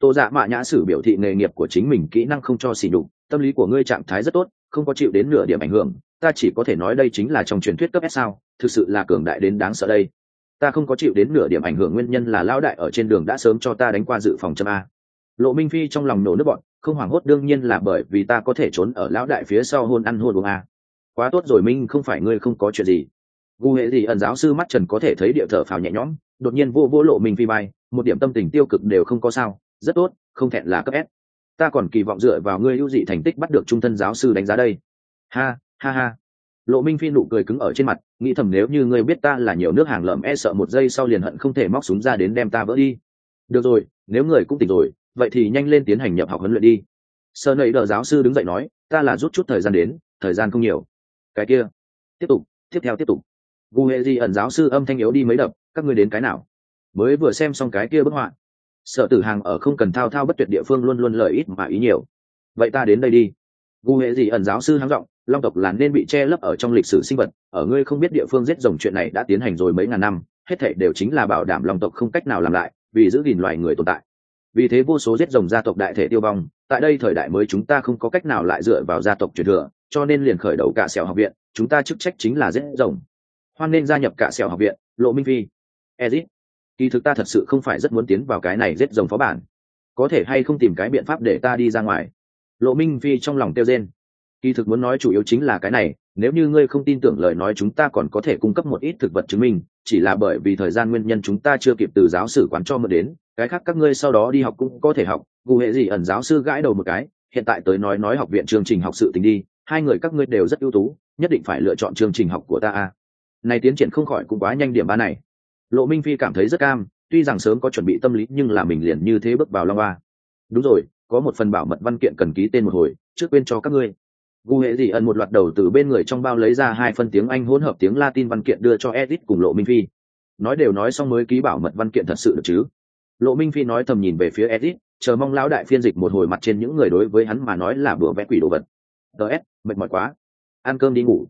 Tô dạ mạ nhã sử biểu thị nghề nghiệp của chính mình kỹ năng không cho xỉ đục tâm lý của ngươi trạng thái rất tốt, không có chịu đến nửa điểm ảnh hưởng, ta chỉ có thể nói đây chính là trong truyền thuyết cấp s sao, thực sự là cường đại đến đáng sợ đây ta không có chịu đến nửa điểm ảnh hưởng, nguyên nhân là lão đại ở trên đường đã sớm cho ta đánh qua dự phòng châm a. Lộ minh phi trong lòng nổ nước bọn, không hoảng hốt đương nhiên là bởi vì ta có thể trốn ở lão đại phía sau hôn ăn hôn uống a. Quá tốt rồi minh, không phải ngươi không có chuyện gì. Gu hệ gì ẩn giáo sư mắt trần có thể thấy địa thở phào nhẹ nhõm, đột nhiên vô vô lộ minh phi bay một điểm tâm tình tiêu cực đều không có sao, rất tốt, không thẹn là cấp s. Ta còn kỳ vọng dựa vào ngươi ưu dị thành tích bắt được trung thân giáo sư đánh giá đây. Ha ha ha lộ minh phi nụ cười cứng ở trên mặt, nghĩ thầm nếu như ngươi biết ta là nhiều nước hàng lợm e sợ một giây sau liền hận không thể móc súng ra đến đem ta vỡ đi. Được rồi, nếu người cũng tỉnh rồi, vậy thì nhanh lên tiến hành nhập học huấn luyện đi. Sơ nầy đờ giáo sư đứng dậy nói, ta là rút chút thời gian đến, thời gian không nhiều. Cái kia. Tiếp tục, tiếp theo tiếp tục. Gu hệ di ẩn giáo sư âm thanh yếu đi mấy đập, các ngươi đến cái nào? Mới vừa xem xong cái kia bức họa, sợ tử hàng ở không cần thao thao bất tuyệt địa phương luôn luôn lợi ít mà ý nhiều. Vậy ta đến đây đi gu hệ gì ẩn giáo sư hắng giọng, long tộc là nên bị che lấp ở trong lịch sử sinh vật, ở ngươi không biết địa phương giết rồng chuyện này đã tiến hành rồi mấy ngàn năm, hết thảy đều chính là bảo đảm long tộc không cách nào làm lại, vì giữ gìn loài người tồn tại. Vì thế vô số giết rồng gia tộc đại thể tiêu vong, tại đây thời đại mới chúng ta không có cách nào lại dựa vào gia tộc truyền thừa, cho nên liền khởi đầu cả sẹo học viện, chúng ta chức trách chính là giết rồng. Hoan nên gia nhập cả sẹo học viện, lộ minh phi. Ezit. Kỳ thực ta thật sự không phải rất muốn tiến vào cái này giết rồng phó bản. Có thể hay không tìm cái biện pháp để ta đi ra ngoài? Lộ minh phi trong lòng tiêu rên. Kỳ thực muốn nói chủ yếu chính là cái này, nếu như ngươi không tin tưởng lời nói chúng ta còn có thể cung cấp một ít thực vật chứng minh, chỉ là bởi vì thời gian nguyên nhân chúng ta chưa kịp từ giáo sử quán cho mượn đến, cái khác các ngươi sau đó đi học cũng có thể học gù hệ gì ẩn giáo sư gãi đầu một cái, hiện tại tới nói nói học viện chương trình học sự tình đi, hai người các ngươi đều rất ưu tú, nhất định phải lựa chọn chương trình học của ta a. Này tiến triển không khỏi cũng quá nhanh điểm ba này. Lộ minh phi cảm thấy rất cam, tuy rằng sớm có chuẩn bị tâm lý nhưng là mình liền như thế bước vào long ba. Đúng rồi có một phần bảo mật văn kiện cần ký tên một hồi, trước quên cho các ngươi. Gu hệ dị ẩn một loạt đầu từ bên người trong bao lấy ra hai phân tiếng anh hỗn hợp tiếng latin văn kiện đưa cho edit cùng lộ minh phi. Nói đều nói xong mới ký bảo mật văn kiện thật sự được chứ? Lộ minh phi nói thầm nhìn về phía edit chờ mong lão đại phiên dịch một hồi mặt trên những người đối với hắn mà nói là bữa vẽ quỷ đồ vật. Ts mệt mỏi quá. Ăn cơm đi ngủ.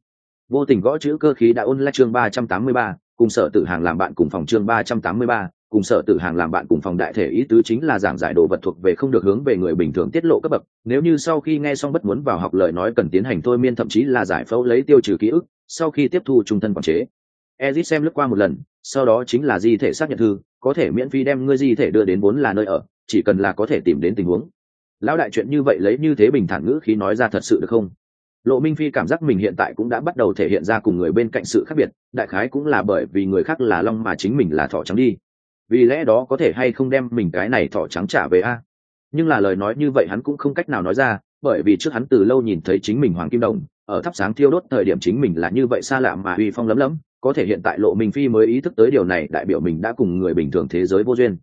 Vô tình gõ chữ cơ khí đã ôn lại chương ba trăm tám mươi ba, cùng sở tử hàng làm bạn cùng phòng chương ba trăm tám mươi ba cùng sở tử hàng làm bạn cùng phòng đại thể ý tứ chính là giảng giải đồ vật thuộc về không được hướng về người bình thường tiết lộ cấp bậc. Nếu như sau khi nghe xong bất muốn vào học lời nói cần tiến hành thôi miên thậm chí là giải phẫu lấy tiêu trừ ký ức, sau khi tiếp thu trung thân quản chế. Ezit xem lướt qua một lần, sau đó chính là di thể xác nhận thư, có thể miễn phí đem ngươi di thể đưa đến vốn là nơi ở, chỉ cần là có thể tìm đến tình huống. Lão đại chuyện như vậy lấy như thế bình thản ngữ khí nói ra thật sự được không? Lộ minh phi cảm giác mình hiện tại cũng đã bắt đầu thể hiện ra cùng người bên cạnh sự khác biệt, đại khái cũng là bởi vì người khác là long mà chính mình là thỏ trắng đi vì lẽ đó có thể hay không đem mình cái này thỏ trắng trả về a? Nhưng là lời nói như vậy hắn cũng không cách nào nói ra, bởi vì trước hắn từ lâu nhìn thấy chính mình hoàng kim đồng, ở thắp sáng thiêu đốt thời điểm chính mình là như vậy xa lạ mà uy phong lấm lấm, có thể hiện tại lộ mình phi mới ý thức tới điều này, đại biểu mình đã cùng người bình thường thế giới vô duyên.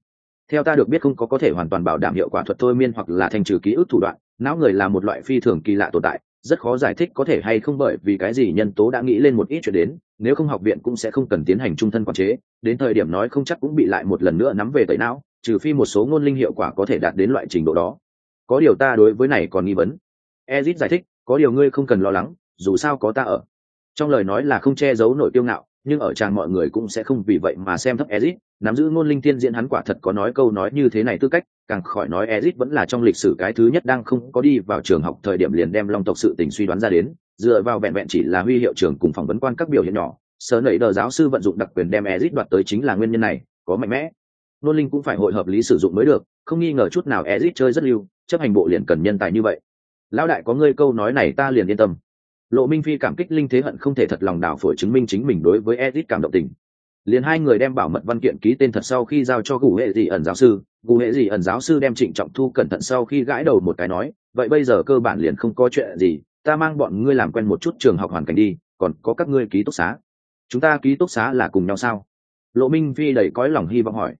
Theo ta được biết không có có thể hoàn toàn bảo đảm hiệu quả thuật thôi miên hoặc là thanh trừ ký ức thủ đoạn, não người là một loại phi thường kỳ lạ tồn tại rất khó giải thích có thể hay không bởi vì cái gì nhân tố đã nghĩ lên một ít chuyện đến, nếu không học viện cũng sẽ không cần tiến hành trung thân quản chế, đến thời điểm nói không chắc cũng bị lại một lần nữa nắm về tẩy não, trừ phi một số ngôn linh hiệu quả có thể đạt đến loại trình độ đó. Có điều ta đối với này còn nghi vấn. Ezit giải thích, có điều ngươi không cần lo lắng, dù sao có ta ở. Trong lời nói là không che giấu nổi tiêu ngạo nhưng ở tràng mọi người cũng sẽ không vì vậy mà xem thấp Ezic, nắm giữ ngôn linh tiên diễn hắn quả thật có nói câu nói như thế này tư cách càng khỏi nói Ezic vẫn là trong lịch sử cái thứ nhất đang không có đi vào trường học thời điểm liền đem long tộc sự tình suy đoán ra đến dựa vào vẹn vẹn chỉ là huy hiệu trường cùng phỏng vấn quan các biểu hiện nhỏ sở nảy đờ giáo sư vận dụng đặc quyền đem Ezic đoạt tới chính là nguyên nhân này có mạnh mẽ. Ngôn linh cũng phải hội hợp lý sử dụng mới được không nghi ngờ chút nào Ezic chơi rất lưu chấp hành bộ liền cần nhân tài như vậy. Lão đại có ngươi câu nói này ta liền yên tâm lộ minh phi cảm kích linh thế hận không thể thật lòng đảo phổi chứng minh chính mình đối với edit cảm động tình. Liền hai người đem bảo mật văn kiện ký tên thật sau khi giao cho gù hệ dị ẩn giáo sư. Gù hệ dị ẩn giáo sư đem trịnh trọng thu cẩn thận sau khi gãi đầu một cái nói, vậy bây giờ cơ bản liền không có chuyện gì, ta mang bọn ngươi làm quen một chút trường học hoàn cảnh đi, còn có các ngươi ký túc xá. Chúng ta ký túc xá là cùng nhau sao? Lộ minh phi đầy cõi lòng hy vọng hỏi.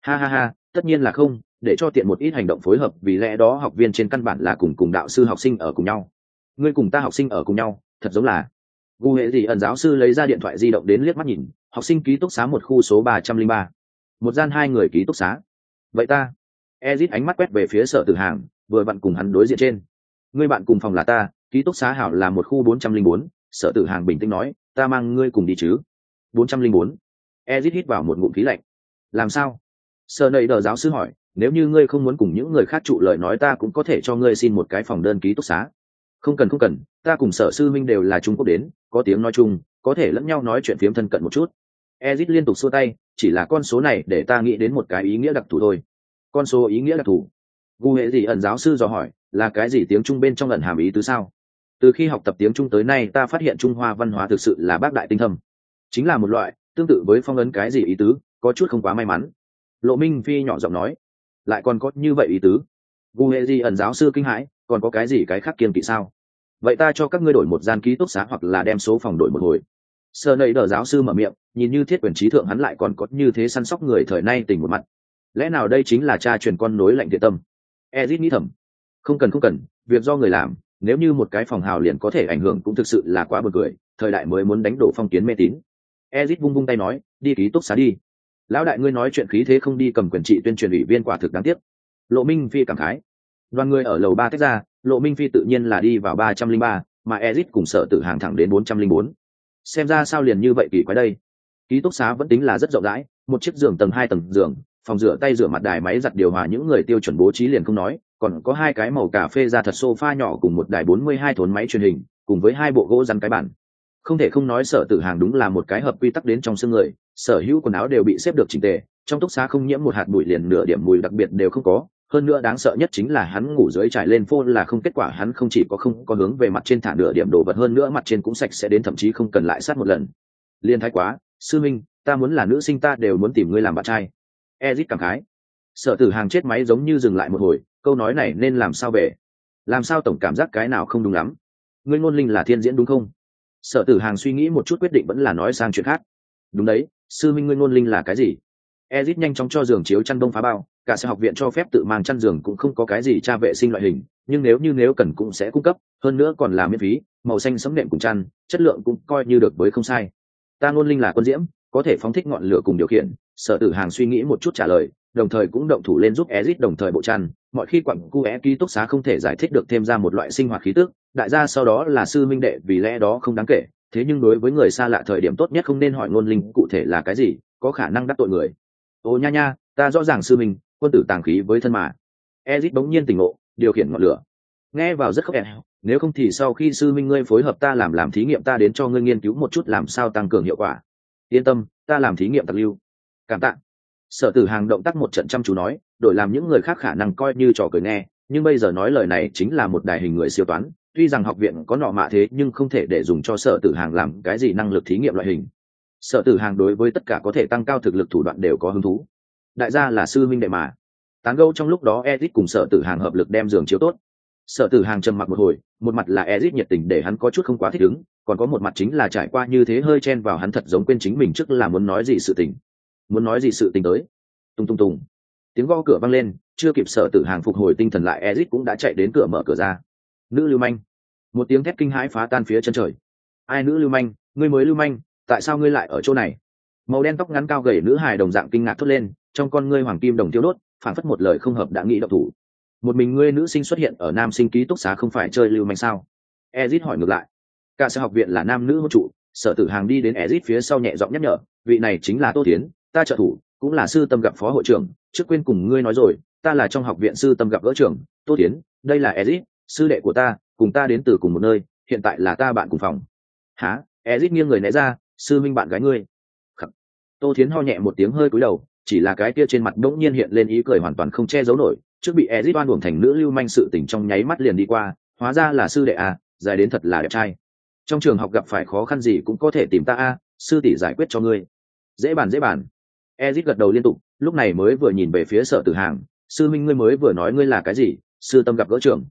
Ha ha ha, tất nhiên là không, để cho tiện một ít hành động phối hợp, vì lẽ đó học viên trên căn bản là cùng cùng đạo sư học sinh ở cùng nhau ngươi cùng ta học sinh ở cùng nhau, thật giống là. Gu hệ gì ẩn giáo sư lấy ra điện thoại di động đến liếc mắt nhìn, học sinh ký túc xá một khu số ba trăm linh ba. Một gian hai người ký túc xá. Vậy ta. Ezit ánh mắt quét về phía sở tử hàng, vừa bạn cùng hắn đối diện trên. Ngươi bạn cùng phòng là ta, ký túc xá hảo là một khu bốn trăm linh bốn, sở tử hàng bình tĩnh nói, ta mang ngươi cùng đi chứ. Bốn trăm linh bốn. Ezit hít vào một ngụm khí lạnh. Làm sao? Sợ nầy đờ giáo sư hỏi, nếu như ngươi không muốn cùng những người khác trụ lời nói ta cũng có thể cho ngươi xin một cái phòng đơn ký túc xá không cần không cần, ta cùng sở sư minh đều là trung quốc đến, có tiếng nói chung, có thể lẫn nhau nói chuyện phiếm thân cận một chút. Ezit liên tục xua tay, chỉ là con số này để ta nghĩ đến một cái ý nghĩa đặc thù thôi. Con số ý nghĩa đặc thù? Gu hệ gì ẩn giáo sư dò hỏi, là cái gì tiếng trung bên trong ẩn hàm ý tứ sao? Từ khi học tập tiếng trung tới nay, ta phát hiện trung hoa văn hóa thực sự là bác đại tinh thâm. Chính là một loại, tương tự với phong ấn cái gì ý tứ, có chút không quá may mắn. Lộ minh phi nhỏ giọng nói, lại còn có như vậy ý tứ? Gu hệ gì ẩn giáo sư kinh hãi còn có cái gì cái khác kiên kỵ sao? Vậy ta cho các ngươi đổi một gian ký túc xá hoặc là đem số phòng đổi một hồi. Sơ nầy đờ giáo sư mở miệng, nhìn như thiết quyền trí thượng hắn lại còn có như thế săn sóc người thời nay tình một mặt. Lẽ nào đây chính là cha truyền con nối lạnh thiện tâm? Ezit nghĩ thầm. Không cần không cần, việc do người làm, nếu như một cái phòng hào liền có thể ảnh hưởng cũng thực sự là quá bực cười, thời đại mới muốn đánh đổ phong kiến mê tín. Ezit vung vung tay nói, đi ký túc xá đi. Lão đại ngươi nói chuyện khí thế không đi cầm quyền trị tuyên truyền ủy viên quả thực đáng tiếc. Lộ minh phi cảm khái đoàn người ở lầu ba tách ra, lộ minh phi tự nhiên là đi vào ba trăm linh ba, mà ezit cùng sợ tự hàng thẳng đến bốn trăm linh bốn. Xem ra sao liền như vậy kỳ quái đây? Ký túc xá vẫn tính là rất rộng rãi, một chiếc giường tầng hai tầng giường, phòng rửa tay rửa mặt đài máy giặt điều hòa những người tiêu chuẩn bố trí liền không nói, còn có hai cái màu cà phê ra thật sofa nhỏ cùng một đài bốn mươi hai thốn máy truyền hình, cùng với hai bộ gỗ rắn cái bản không thể không nói sở tử hàng đúng là một cái hợp quy tắc đến trong xương người, sở hữu quần áo đều bị xếp được chỉnh tề, trong túc xá không nhiễm một hạt bụi liền nửa điểm mùi đặc biệt đều không có hơn nữa đáng sợ nhất chính là hắn ngủ dưới trải lên phô là không kết quả, hắn không chỉ có không có hướng về mặt trên thả nửa điểm đồ vật, hơn nữa mặt trên cũng sạch sẽ đến thậm chí không cần lại sát một lần. Liên thái quá, sư minh, ta muốn là nữ sinh ta đều muốn tìm ngươi làm bạn trai. Ezit cảm khái. Sở tử hàng chết máy giống như dừng lại một hồi, câu nói này nên làm sao về làm sao tổng cảm giác cái nào không đúng lắm? Ngươi ngôn linh là thiên diễn đúng không? Sở tử hàng suy nghĩ một chút quyết định vẫn là nói sang chuyện khác. Đúng đấy, sư minh ngươi ngôn linh là cái gì? Ezit nhanh chóng cho giường chiếu chăn đông phá bao cả sẽ học viện cho phép tự mang chăn giường cũng không có cái gì tra vệ sinh loại hình, nhưng nếu như nếu cần cũng sẽ cung cấp, hơn nữa còn là miễn phí, màu xanh sấm nệm cùng chăn, chất lượng cũng coi như được với không sai. Ta ngôn linh là quân diễm, có thể phóng thích ngọn lửa cùng điều khiển, sở tử hàng suy nghĩ một chút trả lời, đồng thời cũng động thủ lên giúp ezit đồng thời bộ chăn, mọi khi quặng cu é ký túc xá không thể giải thích được thêm ra một loại sinh hoạt khí tức, đại gia sau đó là sư minh đệ vì lẽ đó không đáng kể, thế nhưng đối với người xa lạ thời điểm tốt nhất không nên hỏi ngôn linh cụ thể là cái gì, có khả năng đắc tội người. Ô nha nha, ta rõ ràng sư minh quân tử tàng khí với thân mà. Ezit bỗng nhiên tỉnh ngộ, điều khiển ngọn lửa. Nghe vào rất khóc ẹ nếu không thì sau khi sư minh ngươi phối hợp ta làm làm thí nghiệm ta đến cho ngươi nghiên cứu một chút làm sao tăng cường hiệu quả. Yên tâm, ta làm thí nghiệm tặc lưu. Cảm tạ. Sở tử hàng động tác một trận chăm chú nói, đổi làm những người khác khả năng coi như trò cười nghe, nhưng bây giờ nói lời này chính là một đài hình người siêu toán, tuy rằng học viện có nọ mạ thế nhưng không thể để dùng cho sở tử hàng làm cái gì năng lực thí nghiệm loại hình. Sở tử hàng đối với tất cả có thể tăng cao thực lực thủ đoạn đều có hứng thú đại gia là sư minh đệ mà. Tán gâu trong lúc đó ezit cùng sở tử hàng hợp lực đem giường chiếu tốt. Sở tử hàng trầm mặc một hồi, một mặt là ezit nhiệt tình để hắn có chút không quá thích ứng, còn có một mặt chính là trải qua như thế hơi chen vào hắn thật giống quên chính mình trước là muốn nói gì sự tình. Muốn nói gì sự tình tới. Tung tung tung. Tiếng gõ cửa vang lên, chưa kịp sở tử hàng phục hồi tinh thần lại ezit cũng đã chạy đến cửa mở cửa ra. Nữ lưu manh. Một tiếng thét kinh hãi phá tan phía chân trời. Ai nữ lưu manh? Ngươi mới lưu manh, tại sao ngươi lại ở chỗ này? Màu đen tóc ngắn cao gầy nữ hài đồng dạng kinh ngạc thốt lên trong con ngươi hoàng kim đồng tiêu đốt phản phất một lời không hợp đã nghĩ độc thủ. Một mình ngươi nữ sinh xuất hiện ở nam sinh ký túc xá không phải chơi lưu manh sao? Ezit hỏi ngược lại. Cả sở học viện là nam nữ hỗ trụ, sở tử hàng đi đến ezit phía sau nhẹ giọng nhắc nhở, vị này chính là tô tiến ta trợ thủ, cũng là sư tâm gặp phó hội trưởng, trước quên cùng ngươi nói rồi, ta là trong học viện sư tâm gặp gỡ trưởng, tô tiến đây là ezit, sư đệ của ta, cùng ta đến từ cùng một nơi, hiện tại là ta bạn cùng phòng. Há ezit nghiêng người né ra, sư minh bạn gái ngươi. Tô tiến ho nhẹ một tiếng hơi cúi đầu chỉ là cái kia trên mặt đỗng nhiên hiện lên ý cười hoàn toàn không che giấu nổi, trước bị ezit oan uổng thành nữ lưu manh sự tình trong nháy mắt liền đi qua, hóa ra là sư đệ à dài đến thật là đẹp trai. Trong trường học gặp phải khó khăn gì cũng có thể tìm ta a sư tỷ giải quyết cho ngươi. Dễ bàn dễ bàn. Ezit gật đầu liên tục, lúc này mới vừa nhìn về phía sở tử hàng, sư minh ngươi mới vừa nói ngươi là cái gì, sư tâm gặp gỡ trường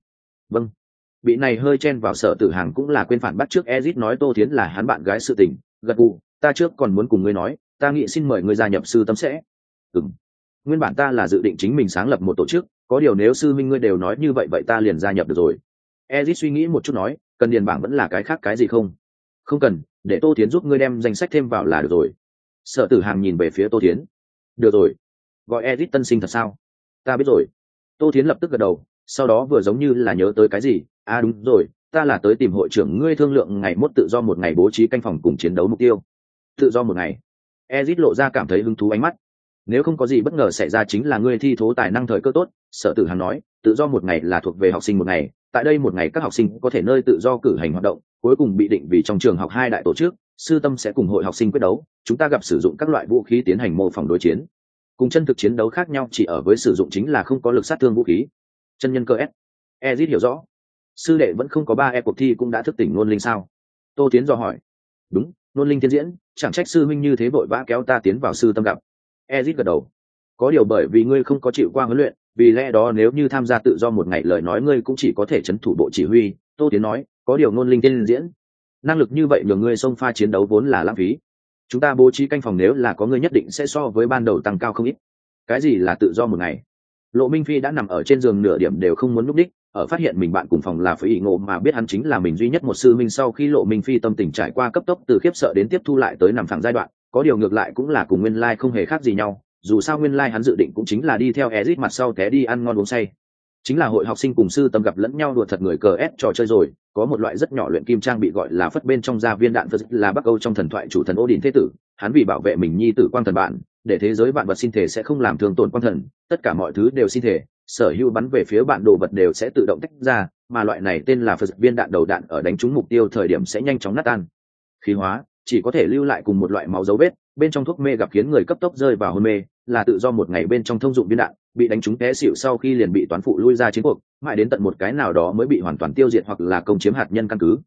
vâng. Bị này hơi chen vào sở tử hàng cũng là quên phản bắt trước ezit nói tô thiến là hắn bạn gái sự tình, gật gù, ta trước còn muốn cùng ngươi nói, ta nghĩ xin mời ngươi gia nhập sư tâm sẽ ừng nguyên bản ta là dự định chính mình sáng lập một tổ chức, có điều nếu sư minh ngươi đều nói như vậy vậy ta liền gia nhập được rồi. Ezit suy nghĩ một chút nói, cần điền bảng vẫn là cái khác cái gì không? Không cần, để tô tiến giúp ngươi đem danh sách thêm vào là được rồi. Sở tử hàng nhìn về phía tô tiến được rồi. Gọi ezit tân sinh thật sao? Ta biết rồi. Tô tiến lập tức gật đầu, sau đó vừa giống như là nhớ tới cái gì à đúng rồi, ta là tới tìm hội trưởng ngươi thương lượng ngày mốt tự do một ngày bố trí canh phòng cùng chiến đấu mục tiêu. Tự do một ngày. Ezit lộ ra cảm thấy hứng thú ánh mắt nếu không có gì bất ngờ xảy ra chính là ngươi thi thố tài năng thời cơ tốt, sở tử hằng nói, tự do một ngày là thuộc về học sinh một ngày, tại đây một ngày các học sinh có thể nơi tự do cử hành hoạt động, cuối cùng bị định vì trong trường học hai đại tổ chức, sư tâm sẽ cùng hội học sinh quyết đấu, chúng ta gặp sử dụng các loại vũ khí tiến hành mô phỏng đối chiến. Cùng chân thực chiến đấu khác nhau chỉ ở với sử dụng chính là không có lực sát thương vũ khí. Chân nhân cơ s. Ezit hiểu rõ. Sư đệ vẫn không có ba e cuộc thi cũng đã thức tỉnh nôn linh sao? Tô tiến dò hỏi. Đúng, nôn linh tiến diễn, chẳng trách sư huynh như thế vội vã kéo ta tiến vào sư tâm gặp ezit gật đầu. Có điều bởi vì ngươi không có chịu qua huấn luyện, vì lẽ đó nếu như tham gia tự do một ngày lời nói ngươi cũng chỉ có thể c h ấ n thủ bộ chỉ huy, tô tiến nói, có điều ngôn linh tiên diễn. Năng lực như vậy nhường ngươi xông pha chiến đấu vốn là lãng phí. Chúng ta bố trí canh phòng nếu là có ngươi nhất định sẽ so với ban đầu tăng cao không ít. Cái gì là tự do một ngày? Lộ minh phi đã nằm ở trên giường nửa điểm đều không muốn núp đích, ở phát hiện mình bạn cùng phòng là phải ý ngộ mà biết hắn chính là mình duy nhất một sư minh sau khi lộ minh phi tâm tình trải qua cấp tốc từ khiếp sợ đến tiếp thu lại tới nằm phẳng giai đoạn có điều ngược lại cũng là cùng nguyên lai không hề khác gì nhau, dù sao nguyên lai hắn dự định cũng chính là đi theo ezit mặt sau té đi ăn ngon uống say. Chính là hội học sinh cùng sư tâm gặp lẫn nhau đùa thật người cờ ép trò chơi rồi, có một loại rất nhỏ luyện kim trang bị gọi là phất bên trong gia viên đạn phật là bắc âu trong thần thoại chủ thần ô đình thế tử. Hắn vì bảo vệ mình nhi tử quang thần bạn, để thế giới bạn vật sinh thể sẽ không làm thương tổn quang thần, tất cả mọi thứ đều sinh thể, sở hữu bắn về phía bạn đồ vật đều sẽ tự động tách ra, mà loại này tên là phật viên đạn đầu đạn ở đánh trúng mục tiêu thời điểm sẽ nhanh chóng nát tan. Khí hóa chỉ có thể lưu lại cùng một loại máu dấu vết, bên trong thuốc mê gặp khiến người cấp tốc rơi vào hôn mê, là tự do một ngày bên trong thông dụng viên đạn, bị đánh trúng té xịu sau khi liền bị toán phụ lui ra chiến cuộc, mãi đến tận một cái nào đó mới bị hoàn toàn tiêu diệt hoặc là công chiếm hạt nhân căn cứ.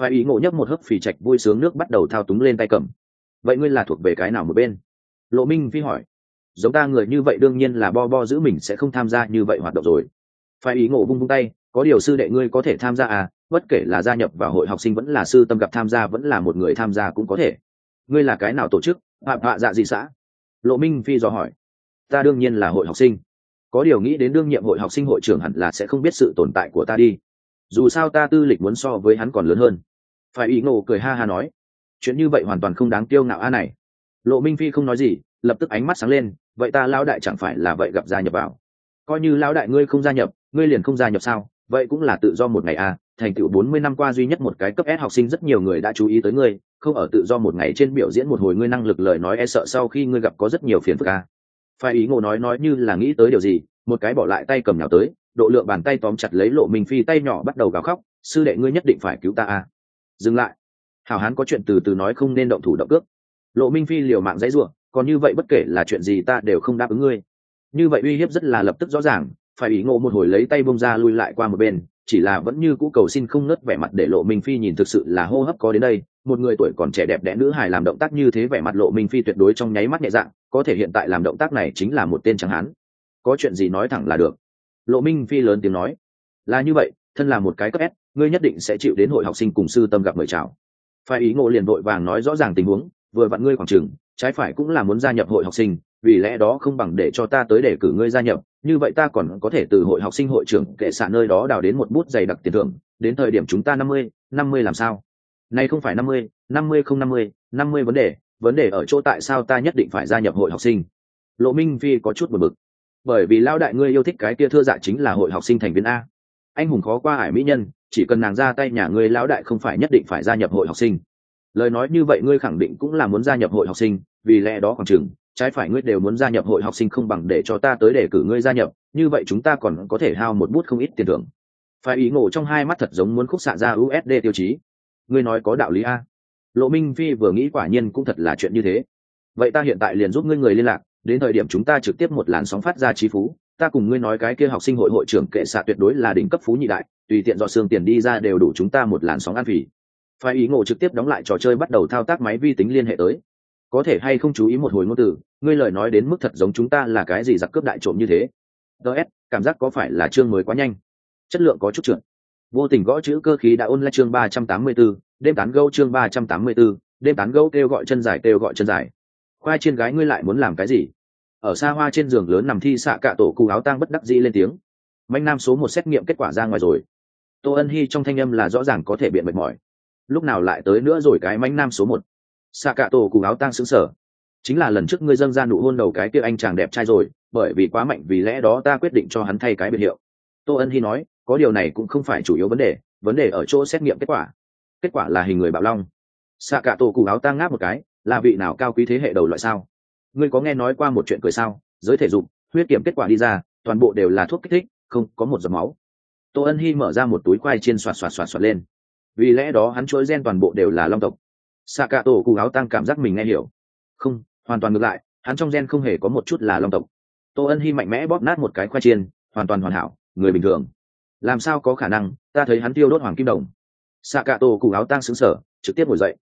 Phải ý ngộ nhấp một hớp phì trạch vui sướng nước bắt đầu thao túng lên tay cầm. Vậy ngươi là thuộc về cái nào một bên? Lộ minh phi hỏi. Giống ta người như vậy đương nhiên là bo bo giữ mình sẽ không tham gia như vậy hoạt động rồi. Phải ý ngộ bung bung tay, có điều sư đệ ngươi có thể tham gia à? Bất kể là gia nhập vào hội học sinh vẫn là sư tâm gặp tham gia, vẫn là một người tham gia cũng có thể. Ngươi là cái nào tổ chức? Họa họa dạ gì xã? Lộ minh phi dò hỏi. Ta đương nhiên là hội học sinh. Có điều nghĩ đến đương nhiệm hội học sinh hội trưởng hẳn là sẽ không biết sự tồn tại của ta đi. Dù sao ta tư lịch muốn so với hắn còn lớn hơn. Phải ý ngộ cười ha ha nói. Chuyện như vậy hoàn toàn không đáng tiêu ngạo a này. Lộ minh phi không nói gì, lập tức ánh mắt sáng lên. Vậy ta lão đại chẳng phải là vậy gặp gia nhập vào? Coi như lão đại ngươi không gia nhập, ngươi liền không gia nhập sao? Vậy cũng là tự do một ngày à? Thành tựu bốn mươi năm qua duy nhất một cái cấp S học sinh rất nhiều người đã chú ý tới ngươi, không ở tự do một ngày trên biểu diễn một hồi ngươi năng lực lời nói e sợ sau khi ngươi gặp có rất nhiều phiền phức à. Phải ý ngộ nói nói như là nghĩ tới điều gì, một cái bỏ lại tay cầm nhào tới, độ lượng bàn tay tóm chặt lấy lộ Minh phi tay nhỏ bắt đầu gào khóc, sư đệ ngươi nhất định phải cứu ta à. Dừng lại. Hảo hán có chuyện từ từ nói không nên động thủ động cước. Lộ Minh Phi liều mạng dãy rủa, còn như vậy bất kể là chuyện gì ta đều không đáp ứng ngươi như vậy uy hiếp rất là lập tức rõ ràng phải ý ngộ một hồi lấy tay bông ra lui lại qua một bên chỉ là vẫn như cũ cầu xin không nớt vẻ mặt để lộ minh phi nhìn thực sự là hô hấp có đến đây. Một người tuổi còn trẻ đẹp đẽ nữ hài làm động tác như thế vẻ mặt lộ minh phi tuyệt đối trong nháy mắt nhẹ dạng có thể hiện tại làm động tác này chính là một tên trắng hán. Có chuyện gì nói thẳng là được. Lộ minh phi lớn tiếng nói là như vậy thân là một cái cấp s ngươi nhất định sẽ chịu đến hội học sinh cùng sư tâm gặp mời chào. Phải ý ngộ liền vội vàng nói rõ ràng tình huống vừa vặn ngươi khoảng trường, trái phải cũng là muốn gia nhập hội học sinh vì lẽ đó không bằng để cho ta tới để cử ngươi gia nhập, như vậy ta còn có thể từ hội học sinh hội trưởng kệ xạ nơi đó đào đến một bút dày đặc tiền thưởng, đến thời điểm chúng ta năm mươi năm mươi làm sao? Nay không phải năm mươi năm mươi không năm mươi năm mươi vấn đề vấn đề ở chỗ tại sao ta nhất định phải gia nhập hội học sinh? Lộ minh phi có chút buồn bực. Bởi vì lao đại ngươi yêu thích cái kia thưa dạ chính là hội học sinh thành viên a. Anh hùng khó qua ải mỹ nhân, chỉ cần nàng ra tay nhà ngươi lão đại không phải nhất định phải gia nhập hội học sinh. Lời nói như vậy ngươi khẳng định cũng là muốn gia nhập hội học sinh, vì lẽ đó khoảng chừng trái phải ngươi đều muốn gia nhập hội học sinh không bằng để cho ta tới để cử ngươi gia nhập, như vậy chúng ta còn có thể hao một bút không ít tiền thưởng. Phải ý ngộ trong hai mắt thật giống muốn khúc xạ ra usd tiêu chí. Ngươi nói có đạo lý a? Lộ minh phi vừa nghĩ quả nhiên cũng thật là chuyện như thế. Vậy ta hiện tại liền giúp ngươi người liên lạc, đến thời điểm chúng ta trực tiếp một làn sóng phát ra trí phú, ta cùng ngươi nói cái kia học sinh hội hội trưởng kệ xạ tuyệt đối là đỉnh cấp phú nhị đại, tùy tiện dọ xương tiền đi ra đều đủ chúng ta một làn sóng ăn phỉ. Phải ý ngộ trực tiếp đóng lại trò chơi bắt đầu thao tác máy vi tính liên hệ tới có thể hay không chú ý một hồi ngôn từ ngươi lời nói đến mức thật giống chúng ta là cái gì giặc cướp đại trộm như thế? Ts cảm giác có phải là chương mới quá nhanh? Chất lượng có chút trượt. Vô tình gõ chữ cơ khí đã ôn lại chương ba trăm tám mươi 384, đêm tán gâu chương ba trăm tám mươi 384, đêm tán gâu kêu gọi chân dài kêu gọi chân dài. Khoai trên gái ngươi lại muốn làm cái gì? Ở xa hoa trên giường lớn nằm thi xạ cạ tổ cụ áo tang bất đắc dĩ lên tiếng. Manh nam số một xét nghiệm kết quả ra ngoài rồi. Tô ân hy trong thanh âm là rõ ràng có thể biện mệt mỏi. Lúc nào lại tới nữa rồi cái manh nam số một? Xạ cạ tổ cùng áo tang xứng sở chính là lần trước ngươi dâng ra nụ hôn đầu cái kia anh chàng đẹp trai rồi, bởi vì quá mạnh vì lẽ đó ta quyết định cho hắn thay cái biệt hiệu. Tô ân hy nói, có điều này cũng không phải chủ yếu vấn đề vấn đề ở chỗ xét nghiệm kết quả. Kết quả là hình người bạo long. Xạ cạ tổ cùng áo tang ngáp một cái, là vị nào cao quý thế hệ đầu loại sao? Ngươi có nghe nói qua một chuyện cười sao? Giới thể dục, huyết kiểm kết quả đi ra, toàn bộ đều là thuốc kích thích, không có một giọt máu. Tô ân hy mở ra một túi khoai chiên xoạt xoạt xoạt xoạt lên. Vì lẽ đó hắn chuỗi gen toàn bộ đều là long tộc xạ cả tổ cụ áo tăng cảm giác mình nghe hiểu. Không, hoàn toàn ngược lại, hắn trong gen không hề có một chút là long tộc. Tô ân hy mạnh mẽ bóp nát một cái khoai chiên, hoàn toàn hoàn hảo, người bình thường. Làm sao có khả năng, ta thấy hắn tiêu đốt hoàng kim đồng. Xạ cả tổ cụ áo tăng xứng sở trực tiếp ngồi dậy.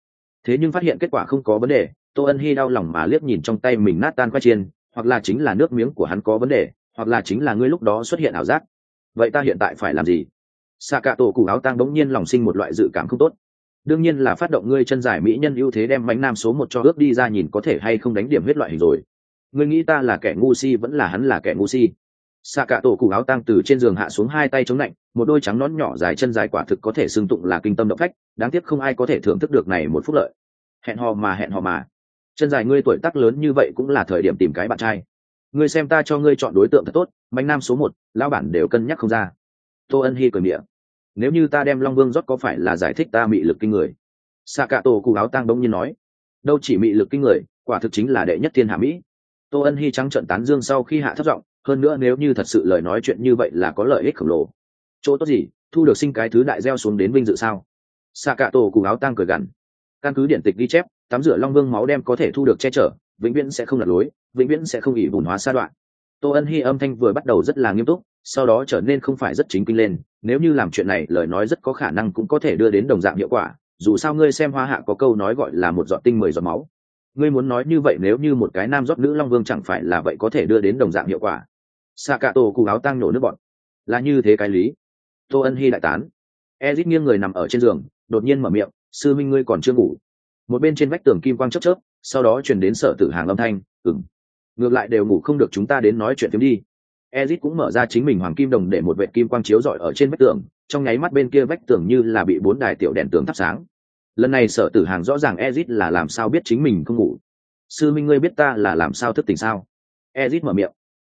Thế nhưng phát hiện kết quả không có vấn đề, tô ân hy đau lòng mà liếc nhìn trong tay mình nát tan khoai chiên, hoặc là chính là nước miếng của hắn có vấn đề, hoặc là chính là ngươi lúc đó xuất hiện ảo giác. Vậy ta hiện tại phải làm gì? Xạ cả tổ cụ áo Tăng bỗng nhiên lòng sinh một loại dự cảm không tốt đương nhiên là phát động ngươi chân giải mỹ nhân ưu thế đem mánh nam số một cho ước đi ra nhìn có thể hay không đánh điểm huyết loại hình rồi. Ngươi nghĩ ta là kẻ ngu si vẫn là hắn là kẻ ngu si? Xạ cả tổ cụ áo tang từ trên giường hạ xuống hai tay chống lạnh, một đôi trắng nón nhỏ dài chân dài quả thực có thể xưng tụng là kinh tâm động phách, đáng tiếc không ai có thể thưởng thức được này một phút lợi. Hẹn hò mà hẹn hò mà. Chân dài ngươi tuổi tác lớn như vậy cũng là thời điểm tìm cái bạn trai. Ngươi xem ta cho ngươi chọn đối tượng thật tốt mạnh nam số một, lão bản đều cân nhắc không ra. Tô ân hy cười miệng nếu như ta đem long vương rót có phải là giải thích ta mị lực kinh người? Xạ cả tổ cụ áo tang đông nhiên nói. Đâu chỉ mị lực kinh người, quả thực chính là đệ nhất thiên hạ mỹ. Tô ân hy trắng trận tán dương sau khi hạ thất giọng, hơn nữa nếu như thật sự lời nói chuyện như vậy là có lợi ích khổng lồ. Chỗ tốt gì? Thu được sinh cái thứ đại gieo xuống đến vinh dự sao? Xạ cả tổ cụ áo tang cười gằn. Căn cứ điện tịch ghi chép, tắm rửa long vương máu đem có thể thu được che chở, vĩnh viễn sẽ không lật lối, vĩnh viễn sẽ không ỉ bùn hóa sa đoạn. Tô ân hy âm thanh vừa bắt đầu rất là nghiêm túc sau đó trở nên không phải rất chính kinh lên, nếu như làm chuyện này, lời nói rất có khả năng cũng có thể đưa đến đồng dạng hiệu quả, dù sao ngươi xem hoa hạ có câu nói gọi là một giọt tinh mười giọt máu. Ngươi muốn nói như vậy nếu như một cái nam giót nữ long vương chẳng phải là vậy có thể đưa đến đồng dạng hiệu quả. Xạ cả tổ cụ áo tăng nổ nước bọn. Là như thế cái lý. Tô ân hy đại tán. Ezit nghiêng người nằm ở trên giường, đột nhiên mở miệng, sư minh ngươi còn chưa ngủ. Một bên trên vách tường kim quang chớp chớp, sau đó truyền đến sở tử hàng âm thanh ừng ngược lại đều ngủ không được chúng ta đến nói chuyện phiếm đi ezit cũng mở ra chính mình hoàng kim đồng để một vệt kim quang chiếu rọi ở trên vách tường, trong nháy mắt bên kia vách tường như là bị bốn đài tiểu đèn tường thắp sáng. Lần này sở tử hàng rõ ràng ezit là làm sao biết chính mình không ngủ. Sư minh ngươi biết ta là làm sao thức tỉnh sao? Ezit mở miệng.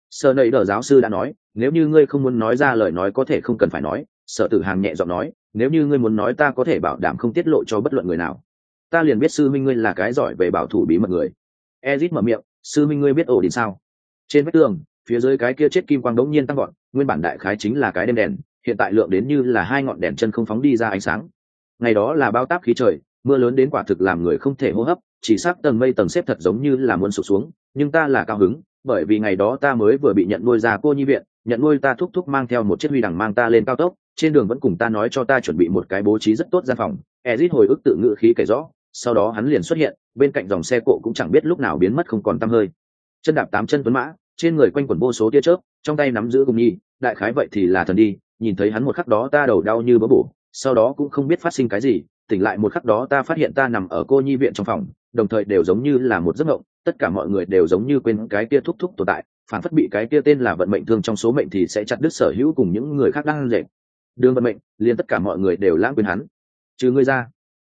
Sở nầy Đở giáo sư đã nói, nếu như ngươi không muốn nói ra lời nói có thể không cần phải nói, sở tử hàng nhẹ giọng nói, nếu như ngươi muốn nói ta có thể bảo đảm không tiết lộ cho bất luận người nào. Ta liền biết sư minh ngươi là cái giỏi về bảo thủ bí mật người. Ezit mở miệng, sư minh ngươi biết ổ đình sao? Trên vách tường phía dưới cái kia chết kim quang đống nhiên tăng gọn nguyên bản đại khái chính là cái đêm đèn, hiện tại lượng đến như là hai ngọn đèn chân không phóng đi ra ánh sáng. Ngày đó là bao táp khí trời, mưa lớn đến quả thực làm người không thể hô hấp, chỉ xác tầng mây tầng xếp thật giống như là muốn sụp xuống, nhưng ta là cao hứng, bởi vì ngày đó ta mới vừa bị nhận nuôi ra cô nhi viện, nhận nuôi ta thúc thúc mang theo một chiếc huy đằng mang ta lên cao tốc, trên đường vẫn cùng ta nói cho ta chuẩn bị một cái bố trí rất tốt gian phòng, ezit hồi ức tự ngự khí kể rõ, sau đó hắn liền xuất hiện, bên cạnh dòng xe cộ cũng chẳng biết lúc nào biến mất không còn tăm hơi. Chân đạp tám chân tuấn mã trên người quanh quẩn vô số tia chớp, trong tay nắm giữ cùng nhi đại khái vậy thì là thần đi, nhìn thấy hắn một khắc đó ta đầu đau như bỡ bổ, sau đó cũng không biết phát sinh cái gì, tỉnh lại một khắc đó ta phát hiện ta nằm ở cô nhi viện trong phòng, đồng thời đều giống như là một giấc mộng, tất cả mọi người đều giống như quên cái kia thúc thúc tồn tại, phản phất bị cái kia tên là vận mệnh thương trong số mệnh thì sẽ chặt đứt sở hữu cùng những người khác đang dệt. Đường vận mệnh, liền tất cả mọi người đều lãng quên hắn. Trừ ngươi ra.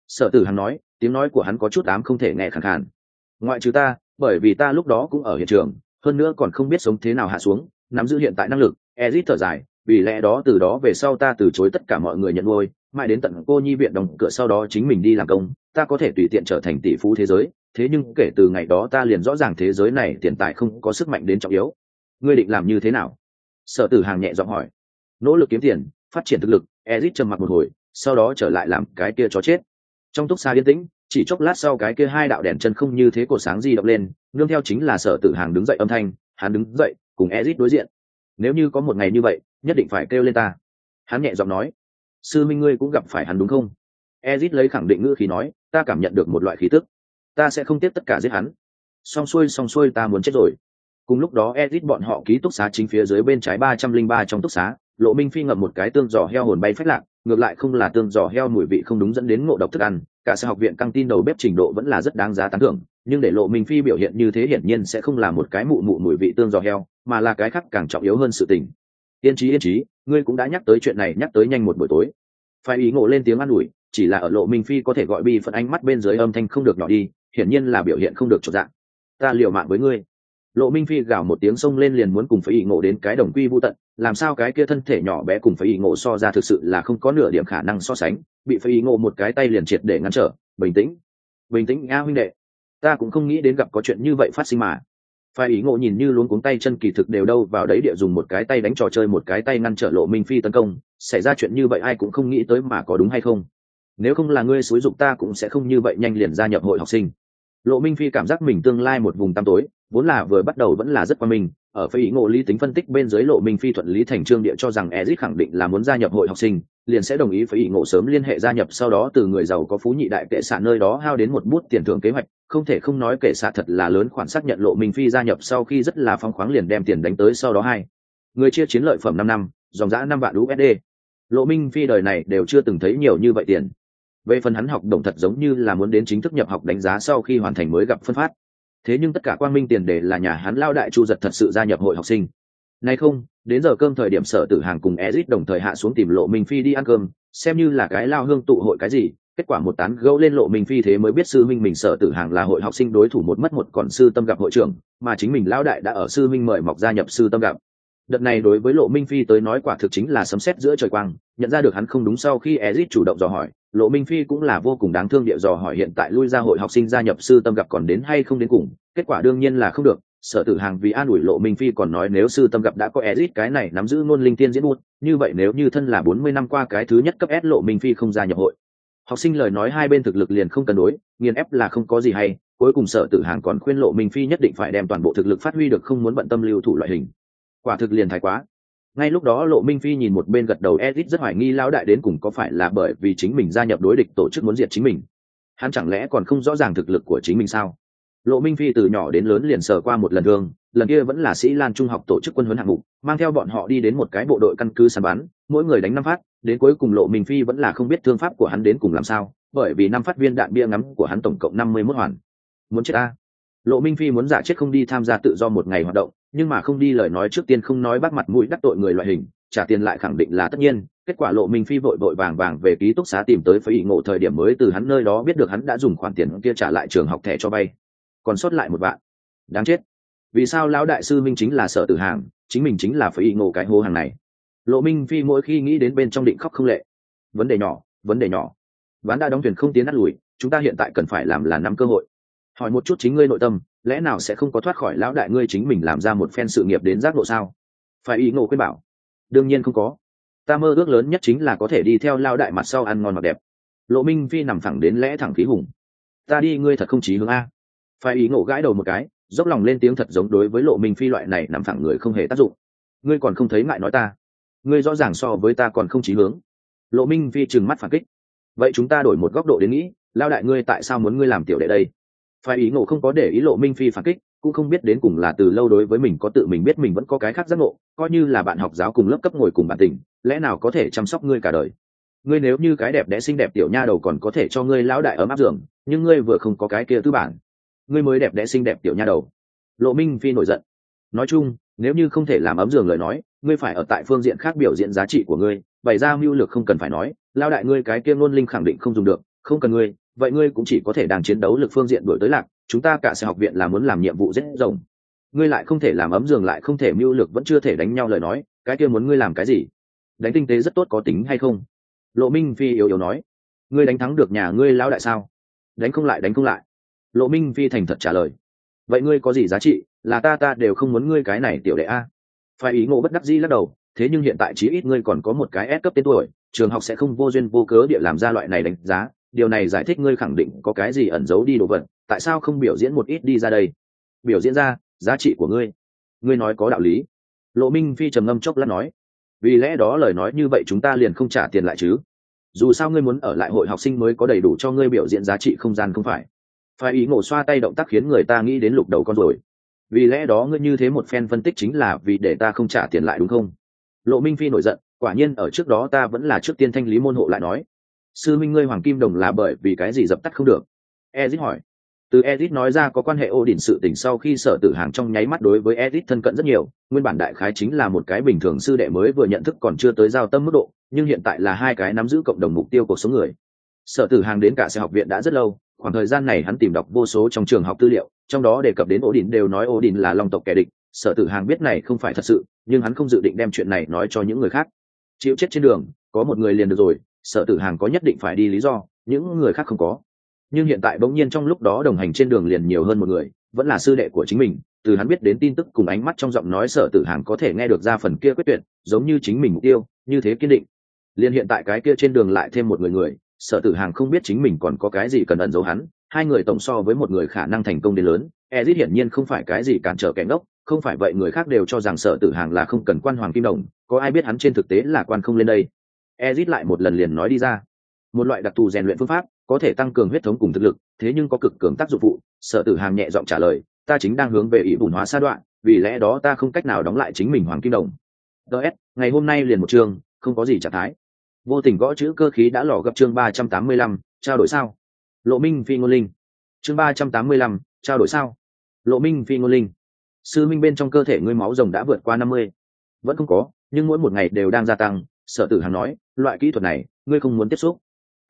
Sở tử hắn nói, tiếng nói của hắn có chút ám không thể nghe khẳng khàn. Ngoại trừ ta, bởi vì ta lúc đó cũng ở hiện trường hơn nữa còn không biết sống thế nào hạ xuống, nắm giữ hiện tại năng lực. Ezit thở dài, vì lẽ đó từ đó về sau ta từ chối tất cả mọi người nhận nuôi, mãi đến tận cô nhi viện đóng cửa sau đó chính mình đi làm công, ta có thể tùy tiện trở thành tỷ phú thế giới. Thế nhưng kể từ ngày đó ta liền rõ ràng thế giới này tiền tài không có sức mạnh đến trọng yếu. Ngươi định làm như thế nào? Sở tử hàng nhẹ giọng hỏi. Nỗ lực kiếm tiền, phát triển thực lực, ezit trầm mặc một hồi, sau đó trở lại làm cái kia chó chết. Trong túc xa yên tĩnh chỉ chốc lát sau cái kia hai đạo đèn chân không như thế cổ sáng di động lên, nương theo chính là sở tử hàng đứng dậy âm thanh, hắn đứng dậy, cùng ezit đối diện. Nếu như có một ngày như vậy, nhất định phải kêu lên ta. Hắn nhẹ giọng nói, sư minh ngươi cũng gặp phải hắn đúng không? Ezit lấy khẳng định ngữ khí nói, ta cảm nhận được một loại khí tức. Ta sẽ không tiếp tất cả giết hắn. Xong xuôi xong xuôi, ta muốn chết rồi. Cùng lúc đó, ezit bọn họ ký túc xá chính phía dưới bên trái ba trăm linh ba trong túc xá lộ minh phi ngậm một cái tương giò heo hồn bay phách lạc, ngược lại không là tương giò heo mùi vị không đúng dẫn đến ngộ độc thức ăn, cả xã học viện căng tin đầu bếp trình độ vẫn là rất đáng giá tán thưởng, nhưng để lộ minh phi biểu hiện như thế hiển nhiên sẽ không là một cái mụ mụ mùi vị tương giò heo, mà là cái khác càng trọng yếu hơn sự tình. Yên trí yên trí ngươi cũng đã nhắc tới chuyện này, nhắc tới nhanh một buổi tối. Phải ý ngộ lên tiếng an ủi, chỉ là ở lộ minh phi có thể gọi bi phận ánh mắt bên dưới âm thanh không được nhỏ đi, hiển nhiên là biểu hiện không được trọn dạng. Ta liều mạng với ngươi lộ minh phi gào một tiếng xông lên liền muốn cùng phải ý ngộ đến cái đồng quy vô tận, làm sao cái kia thân thể nhỏ bé cùng phải ý ngộ so ra thực sự là không có nửa điểm khả năng so sánh, bị phải ý ngộ một cái tay liền triệt để ngăn trở. Bình tĩnh bình tĩnh a huynh đệ. Ta cũng không nghĩ đến gặp có chuyện như vậy phát sinh mà. Phải ý ngộ nhìn như luống cuống tay chân kỳ thực đều đâu vào đấy địa dùng một cái tay đánh trò chơi, một cái tay ngăn trở lộ minh phi tấn công. Xảy ra chuyện như vậy ai cũng không nghĩ tới mà có đúng hay không? Nếu không là ngươi xúi dục ta cũng sẽ không như vậy nhanh liền gia nhập hội học sinh. Lộ minh phi cảm giác mình tương lai một vùng tăm tối vốn là vừa bắt đầu vẫn là rất quan mình, ở phía ý ngộ lý tính phân tích bên dưới lộ minh phi thuận lý thành trương địa cho rằng ezit khẳng định là muốn gia nhập hội học sinh, liền sẽ đồng ý với ý ngộ sớm liên hệ gia nhập sau đó từ người giàu có phú nhị đại kệ xạ nơi đó hao đến một bút tiền thưởng kế hoạch, không thể không nói kệ xạ thật là lớn khoản xác nhận lộ minh phi gia nhập sau khi rất là phong khoáng liền đem tiền đánh tới sau đó hai. Người chia chiến lợi phẩm năm năm, dòng giã năm vạn usd lộ minh phi đời này đều chưa từng thấy nhiều như vậy tiền. Về phần hắn học đồng thật giống như là muốn đến chính thức nhập học đánh giá sau khi hoàn thành mới gặp phân phát thế nhưng tất cả quang minh tiền đề là nhà hắn lao đại chu giật thật sự gia nhập hội học sinh. Nay không, đến giờ cơm thời điểm sở tử hàng cùng ezit đồng thời hạ xuống tìm lộ minh phi đi ăn cơm, xem như là cái lao hương tụ hội cái gì, kết quả một tán gẫu lên lộ minh phi thế mới biết sư minh mình sở tử hàng là hội học sinh đối thủ một mất một còn sư tâm gặp hội trưởng, mà chính mình lao đại đã ở sư minh mời mọc gia nhập sư tâm gặp. Đợt này đối với lộ minh phi tới nói quả thực chính là sấm sét giữa trời quang, nhận ra được hắn không đúng sau khi ezit chủ động dò hỏi lộ minh phi cũng là vô cùng đáng thương địa dò hỏi hiện tại lui ra hội học sinh gia nhập sư tâm gặp còn đến hay không đến cùng, kết quả đương nhiên là không được sở tử hàng vì an ủi lộ minh phi còn nói nếu sư tâm gặp đã có ezit cái này nắm giữ ngôn linh tiên diễn bút như vậy nếu như thân là bốn mươi năm qua cái thứ nhất cấp s lộ minh phi không gia nhập hội. Học sinh lời nói hai bên thực lực liền không cân đối, nghiền ép là không có gì hay, cuối cùng sở tử hàng còn khuyên lộ minh phi nhất định phải đem toàn bộ thực lực phát huy được không muốn bận tâm lưu thủ loại hình. Quả thực liền thái quá ngay lúc đó lộ minh phi nhìn một bên gật đầu edit rất hoài nghi lão đại đến cùng có phải là bởi vì chính mình gia nhập đối địch tổ chức muốn diệt chính mình. Hắn chẳng lẽ còn không rõ ràng thực lực của chính mình sao? Lộ minh phi từ nhỏ đến lớn liền sờ qua một lần thương lần kia vẫn là sĩ lan trung học tổ chức quân huấn hạng mục, mang theo bọn họ đi đến một cái bộ đội căn cứ săn bắn, mỗi người đánh năm phát, đến cuối cùng lộ minh phi vẫn là không biết thương pháp của hắn đến cùng làm sao, bởi vì năm phát viên đạn bia ngắm của hắn tổng cộng năm mươi mốt hoàn. Muốn chết ta? Lộ minh phi muốn giả chết không đi tham gia tự do một ngày hoạt động, nhưng mà không đi lời nói trước tiên không nói bắt mặt mũi đắc tội người loại hình, trả tiền lại khẳng định là tất nhiên. Kết quả lộ minh phi vội vội vàng vàng về ký túc xá tìm tới phải ỷ ngộ thời điểm mới từ hắn nơi đó biết được hắn đã dùng khoản tiền kia trả lại trường học thẻ cho vay. Còn sót lại một bạn đáng chết. Vì sao lão đại sư minh chính là sở tử hàng, chính mình chính là phải ỷ ngộ cái hô hàng này? Lộ minh phi mỗi khi nghĩ đến bên trong định khóc không lệ. Vấn đề nhỏ, vấn đề nhỏ. Ván đã đóng thuyền không tiến nát lùi, chúng ta hiện tại cần phải làm là nắm cơ hội hỏi một chút chính ngươi nội tâm, lẽ nào sẽ không có thoát khỏi lão đại ngươi chính mình làm ra một phen sự nghiệp đến giác độ sao? Phải ý ngộ khuyên bảo. Đương nhiên không có. Ta mơ ước lớn nhất chính là có thể đi theo lao đại mặt sau ăn ngon mặc đẹp. Lộ minh phi nằm thẳng đến lẽ thẳng khí hùng. Ta đi, ngươi thật không chí hướng a. Phải ý ngộ gãi đầu một cái, dốc lòng lên tiếng thật giống đối với lộ minh phi loại này nằm thẳng người không hề tác dụng. Ngươi còn không thấy ngại nói ta. Ngươi rõ ràng so với ta còn không chí hướng. Lộ minh phi trừng mắt phản kích. Vậy chúng ta đổi một góc độ đến nghĩ lao đại ngươi tại sao muốn ngươi làm tiểu đệ đây? Phải ý ngộ không có để ý lộ minh phi phản kích, cũng không biết đến cùng là từ lâu đối với mình có tự mình biết mình vẫn có cái khác giác ngộ, coi như là bạn học giáo cùng lớp cấp ngồi cùng bản tình, lẽ nào có thể chăm sóc ngươi cả đời? Ngươi nếu như cái đẹp đẽ xinh đẹp tiểu nha đầu còn có thể cho ngươi lão đại ấm áp giường nhưng ngươi vừa không có cái kia tư bản, ngươi mới đẹp đẽ xinh đẹp tiểu nha đầu. Lộ minh phi nổi giận. Nói chung, nếu như không thể làm ấm giường lời nói, ngươi phải ở tại phương diện khác biểu diễn giá trị của ngươi, bày ra mưu lược không cần phải nói lao đại ngươi cái kia ngôn linh khẳng định không dùng được, không cần ngươi vậy ngươi cũng chỉ có thể đang chiến đấu lực phương diện đổi tới lạc, chúng ta cả sẽ học viện là muốn làm nhiệm vụ rất rộng ngươi lại không thể làm ấm giường lại không thể mưu lực vẫn chưa thể đánh nhau lời nói, cái kia muốn ngươi làm cái gì? Đánh tinh tế rất tốt có tính hay không? Lộ minh phi yếu yếu nói. Ngươi đánh thắng được nhà ngươi lão đại sao? Đánh không lại, đánh không lại. Lộ minh phi thành thật trả lời. Vậy ngươi có gì giá trị? Là ta ta đều không muốn ngươi cái này tiểu đệ a. Phải ý ngộ bất đắc dĩ lắc đầu, thế nhưng hiện tại chí ít ngươi còn có một cái S cấp tên tuổi, trường học sẽ không vô duyên vô cớ địa làm ra loại này đánh giá điều này giải thích ngươi khẳng định có cái gì ẩn giấu đi đồ vật, tại sao không biểu diễn một ít đi ra đây? Biểu diễn ra, giá trị của ngươi. Ngươi nói có đạo lý. Lộ minh phi trầm ngâm chốc lát nói, vì lẽ đó lời nói như vậy chúng ta liền không trả tiền lại chứ. Dù sao ngươi muốn ở lại hội học sinh mới có đầy đủ cho ngươi biểu diễn giá trị không gian không phải. Phải ý ngộ xoa tay động tác khiến người ta nghĩ đến lục đầu con rồi. Vì lẽ đó ngươi như thế một phen phân tích chính là vì để ta không trả tiền lại đúng không? Lộ minh phi nổi giận, quả nhiên ở trước đó ta vẫn là trước tiên thanh lý môn hộ lại nói sư minh ngươi hoàng kim đồng là bởi vì cái gì dập tắt không được? Ezit hỏi. Từ ezit nói ra có quan hệ ô đình sự tình sau khi sở tử hàng trong nháy mắt đối với ezit thân cận rất nhiều, nguyên bản đại khái chính là một cái bình thường sư đệ mới vừa nhận thức còn chưa tới giao tâm mức độ, nhưng hiện tại là hai cái nắm giữ cộng đồng mục tiêu của số người. Sở tử hàng đến cả xe học viện đã rất lâu, khoảng thời gian này hắn tìm đọc vô số trong trường học tư liệu, trong đó đề cập đến ổ đình đều nói ổ đình là long tộc kẻ địch, sở tử hàng biết này không phải thật sự, nhưng hắn không dự định đem chuyện này nói cho những người khác. Chịu chết trên đường, có một người liền được rồi sở tử hàng có nhất định phải đi lý do, những người khác không có. Nhưng hiện tại bỗng nhiên trong lúc đó đồng hành trên đường liền nhiều hơn một người, vẫn là sư đệ của chính mình, từ hắn biết đến tin tức cùng ánh mắt trong giọng nói sở tử hàng có thể nghe được ra phần kia quyết tuyệt, giống như chính mình mục tiêu, như thế kiên định. Liên hiện tại cái kia trên đường lại thêm một người người, sở tử hàng không biết chính mình còn có cái gì cần ẩn giấu hắn, hai người tổng so với một người khả năng thành công đến lớn, ezit hiển nhiên không phải cái gì cản trở kẻ ngốc, không phải vậy người khác đều cho rằng sở tử hàng là không cần quan hoàng kim đồng, có ai biết hắn trên thực tế là quan không lên đây ezit lại một lần liền nói đi ra. Một loại đặc thù rèn luyện phương pháp, có thể tăng cường huyết thống cùng thực lực, thế nhưng có cực cường tác dụng phụ. Sở tử hàng nhẹ giọng trả lời, ta chính đang hướng về ý bùn hóa sa đoạn, vì lẽ đó ta không cách nào đóng lại chính mình hoàng kim đồng. Ts ngày hôm nay liền một chương, không có gì trạng thái. Vô tình gõ chữ cơ khí đã lò gặp chương ba trăm tám mươi lăm, trao đổi sao? Lộ minh phi ngôn linh. Chương ba trăm tám mươi lăm, trao đổi sao? Lộ minh phi ngôn linh. Sư minh bên trong cơ thể ngươi máu rồng đã vượt qua năm mươi. Vẫn không có, nhưng mỗi một ngày đều đang gia tăng sở tử hằng nói, loại kỹ thuật này, ngươi không muốn tiếp xúc.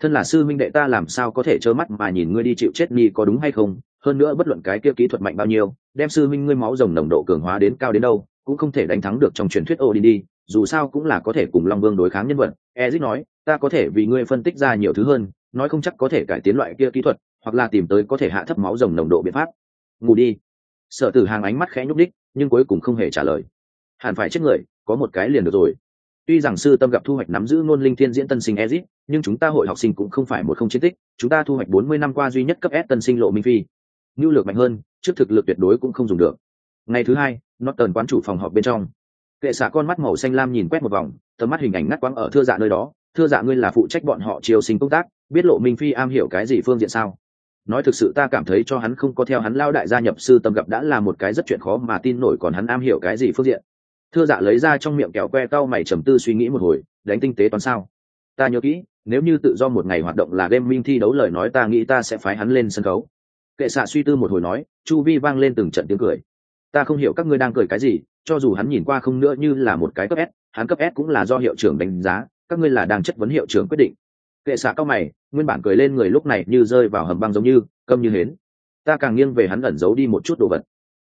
Thân là sư minh đệ ta làm sao có thể trơ mắt mà nhìn ngươi đi chịu chết nghi có đúng hay không? Hơn nữa bất luận cái kia kỹ thuật mạnh bao nhiêu, đem sư minh ngươi máu rồng nồng độ cường hóa đến cao đến đâu, cũng không thể đánh thắng được trong truyền thuyết ô đi đi dù sao cũng là có thể cùng long vương đối kháng nhân vật. Ezit nói, ta có thể vì ngươi phân tích ra nhiều thứ hơn, nói không chắc có thể cải tiến loại kia kỹ thuật, hoặc là tìm tới có thể hạ thấp máu rồng nồng độ biện pháp. Ngủ đi. Sở tử hàng ánh mắt khẽ nhúc đích nhưng cuối cùng không hề trả lời. Hẳn phải chết người, có một cái liền được rồi tuy rằng sư tâm gặp thu hoạch nắm giữ ngôn linh thiên diễn tân sinh ezit nhưng chúng ta hội học sinh cũng không phải một không chiến tích, chúng ta thu hoạch bốn mươi năm qua duy nhất cấp s tân sinh lộ minh phi. Nhu lược mạnh hơn, trước thực lực tuyệt đối cũng không dùng được. Ngày thứ hai nó tần quán chủ phòng họp bên trong. Kệ xạ con mắt màu xanh lam nhìn quét một vòng, tầm mắt hình ảnh ngắt quãng ở thưa dạ nơi đó. Thưa dạ ngươi là phụ trách bọn họ chiều sinh công tác, biết lộ minh phi am hiểu cái gì phương diện sao? Nói thực sự ta cảm thấy cho hắn không có theo hắn lao đại gia nhập sư tâm gặp đã là một cái rất chuyện khó mà tin nổi còn hắn am hiểu cái gì phương diện thưa dạ lấy ra trong miệng kẹo que cau mày trầm tư suy nghĩ một hồi, đánh tinh tế toán sao? Ta nhớ kỹ, nếu như tự do một ngày hoạt động là game minh thi đấu lời nói ta nghĩ ta sẽ phái hắn lên sân khấu. Kệ xạ suy tư một hồi nói, chu vi vang lên từng trận tiếng cười. Ta không hiểu các ngươi đang cười cái gì, cho dù hắn nhìn qua không nữa như là một cái cấp s, hắn cấp s cũng là do hiệu trưởng đánh giá, các ngươi là đang chất vấn hiệu trưởng quyết định. Kệ xạ cao mày, nguyên bản cười lên người lúc này như rơi vào hầm băng giống như, câm như hến. Ta càng nghiêng về hắn ẩn giấu đi một chút đồ vật.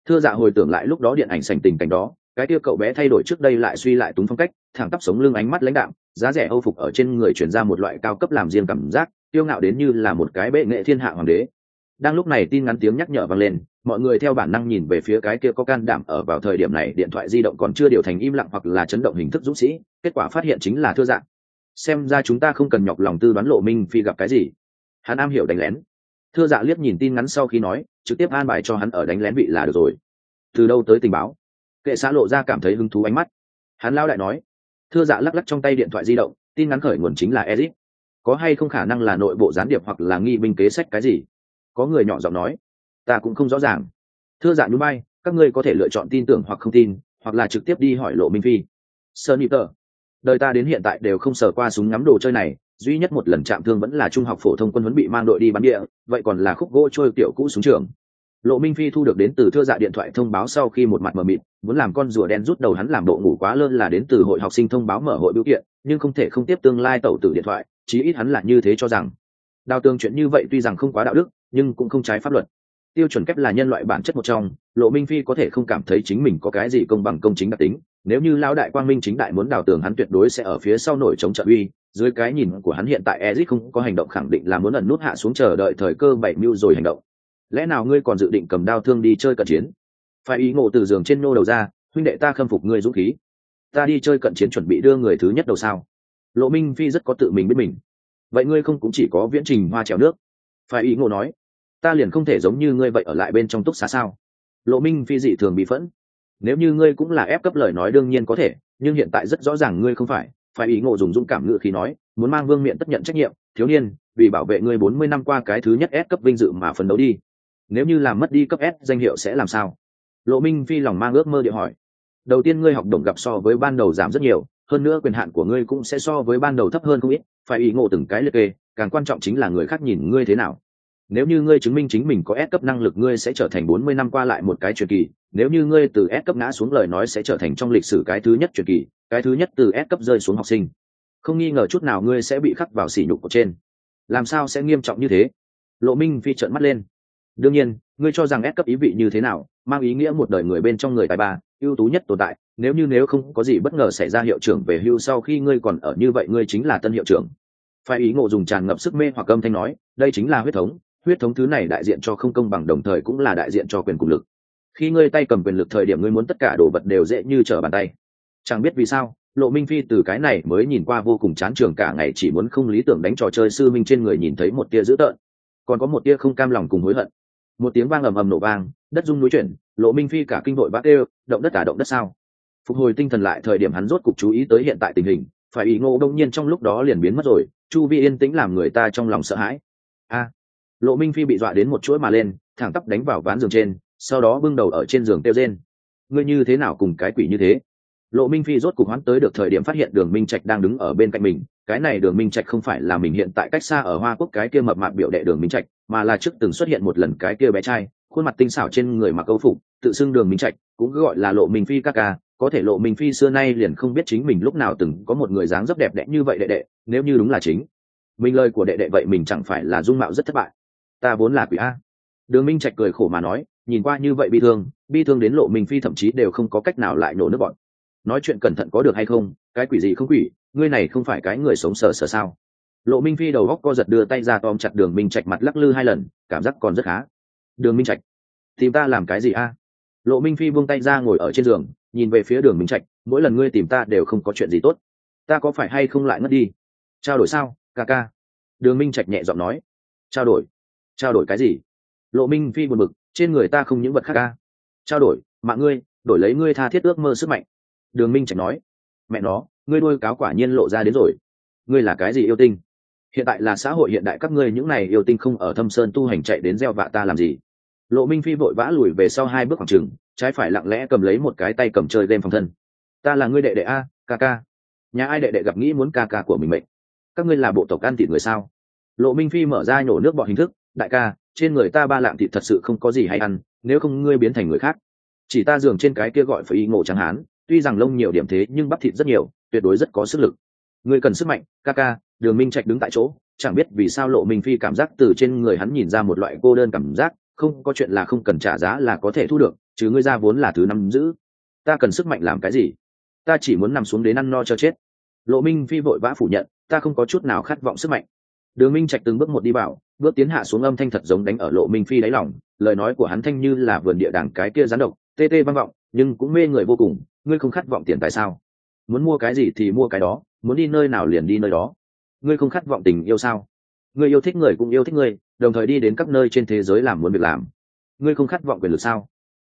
Thưa dạ hồi tưởng lại lúc đó điện ảnh sành tình cảnh đó cái kia cậu bé thay đổi trước đây lại suy lại túng phong cách, thẳng tắp sống lưng ánh mắt lãnh đạm, giá rẻ âu phục ở trên người chuyển ra một loại cao cấp làm riêng cảm giác tiêu ngạo đến như là một cái bệ nghệ thiên hạ hoàng đế. Đang lúc này tin ngắn tiếng nhắc nhở vang lên, mọi người theo bản năng nhìn về phía cái kia có can đảm ở vào thời điểm này, điện thoại di động còn chưa điều thành im lặng hoặc là chấn động hình thức dũng sĩ, kết quả phát hiện chính là thưa dạng. Xem ra chúng ta không cần nhọc lòng tư đoán lộ minh phi gặp cái gì. Hắn am hiểu đánh lén. Thưa dạ liếc nhìn tin ngắn sau khi nói, trực tiếp an bài cho hắn ở đánh lén vị là được rồi. Từ đâu tới tình báo? Kệ xã lộ ra cảm thấy hứng thú ánh mắt. Hắn lao đại nói, thưa dạ lắc lắc trong tay điện thoại di động, tin ngắn khởi nguồn chính là ezit có hay không khả năng là nội bộ gián điệp hoặc là nghi binh kế sách cái gì? Có người nhỏ giọng nói, ta cũng không rõ ràng. Thưa dạ núi bay các ngươi có thể lựa chọn tin tưởng hoặc không tin, hoặc là trực tiếp đi hỏi lộ minh phi. Sơn nhị tờ, đời ta đến hiện tại đều không sờ qua súng ngắm đồ chơi này, duy nhất một lần chạm thương vẫn là trung học phổ thông quân huấn bị mang đội đi bắn địa, vậy còn là khúc gỗ trôi tiểu cũ súng trường lộ minh phi thu được đến từ thưa dạ điện thoại thông báo sau khi một mặt mờ mịt, muốn làm con rùa đen rút đầu hắn làm bộ ngủ quá lơn là đến từ hội học sinh thông báo mở hội biểu kiện, nhưng không thể không tiếp tương lai tẩu tử điện thoại, chí ít hắn là như thế cho rằng. Đào tương chuyện như vậy tuy rằng không quá đạo đức, nhưng cũng không trái pháp luật. Tiêu chuẩn kép là nhân loại bản chất một trong, lộ minh phi có thể không cảm thấy chính mình có cái gì công bằng công chính đặc tính, nếu như lao đại quang minh chính đại muốn đào tường hắn tuyệt đối sẽ ở phía sau nổi chống trợ uy, dưới cái nhìn của hắn hiện tại ezit không có hành động khẳng định là muốn ẩn nút hạ xuống chờ đợi thời cơ bảy mưu rồi hành động lẽ nào ngươi còn dự định cầm đao thương đi chơi cận chiến? Phải ý ngộ từ giường trên nô đầu ra, huynh đệ ta khâm phục ngươi dũng khí. Ta đi chơi cận chiến chuẩn bị đưa người thứ nhất đầu sao. Lộ minh phi rất có tự mình biết mình. Vậy ngươi không cũng chỉ có viễn trình hoa trèo nước. Phải ý ngộ nói, ta liền không thể giống như ngươi vậy ở lại bên trong túc xá sao? Lộ minh phi dị thường bị phẫn. Nếu như ngươi cũng là ép cấp lời nói đương nhiên có thể, nhưng hiện tại rất rõ ràng ngươi không phải. Phải ý ngộ dùng dũng cảm ngự khi nói, muốn mang vương miện tất nhận trách nhiệm, thiếu niên, vì bảo vệ ngươi bốn mươi năm qua cái thứ nhất ép cấp vinh dự mà phấn đấu đi nếu như làm mất đi cấp s danh hiệu sẽ làm sao lộ minh phi lòng mang ước mơ địa hỏi đầu tiên ngươi học đồng gặp so với ban đầu giảm rất nhiều hơn nữa quyền hạn của ngươi cũng sẽ so với ban đầu thấp hơn không ít phải ý ngộ từng cái liệt kê càng quan trọng chính là người khác nhìn ngươi thế nào nếu như ngươi chứng minh chính mình có S cấp năng lực ngươi sẽ trở thành bốn mươi năm qua lại một cái truyền kỳ, nếu như ngươi từ S cấp ngã xuống lời nói sẽ trở thành trong lịch sử cái thứ nhất truyền kỳ, cái thứ nhất từ S cấp rơi xuống học sinh. Không nghi ngờ chút nào ngươi sẽ bị khắc vào sỉ nhục của trên. Làm sao sẽ nghiêm trọng như thế? Lộ Minh phi trợn mắt lên. Đương nhiên, ngươi cho rằng ép cấp ý vị như thế nào, mang ý nghĩa một đời người bên trong người tài ba, ưu tú nhất tồn tại, nếu như nếu không có gì bất ngờ xảy ra hiệu trưởng về hưu sau khi ngươi còn ở như vậy ngươi chính là tân hiệu trưởng. Phải ý ngộ dùng tràn ngập sức mê hoặc âm thanh nói, đây chính là huyết thống, huyết thống thứ này đại diện cho không công bằng đồng thời cũng là đại diện cho quyền cùng lực. Khi ngươi tay cầm quyền lực thời điểm ngươi muốn tất cả đồ vật đều dễ như trở bàn tay. Chẳng biết vì sao lộ minh phi từ cái này mới nhìn qua vô cùng chán trường cả ngày chỉ muốn không lý tưởng đánh trò chơi sư minh trên người nhìn thấy một tia dữ tợn. Còn có một tia không cam lòng cùng hối hận một tiếng vang ầm ầm nổ vang, đất rung núi chuyển, lộ minh phi cả kinh vội bác ê động đất cả động đất sao? Phục hồi tinh thần lại, thời điểm hắn rốt cục chú ý tới hiện tại tình hình, phải ý ngộ đông nhiên trong lúc đó liền biến mất rồi, chu vi yên tĩnh làm người ta trong lòng sợ hãi. A! Lộ minh phi bị dọa đến một chuỗi mà lên, thẳng tắp đánh vào ván giường trên, sau đó bưng đầu ở trên giường kêu rên. Ngươi như thế nào cùng cái quỷ như thế? Lộ minh phi rốt cục hoán tới được thời điểm phát hiện đường minh trạch đang đứng ở bên cạnh mình cái này đường minh trạch không phải là mình hiện tại cách xa ở hoa quốc cái kia mập mạp biểu đệ đường minh trạch, mà là trước từng xuất hiện một lần cái kia bé trai, khuôn mặt tinh xảo trên người mặc âu phục, tự xưng đường minh trạch, cũng gọi là lộ minh phi các ca, có thể lộ minh phi xưa nay liền không biết chính mình lúc nào từng có một người dáng dấp đẹp đẽ như vậy đệ đệ, nếu như đúng là chính. Mình lời của đệ đệ vậy mình chẳng phải là dung mạo rất thất bại. Ta vốn là quỷ a. Đường minh trạch cười khổ mà nói, nhìn qua như vậy bi thương bi thương đến lộ minh phi thậm chí đều không có cách nào lại nổ nước bọn. Nói chuyện cẩn thận có được hay không, cái quỷ gì không quỷ ngươi này không phải cái người sống sờ sờ sao? Lộ minh phi đầu góc co giật đưa tay ra tóm chặt đường minh trạch mặt lắc lư hai lần, cảm giác còn rất khá. Đường minh trạch, tìm ta làm cái gì a? Lộ minh phi buông tay ra ngồi ở trên giường, nhìn về phía đường minh trạch, mỗi lần ngươi tìm ta đều không có chuyện gì tốt. Ta có phải hay không lại ngất đi? Trao đổi sao, ca ca? Đường minh trạch nhẹ giọng nói. Trao đổi? Trao đổi cái gì? Lộ minh phi buồn bực, trên người ta không những vật khác ca trao đổi, mạng ngươi, đổi lấy ngươi tha thiết ước mơ sức mạnh. Đường minh trạch nói. Mẹ nó ngươi đôi cáo quả nhiên lộ ra đến rồi. Ngươi là cái gì yêu tinh? Hiện tại là xã hội hiện đại các ngươi những này yêu tinh không ở thâm sơn tu hành chạy đến gieo vạ ta làm gì? Lộ minh phi vội vã lùi về sau hai bước khoảng trừng trái phải lặng lẽ cầm lấy một cái tay cầm chơi game phòng thân. Ta là ngươi đệ đệ a, ca ca. Nhà ai đệ đệ gặp nghĩ muốn ca ca của mình mệnh? Các ngươi là bộ tộc ăn thịt người sao? Lộ minh phi mở ra nhổ nước bọn hình thức, đại ca, trên người ta ba lạng thịt thật sự không có gì hay ăn, nếu không ngươi biến thành người khác. Chỉ ta giường trên cái kia gọi phải y ngộ trắng hán, tuy rằng lông nhiều điểm thế nhưng bắp thịt rất nhiều tuyệt đối rất có sức lực. Ngươi cần sức mạnh, ca ca, đường minh trạch đứng tại chỗ, chẳng biết vì sao lộ minh phi cảm giác từ trên người hắn nhìn ra một loại cô đơn cảm giác, không có chuyện là không cần trả giá là có thể thu được, chứ ngươi ra vốn là thứ năm giữ. Ta cần sức mạnh làm cái gì? Ta chỉ muốn nằm xuống đến ăn no cho chết. Lộ minh phi vội vã phủ nhận, ta không có chút nào khát vọng sức mạnh. Đường minh trạch từng bước một đi vào, bước tiến hạ xuống âm thanh thật giống đánh ở lộ minh phi đáy lòng, lời nói của hắn thanh như là vườn địa đàng cái kia gián độc, tê tê vang vọng, nhưng cũng mê người vô cùng, ngươi không khát vọng tiền tại sao? Muốn mua cái gì thì mua cái đó, muốn đi nơi nào liền đi nơi đó. Ngươi không khát vọng tình yêu sao? Ngươi yêu thích người cũng yêu thích ngươi, đồng thời đi đến các nơi trên thế giới làm muốn việc làm. Ngươi không khát vọng quyền lực sao?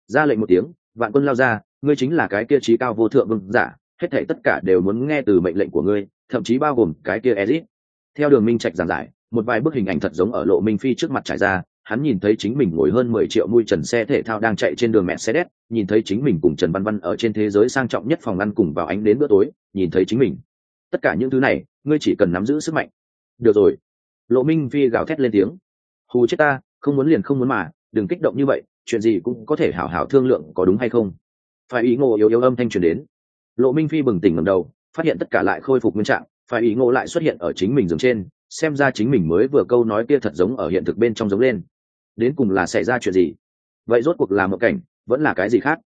Ra lệnh một tiếng, vạn quân lao ra, ngươi chính là cái kia trí cao vô thượng vương giả, hết thảy tất cả đều muốn nghe từ mệnh lệnh của ngươi, thậm chí bao gồm cái kia ezit. Theo đường minh trạch giảng giải, một vài bức hình ảnh thật giống ở lộ minh phi trước mặt trải ra hắn nhìn thấy chính mình ngồi hơn mười triệu mui trần xe thể thao đang chạy trên đường mẹ xe đét nhìn thấy chính mình cùng trần văn văn ở trên thế giới sang trọng nhất phòng ăn cùng vào ánh đến bữa tối, nhìn thấy chính mình. Tất cả những thứ này, ngươi chỉ cần nắm giữ sức mạnh. Được rồi. Lộ minh phi gào thét lên tiếng. Hù chết ta, không muốn liền không muốn mà, đừng kích động như vậy, chuyện gì cũng có thể hảo hảo thương lượng có đúng hay không. Phải ý ngộ yếu yếu âm thanh truyền đến. Lộ minh phi bừng tỉnh ngầm đầu, phát hiện tất cả lại khôi phục nguyên trạng, phải ý ngộ lại xuất hiện ở chính mình giường trên, xem ra chính mình mới vừa câu nói kia thật giống ở hiện thực bên trong giống lên đến cùng là xảy ra chuyện gì? Vậy rốt cuộc là một cảnh, vẫn là cái gì khác?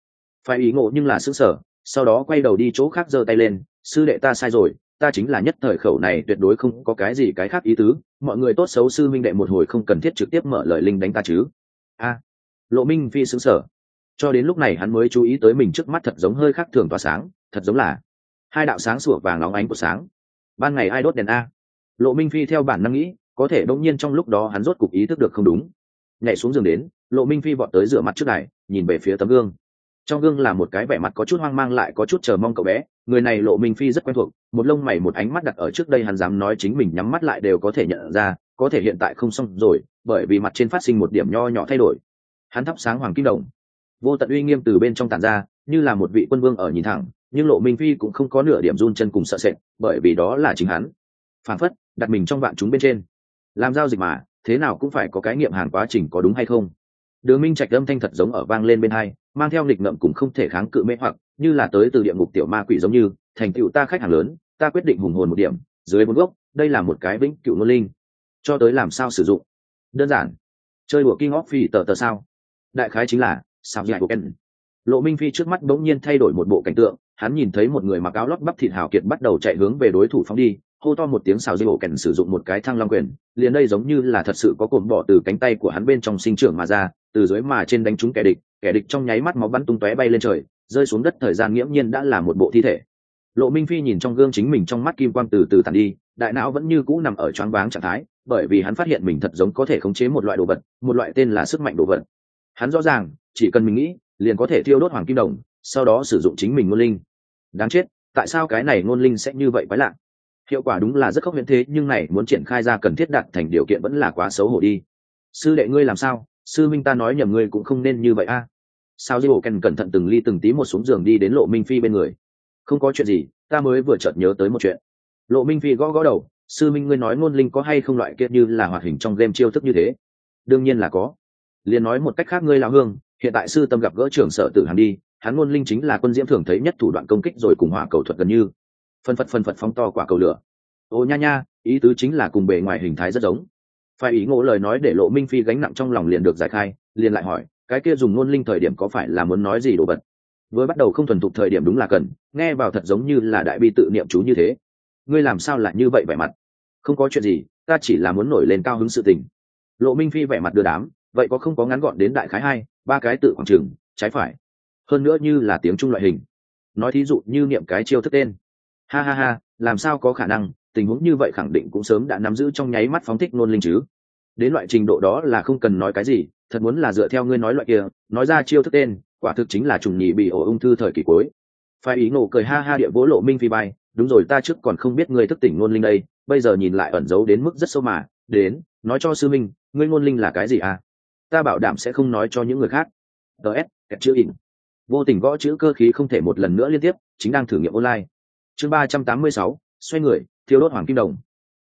Phải ý ngộ nhưng là xứ sở sau đó quay đầu đi chỗ khác giơ tay lên, sư đệ ta sai rồi, ta chính là nhất thời khẩu này tuyệt đối không có cái gì cái khác ý tứ, mọi người tốt xấu sư minh đệ một hồi không cần thiết trực tiếp mở lời linh đánh ta chứ. A. Lộ minh phi xứng sở cho đến lúc này hắn mới chú ý tới mình trước mắt thật giống hơi khác thường tỏa sáng, thật giống là hai đạo sáng sủa vàng óng ánh của sáng. Ban ngày ai đốt đèn a. Lộ minh phi theo bản năng nghĩ, có thể đông nhiên trong lúc đó hắn rốt cục ý thức được không đúng nhảy xuống giường đến, lộ minh phi vọt tới rửa mặt trước này nhìn về phía tấm gương. Trong gương là một cái vẻ mặt có chút hoang mang lại có chút chờ mong cậu bé. Người này lộ minh phi rất quen thuộc, một lông mày một ánh mắt đặt ở trước đây hắn dám nói chính mình nhắm mắt lại đều có thể nhận ra, có thể hiện tại không xong rồi, bởi vì mặt trên phát sinh một điểm nho nhỏ thay đổi. Hắn thắp sáng hoàng kim đồng. Vô tận uy nghiêm từ bên trong tàn ra, như là một vị quân vương ở nhìn thẳng, nhưng lộ minh phi cũng không có nửa điểm run chân cùng sợ sệt, bởi vì đó là chính hắn. Phản phất, đặt mình trong vạn chúng bên trên. Làm giao dịch mà thế nào cũng phải có cái nghiệm hàng quá trình có đúng hay không. Đường minh trạch âm thanh thật giống ở vang lên bên hai, mang theo nghịch ngậm cũng không thể kháng cự mê hoặc, như là tới từ địa ngục tiểu ma quỷ giống như, thành tựu ta khách hàng lớn, ta quyết định hùng hồn một điểm, dưới bốn gốc, đây là một cái vĩnh cựu ngôn linh, cho tới làm sao sử dụng? Đơn giản. Chơi đùa kinh óc phi tờ tờ sao? Đại khái chính là, sao dài của ken. Lộ minh phi trước mắt bỗng nhiên thay đổi một bộ cảnh tượng, hắn nhìn thấy một người mặc áo lót bắp thịt hào kiệt bắt đầu chạy hướng về đối thủ phóng đi hô to một tiếng xào dây ổ kèn sử dụng một cái thăng long quyền, liền đây giống như là thật sự có cồn bỏ từ cánh tay của hắn bên trong sinh trưởng mà ra, từ dưới mà trên đánh trúng kẻ địch kẻ địch trong nháy mắt máu bắn tung tóe bay lên trời, rơi xuống đất thời gian nghiễm nhiên đã là một bộ thi thể. Lộ minh phi nhìn trong gương chính mình trong mắt kim quang từ từ tàn đi, đại não vẫn như cũ nằm ở choáng váng trạng thái, bởi vì hắn phát hiện mình thật giống có thể khống chế một loại đồ vật, một loại tên là sức mạnh đồ vật. Hắn rõ ràng, chỉ cần mình nghĩ, liền có thể thiêu đốt hoàng kim đồng, sau đó sử dụng chính mình ngôn linh. Đáng chết, tại sao cái này ngôn linh sẽ như vậy quái lạ? Hiệu quả đúng là rất khốc miễn thế, nhưng này muốn triển khai ra cần thiết đạt thành điều kiện vẫn là quá xấu hổ đi. Sư đệ ngươi làm sao? Sư minh ta nói nhầm ngươi cũng không nên như vậy a. Sao dây bộ ken cẩn thận từng ly từng tí một xuống giường đi đến lộ minh phi bên người. Không có chuyện gì, ta mới vừa chợt nhớ tới một chuyện. Lộ minh phi gõ gõ đầu, sư minh ngươi nói ngôn linh có hay không loại kia như là hoạt hình trong game chiêu thức như thế? Đương nhiên là có. Liền nói một cách khác ngươi lão hương, hiện tại sư tâm gặp gỡ trưởng sở tử hàn đi, hắn ngôn linh chính là quân diễm thường thấy nhất thủ đoạn công kích rồi cùng hỏa cầu thuật gần như phân phật phân phật phóng to quả cầu lửa. Ô nha nha, ý tứ chính là cùng bề ngoài hình thái rất giống. Phải ý ngộ lời nói để lộ minh phi gánh nặng trong lòng liền được giải khai, liền lại hỏi, cái kia dùng ngôn linh thời điểm có phải là muốn nói gì đồ vật? Với bắt đầu không thuần thục thời điểm đúng là cần, nghe vào thật giống như là đại bi tự niệm chú như thế. Ngươi làm sao lại như vậy vẻ mặt? Không có chuyện gì, ta chỉ là muốn nổi lên cao hứng sự tình. Lộ minh phi vẻ mặt đưa đám, vậy có không có ngắn gọn đến đại khái hai, ba cái tự khoảng trường trái phải. Hơn nữa như là tiếng trung loại hình. Nói thí dụ như niệm cái chiêu thức tên ha ha ha, làm sao có khả năng, tình huống như vậy khẳng định cũng sớm đã nắm giữ trong nháy mắt phóng thích nôn linh chứ. Đến loại trình độ đó là không cần nói cái gì, thật muốn là dựa theo ngươi nói loại kia, nói ra chiêu thức tên, quả thực chính là trùng nhị bị ổ ung thư thời kỳ cuối. Phải ý nổ cười ha ha địa vỗ lộ minh phi bay, đúng rồi ta trước còn không biết ngươi thức tỉnh Nôn linh đây, bây giờ nhìn lại ẩn giấu đến mức rất sâu mà, đến, nói cho sư minh, ngươi Nôn linh là cái gì à? Ta bảo đảm sẽ không nói cho những người khác. Ts kẹp chữ in vô tình gõ chữ cơ khí không thể một lần nữa liên tiếp, chính đang thử nghiệm online chương ba trăm tám mươi sáu, xoay người, thiêu đốt hoàng kim đồng.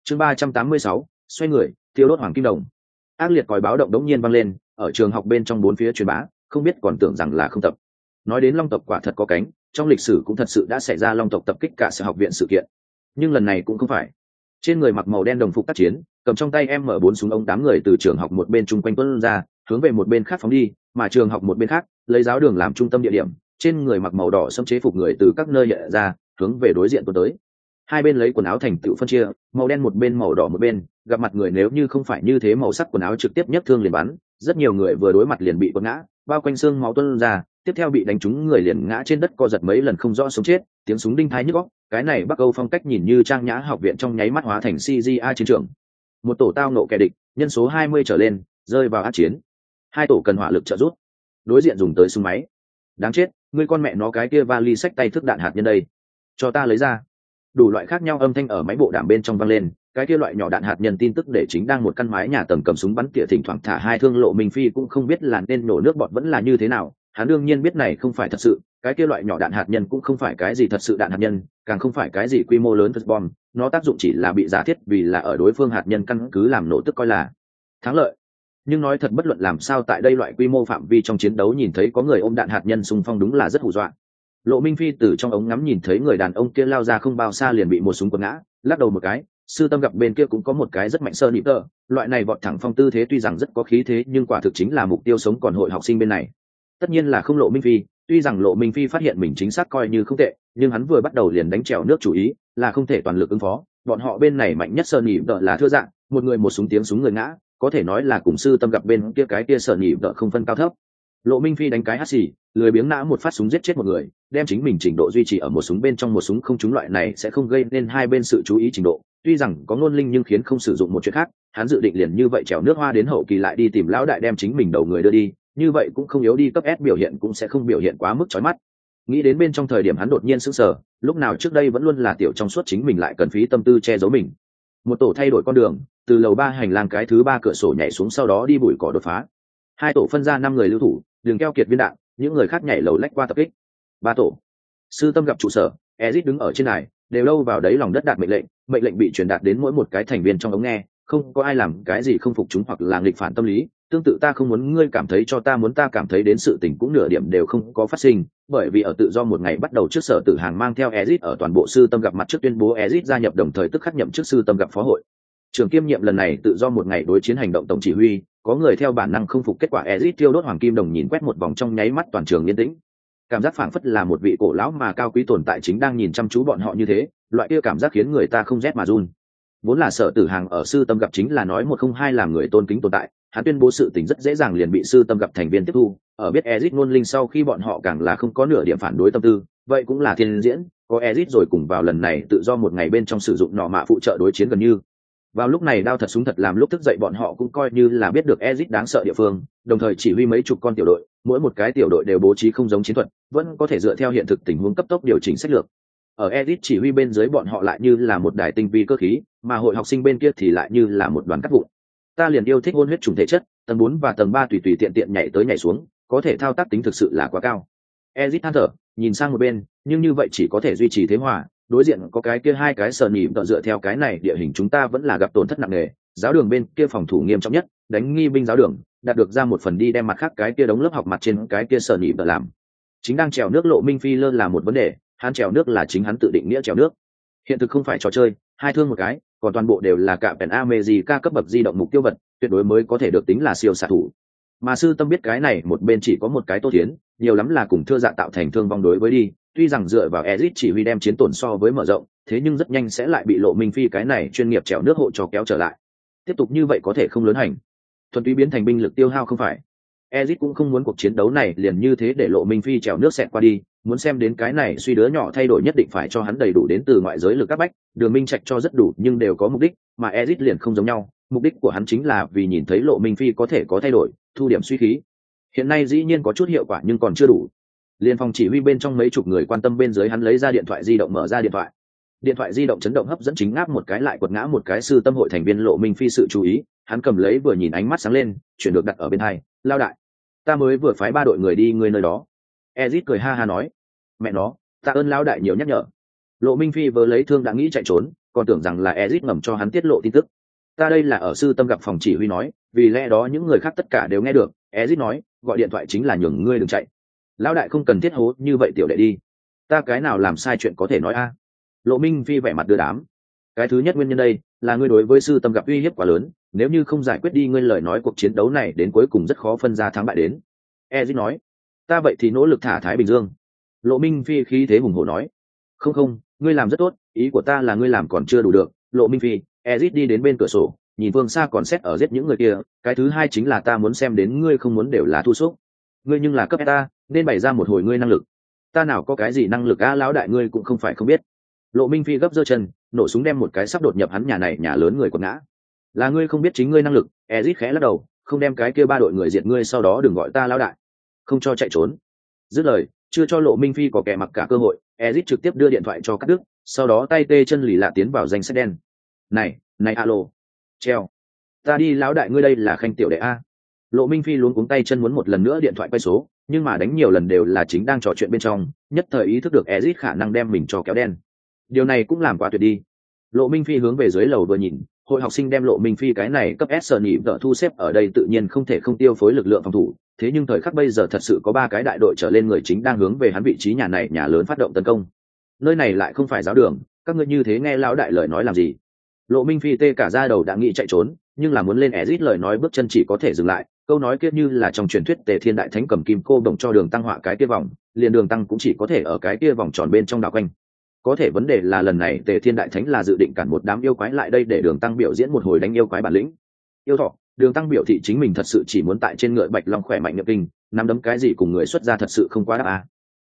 Chương ba trăm tám mươi sáu, xoay người, thiêu đốt hoàng kim đồng. Ác liệt còi báo động đống nhiên vang lên, ở trường học bên trong bốn phía truyền bá, không biết còn tưởng rằng là không tập. Nói đến long tộc quả thật có cánh, trong lịch sử cũng thật sự đã xảy ra long tộc tập kích cả sở học viện sự kiện. Nhưng lần này cũng không phải. Trên người mặc màu đen đồng phục tác chiến, cầm trong tay em mở bốn súng ống tám người từ trường học một bên chung quanh tuân ra, hướng về một bên khác phóng đi, mà trường học một bên khác, lấy giáo đường làm trung tâm địa điểm, trên người mặc màu đỏ xâm chế phục người từ các nơi hiện ra hướng về đối diện tuần tới. Hai bên lấy quần áo thành tựu phân chia, màu đen một bên, màu đỏ một bên, gặp mặt người nếu như không phải như thế màu sắc quần áo trực tiếp nhất thương liền bắn, rất nhiều người vừa đối mặt liền bị quật ngã, bao quanh xương máu tuân ra, tiếp theo bị đánh trúng người liền ngã trên đất co giật mấy lần không rõ sống chết, tiếng súng đinh thái nhức góc cái này bắc âu phong cách nhìn như trang nhã học viện trong nháy mắt hóa thành cga chiến trường. Một tổ tao nộ kẻ địch, nhân số hai mươi trở lên, rơi vào át chiến. Hai tổ cần hỏa lực trợ giúp. Đối diện dùng tới súng máy. Đáng chết ngươi con mẹ nó cái kia vali sách tay thức đạn hạt nhân đây cho ta lấy ra. Đủ loại khác nhau âm thanh ở máy bộ đàm bên trong vang lên, cái kia loại nhỏ đạn hạt nhân tin tức để chính đang một căn mái nhà tầng cầm súng bắn tỉa thỉnh thoảng thả hai thương lộ minh phi cũng không biết là nên nổ nước bọt vẫn là như thế nào, hắn đương nhiên biết này không phải thật sự, cái kia loại nhỏ đạn hạt nhân cũng không phải cái gì thật sự đạn hạt nhân, càng không phải cái gì quy mô lớn thật bom, nó tác dụng chỉ là bị giả thiết vì là ở đối phương hạt nhân căn cứ làm nổ tức coi là thắng lợi. Nhưng nói thật bất luận làm sao tại đây loại quy mô phạm vi trong chiến đấu nhìn thấy có người ôm đạn hạt nhân xung phong đúng là rất hù dọa lộ minh phi từ trong ống ngắm nhìn thấy người đàn ông kia lao ra không bao xa liền bị một súng quật ngã, lắc đầu một cái, sư tâm gặp bên kia cũng có một cái rất mạnh sơ nịp tơ, loại này vọt thẳng phong tư thế tuy rằng rất có khí thế nhưng quả thực chính là mục tiêu sống còn hội học sinh bên này. Tất nhiên là không lộ minh phi, tuy rằng lộ minh phi phát hiện mình chính xác coi như không tệ, nhưng hắn vừa bắt đầu liền đánh trèo nước chủ ý, là không thể toàn lực ứng phó. Bọn họ bên này mạnh nhất sơ nịp tơ là thưa dạng, một người một súng tiếng súng người ngã, có thể nói là cùng sư tâm gặp bên kia cái kia sơ nhị tơ không phân cao thấp. Lộ minh phi đánh cái hắt xì, lười biếng nã một phát súng giết chết một người đem chính mình trình độ duy trì ở một súng bên trong một súng không trúng loại này sẽ không gây nên hai bên sự chú ý trình độ. Tuy rằng có ngôn linh nhưng khiến không sử dụng một chuyện khác, hắn dự định liền như vậy trèo nước hoa đến hậu kỳ lại đi tìm lão đại đem chính mình đầu người đưa đi, như vậy cũng không yếu đi, cấp s biểu hiện cũng sẽ không biểu hiện quá mức chói mắt. Nghĩ đến bên trong thời điểm hắn đột nhiên sững sờ, lúc nào trước đây vẫn luôn là tiểu trong suốt chính mình lại cần phí tâm tư che giấu mình. Một tổ thay đổi con đường, từ lầu ba hành lang cái thứ ba cửa sổ nhảy xuống sau đó đi bụi cỏ đột phá. Hai tổ phân ra năm người lưu thủ đường keo kiệt viên đạn, những người khác nhảy lầu lách qua tập kích ba tổ. Sư tâm gặp trụ sở, ezit đứng ở trên này đều lâu vào đấy lòng đất đạt mệnh lệnh mệnh lệnh bị truyền đạt đến mỗi một cái thành viên trong ống nghe, không có ai làm cái gì không phục chúng hoặc là nghịch phản tâm lý, tương tự ta không muốn ngươi cảm thấy cho ta muốn ta cảm thấy đến sự tình cũng nửa điểm đều không có phát sinh, bởi vì ở tự do một ngày bắt đầu trước sở tử hàng mang theo ezit ở toàn bộ sư tâm gặp mặt trước tuyên bố ezit gia nhập đồng thời tức khắc nhậm trước sư tâm gặp phó hội. Trường kiêm nhiệm lần này tự do một ngày đối chiến hành động tổng chỉ huy, có người theo bản năng không phục kết quả ezit tiêu đốt hoàng kim đồng nhìn quét một vòng trong nháy mắt toàn trường yên tĩnh cảm giác phảng phất là một vị cổ lão mà cao quý tồn tại chính đang nhìn chăm chú bọn họ như thế, loại kia cảm giác khiến người ta không rét mà run. Vốn là sợ tử hàng ở sư tâm gặp chính là nói một không hai làm người tôn kính tồn tại, hắn tuyên bố sự tình rất dễ dàng liền bị sư tâm gặp thành viên tiếp thu, ở biết ezit ngôn linh sau khi bọn họ càng là không có nửa điểm phản đối tâm tư, vậy cũng là thiên diễn, có ezit rồi cùng vào lần này tự do một ngày bên trong sử dụng nọ mạ phụ trợ đối chiến gần như. Vào lúc này đao thật súng thật làm lúc thức dậy bọn họ cũng coi như là biết được ezit đáng sợ địa phương đồng thời chỉ huy mấy chục con tiểu đội, mỗi một cái tiểu đội đều bố trí không giống chiến thuật, vẫn có thể dựa theo hiện thực tình huống cấp tốc điều chỉnh sách lược. Ở edit chỉ huy bên dưới bọn họ lại như là một đài tinh vi cơ khí, mà hội học sinh bên kia thì lại như là một đoàn cắt vụn. Ta liền yêu thích hôn huyết trùng thể chất, tầng bốn và tầng ba tùy tùy tiện tiện nhảy tới nhảy xuống, có thể thao tác tính thực sự là quá cao. Edit than thở, nhìn sang một bên, nhưng như vậy chỉ có thể duy trì thế hòa, đối diện có cái kia hai cái sờ nỉ tận dựa theo cái này, địa hình chúng ta vẫn là gặp tổn thất nặng nề. Giáo đường bên kia phòng thủ nghiêm trọng nhất, đánh nghi binh giáo đường đạt được ra một phần đi đem mặt khác cái kia đống lớp học mặt trên cái kia sở nỉ vợ làm. Chính đang trèo nước lộ minh phi lơ là một vấn đề, hắn trèo nước là chính hắn tự định nghĩa trèo nước. Hiện thực không phải trò chơi, hai thương một cái, còn toàn bộ đều là cả pèn ca cấp bậc di động mục tiêu vật, tuyệt đối mới có thể được tính là siêu xạ thủ. Mà sư tâm biết cái này, một bên chỉ có một cái tô tiến nhiều lắm là cùng thưa dạ tạo thành thương vong đối với đi, tuy rằng dựa vào ezit chỉ huy đem chiến tổn so với mở rộng, thế nhưng rất nhanh sẽ lại bị lộ minh phi cái này chuyên nghiệp trèo nước hộ cho kéo trở lại. Tiếp tục như vậy có thể không lớn hành thuần túy biến thành binh lực tiêu hao không phải. Ezic cũng không muốn cuộc chiến đấu này liền như thế để lộ minh phi trèo nước xẹt qua đi, muốn xem đến cái này suy đứa nhỏ thay đổi nhất định phải cho hắn đầy đủ đến từ ngoại giới lực các bách, đường minh trạch cho rất đủ nhưng đều có mục đích, mà Ezic liền không giống nhau, mục đích của hắn chính là vì nhìn thấy lộ minh phi có thể có thay đổi, thu điểm suy khí. Hiện nay dĩ nhiên có chút hiệu quả nhưng còn chưa đủ. Liên phòng chỉ huy bên trong mấy chục người quan tâm bên dưới hắn lấy ra điện thoại di động mở ra điện thoại điện thoại di động chấn động hấp dẫn chính ngáp một cái lại quật ngã một cái sư tâm hội thành viên lộ minh phi sự chú ý, hắn cầm lấy vừa nhìn ánh mắt sáng lên chuyển được đặt ở bên hai, lao đại, ta mới vừa phái ba đội người đi người nơi đó. Ezit cười ha ha nói, mẹ nó, ta ơn lao đại nhiều nhắc nhở. Lộ minh phi vừa lấy thương đã nghĩ chạy trốn, còn tưởng rằng là ezit ngầm cho hắn tiết lộ tin tức. Ta đây là ở sư tâm gặp phòng chỉ huy nói, vì lẽ đó những người khác tất cả đều nghe được. Ezit nói, gọi điện thoại chính là nhường ngươi đừng chạy. Lão đại không cần thiết hố như vậy tiểu đệ đi. Ta cái nào làm sai chuyện có thể nói a? Lộ minh phi vẻ mặt đưa đám. Cái thứ nhất nguyên nhân đây, là ngươi đối với sư tâm gặp uy hiếp quá lớn, nếu như không giải quyết đi ngươi lời nói cuộc chiến đấu này đến cuối cùng rất khó phân ra thắng bại đến. Ezit nói, ta vậy thì nỗ lực thả thái bình dương. Lộ minh phi khí thế hùng hồ nói, không không, ngươi làm rất tốt, ý của ta là ngươi làm còn chưa đủ được. Lộ minh phi, ezit đi đến bên cửa sổ, nhìn phương xa còn xét ở giết những người kia, cái thứ hai chính là ta muốn xem đến ngươi không muốn đều là thu xúc. Ngươi nhưng là cấp ta nên bày ra một hồi ngươi năng lực. Ta nào có cái gì năng lực a lão đại ngươi cũng không phải không biết lộ minh phi gấp giơ chân, nổ súng đem một cái sắp đột nhập hắn nhà này, nhà lớn người quật ngã. Là ngươi không biết chính ngươi năng lực. Ezit khẽ lắc đầu, không đem cái kia ba đội người diệt ngươi sau đó đừng gọi ta lão đại. Không cho chạy trốn. Dứt lời, chưa cho lộ minh phi có kẻ mặc cả cơ hội ezit trực tiếp đưa điện thoại cho các đức, sau đó tay tê chân lì lạ tiến vào danh sách đen. Này này alo. Treo. Ta đi, lão đại ngươi đây là khanh tiểu đệ a. Lộ minh phi luôn cuống tay chân muốn một lần nữa điện thoại quay số, nhưng mà đánh nhiều lần đều là chính đang trò chuyện bên trong, nhất thời ý thức được ezit khả năng đem mình cho kéo đen điều này cũng làm quá tuyệt đi. Lộ minh phi hướng về dưới lầu vừa nhìn, hội học sinh đem lộ minh phi cái này cấp s sợ nhị vợ thu xếp ở đây tự nhiên không thể không tiêu phối lực lượng phòng thủ, thế nhưng thời khắc bây giờ thật sự có ba cái đại đội trở lên người chính đang hướng về hắn vị trí nhà này, nhà lớn phát động tấn công. Nơi này lại không phải giáo đường, các ngươi như thế nghe lão đại lời nói làm gì? Lộ minh phi tê cả ra đầu đã nghĩ chạy trốn, nhưng là muốn lên ezit lời nói bước chân chỉ có thể dừng lại, câu nói kia như là trong truyền thuyết tề thiên đại thánh cầm kim cô đồng cho đường tăng họa cái kia vòng, liền đường tăng cũng chỉ có thể ở cái kia vòng tròn bên trong đảo quanh có thể vấn đề là lần này tề thiên đại thánh là dự định cản một đám yêu quái lại đây để đường tăng biểu diễn một hồi đánh yêu quái bản lĩnh yêu thọ, đường tăng biểu thị chính mình thật sự chỉ muốn tại trên ngựa bạch long khỏe mạnh nhập kinh, nắm đấm cái gì cùng người xuất ra thật sự không quá đáp à.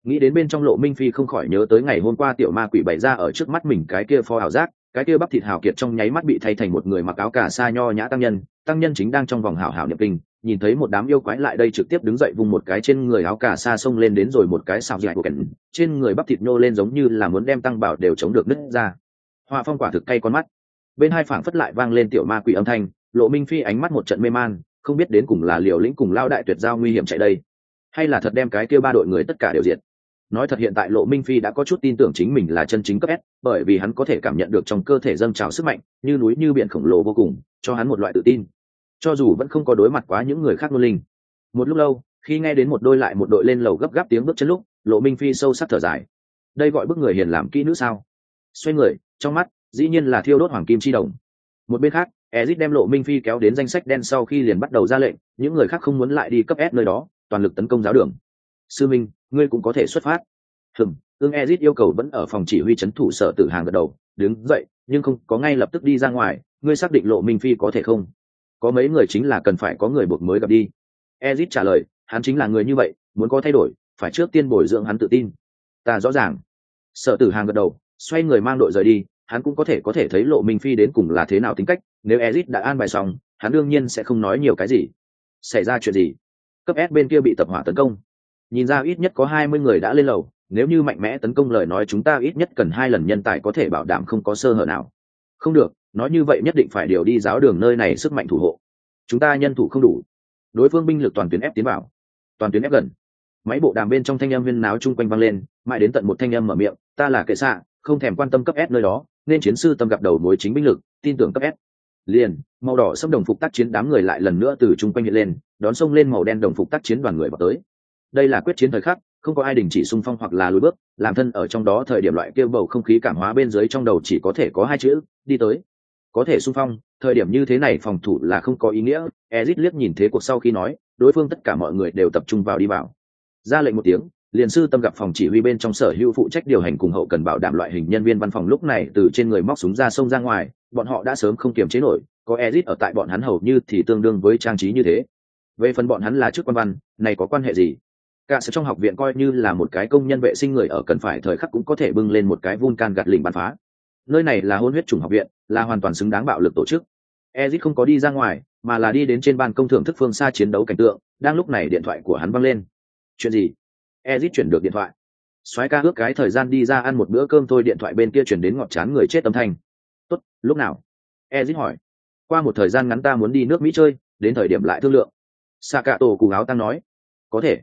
nghĩ đến bên trong lộ minh phi không khỏi nhớ tới ngày hôm qua tiểu ma quỷ bày ra ở trước mắt mình cái kia pho ảo giác, cái kia bắp thịt hào kiệt trong nháy mắt bị thay thành một người mặc áo cà sa nho nhã tăng nhân tăng nhân chính đang trong vòng hảo hảo nhập kinh nhìn thấy một đám yêu quái lại đây trực tiếp đứng dậy vung một cái trên người áo cà sa xông lên đến rồi một cái xào dại của cảnh trên người bắp thịt nhô lên giống như là muốn đem tăng bảo đều chống được nứt ra. Hoa phong quả thực cay con mắt. Bên hai phảng phất lại vang lên tiểu ma quỷ âm thanh, lộ minh phi ánh mắt một trận mê man, không biết đến cùng là liều lĩnh cùng lao đại tuyệt giao nguy hiểm chạy đây, hay là thật đem cái kia ba đội người tất cả đều diệt. Nói thật hiện tại lộ minh phi đã có chút tin tưởng chính mình là chân chính cấp s, bởi vì hắn có thể cảm nhận được trong cơ thể dâng trào sức mạnh, như núi như biển khổng lồ vô cùng, cho hắn một loại tự tin cho dù vẫn không có đối mặt quá những người khác ngôn linh. Một lúc lâu, khi nghe đến một đôi lại một đội lên lầu gấp gáp tiếng bước chân lúc, lộ minh phi sâu sắc thở dài. Đây gọi bức người hiền làm kỹ nữ sao? Xoay người, trong mắt, dĩ nhiên là thiêu đốt hoàng kim chi đồng. Một bên khác ezit đem lộ minh phi kéo đến danh sách đen sau khi liền bắt đầu ra lệnh, những người khác không muốn lại đi cấp s nơi đó, toàn lực tấn công giáo đường. Sư minh, ngươi cũng có thể xuất phát. Hừm ương ezit yêu cầu vẫn ở phòng chỉ huy c h ấ n thủ sở tử hàng gật đầu, đứng dậy, nhưng không, có ngay lập tức đi ra ngoài, ngươi xác định lộ minh phi có thể không? Có mấy người chính là cần phải có người buộc mới gặp đi. Ezit trả lời, hắn chính là người như vậy, muốn có thay đổi, phải trước tiên bồi dưỡng hắn tự tin. Ta rõ ràng. Sở tử hàng gật đầu, xoay người mang đội rời đi, hắn cũng có thể có thể thấy lộ minh phi đến cùng là thế nào tính cách, nếu ezit đã an bài xong, hắn đương nhiên sẽ không nói nhiều cái gì. Xảy ra chuyện gì? Cấp s bên kia bị tập hỏa tấn công. Nhìn ra ít nhất có hai mươi người đã lên lầu, nếu như mạnh mẽ tấn công lời nói chúng ta ít nhất cần hai lần nhân tài có thể bảo đảm không có sơ hở nào. Không được nói như vậy nhất định phải điều đi giáo đường nơi này sức mạnh thủ hộ. Chúng ta nhân thủ không đủ. Đối phương binh lực toàn tuyến ép tiến vào. Toàn tuyến ép gần. Máy bộ đàm bên trong thanh âm viên náo chung quanh vang lên, mãi đến tận một thanh âm mở miệng, ta là kệ xạ, không thèm quan tâm cấp s nơi đó, nên chiến sư tâm gặp đầu mối chính binh lực, tin tưởng cấp s. Liền, màu đỏ xâm đồng phục tác chiến đám người lại lần nữa từ chung quanh hiện lên, đón sông lên màu đen đồng phục tác chiến đoàn người vào tới. Đây là quyết chiến thời khắc, không có ai đình chỉ xung phong hoặc là lùi bước, làm thân ở trong đó thời điểm loại kêu bầu không khí cảm hóa bên dưới trong đầu chỉ có thể có hai chữ, đi tới có thể xung phong, thời điểm như thế này phòng thủ là không có ý nghĩa ezit liếc nhìn thế cuộc sau khi nói, đối phương tất cả mọi người đều tập trung vào đi vào. Ra lệnh một tiếng, liền sư tâm gặp phòng chỉ huy bên trong sở hữu phụ trách điều hành cùng hậu cần bảo đảm loại hình nhân viên văn phòng lúc này từ trên người móc súng ra sông ra ngoài, bọn họ đã sớm không kiềm chế nổi, có ezit ở tại bọn hắn hầu như thì tương đương với trang trí như thế. Về phần bọn hắn là chức quan văn, này có quan hệ gì? Cả sự trong học viện coi như là một cái công nhân vệ sinh người ở cần phải thời khắc cũng có thể bưng lên một cái vulcan gạt lình bắn phá nơi này là hôn huyết chủng học viện, là hoàn toàn xứng đáng bạo lực tổ chức. Ezit không có đi ra ngoài, mà là đi đến trên ban công thưởng thức phương xa chiến đấu cảnh tượng, đang lúc này điện thoại của hắn văng lên. Chuyện gì? Ezit chuyển được điện thoại. Soái ca ước cái thời gian đi ra ăn một bữa cơm thôi. Điện thoại bên kia chuyển đến ngọt chán người chết âm thanh. Tốt, lúc nào? Ezit hỏi. Qua một thời gian ngắn ta muốn đi nước mỹ chơi, đến thời điểm lại thương lượng. Xạ cạ tổ cùng áo tăng nói. Có thể.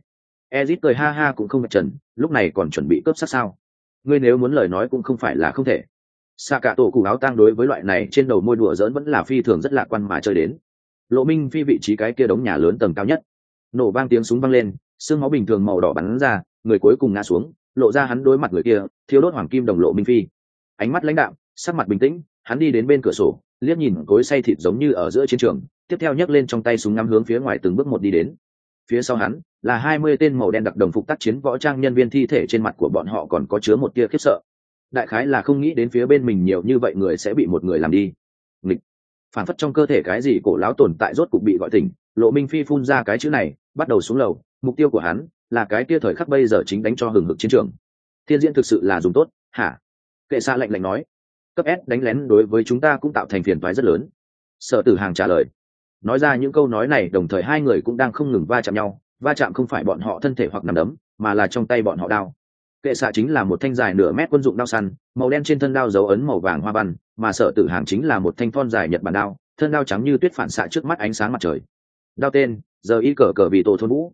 Ezit cười ha ha cũng không mệt trần, lúc này còn chuẩn bị cướp sát sao? Ngươi nếu muốn lời nói cũng không phải là không thể xạ cả tổ cụ áo tang đối với loại này trên đầu môi đùa dỡn vẫn là phi thường rất lạc quan mà chơi đến. Lộ minh phi vị trí cái kia đống nhà lớn tầng cao nhất. Nổ vang tiếng súng vang lên, xương máu bình thường màu đỏ bắn ra, người cuối cùng ngã xuống, lộ ra hắn đối mặt người kia thiếu đốt hoàng kim đồng lộ minh phi. Ánh mắt lãnh đạo sắc mặt bình tĩnh, hắn đi đến bên cửa sổ, liếc nhìn cối say thịt giống như ở giữa chiến trường, tiếp theo nhấc lên trong tay súng ngắm hướng phía ngoài từng bước một đi đến. Phía sau hắn, là hai mươi tên màu đen đặc đồng phục tác chiến võ trang nhân viên thi thể trên mặt của bọn họ còn có chứa một tia khiếp sợ đại khái là không nghĩ đến phía bên mình nhiều như vậy người sẽ bị một người làm đi. Nghịch. Phản phất trong cơ thể cái gì cổ láo tồn tại rốt cục bị gọi tỉnh, lộ minh phi phun ra cái chữ này, bắt đầu xuống lầu, mục tiêu của hắn là cái kia thời khắc bây giờ chính đánh cho hừng hực chiến trường. Thiên diễn thực sự là dùng tốt, hả? Kệ xa lạnh lạnh nói. Cấp s đánh lén đối với chúng ta cũng tạo thành phiền toái rất lớn. Sở tử hàng trả lời. Nói ra những câu nói này đồng thời hai người cũng đang không ngừng va chạm nhau, va chạm không phải bọn họ thân thể hoặc nằm đấm, mà là trong tay bọn họ đao kệ xạ chính là một thanh dài nửa mét quân dụng đao săn, màu đen trên thân đao dấu ấn màu vàng hoa văn, mà sở tử hàng chính là một thanh thon dài nhật bản đao, thân đao trắng như tuyết phản xạ trước mắt ánh sáng mặt trời. Đao tên, giờ y cờ cờ vì tổ thôn vũ.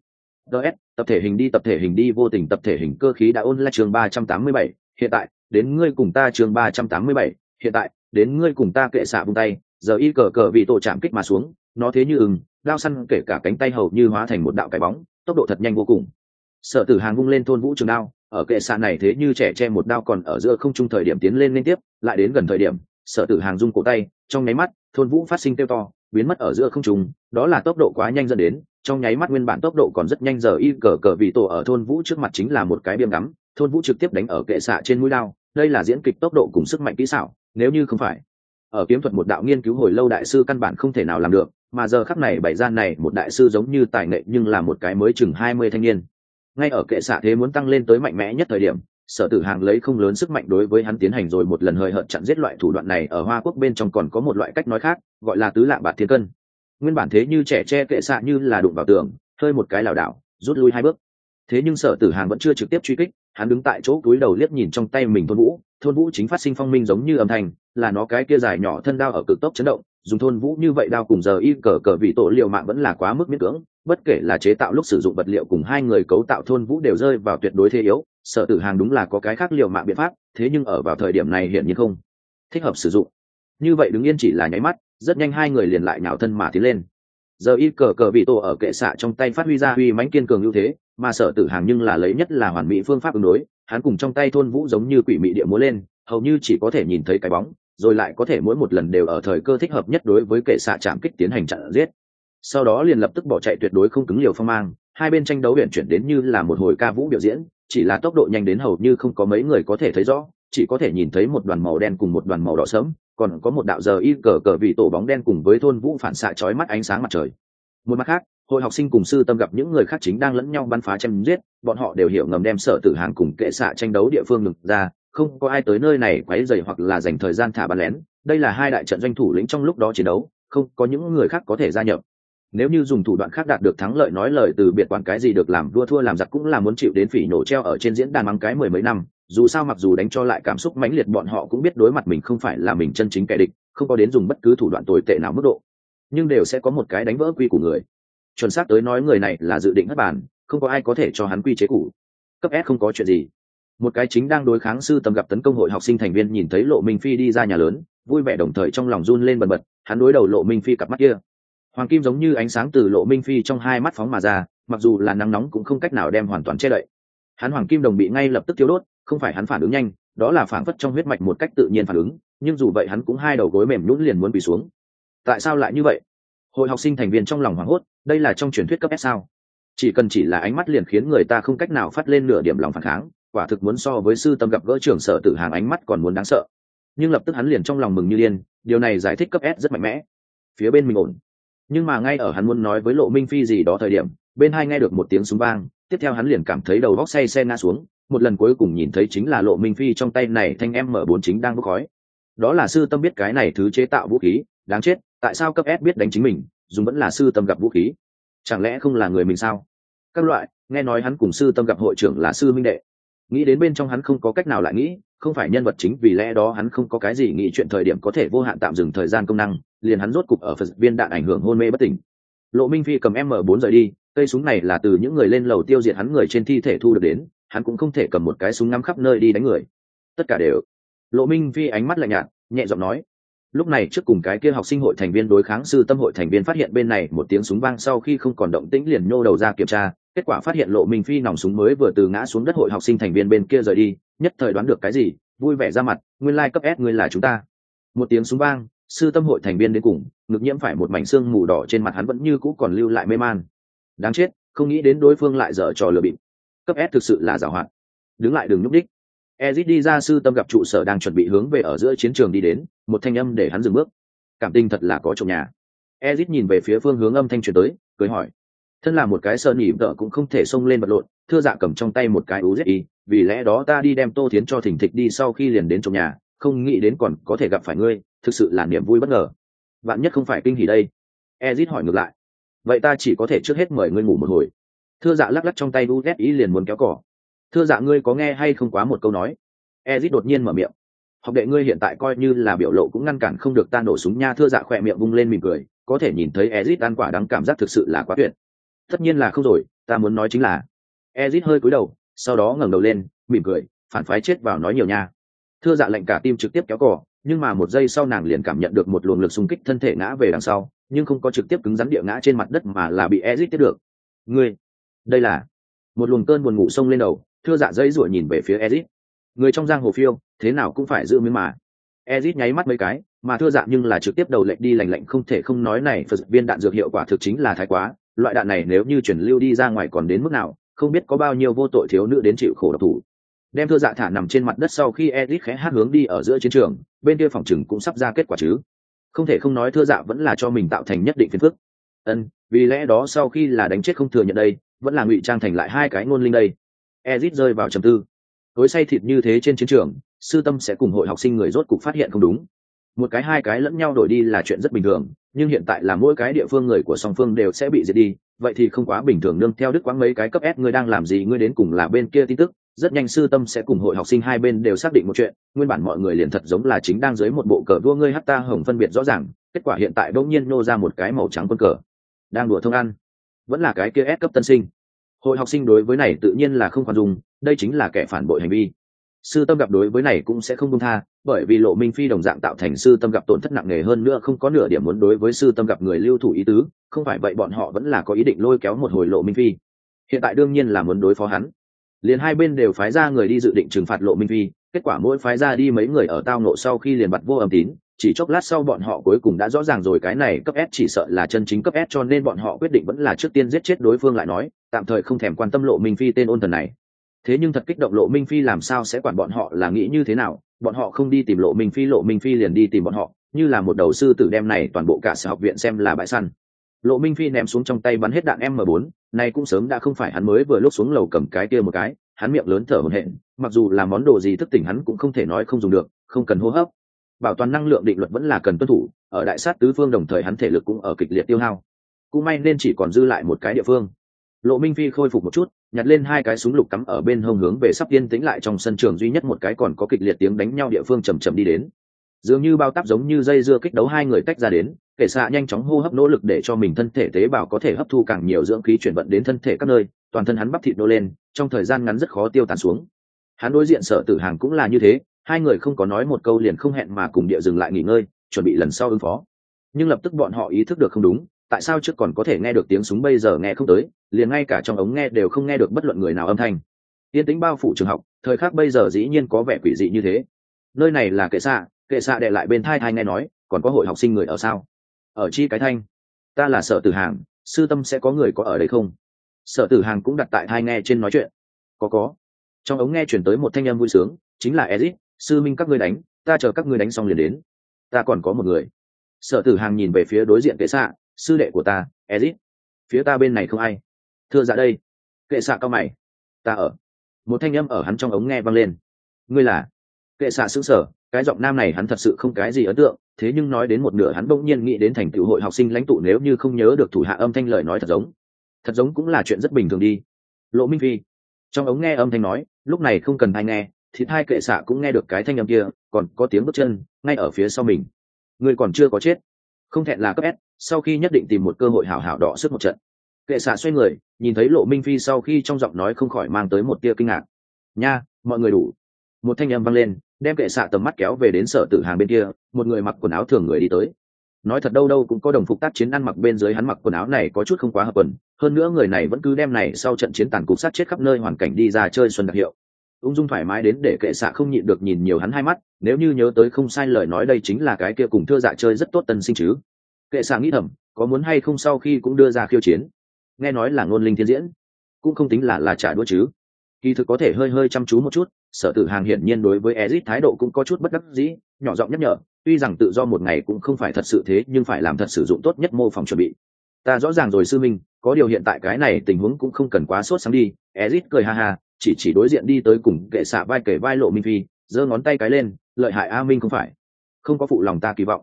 Ds tập thể hình đi, tập thể hình đi, vô tình tập thể hình cơ khí đã ôn lại trường ba trăm tám mươi bảy, hiện tại, đến ngươi cùng ta trường ba trăm tám mươi bảy, hiện tại, đến ngươi cùng ta kệ xạ vung tay, giờ y cờ cờ vì tổ chạm kích mà xuống, nó thế như ừng đao săn kể cả cánh tay hầu như hóa thành một đạo cái bóng, tốc độ thật nhanh vô cùng. Sợ tử hàng vung lên thôn vũ trường đao ở kệ xạ này thế như trẻ che một đao còn ở giữa không trung thời điểm tiến lên liên tiếp, lại đến gần thời điểm sợ tử hàng rung cổ tay, trong nháy mắt, thôn vũ phát sinh tiêu to, biến mất ở giữa không trung, đó là tốc độ quá nhanh dẫn đến, trong nháy mắt nguyên bản tốc độ còn rất nhanh giờ y cờ cờ vì tổ ở thôn vũ trước mặt chính là một cái biêm ngắm, thôn vũ trực tiếp đánh ở kệ xạ trên mũi đao, đây là diễn kịch tốc độ cùng sức mạnh kỹ xảo, nếu như không phải, ở kiếm thuật một đạo nghiên cứu hồi lâu đại sư căn bản không thể nào làm được, mà giờ khắc này bảy gian này một đại sư giống như tài nghệ nhưng là một cái mới chừng hai mươi thanh niên ngay ở kệ xạ thế muốn tăng lên tới mạnh mẽ nhất thời điểm, sở tử hàng lấy không lớn sức mạnh đối với hắn tiến hành rồi một lần hơi hợt chặn giết loại thủ đoạn này ở hoa quốc bên trong còn có một loại cách nói khác, gọi là tứ lạng bạt thiên cân. Nguyên bản thế như trẻ tre kệ xạ như là đụng vào tường, hơi một cái lảo đảo, rút lui hai bước. Thế nhưng sở tử hàng vẫn chưa trực tiếp truy kích, hắn đứng tại chỗ cúi đầu liếc nhìn trong tay mình thôn vũ. Thôn vũ chính phát sinh phong minh giống như âm thanh, là nó cái kia dài nhỏ thân đao ở cực tốc chấn động, dùng thôn vũ như vậy đao cùng giờ y cờ cờ vì tổ liệu mạng vẫn là quá mức miễn cưỡng bất kể là chế tạo lúc sử dụng vật liệu cùng hai người cấu tạo thôn vũ đều rơi vào tuyệt đối thế yếu sở tử hàng đúng là có cái khác liệu mạng biện pháp, thế nhưng ở vào thời điểm này hiện nhiên không thích hợp sử dụng. Như vậy đứng yên chỉ là nháy mắt, rất nhanh hai người liền lại nhào thân mà tiến lên. Giờ y cờ cờ vị tổ ở kệ xạ trong tay phát huy ra huy mãnh kiên cường ưu thế, mà sở tử hàng nhưng là lấy nhất là hoàn mỹ phương pháp ứng đối, hắn cùng trong tay thôn vũ giống như quỷ mị địa múa lên, hầu như chỉ có thể nhìn thấy cái bóng, rồi lại có thể mỗi một lần đều ở thời cơ thích hợp nhất đối với kệ xạ chạm kích tiến hành chặn giết sau đó liền lập tức bỏ chạy tuyệt đối không cứng liều phong mang, hai bên tranh đấu huyện chuyển đến như là một hồi ca vũ biểu diễn, chỉ là tốc độ nhanh đến hầu như không có mấy người có thể thấy rõ, chỉ có thể nhìn thấy một đoàn màu đen cùng một đoàn màu đỏ sớm còn có một đạo giờ y cờ cờ vị tổ bóng đen cùng với thôn vũ phản xạ chói mắt ánh sáng mặt trời. Một mặt khác, hội học sinh cùng sư tâm gặp những người khác chính đang lẫn nhau bắn phá chém giết, bọn họ đều hiểu ngầm đem sở tử hàng cùng kệ xạ tranh đấu địa phương ngực ra, không có ai tới nơi này quấy dày hoặc là dành thời gian thả bắn lén. Đây là hai đại trận doanh thủ lĩnh trong lúc đó chiến đấu, không có những người khác có thể gia nhập nếu như dùng thủ đoạn khác đạt được thắng lợi nói lời từ biệt quản cái gì được làm vua thua làm giặc cũng là muốn chịu đến phỉ nổ treo ở trên diễn đàn mắng cái mười mấy năm. Dù sao mặc dù đánh cho lại cảm xúc mãnh liệt, bọn họ cũng biết đối mặt mình không phải là mình chân chính kẻ địch, không có đến dùng bất cứ thủ đoạn tồi tệ nào mức độ. Nhưng đều sẽ có một cái đánh vỡ quy của người. Chuẩn xác tới nói người này là dự định hất bàn, không có ai có thể cho hắn quy chế cũ. Cấp s không có chuyện gì. Một cái chính đang đối kháng sư tầm gặp tấn công hội học sinh thành viên nhìn thấy lộ minh phi đi ra nhà lớn, vui vẻ đồng thời trong lòng run lên bần bật, hắn đối đầu lộ minh phi cặp mắt kia hoàng kim giống như ánh sáng từ lộ minh phi trong hai mắt phóng mà ra, mặc dù là nắng nóng cũng không cách nào đem hoàn toàn che đậy. Hắn hoàng kim đồng bị ngay lập tức thiếu đốt, không phải hắn phản ứng nhanh, đó là phản phất trong huyết mạch một cách tự nhiên phản ứng, nhưng dù vậy hắn cũng hai đầu gối mềm nhũn liền muốn bị xuống. Tại sao lại như vậy? Hội học sinh thành viên trong lòng hoảng hốt, đây là trong truyền thuyết cấp s sao? Chỉ cần chỉ là ánh mắt liền khiến người ta không cách nào phát lên nửa điểm lòng phản kháng, quả thực muốn so với sư tâm gặp gỡ trưởng sở tử hàng ánh mắt còn muốn đáng sợ. Nhưng lập tức hắn liền trong lòng mừng như điên, điều này giải thích cấp s rất mạnh mẽ. Phía bên mình ổn nhưng mà ngay ở hắn muốn nói với lộ minh phi gì đó thời điểm, bên hai nghe được một tiếng súng vang, tiếp theo hắn liền cảm thấy đầu góc say xe ngã xuống, một lần cuối cùng nhìn thấy chính là lộ minh phi trong tay này thanh m bốn chính đang bốc khói. Đó là sư tâm biết cái này thứ chế tạo vũ khí, đáng chết, tại sao cấp s biết đánh chính mình, dùng vẫn là sư tâm gặp vũ khí? Chẳng lẽ không là người mình sao? Các loại, nghe nói hắn cùng sư tâm gặp hội trưởng là sư minh đệ nghĩ đến bên trong hắn không có cách nào lại nghĩ, không phải nhân vật chính vì lẽ đó hắn không có cái gì nghĩ chuyện thời điểm có thể vô hạn tạm dừng thời gian công năng, liền hắn rốt cục ở phật viên đạn ảnh hưởng hôn mê bất tỉnh. Lộ minh phi cầm m 4 rời đi, cây súng này là từ những người lên lầu tiêu diệt hắn người trên thi thể thu được đến, hắn cũng không thể cầm một cái súng ngắm khắp nơi đi đánh người. Tất cả đều. Lộ minh phi ánh mắt lạnh nhạt, nhẹ giọng nói, lúc này trước cùng cái kia học sinh hội thành viên đối kháng sư tâm hội thành viên phát hiện bên này một tiếng súng vang sau khi không còn động tĩnh liền nhô đầu ra kiểm tra kết quả phát hiện lộ minh phi nòng súng mới vừa từ ngã xuống đất hội học sinh thành viên bên kia rời đi, nhất thời đoán được cái gì, vui vẻ ra mặt, nguyên lai、like、cấp s ngươi là chúng ta. Một tiếng súng vang, sư tâm hội thành viên đến cùng, ngực nhiễm phải một mảnh xương mù đỏ trên mặt hắn vẫn như cũ còn lưu lại mê man. Đáng chết, không nghĩ đến đối phương lại dở trò lừa bịp. Cấp s thực sự là giảo hoạt. Đứng lại đường nhúc đích Ezid đi ra sư tâm gặp trụ sở đang chuẩn bị hướng về ở giữa chiến trường đi đến, một thanh âm để hắn dừng bước. Cảm tình thật là có trộm nhà. Ezid nhìn về phía phương hướng âm thanh truyền tới cưới hỏi thân là một cái sơn nhỉ vợ cũng không thể xông lên bật lộn, thưa dạ cầm trong tay một cái uzi vì lẽ đó ta đi đem tô thiến cho thỉnh thịch đi sau khi liền đến trong nhà, không nghĩ đến còn có thể gặp phải ngươi, thực sự là niềm vui bất ngờ. Vạn nhất không phải kinh hỉ đây. Ezit hỏi ngược lại. Vậy ta chỉ có thể trước hết mời ngươi ngủ một hồi. Thưa dạ lắc lắc trong tay uzi liền muốn kéo cỏ thưa dạ ngươi có nghe hay không quá một câu nói? Ezit đột nhiên mở miệng. Học đệ ngươi hiện tại coi như là biểu lộ cũng ngăn cản không được ta nổ súng nha, thưa dạ khỏe miệng vung lên mỉm cười, có thể nhìn thấy ezit ăn quả đắng cảm giác thực sự là quá tuyệt tất nhiên là không rồi, ta muốn nói chính là. Ezit hơi cúi đầu, sau đó ngẩng đầu lên, mỉm cười, phản phái chết vào nói nhiều nha. Thưa dạ lệnh cả tim trực tiếp kéo cỏ nhưng mà một giây sau nàng liền cảm nhận được một luồng lực xung kích thân thể ngã về đằng sau, nhưng không có trực tiếp cứng rắn địa ngã trên mặt đất mà là bị ezit tiếp được. Ngươi, đây là một luồng cơn buồn ngủ xông lên đầu, thưa dạ dây ruổi nhìn về phía ezit. Người trong giang hồ phiêu, thế nào cũng phải giữ miếng mà. Ezit nháy mắt mấy cái, mà thưa dạ nhưng là trực tiếp đầu lệnh đi lành lệnh không thể không nói này, phật viên đạn dược hiệu quả thực chính là thái quá loại đạn này nếu như chuyển lưu đi ra ngoài còn đến mức nào, không biết có bao nhiêu vô tội thiếu nữ đến chịu khổ độc thủ. Đem thưa dạ thả nằm trên mặt đất sau khi edit khẽ hát hướng đi ở giữa chiến trường, bên kia phòng chừng cũng sắp ra kết quả chứ. Không thể không nói thưa dạ vẫn là cho mình tạo thành nhất định phiền phức. Ân, vì lẽ đó sau khi là đánh chết không thừa nhận đây, vẫn là ngụy trang thành lại hai cái ngôn linh đây. Edit rơi vào trầm tư. Tối say thịt như thế trên chiến trường, sư tâm sẽ cùng hội học sinh người rốt cục phát hiện không đúng một cái hai cái lẫn nhau đổi đi là chuyện rất bình thường, nhưng hiện tại là mỗi cái địa phương người của song phương đều sẽ bị diệt đi, vậy thì không quá bình thường nương theo đức quãng mấy cái cấp s ngươi đang làm gì, ngươi đến cùng là bên kia tin tức. Rất nhanh sư tâm sẽ cùng hội học sinh hai bên đều xác định một chuyện, nguyên bản mọi người liền thật giống là chính đang dưới một bộ cờ vua ngươi hát ta hồng phân biệt rõ ràng, kết quả hiện tại bỗng nhiên nô ra một cái màu trắng quân cờ. Đang đùa thông ăn. Vẫn là cái kia s cấp tân sinh. Hội học sinh đối với này tự nhiên là không khoan dung, đây chính là kẻ phản bội hành vi. Sư tâm gặp đối với này cũng sẽ không công tha bởi vì lộ minh phi đồng dạng tạo thành sư tâm gặp tổn thất nặng nề hơn nữa không có nửa điểm muốn đối với sư tâm gặp người lưu thủ ý tứ, không phải vậy bọn họ vẫn là có ý định lôi kéo một hồi lộ minh phi. Hiện tại đương nhiên là muốn đối phó hắn. Liền hai bên đều phái ra người đi dự định trừng phạt lộ minh phi, kết quả mỗi phái ra đi mấy người ở tao nộ sau khi liền bặt vô âm tín, chỉ chốc lát sau bọn họ cuối cùng đã rõ ràng rồi cái này cấp s chỉ sợ là chân chính cấp s cho nên bọn họ quyết định vẫn là trước tiên giết chết đối phương lại nói, tạm thời không thèm quan tâm lộ minh phi tên ôn thần này thế nhưng thật kích động lộ minh phi làm sao sẽ quản bọn họ là nghĩ như thế nào? Bọn họ không đi tìm lộ minh phi, lộ minh phi liền đi tìm bọn họ, như là một đầu sư tử đem này toàn bộ cả sở học viện xem là bãi săn. Lộ minh phi ném xuống trong tay bắn hết đạn m 4 nay cũng sớm đã không phải hắn mới vừa lúc xuống lầu cầm cái kia một cái, hắn miệng lớn thở hổn hển, mặc dù là món đồ gì thức tỉnh hắn cũng không thể nói không dùng được, không cần hô hấp. Bảo toàn năng lượng định luật vẫn là cần tuân thủ, ở đại sát tứ phương đồng thời hắn thể lực cũng ở kịch liệt tiêu hao. Cũng may nên chỉ còn dư lại một cái địa phương lộ minh phi khôi phục một chút, nhặt lên hai cái súng lục cắm ở bên hông hướng về sắp yên tĩnh lại trong sân trường duy nhất một cái còn có kịch liệt tiếng đánh nhau địa phương chầm chầm đi đến. Dường như bao tắp giống như dây dưa kích đấu hai người tách ra đến kể xạ nhanh chóng hô hấp nỗ lực để cho mình thân thể tế bào có thể hấp thu càng nhiều dưỡng khí chuyển vận đến thân thể các nơi, toàn thân hắn bắp thịt nô lên, trong thời gian ngắn rất khó tiêu tàn xuống. Hắn đối diện sở tử hàng cũng là như thế, hai người không có nói một câu liền không hẹn mà cùng địa dừng lại nghỉ ngơi, chuẩn bị lần sau ứng phó. Nhưng lập tức bọn họ ý thức được không đúng tại sao trước còn có thể nghe được tiếng súng bây giờ nghe không tới, liền ngay cả trong ống nghe đều không nghe được bất luận người nào âm thanh. Yên tĩnh bao phủ trường học, thời khắc bây giờ dĩ nhiên có vẻ quỷ dị như thế. Nơi này là kệ xạ kệ xạ đệ lại bên thai thai nghe nói, còn có hội học sinh người ở sao? Ở chi cái thanh? Ta là sở tử hàng, sư tâm sẽ có người có ở đây không? Sở tử hàng cũng đặt tại thai nghe trên nói chuyện. Có có. Trong ống nghe chuyển tới một thanh âm vui sướng, chính là ezit sư minh các ngươi đánh, ta chờ các ngươi đánh xong liền đến. Ta còn có một người. Sở tử hàng nhìn về phía đối diện kệ xạ sư đệ của ta, ezit. Phía ta bên này không ai. Thưa ra đây. Kệ xạ cao mày. Ta ở. Một thanh âm ở hắn trong ống nghe vang lên. Ngươi là? Kệ xạ xứng sở cái giọng nam này hắn thật sự không cái gì ấn tượng, thế nhưng nói đến một nửa hắn bỗng nhiên nghĩ đến thành tựu hội học sinh lãnh tụ nếu như không nhớ được thủ hạ âm thanh lời nói thật giống. Thật giống cũng là chuyện rất bình thường đi. Lộ minh phi. Trong ống nghe âm thanh nói, lúc này không cần hay nghe thì hai kệ xạ cũng nghe được cái thanh âm kia, còn có tiếng bước chân, ngay ở phía sau mình. Ngươi còn chưa có chết không thẹn là cấp s, sau khi nhất định tìm một cơ hội hảo hảo đỏ sức một trận. Kệ xạ xoay người, nhìn thấy lộ minh phi sau khi trong giọng nói không khỏi mang tới một tia kinh ngạc. Nha, mọi người đủ. Một thanh âm vang lên, đem kệ xạ tầm mắt kéo về đến sở tử hàng bên kia, một người mặc quần áo thường người đi tới. Nói thật đâu đâu cũng có đồng phục tác chiến ăn mặc bên dưới hắn mặc quần áo này có chút không quá hợp quần, hơn nữa người này vẫn cứ đem này sau trận chiến tàn cục sát chết khắp nơi hoàn cảnh đi ra chơi xuân đặc hiệu ung dung thoải mái đến để kệ xạ không nhịn được nhìn nhiều hắn hai mắt, nếu như nhớ tới không sai lời nói đây chính là cái kia cùng thưa dạ chơi rất tốt tân sinh chứ. Kệ xạ nghĩ thầm, có muốn hay không sau khi cũng đưa ra khiêu chiến. Nghe nói là ngôn linh thiên diễn, cũng không tính là là trả đũa chứ. Kỳ thực có thể hơi hơi chăm chú một chút, sở tử hàng hiển nhiên đối với ezit thái độ cũng có chút bất đắc dĩ, nhỏ giọng nhắc nhở, tuy rằng tự do một ngày cũng không phải thật sự thế, nhưng phải làm thật sử dụng tốt nhất mô phỏng chuẩn bị. Ta rõ ràng rồi sư minh, có điều hiện tại cái này tình huống cũng không cần quá sốt sáng đi, ezit cười ha ha chỉ chỉ đối diện đi tới cùng kệ xạ vai kể vai lộ minh phi, giơ ngón tay cái lên, lợi hại a minh không phải. Không có phụ lòng ta kỳ vọng.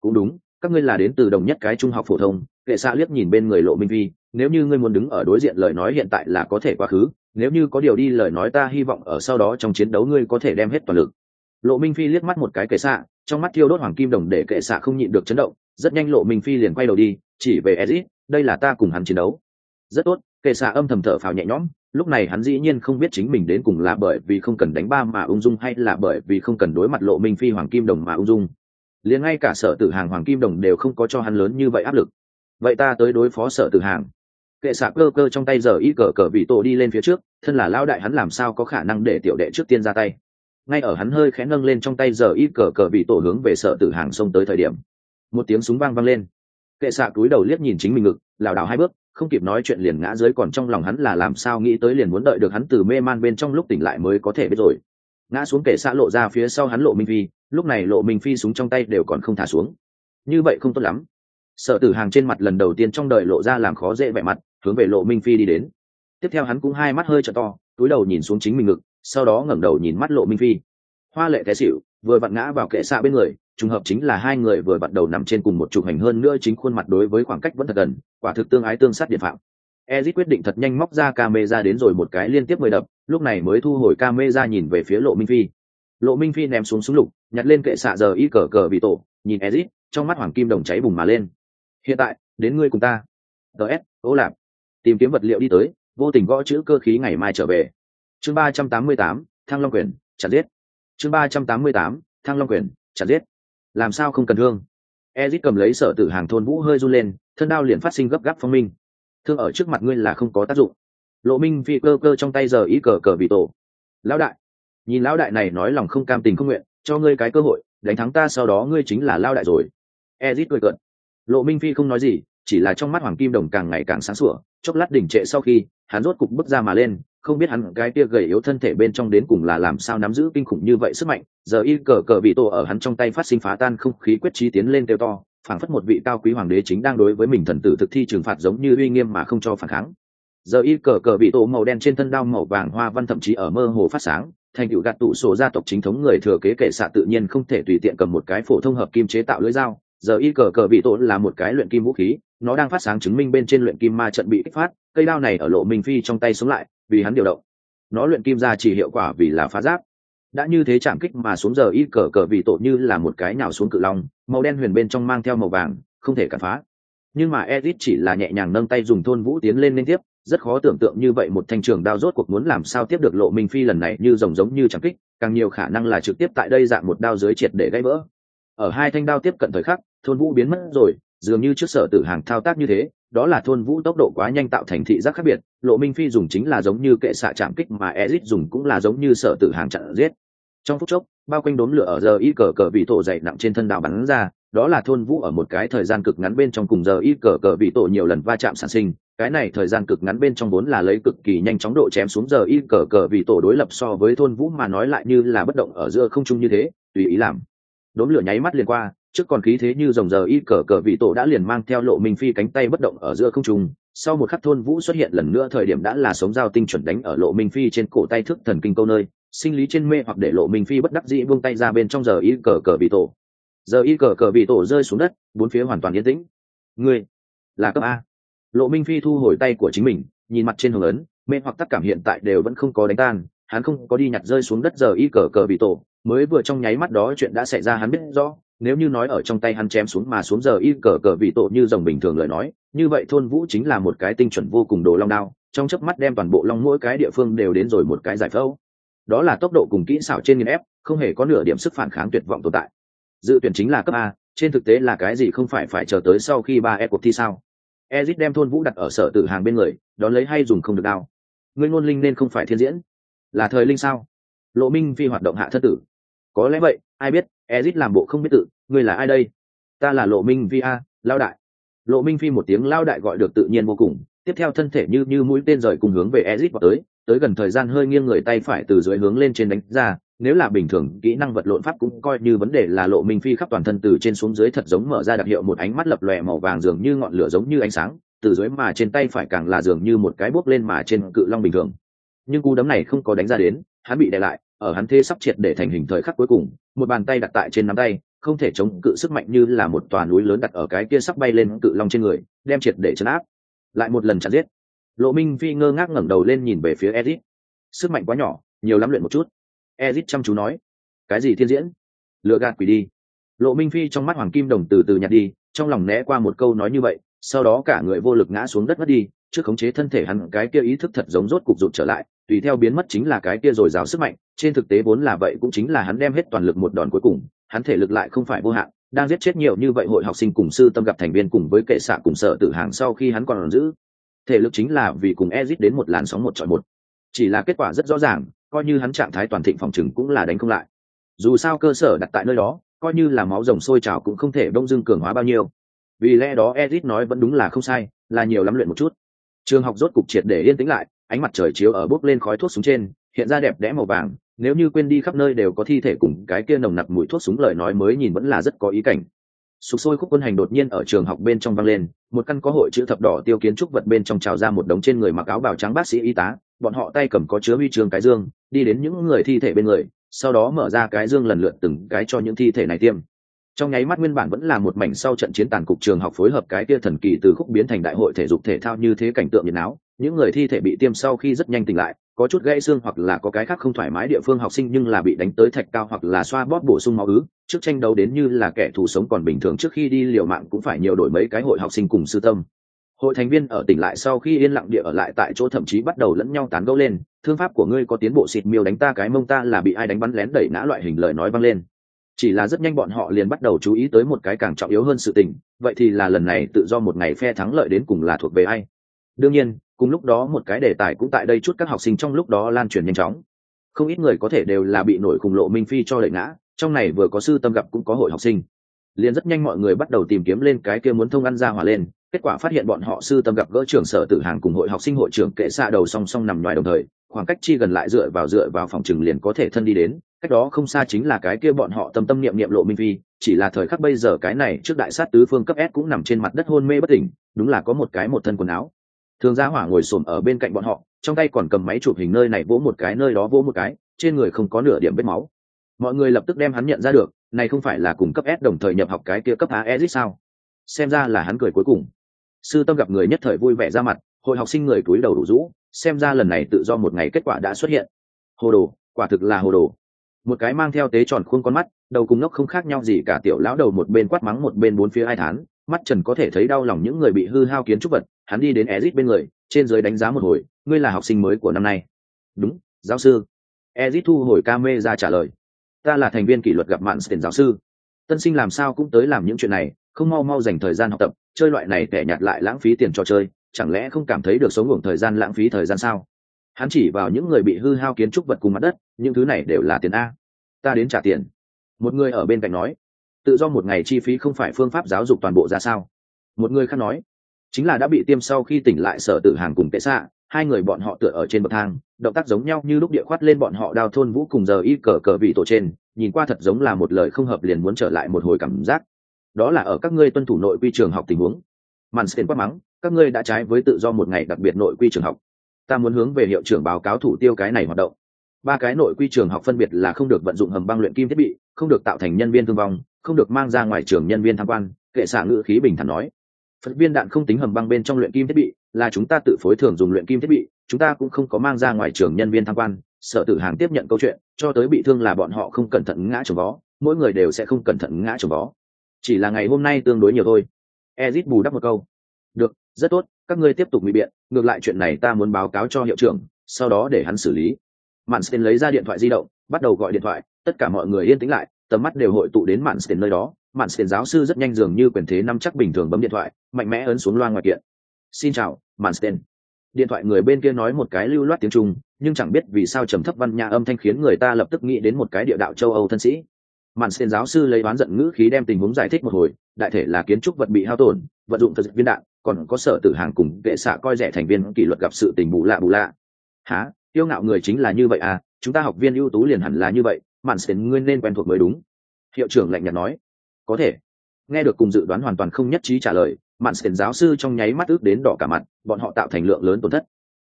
Cũng đúng, các ngươi là đến từ đồng nhất cái trung học phổ thông. Kệ xạ liếc nhìn bên người lộ minh phi, nếu như ngươi muốn đứng ở đối diện lời nói hiện tại là có thể quá khứ, nếu như có điều đi lời nói ta hy vọng ở sau đó trong chiến đấu ngươi có thể đem hết toàn lực. Lộ minh phi liếc mắt một cái kệ xạ, trong mắt thiêu đốt hoàng kim đồng để kệ xạ không nhịn được chấn động, rất nhanh lộ minh phi liền quay đầu đi, chỉ về ezit đây là ta cùng hắn chiến đấu rất tốt, kệ xạ âm thầm thở phào nhẹ nhõm, lúc này hắn dĩ nhiên không biết chính mình đến cùng là bởi vì không cần đánh ba mà ung dung hay là bởi vì không cần đối mặt lộ minh phi hoàng kim đồng mà ung dung. Liền ngay cả sở tử hàng hoàng kim đồng đều không có cho hắn lớn như vậy áp lực. Vậy ta tới đối phó sở tử hàng. Kệ xạ cơ cơ trong tay giờ y cờ cờ vị tổ đi lên phía trước, thân là lao đại hắn làm sao có khả năng để tiểu đệ trước tiên ra tay. Ngay ở hắn hơi khẽ nâng lên trong tay giờ y cờ cờ vị tổ hướng về sở tử hàng xông tới thời điểm, một tiếng súng vang vang lên. Kệ xạ cúi đầu liếc nhìn chính mình ngực, lảo đảo hai bước không kịp nói chuyện liền ngã dưới còn trong lòng hắn là làm sao nghĩ tới liền muốn đợi được hắn từ mê man bên trong lúc tỉnh lại mới có thể biết rồi. Ngã xuống kệ xa lộ ra phía sau hắn lộ minh phi, lúc này lộ minh phi súng trong tay đều còn không thả xuống. Như vậy không tốt lắm. Sợ tử hàng trên mặt lần đầu tiên trong đời lộ ra làm khó dễ vẻ mặt, hướng về lộ minh phi đi đến. Tiếp theo hắn cũng hai mắt hơi t to, túi đầu nhìn xuống chính mình ngực, sau đó ngẩng đầu nhìn mắt lộ minh phi. Hoa lệ té xịu vừa vặn ngã vào kệ xạ bên người trùng hợp chính là hai người vừa bắt đầu nằm trên cùng một chụp hành hơn nữa chính khuôn mặt đối với khoảng cách vẫn thật gần, quả thực tương ái tương sát điện phạm. Ezit quyết định thật nhanh móc ra camera đến rồi một cái liên tiếp mười đập, lúc này mới thu hồi camera nhìn về phía lộ minh phi. Lộ minh phi ném xuống súng lục, nhặt lên kệ xạ giờ y cờ cờ bị tổ, nhìn ezit, trong mắt hoàng kim đồng cháy bùng mà lên. Hiện tại, đến ngươi cùng ta. Ts ô lạp. Tìm kiếm vật liệu đi tới, vô tình gõ chữ cơ khí ngày mai trở về. Chương ba trăm tám mươi tám, thăng long quyền, chặt giết. Chương ba trăm tám mươi tám, thăng long quyền, chặt giết làm sao không cần thương? Ezit cầm lấy sở tử hàng thôn vũ hơi run lên, thân đao liền phát sinh gấp gáp phong minh. Thương ở trước mặt ngươi là không có tác dụng. Lộ minh phi cơ cơ trong tay giờ ý cờ cờ bị tổ. Lão đại, nhìn lão đại này nói lòng không cam tình không nguyện, cho ngươi cái cơ hội, đánh thắng ta sau đó ngươi chính là lao đại rồi. Ezit cười cợt. Lộ minh phi không nói gì, chỉ là trong mắt hoàng kim đồng càng ngày càng sáng sủa, chốc lát đỉnh trệ sau khi, hắn rốt cục bước ra mà lên không biết hắn cái kia gầy yếu thân thể bên trong đến cùng là làm sao nắm giữ kinh khủng như vậy sức mạnh, giờ y cờ cờ bị tổ ở hắn trong tay phát sinh phá tan không khí quyết trí tiến lên kêu to, phảng phất một vị cao quý hoàng đế chính đang đối với mình thần tử thực thi trừng phạt giống như uy nghiêm mà không cho phản kháng. Giờ y cờ cờ bị tổ màu đen trên thân đao màu vàng hoa văn thậm chí ở mơ hồ phát sáng, thành tựu gạt tụ sổ gia tộc chính thống người thừa kế kệ xạ tự nhiên không thể tùy tiện cầm một cái phổ thông hợp kim chế tạo lưỡi dao. Giờ y cờ cờ bị tổ là một cái luyện kim vũ khí, nó đang phát sáng chứng minh bên trên luyện kim ma trận bị kích phát, cây đao này ở lộ minh phi trong tay sống lại vì hắn điều động. Nó luyện kim ra chỉ hiệu quả vì là phá giáp. Đã như thế chạm kích mà xuống giờ ít cờ cờ vì tổ như là một cái nhào xuống cự long, màu đen huyền bên trong mang theo màu vàng, không thể cản phá. Nhưng mà Edith chỉ là nhẹ nhàng nâng tay dùng thôn vũ tiến lên liên tiếp, rất khó tưởng tượng như vậy một thanh trường đao rốt cuộc muốn làm sao tiếp được lộ minh phi lần này như rồng giống như chẳng kích, càng nhiều khả năng là trực tiếp tại đây dạng một đao dưới triệt để gãy vỡ. Ở hai thanh đao tiếp cận thời khắc, thôn vũ biến mất rồi dường như trước sở tử hàng thao tác như thế, đó là thôn vũ tốc độ quá nhanh tạo thành thị giác khác biệt, lộ minh phi dùng chính là giống như kệ xạ chạm kích mà ezit dùng cũng là giống như sở tử hàng chặn giết. Trong phút chốc, bao quanh đốn lửa ở giờ y cờ cờ bị tổ dậy nặng trên thân đảo bắn ra, đó là thôn vũ ở một cái thời gian cực ngắn bên trong cùng giờ y cờ cờ bị tổ nhiều lần va chạm sản sinh, cái này thời gian cực ngắn bên trong vốn là lấy cực kỳ nhanh chóng độ chém xuống giờ y cờ cờ bị tổ đối lập so với thôn vũ mà nói lại như là bất động ở giữa không trung như thế, tùy ý làm đốm lửa nháy mắt liền qua, trước còn khí thế như dòng giờ y cờ cờ vị tổ đã liền mang theo lộ minh phi cánh tay bất động ở giữa không trung. Sau một khắc thôn vũ xuất hiện lần nữa, thời điểm đã là sống dao tinh chuẩn đánh ở lộ minh phi trên cổ tay thức thần kinh câu nơi. Sinh lý trên mê hoặc để lộ minh phi bất đắc dĩ buông tay ra bên trong giờ y cờ cờ vị tổ. Giờ y cờ cờ vị tổ rơi xuống đất, bốn phía hoàn toàn yên tĩnh. Người là cấp a. Lộ minh phi thu hồi tay của chính mình, nhìn mặt trên hướng ấn, mê hoặc tất cảm hiện tại đều vẫn không có đánh tan, hắn không có đi nhặt rơi xuống đất giờ y cờ cờ vị tổ mới vừa trong nháy mắt đó chuyện đã xảy ra hắn biết rõ, nếu như nói ở trong tay hắn chém xuống mà xuống giờ y cờ cờ vị tổ như dòng bình thường lời nói, như vậy thôn vũ chính là một cái tinh chuẩn vô cùng đồ long đao, trong chớp mắt đem toàn bộ long mỗi cái địa phương đều đến rồi một cái giải phẫu. Đó là tốc độ cùng kỹ xảo trên nghiên ép, không hề có nửa điểm sức phản kháng tuyệt vọng tồn tại. Dự tuyển chính là cấp a, trên thực tế là cái gì không phải phải chờ tới sau khi ba e cuộc thi sao? Ezit đem thôn vũ đặt ở sở tử hàng bên người, đón lấy hay dùng không được đao. Ngươi ngôn linh nên không phải thiên diễn. Là thời linh sao? Lộ minh phi hoạt động hạ thất tử có lẽ vậy, ai biết, ezit làm bộ không biết tự, ngươi là ai đây? Ta là lộ minh phi a lao đại. Lộ minh phi một tiếng lao đại gọi được tự nhiên vô cùng, tiếp theo thân thể như như mũi tên rời cùng hướng về ezit vào tới tới gần thời gian hơi nghiêng người tay phải từ dưới hướng lên trên đánh ra, nếu là bình thường, kỹ năng vật lộn pháp cũng coi như vấn đề là lộ minh phi khắp toàn thân từ trên xuống dưới thật giống mở ra đặc hiệu một ánh mắt lập lòe màu vàng dường như ngọn lửa giống như ánh sáng, từ dưới mà trên tay phải càng là dường như một cái bốc lên mà trên cự long bình thường. Nhưng cú đấm này không có đánh ra đến, hắn bị đè lại ở hắn thế sắp triệt để thành hình thời khắc cuối cùng, một bàn tay đặt tại trên nắm tay, không thể chống cự sức mạnh như là một tòa núi lớn đặt ở cái kia sắp bay lên cự long trên người, đem triệt để chấn áp. Lại một lần chặt giết. Lộ minh phi ngơ ngác ngẩng đầu lên nhìn về phía edit sức mạnh quá nhỏ, nhiều lắm luyện một chút. Ezit chăm chú nói, cái gì thiên diễn? Lựa gạt quỷ đi. Lộ minh phi trong mắt hoàng kim đồng từ từ nhặt đi, trong lòng né qua một câu nói như vậy, sau đó cả người vô lực ngã xuống đất mất đi trước khống chế thân thể hắn, cái kia ý thức thật giống rốt cục rụt trở lại, tùy theo biến mất chính là cái kia rồi rào sức mạnh, trên thực tế vốn là vậy cũng chính là hắn đem hết toàn lực một đòn cuối cùng, hắn thể lực lại không phải vô hạn, đang giết chết nhiều như vậy hội học sinh cùng sư tâm gặp thành viên cùng với kệ xạ cùng sợ tử hàng sau khi hắn còn giữ. Thể lực chính là vì cùng ezit đến một làn sóng một chọi một. Chỉ là kết quả rất rõ ràng, coi như hắn trạng thái toàn thịnh phòng chừng cũng là đánh không lại. Dù sao cơ sở đặt tại nơi đó, coi như là máu rồng sôi trào cũng không thể đông dương cường hóa bao nhiêu. Vì lẽ đó ezit nói vẫn đúng là không sai, là nhiều lắm luyện một chút trường học rốt cục triệt để yên tĩnh lại, ánh mặt trời chiếu ở bốc lên khói thuốc súng trên, hiện ra đẹp đẽ màu vàng, nếu như quên đi khắp nơi đều có thi thể cùng cái kia nồng nặc mùi thuốc súng lời nói mới nhìn vẫn là rất có ý cảnh. Sụp sôi khúc quân hành đột nhiên ở trường học bên trong vang lên, một căn có hội chữ thập đỏ tiêu kiến trúc vật bên trong trào ra một đống trên người mặc áo bào trắng bác sĩ y tá, bọn họ tay cầm có chứa huy trường cái dương, đi đến những người thi thể bên người, sau đó mở ra cái dương lần lượt từng cái cho những thi thể này tiêm trong nháy mắt nguyên bản vẫn là một mảnh sau trận chiến tàn cục trường học phối hợp cái kia thần kỳ từ khúc biến thành đại hội thể dục thể thao như thế cảnh tượng nhiệt áo những người thi thể bị tiêm sau khi rất nhanh tỉnh lại, có chút gãy xương hoặc là có cái khác không thoải mái địa phương học sinh nhưng là bị đánh tới thạch cao hoặc là xoa bóp bổ sung máu ứ, trước tranh đấu đến như là kẻ thù sống còn bình thường trước khi đi liều mạng cũng phải nhiều đổi mấy cái hội học sinh cùng sư tâm. Hội thành viên ở tỉnh lại sau khi yên lặng địa ở lại tại chỗ thậm chí bắt đầu lẫn nhau tán gẫu lên, thương pháp của ngươi có tiến bộ xịt miêu đánh ta cái mông ta là bị ai đánh bắn lén đẩy ngã loại hình lời nói vang lên chỉ là rất nhanh bọn họ liền bắt đầu chú ý tới một cái càng trọng yếu hơn sự tình, vậy thì là lần này tự do một ngày phe thắng lợi đến cùng là thuộc về ai? Đương nhiên, cùng lúc đó một cái đề tài cũng tại đây chút các học sinh trong lúc đó lan truyền nhanh chóng. Không ít người có thể đều là bị nổi khủng lộ minh phi cho lệ ngã, trong này vừa có sư tâm gặp cũng có hội học sinh. Liền rất nhanh mọi người bắt đầu tìm kiếm lên cái kia muốn thông ăn ra hỏa lên, kết quả phát hiện bọn họ sư tâm gặp gỡ trưởng sở tử hàng cùng hội học sinh hội trưởng kệ xạ đầu song song nằm ngoài đồng thời khoảng cách chi gần lại dựa vào dựa vào phòng trừng liền có thể thân đi đến, cách đó không xa chính là cái kia bọn họ tâm tâm niệm niệm lộ minh phi, chỉ là thời khắc bây giờ cái này trước đại sát tứ phương cấp s cũng nằm trên mặt đất hôn mê bất tỉnh, đúng là có một cái một thân quần áo. Thường gia hỏa ngồi xổm ở bên cạnh bọn họ, trong tay còn cầm máy chụp hình nơi này vỗ một cái, nơi đó vỗ một cái, trên người không có nửa điểm vết máu. Mọi người lập tức đem hắn nhận ra được, này không phải là cùng cấp s đồng thời nhập học cái kia cấp a ezit sao? Xem ra là hắn cười cuối cùng. Sư tâm gặp người nhất thời vui vẻ ra mặt, hội học sinh người túi đầu đủ rũ xem ra lần này tự do một ngày kết quả đã xuất hiện. Hồ đồ, quả thực là hồ đồ. Một cái mang theo tế tròn khuôn con mắt, đầu cùng ngốc không khác nhau gì cả tiểu lão đầu một bên quát mắng một bên bốn phía ai thán, mắt trần có thể thấy đau lòng những người bị hư hao kiến trúc vật, hắn đi đến ezit bên người, trên dưới đánh giá một hồi, ngươi là học sinh mới của năm nay. Đúng, giáo sư. Ezit thu hồi ca mê ra trả lời. Ta là thành viên kỷ luật gặp mạn tiền giáo sư. Tân sinh làm sao cũng tới làm những chuyện này, không mau mau dành thời gian học tập, chơi loại này tẻ nhạt lại lãng phí tiền trò chơi chẳng lẽ không cảm thấy được sống ngủ thời gian lãng phí thời gian sao? Hắn chỉ vào những người bị hư hao kiến trúc vật cùng mặt đất, những thứ này đều là tiền a. Ta đến trả tiền. Một người ở bên cạnh nói. Tự do một ngày chi phí không phải phương pháp giáo dục toàn bộ ra sao? Một người khác nói. Chính là đã bị tiêm sau khi tỉnh lại sở tử hàng cùng tệ xạ, hai người bọn họ tựa ở trên bậc thang, động tác giống nhau như lúc địa khoát lên bọn họ đao thôn vũ cùng giờ y cờ cờ vị tổ trên, nhìn qua thật giống là một lời không hợp liền muốn trở lại một hồi cảm giác. Đó là ở các ngươi tuân thủ nội quy trường học tình huống màn xen quát mắng, các ngươi đã trái với tự do một ngày, đặc biệt nội quy trường học. Ta muốn hướng về hiệu trưởng báo cáo thủ tiêu cái này hoạt động. Ba cái nội quy trường học phân biệt là không được vận dụng hầm băng luyện kim thiết bị, không được tạo thành nhân viên thương vong, không được mang ra ngoài trường nhân viên tham quan, kệ xạ ngữ khí bình thản nói. Phật viên đạn không tính hầm băng bên trong luyện kim thiết bị, là chúng ta tự phối thường dùng luyện kim thiết bị, chúng ta cũng không có mang ra ngoài trường nhân viên tham quan, sở tử hàng tiếp nhận câu chuyện, cho tới bị thương là bọn họ không cẩn thận ngã trồng vó mỗi người đều sẽ không cẩn thận ngã trồng vó chỉ là ngày hôm nay tương đối nhiều thôi ezit bù đắp một câu. Được, rất tốt, các ngươi tiếp tục ngụy biện, ngược lại chuyện này ta muốn báo cáo cho hiệu trưởng, sau đó để hắn xử lý. Mạn sten lấy ra điện thoại di động, bắt đầu gọi điện thoại, tất cả mọi người yên tĩnh lại, tầm mắt đều hội tụ đến mạn sten nơi đó. Mạn sten giáo sư rất nhanh dường như quyền thế năm chắc bình thường bấm điện thoại, mạnh mẽ ấn xuống loa ngoài kiện. Xin chào mạn sten điện thoại người bên kia nói một cái lưu loát tiếng trung, nhưng chẳng biết vì sao trầm thấp văn nhã âm thanh khiến người ta lập tức nghĩ đến một cái địa đạo châu âu thân sĩ. Mạn sten giáo sư lấy bán giận ngữ khí đem tình huống giải thích một hồi đại thể là kiến trúc vật bị hao tổn, vận dụng thật viên đạn, còn có sở tử hàng cùng kệ xạ coi rẻ thành viên kỷ luật gặp sự tình bù lạ bù lạ. Há yêu ngạo người chính là như vậy à? Chúng ta học viên ưu tú liền hẳn là như vậy, mạn sến ngươi nên quen thuộc mới đúng. Hiệu trưởng lạnh nhạt nói. Có thể. Nghe được cùng dự đoán hoàn toàn không nhất trí trả lời, mạn sến giáo sư trong nháy mắt ước đến đỏ cả mặt, bọn họ tạo thành lượng lớn tổn thất.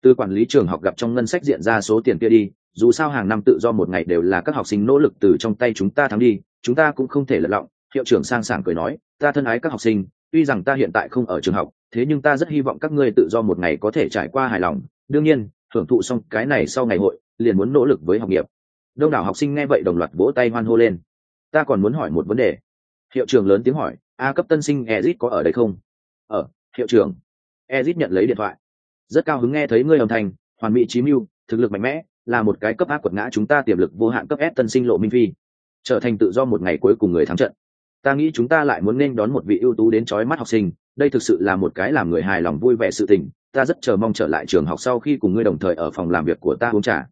Từ quản lý trường học gặp trong ngân sách diện ra số tiền kia đi, dù sao hàng năm tự do một ngày đều là các học sinh nỗ lực từ trong tay chúng ta thắng đi, chúng ta cũng không thể lật lọng hiệu trưởng sang sảng cười nói, ta thân ái các học sinh, tuy rằng ta hiện tại không ở trường học, thế nhưng ta rất hy vọng các ngươi tự do một ngày có thể trải qua hài lòng. Đương nhiên hưởng thụ xong cái này sau ngày hội, liền muốn nỗ lực với học nghiệp. Đông đảo học sinh nghe vậy đồng loạt vỗ tay hoan hô lên. Ta còn muốn hỏi một vấn đề. Hiệu trưởng lớn tiếng hỏi, a cấp tân sinh ezit có ở đây không? Ở, hiệu trưởng. Ezit nhận lấy điện thoại. Rất cao hứng nghe thấy ngươi âm thanh, hoàn mỹ chí mưu, thực lực mạnh mẽ, là một cái cấp áp quật ngã chúng ta tiềm lực vô hạn cấp s tân sinh lộ minh phi. Trở thành tự do một ngày cuối cùng người thắng trận ta nghĩ chúng ta lại muốn nên đón một vị ưu tú đến trói mắt học sinh, đây thực sự là một cái làm người hài lòng vui vẻ sự tình, ta rất chờ mong trở lại trường học sau khi cùng ngươi đồng thời ở phòng làm việc của ta uống trà.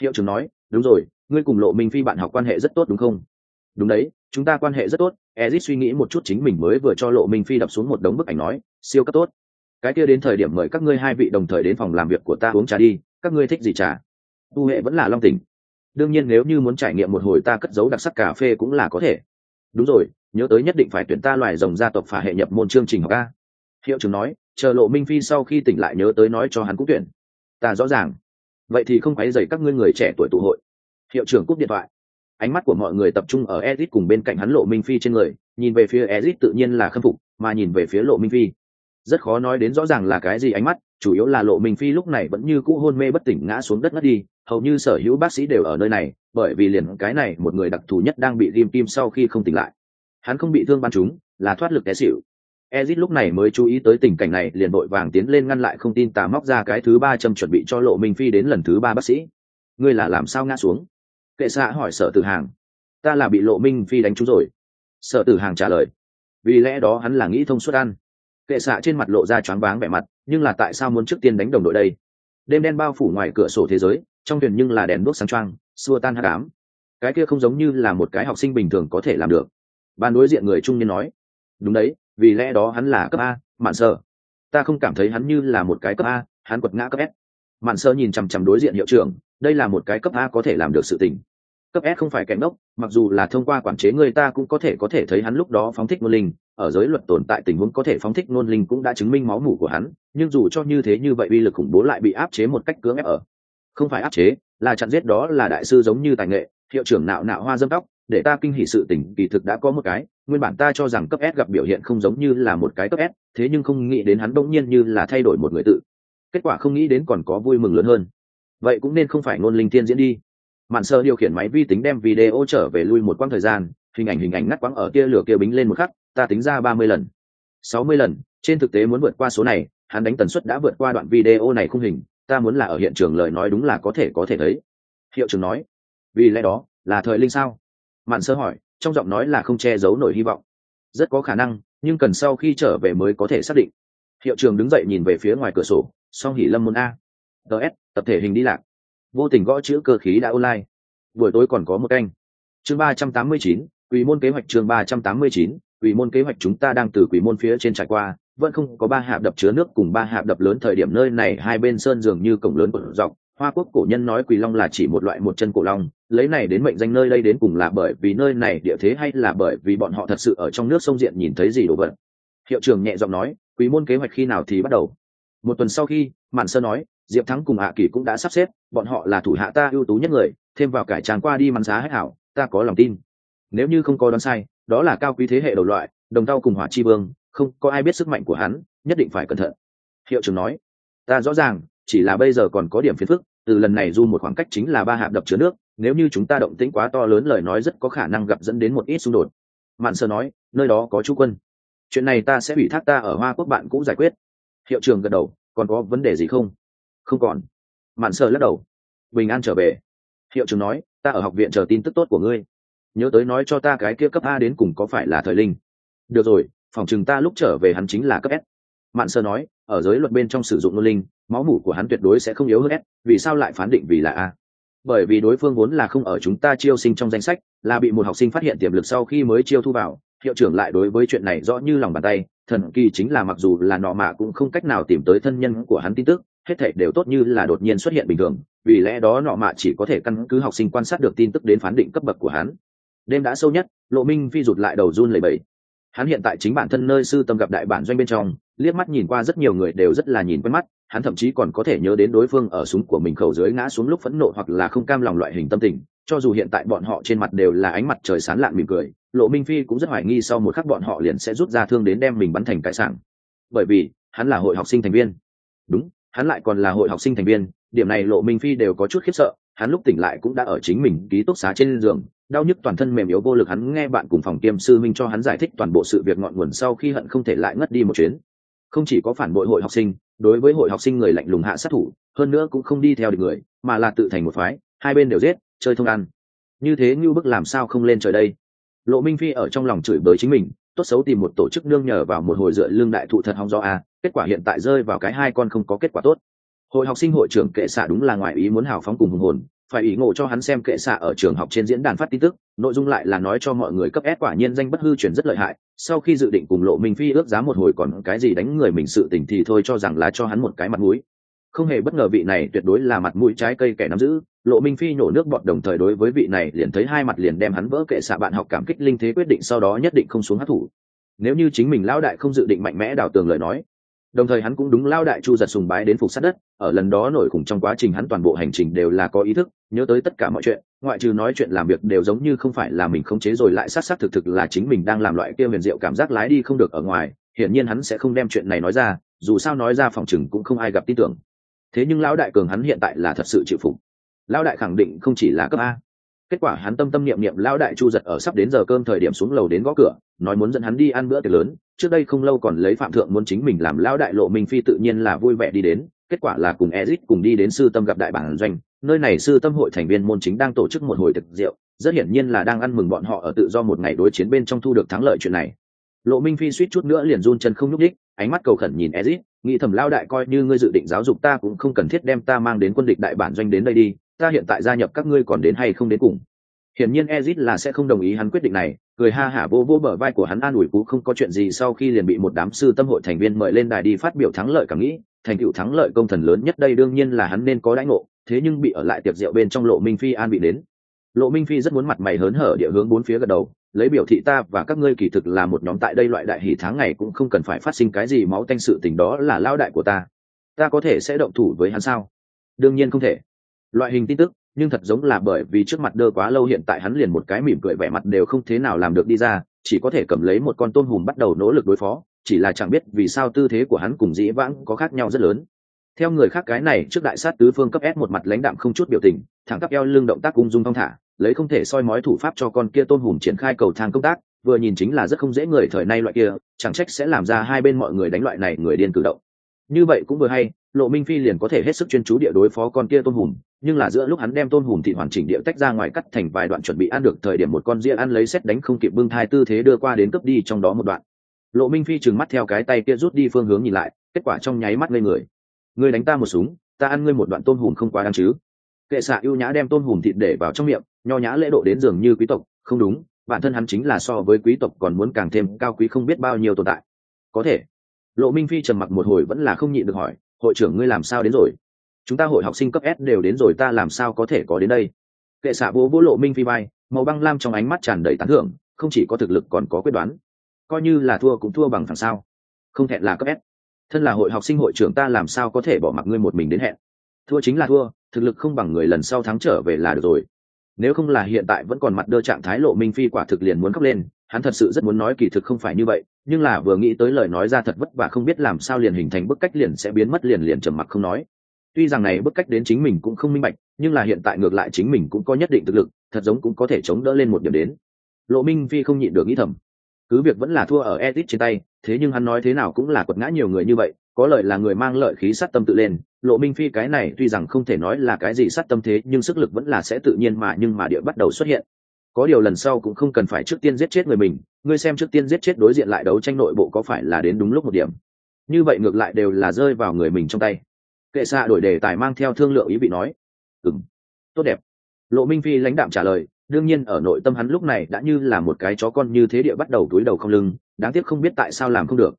Hiệu trưởng nói, đúng rồi, ngươi cùng lộ minh phi bạn học quan hệ rất tốt đúng không? Đúng đấy, chúng ta quan hệ rất tốt. Ezit suy nghĩ một chút chính mình mới vừa cho lộ minh phi đập xuống một đống bức ảnh nói, siêu cấp tốt. Cái kia đến thời điểm mời các ngươi hai vị đồng thời đến phòng làm việc của ta uống trà đi, các ngươi thích gì trà? Tu hệ vẫn là long tình. Đương nhiên nếu như muốn trải nghiệm một hồi ta cất giấu đặc sắc cà phê cũng là có thể đúng rồi, nhớ tới nhất định phải tuyển ta loài rồng gia tộc phả hệ nhập môn chương trình học a. Hiệu trưởng nói, chờ lộ minh phi sau khi tỉnh lại nhớ tới nói cho hắn cũng tuyển. Ta rõ ràng. Vậy thì không phải dày các ngươi người trẻ tuổi tụ hội. Hiệu trưởng cúp điện thoại. Ánh mắt của mọi người tập trung ở Ezit cùng bên cạnh hắn lộ minh phi trên người, nhìn về phía Ezit tự nhiên là khâm phục, mà nhìn về phía lộ minh phi rất khó nói đến rõ ràng là cái gì ánh mắt, chủ yếu là lộ minh phi lúc này vẫn như cũ hôn mê bất tỉnh ngã xuống đất ngất đi, hầu như sở hữu bác sĩ đều ở nơi này, bởi vì liền cái này một người đặc thù nhất đang bị ghim kim sau khi không tỉnh lại. Hắn không bị thương ban chúng, là thoát lực té xỉu. Ezit lúc này mới chú ý tới tình cảnh này, liền vội vàng tiến lên ngăn lại không tin tà móc ra cái thứ ba châm chuẩn bị cho lộ minh phi đến lần thứ ba bác sĩ. Ngươi là làm sao ngã xuống? Kệ xạ hỏi sở tử hàng. Ta là bị lộ minh phi đánh trúng rồi. Sở tử hàng trả lời. Vì lẽ đó hắn là nghĩ thông suốt ăn kệ xạ trên mặt lộ ra choáng váng vẻ mặt, nhưng là tại sao muốn trước tiên đánh đồng đội đây? Đêm đen bao phủ ngoài cửa sổ thế giới, trong thuyền nhưng là đèn đuốc sáng trăng xua tan hát cám cái kia không giống như là một cái học sinh bình thường có thể làm được. Ban đối diện người trung niên nói, đúng đấy, vì lẽ đó hắn là cấp a, mạn sợ ta không cảm thấy hắn như là một cái cấp a, hắn quật ngã cấp s. Mạn sợ nhìn chằm chằm đối diện hiệu trưởng, đây là một cái cấp a có thể làm được sự tình cấp s không phải kẻ ngốc, mặc dù là thông qua quản chế người ta cũng có thể có thể thấy hắn lúc đó phóng thích ngôn linh, ở giới luật tồn tại tình huống có thể phóng thích ngôn linh cũng đã chứng minh máu mủ của hắn, nhưng dù cho như thế như vậy uy lực khủng bố lại bị áp chế một cách cưỡng ép ở. Không phải áp chế, là chặn giết đó là đại sư giống như tài nghệ, hiệu trưởng nạo nạo hoa dâm tóc, để ta kinh hỉ sự tình, kỳ thực đã có một cái, nguyên bản ta cho rằng cấp s gặp biểu hiện không giống như là một cái cấp s, thế nhưng không nghĩ đến hắn bỗng nhiên như là thay đổi một người tự. Kết quả không nghĩ đến còn có vui mừng lớn hơn. Vậy cũng nên không phải ngôn linh thiên diễn đi mạn sơ điều khiển máy vi tính đem video trở về lui một quãng thời gian, hình ảnh hình ảnh ngắt quãng ở kia lửa kia bính lên một khắc, ta tính ra ba mươi lần. sáu mươi lần, trên thực tế muốn vượt qua số này, hắn đánh tần suất đã vượt qua đoạn video này khung hình, ta muốn là ở hiện trường lời nói đúng là có thể có thể thấy. Hiệu trưởng nói, vì lẽ đó, là thời linh sao? Mạn sơ hỏi, trong giọng nói là không che giấu nổi hy vọng. Rất có khả năng, nhưng cần sau khi trở về mới có thể xác định. Hiệu trưởng đứng dậy nhìn về phía ngoài cửa sổ, song hỉ lâm môn a. Ts tập thể hình đi lạc vô tình gõ chữ cơ khí đã online. Buổi tối còn có một canh. Chương ba trăm tám mươi chín, quỷ môn kế hoạch chương ba trăm tám mươi chín, quỷ môn kế hoạch chúng ta đang từ quỷ môn phía trên trải qua, vẫn không có ba hạp đập chứa nước cùng ba hạp đập lớn thời điểm nơi này, hai bên sơn dường như cổng lớn của dọc, hoa quốc cổ nhân nói quỷ long là chỉ một loại một chân cổ long, lấy này đến mệnh danh nơi đây đến cùng là bởi vì nơi này địa thế hay là bởi vì bọn họ thật sự ở trong nước sông diện nhìn thấy gì đồ vật. Hiệu trưởng nhẹ giọng nói, quỷ môn kế hoạch khi nào thì bắt đầu? Một tuần sau khi, mạn sơ nói diệp thắng cùng hạ kỳ cũng đã sắp xếp, bọn họ là thủ hạ ta ưu tú nhất người, thêm vào cải tràng qua đi mắn giá hết hảo ta có lòng tin. Nếu như không có đoán sai, đó là cao quý thế hệ đầu loại, đồng tao cùng hỏa chi vương, không có ai biết sức mạnh của hắn, nhất định phải cẩn thận. Hiệu trưởng nói, ta rõ ràng, chỉ là bây giờ còn có điểm phiền phức, từ lần này du một khoảng cách chính là ba hạp đập chứa nước, nếu như chúng ta động tĩnh quá to lớn lời nói rất có khả năng gặp dẫn đến một ít xung đột. Mạn sơ nói, nơi đó có chú quân. Chuyện này ta sẽ ủy thác ta ở hoa quốc bạn cũng giải quyết. Hiệu trưởng gật đầu, còn có vấn đề gì không? Không còn. Mạn sơ lắc đầu. Bình an trở về. Hiệu trưởng nói, ta ở học viện chờ tin tức tốt của ngươi. Nhớ tới nói cho ta cái kia cấp a đến cùng có phải là thời linh. Được rồi, phòng chừng ta lúc trở về hắn chính là cấp s. Mạn sơ nói, ở giới luật bên trong sử dụng ngôn linh, máu mủ của hắn tuyệt đối sẽ không yếu hơn s, vì sao lại phán định vì là a? Bởi vì đối phương vốn là không ở chúng ta chiêu sinh trong danh sách, là bị một học sinh phát hiện tiềm lực sau khi mới chiêu thu vào, hiệu trưởng lại đối với chuyện này rõ như lòng bàn tay thần kỳ chính là mặc dù là nọ mạ cũng không cách nào tìm tới thân nhân của hắn tin tức, hết thảy đều tốt như là đột nhiên xuất hiện bình thường, vì lẽ đó nọ mạ chỉ có thể căn cứ học sinh quan sát được tin tức đến phán định cấp bậc của hắn. Đêm đã sâu nhất, lộ minh phi rụt lại đầu run lẩy bẩy. Hắn hiện tại chính bản thân nơi sư tâm gặp đại bản doanh bên trong, liếc mắt nhìn qua rất nhiều người đều rất là nhìn quen mắt, hắn thậm chí còn có thể nhớ đến đối phương ở súng của mình khẩu dưới ngã xuống lúc phẫn nộ hoặc là không cam lòng loại hình tâm tình, cho dù hiện tại bọn họ trên mặt đều là ánh mặt trời sán lạn mỉm cười lộ minh phi cũng rất hoài nghi sau một khắc bọn họ liền sẽ rút ra thương đến đem mình bắn thành cái sảng. Bởi vì, hắn là hội học sinh thành viên. Đúng, hắn lại còn là hội học sinh thành viên, điểm này lộ minh phi đều có chút khiếp sợ, hắn lúc tỉnh lại cũng đã ở chính mình ký túc xá trên giường, đau nhức toàn thân mềm yếu vô lực hắn nghe bạn cùng phòng kiêm sư minh cho hắn giải thích toàn bộ sự việc ngọn nguồn sau khi hận không thể lại ngất đi một chuyến. Không chỉ có phản bội hội học sinh, đối với hội học sinh người lạnh lùng hạ sát thủ, hơn nữa cũng không đi theo được người, mà là tự thành một phái, hai bên đều giết, chơi thông ăn. Như thế như bức làm sao không lên trời đây? Lộ minh phi ở trong lòng chửi bới chính mình, tốt xấu tìm một tổ chức nương nhờ vào một hồi dựa lương đại thụ thật hong do a kết quả hiện tại rơi vào cái hai con không có kết quả tốt. Hội học sinh hội trưởng kệ xạ đúng là ngoại ý muốn hào phóng cùng hùng hồn, phải ý ngộ cho hắn xem kệ xạ ở trường học trên diễn đàn phát tin tức, nội dung lại là nói cho mọi người cấp ép quả nhiên danh bất hư truyền rất lợi hại, sau khi dự định cùng lộ minh phi ước giá một hồi còn cái gì đánh người mình sự tình thì thôi cho rằng là cho hắn một cái mặt mũi. Không hề bất ngờ vị này tuyệt đối là mặt mũi trái cây kẻ nắm giữ lộ minh phi nhổ nước bọt đồng thời đối với vị này liền thấy hai mặt liền đem hắn vỡ kệ xạ bạn học cảm kích linh thế quyết định sau đó nhất định không xuống hát thủ nếu như chính mình lão đại không dự định mạnh mẽ đào tường lời nói, đồng thời hắn cũng đúng lao đại chu giật sùng bái đến phục sát đất, ở lần đó nổi khủng trong quá trình hắn toàn bộ hành trình đều là có ý thức, nhớ tới tất cả mọi chuyện, ngoại trừ nói chuyện làm việc đều giống như không phải là mình khống chế rồi lại sát sát thực thực là chính mình đang làm loại kia huyền diệu cảm giác lái đi không được ở ngoài, hiển nhiên hắn sẽ không đem chuyện này nói ra, dù sao nói ra phòng chừng cũng không ai gặp tin tưởng. Thế nhưng lão đại cường hắn hiện tại là thật sự chịu phục lão đại khẳng định không chỉ là cấp a. Kết quả hắn tâm tâm niệm niệm lão đại chu giật ở sắp đến giờ cơm thời điểm xuống lầu đến gõ cửa, nói muốn dẫn hắn đi ăn bữa tiệc lớn, trước đây không lâu còn lấy phạm thượng muốn chính mình làm lão đại lộ minh phi tự nhiên là vui vẻ đi đến, kết quả là cùng ezit cùng đi đến sư tâm gặp đại bản doanh, nơi này sư tâm hội thành viên môn chính đang tổ chức một hồi thực rượu, rất hiển nhiên là đang ăn mừng bọn họ ở tự do một ngày đối chiến bên trong thu được thắng lợi chuyện này. Lộ minh phi suýt chút nữa liền run chân không nhúc đích ánh mắt cầu khẩn nhìn ezit, nghĩ thầm lao đại coi như ngươi dự định giáo dục ta cũng không cần thiết đem ta mang đến quân địch đại bản doanh đến đây đi ta hiện tại gia nhập các ngươi còn đến hay không đến cùng. Hiển nhiên ezit là sẽ không đồng ý hắn quyết định này, cười ha hả vô vô bờ vai của hắn an ủi cú không có chuyện gì sau khi liền bị một đám sư tâm hội thành viên mời lên đài đi phát biểu thắng lợi cảm nghĩ, thành tựu thắng lợi công thần lớn nhất đây đương nhiên là hắn nên có đãi ngộ, thế nhưng bị ở lại tiệc rượu bên trong lộ minh phi an bị đến. Lộ minh phi rất muốn mặt mày hớn hở địa hướng bốn phía gật đầu, lấy biểu thị ta và các ngươi kỳ thực là một nhóm tại đây loại đại hỷ tháng ngày cũng không cần phải phát sinh cái gì máu tanh sự tình đó là lao đại của ta. Ta có thể sẽ động thủ với hắn sao? Đương nhiên không thể loại hình tin tức, nhưng thật giống là bởi vì trước mặt đơ quá lâu hiện tại hắn liền một cái mỉm cười vẻ mặt đều không thế nào làm được đi ra, chỉ có thể cầm lấy một con tôm hùm bắt đầu nỗ lực đối phó, chỉ là chẳng biết vì sao tư thế của hắn cùng dĩ vãng có khác nhau rất lớn. Theo người khác cái này, trước đại sát tứ phương cấp s một mặt lãnh đạm không chút biểu tình, thẳng tắp eo lưng động tác ung dung thong thả, lấy không thể soi mói thủ pháp cho con kia tôn hùm triển khai cầu thang công tác, vừa nhìn chính là rất không dễ người thời nay loại kia, chẳng trách sẽ làm ra hai bên mọi người đánh loại này người điên cử động. Như vậy cũng vừa hay lộ minh phi liền có thể hết sức chuyên chú địa đối phó con kia tôn hùm nhưng là giữa lúc hắn đem tôn hùm thị hoàn chỉnh địa tách ra ngoài cắt thành vài đoạn chuẩn bị ăn được thời điểm một con ria ăn lấy xét đánh không kịp bưng thai tư thế đưa qua đến cướp đi trong đó một đoạn. Lộ minh phi trừng mắt theo cái tay kia rút đi phương hướng nhìn lại, kết quả trong nháy mắt lên người. Ngươi đánh ta một súng, ta ăn ngươi một đoạn tôn hùm không quá đáng chứ? Kệ xạ ưu nhã đem tôn hùm thịt để vào trong miệng, nho nhã lễ độ đến dường như quý tộc, không đúng, bản thân hắn chính là so với quý tộc còn muốn càng thêm cao quý không biết bao nhiêu tồn tại. Có thể. Lộ minh phi trầm mặc một hồi vẫn là không nhịn được hỏi hội trưởng ngươi làm sao đến rồi? Chúng ta hội học sinh cấp s đều đến rồi, ta làm sao có thể có đến đây? Kệ xạ bố vỗ lộ minh phi bay màu băng lam trong ánh mắt tràn đầy tán thưởng, không chỉ có thực lực còn có quyết đoán. Coi như là thua cũng thua bằng thằng sao? Không hẹn là cấp s. Thân là hội học sinh hội trưởng ta làm sao có thể bỏ mặc ngươi một mình đến hẹn? Thua chính là thua, thực lực không bằng người lần sau thắng trở về là được rồi. Nếu không là hiện tại vẫn còn mặt đơ trạng thái lộ minh phi quả thực liền muốn khóc lên, hắn thật sự rất muốn nói kỳ thực không phải như vậy nhưng là vừa nghĩ tới lời nói ra thật vất vả không biết làm sao liền hình thành bức cách liền sẽ biến mất liền liền trầm mặc không nói. Tuy rằng này bức cách đến chính mình cũng không minh bạch, nhưng là hiện tại ngược lại chính mình cũng có nhất định thực lực, thật giống cũng có thể chống đỡ lên một điểm đến. Lộ minh phi không nhịn được nghĩ thầm. Cứ việc vẫn là thua ở edit trên tay, thế nhưng hắn nói thế nào cũng là quật ngã nhiều người như vậy, có lợi là người mang lợi khí sát tâm tự lên. Lộ minh phi cái này tuy rằng không thể nói là cái gì sát tâm thế, nhưng sức lực vẫn là sẽ tự nhiên mà, nhưng mà địa bắt đầu xuất hiện có điều lần sau cũng không cần phải trước tiên giết chết người mình, ngươi xem trước tiên giết chết đối diện lại đấu tranh nội bộ có phải là đến đúng lúc một điểm. Như vậy ngược lại đều là rơi vào người mình trong tay. Kệ xạ đổi đề tài mang theo thương lượng ý vị nói ừng tốt đẹp. Lộ minh phi lãnh đạm trả lời, đương nhiên ở nội tâm hắn lúc này đã như là một cái chó con như thế địa bắt đầu túi đầu không lưng, đáng tiếc không biết tại sao làm không được.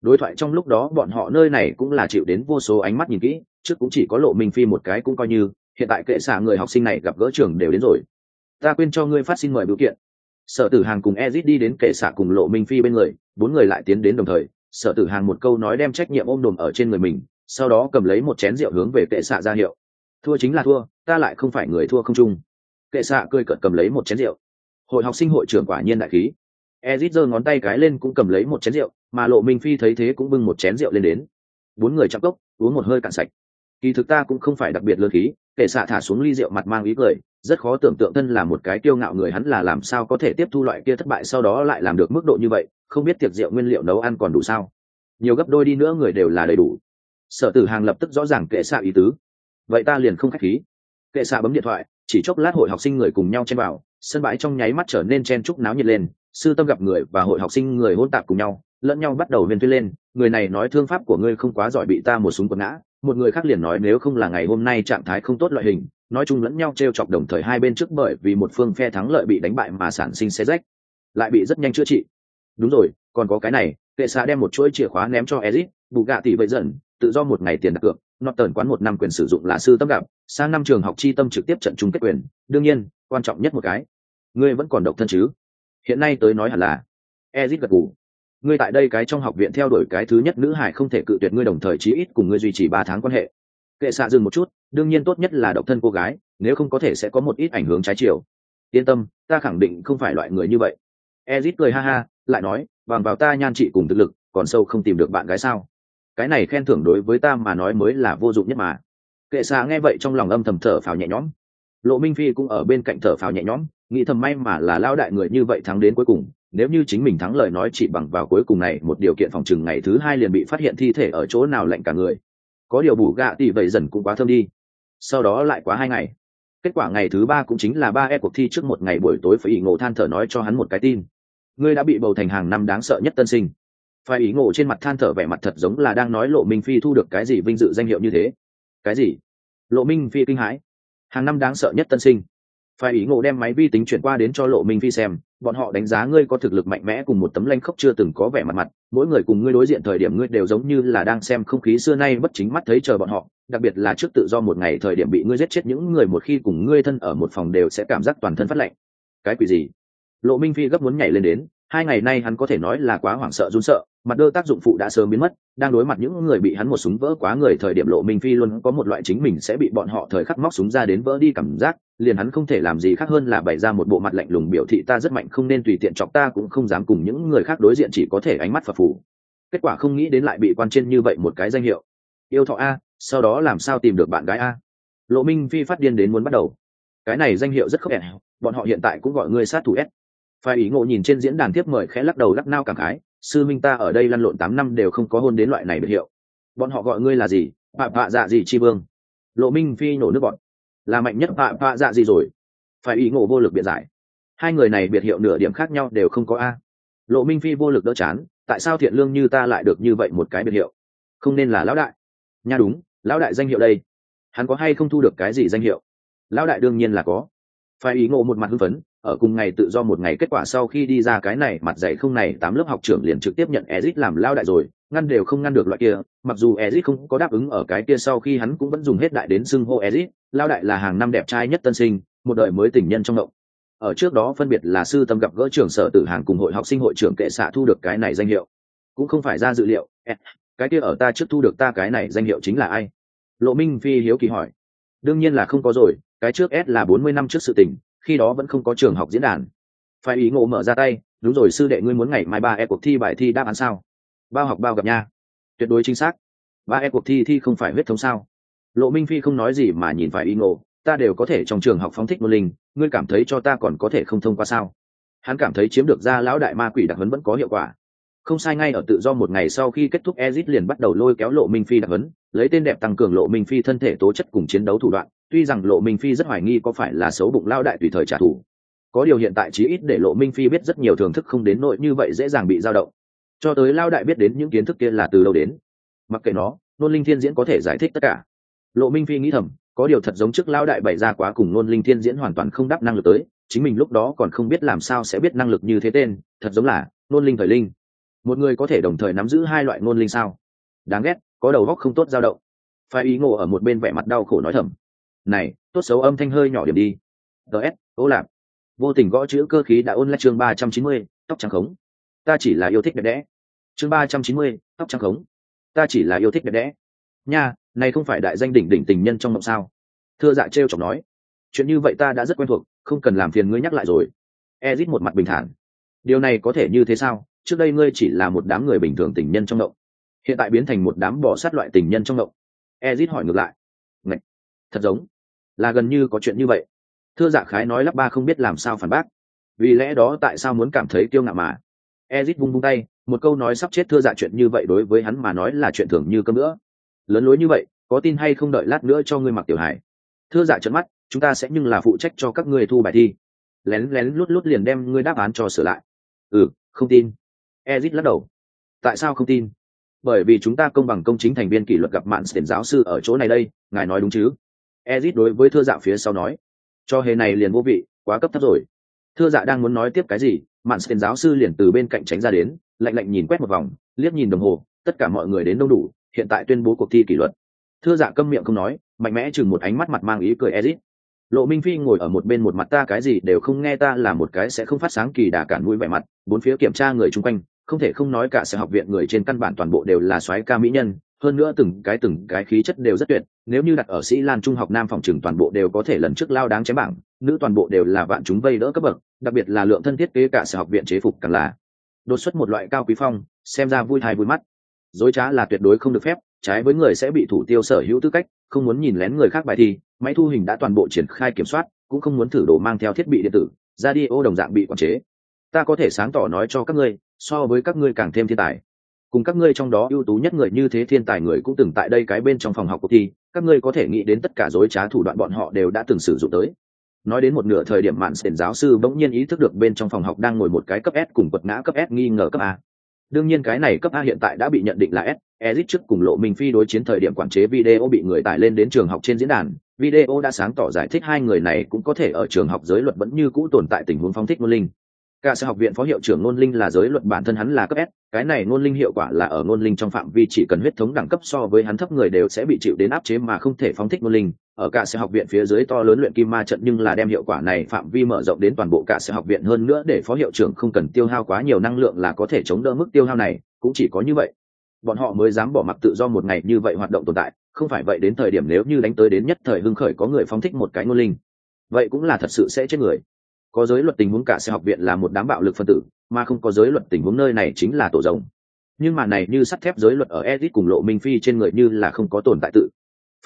Đối thoại trong lúc đó bọn họ nơi này cũng là chịu đến vô số ánh mắt nhìn kỹ, trước cũng chỉ có lộ minh phi một cái cũng coi như, hiện tại kệ xạ người học sinh này gặp gỡ trường đều đến rồi ta quên cho ngươi phát xin mời biểu kiện. Sở tử hàng cùng ezit đi đến kệ xạ cùng lộ minh phi bên người, bốn người lại tiến đến đồng thời, sở tử hàng một câu nói đem trách nhiệm ôm đồm ở trên người mình, sau đó cầm lấy một chén rượu hướng về kệ xạ ra hiệu. Thua chính là thua, ta lại không phải người thua không chung. Kệ xạ cười cợt cầm lấy một chén rượu. Hội học sinh hội trưởng quả nhiên đại khí. Ezit giơ ngón tay cái lên cũng cầm lấy một chén rượu, mà lộ minh phi thấy thế cũng bưng một chén rượu lên đến. Bốn người chắp cốc, uống một hơi cạn sạch. Kỳ thực ta cũng không phải đặc biệt lơ khí, kệ xạ thả xuống ly rượu mặt mang ý cười rất khó tưởng tượng thân là một cái kiêu ngạo người hắn là làm sao có thể tiếp thu loại kia thất bại sau đó lại làm được mức độ như vậy, không biết tiệc rượu nguyên liệu nấu ăn còn đủ sao? Nhiều gấp đôi đi nữa người đều là đầy đủ. Sở tử hàng lập tức rõ ràng kệ xạ ý tứ. Vậy ta liền không k h á c h khí. Kệ xạ bấm điện thoại, chỉ chốc lát hội học sinh người cùng nhau chen vào, sân bãi trong nháy mắt trở nên chen chúc náo nhiệt lên, sư tâm gặp người và hội học sinh người hôn tạp cùng nhau, lẫn nhau bắt đầu viên tuyên lên, người này nói thương pháp của ngươi không quá giỏi bị ta một súng quật ngã, một người khác liền nói nếu không là ngày hôm nay trạng thái không tốt loại hình nói chung lẫn nhau t r e o chọc đồng thời hai bên trước bởi vì một phương phe thắng lợi bị đánh bại mà sản sinh xe rách, lại bị rất nhanh chữa trị. Đúng rồi, còn có cái này, kệ xạ đem một chuỗi chìa khóa ném cho ezit bù gạ tỷ vậy dần, tự do một ngày tiền đặt cược nọt tờn quán một năm quyền sử dụng là sư tâm gặp, sang năm trường học chi tâm trực tiếp trận chung kết quyền. Đương nhiên, quan trọng nhất một cái, ngươi vẫn còn độc thân chứ? Hiện nay tới nói hẳn là ezit gật gù. Ngươi tại đây cái trong học viện theo đuổi cái thứ nhất nữ hải không thể cự tuyệt ngươi đồng thời chí ít cùng ngươi duy trì ba tháng quan hệ kệ xạ dừng một chút, đương nhiên tốt nhất là độc thân cô gái, nếu không có thể sẽ có một ít ảnh hưởng trái chiều. Yên tâm, ta khẳng định không phải loại người như vậy. Ezit cười ha ha, lại nói, bằng vào ta nhan trị cùng thực lực, còn sâu không tìm được bạn gái sao? Cái này khen thưởng đối với ta mà nói mới là vô dụng nhất mà. Kệ xạ nghe vậy trong lòng âm thầm thở phào nhẹ nhõm. Lộ minh phi cũng ở bên cạnh thở phào nhẹ nhõm, nghĩ thầm may mà là lao đại người như vậy thắng đến cuối cùng, nếu như chính mình thắng lời nói chỉ bằng vào cuối cùng này, một điều kiện phòng chừng ngày thứ hai liền bị phát hiện thi thể ở chỗ nào lạnh cả người có điều bù gạ thì vậy dần cũng quá thơm đi. Sau đó lại quá hai ngày. Kết quả ngày thứ ba cũng chính là ba e cuộc thi trước một ngày buổi tối phải ý ngộ than thở nói cho hắn một cái tin. Ngươi đã bị bầu thành hàng năm đáng sợ nhất tân sinh. Phải ý ngộ trên mặt than thở vẻ mặt thật giống là đang nói lộ minh phi thu được cái gì vinh dự danh hiệu như thế. Cái gì? Lộ minh phi kinh hãi. Hàng năm đáng sợ nhất tân sinh phải ý ngộ đem máy vi tính chuyển qua đến cho lộ minh phi xem, bọn họ đánh giá ngươi có thực lực mạnh mẽ cùng một tấm lanh khốc chưa từng có vẻ mặt mặt, mỗi người cùng ngươi đối diện thời điểm ngươi đều giống như là đang xem không khí xưa nay bất chính mắt thấy chờ bọn họ, đặc biệt là trước tự do một ngày thời điểm bị ngươi giết chết những người một khi cùng ngươi thân ở một phòng đều sẽ cảm giác toàn thân phát lạnh. Cái quỷ gì? Lộ minh phi gấp muốn nhảy lên đến hai ngày nay hắn có thể nói là quá hoảng sợ run sợ, mặt đơ tác dụng phụ đã sớm biến mất, đang đối mặt những người bị hắn một súng vỡ quá người thời điểm lộ minh phi luôn có một loại chính mình sẽ bị bọn họ thời khắc móc súng ra đến vỡ đi cảm giác, liền hắn không thể làm gì khác hơn là bày ra một bộ mặt lạnh lùng biểu thị ta rất mạnh, không nên tùy tiện chọc ta cũng không dám cùng những người khác đối diện chỉ có thể ánh mắt phập phù. Kết quả không nghĩ đến lại bị quan trên như vậy một cái danh hiệu. Yêu thọ a, sau đó làm sao tìm được bạn gái a? Lộ minh phi phát điên đến muốn bắt đầu. Cái này danh hiệu rất khốc ẻn bọn họ hiện tại cũng gọi ngươi sát thủ s phải ý ngộ nhìn trên diễn đàn tiếp mời khẽ lắc đầu lắc nao cảm khái, sư minh ta ở đây lăn lộn tám năm đều không có hôn đến loại này biệt hiệu. Bọn họ gọi ngươi là gì? Bạ bạ dạ gì chi vương? Lộ minh phi nổ nước bọn. Là mạnh nhất bạ bạ dạ gì rồi? Phải ý ngộ vô lực biện giải. Hai người này biệt hiệu nửa điểm khác nhau đều không có a. Lộ minh phi vô lực đỡ chán, tại sao thiện lương như ta lại được như vậy một cái biệt hiệu? Không nên là lão đại. Nha đúng, lão đại danh hiệu đây. Hắn có hay không thu được cái gì danh hiệu? Lão đại đương nhiên là có. Phải ý ngộ một mặt hưng phấn ở cùng ngày tự do một ngày kết quả sau khi đi ra cái này mặt dạy không này tám lớp học trưởng liền trực tiếp nhận Ezic làm lao đại rồi, ngăn đều không ngăn được loại kia, mặc dù Ezic không có đáp ứng ở cái kia sau khi hắn cũng vẫn dùng hết đại đến xưng hô Ezic, lao đại là hàng năm đẹp trai nhất tân sinh, một đời mới tình nhân trong động. Ở trước đó phân biệt là sư tâm gặp gỡ trưởng sở tử hàng cùng hội học sinh hội trưởng kệ xạ thu được cái này danh hiệu. Cũng không phải ra dự liệu, cái kia ở ta trước thu được ta cái này danh hiệu chính là ai? Lộ Minh Phi hiếu kỳ hỏi. Đương nhiên là không có rồi, cái trước S là bốn mươi năm trước sự tình, khi đó vẫn không có trường học diễn đàn. Phải ý ngộ mở ra tay, đúng rồi, sư đệ, ngươi muốn ngày mai ba e cuộc thi bài thi đáp án sao? Bao học bao gặp nha. Tuyệt đối chính xác. Ba e cuộc thi thi không phải huyết thống sao? Lộ minh phi không nói gì mà nhìn phải ý ngộ, ta đều có thể trong trường học phóng thích môn linh, ngươi cảm thấy cho ta còn có thể không thông qua sao? Hắn cảm thấy chiếm được ra lão đại ma quỷ đặc huấn vẫn có hiệu quả không sai ngay ở tự do một ngày sau khi kết thúc Ezit liền bắt đầu lôi kéo Lộ Minh Phi đặc huấn, lấy tên đẹp tăng cường Lộ Minh Phi thân thể tố chất cùng chiến đấu thủ đoạn, tuy rằng Lộ Minh Phi rất hoài nghi có phải là xấu bụng lao đại tùy thời trả thù. Có điều hiện tại chí ít để Lộ Minh Phi biết rất nhiều thưởng thức không đến nội như vậy dễ dàng bị dao động. Cho tới lao đại biết đến những kiến thức kia là từ đâu đến. Mặc kệ nó, nôn linh thiên diễn có thể giải thích tất cả. Lộ Minh Phi nghĩ thầm, có điều thật giống trước lao đại bày ra quá cùng nôn linh thiên diễn hoàn toàn không đáp năng lực tới, chính mình lúc đó còn không biết làm sao sẽ biết năng lực như thế tên, thật giống là nôn linh thời linh một người có thể đồng thời nắm giữ hai loại ngôn linh sao? Đáng ghét, có đầu góc không tốt dao động. Phải ý ngộ ở một bên vẻ mặt đau khổ nói thầm. Này, tốt xấu âm thanh hơi nhỏ điểm đi. Ts ô lạp vô tình gõ chữ cơ khí đã ôn lại chương ba trăm chín mươi, tóc trắng khống. Ta chỉ là yêu thích đẹp đẽ. Chương ba trăm chín mươi, tóc trắng khống. Ta chỉ là yêu thích đẹp đẽ. Nha, này không phải đại danh đỉnh đỉnh tình nhân trong mộng sao? Thưa dạ trêu chọc nói. Chuyện như vậy ta đã rất quen thuộc, không cần làm phiền ngươi nhắc lại rồi. Ezit một mặt bình thản. Điều này có thể như thế sao? Trước đây ngươi chỉ là một đám người bình thường tình nhân trong động. Hiện tại biến thành một đám bỏ sát loại tình nhân trong động. Ezit hỏi ngược lại. Ngạch! thật giống là gần như có chuyện như vậy. Thưa dạ khái nói lắp ba không biết làm sao phản bác. Vì lẽ đó tại sao muốn cảm thấy kiêu ngạo mà? Ezit vung vung tay, một câu nói sắp chết thưa dạ chuyện như vậy đối với hắn mà nói là chuyện thường như cơm nữa lớn lối như vậy, có tin hay không đợi lát nữa cho ngươi mặc tiểu hải thưa dạ trận mắt, chúng ta sẽ nhưng là phụ trách cho các ngươi thu bài thi. Lén lén lút lút liền đem ngươi đáp án cho sửa lại. Ừ không tin ezit lắc đầu. Tại sao không tin? Bởi vì chúng ta công bằng công chính thành viên kỷ luật gặp mạn tiền giáo sư ở chỗ này đây, ngài nói đúng chứ? Ezit đối với thưa dạ phía sau nói. Cho hề này liền vô vị, quá cấp thấp rồi. Thưa dạ đang muốn nói tiếp cái gì, mạn tiền giáo sư liền từ bên cạnh tránh ra đến, lạnh lạnh nhìn quét một vòng, liếc nhìn đồng hồ, tất cả mọi người đến đông đủ, hiện tại tuyên bố cuộc thi kỷ luật. Thưa dạ câm miệng không nói, mạnh mẽ chừng một ánh mắt mặt mang ý cười ezit lộ minh phi ngồi ở một bên một mặt, ta cái gì đều không nghe, ta là một cái sẽ không phát sáng kỳ đà cản mũi vẻ mặt, bốn phía kiểm tra người chung quanh, không thể không nói cả sẽ học viện người trên căn bản toàn bộ đều là soái ca mỹ nhân, hơn nữa từng cái từng cái khí chất đều rất tuyệt, nếu như đặt ở sĩ lan trung học nam phòng trường toàn bộ đều có thể lần trước lao đáng chém bảng, nữ toàn bộ đều là vạn chúng vây đỡ cấp bậc, đặc biệt là lượng thân thiết kế cả sở học viện chế phục càng là. Đột xuất một loại cao quý phong, xem ra vui thai vui mắt. Dối trá là tuyệt đối không được phép, trái với người sẽ bị thủ tiêu sở hữu tư cách, không muốn nhìn lén người khác bài thi máy thu hình đã toàn bộ triển khai kiểm soát, cũng không muốn thử đồ mang theo thiết bị điện tử ra đi ô đồng dạng bị quản chế. Ta có thể sáng tỏ nói cho các ngươi, so với các ngươi càng thêm thiên tài. Cùng các ngươi trong đó ưu tú nhất người như thế thiên tài người cũng từng tại đây cái bên trong phòng học cuộc thi, các ngươi có thể nghĩ đến tất cả dối trá thủ đoạn bọn họ đều đã từng sử dụng tới. Nói đến một nửa thời điểm, mạn sển giáo sư bỗng nhiên ý thức được bên trong phòng học đang ngồi một cái cấp s cùng quật ngã cấp s nghi ngờ cấp a đương nhiên cái này cấp a hiện tại đã bị nhận định là s. Ezit trước cùng lộ minh phi đối chiến thời điểm quản chế video bị người tải lên đến trường học trên diễn đàn. Video đã sáng tỏ giải thích hai người này cũng có thể ở trường học giới luật vẫn như cũ tồn tại tình huống phong thích ngôn linh cả sở học viện phó hiệu trưởng ngôn linh là giới luật bản thân hắn là cấp s, cái này ngôn linh hiệu quả là ở ngôn linh trong phạm vi chỉ cần huyết thống đẳng cấp so với hắn thấp người đều sẽ bị chịu đến áp chế mà không thể phóng thích ngôn linh. Ở cả sở học viện phía dưới to lớn luyện kim ma trận nhưng là đem hiệu quả này phạm vi mở rộng đến toàn bộ cả sở học viện hơn nữa để phó hiệu trưởng không cần tiêu hao quá nhiều năng lượng là có thể chống đỡ mức tiêu hao này, cũng chỉ có như vậy. Bọn họ mới dám bỏ mặc tự do một ngày như vậy hoạt động tồn tại, không phải vậy đến thời điểm nếu như đánh tới đến nhất thời hưng khởi có người phóng thích một cái ngôn linh, vậy cũng là thật sự sẽ chết người có giới luật tình huống cả xe học viện là một đám bạo lực phân tử, mà không có giới luật tình huống nơi này chính là tổ rồng. Nhưng mà này như sắt thép giới luật ở edit cùng lộ minh phi trên người như là không có tồn tại tự.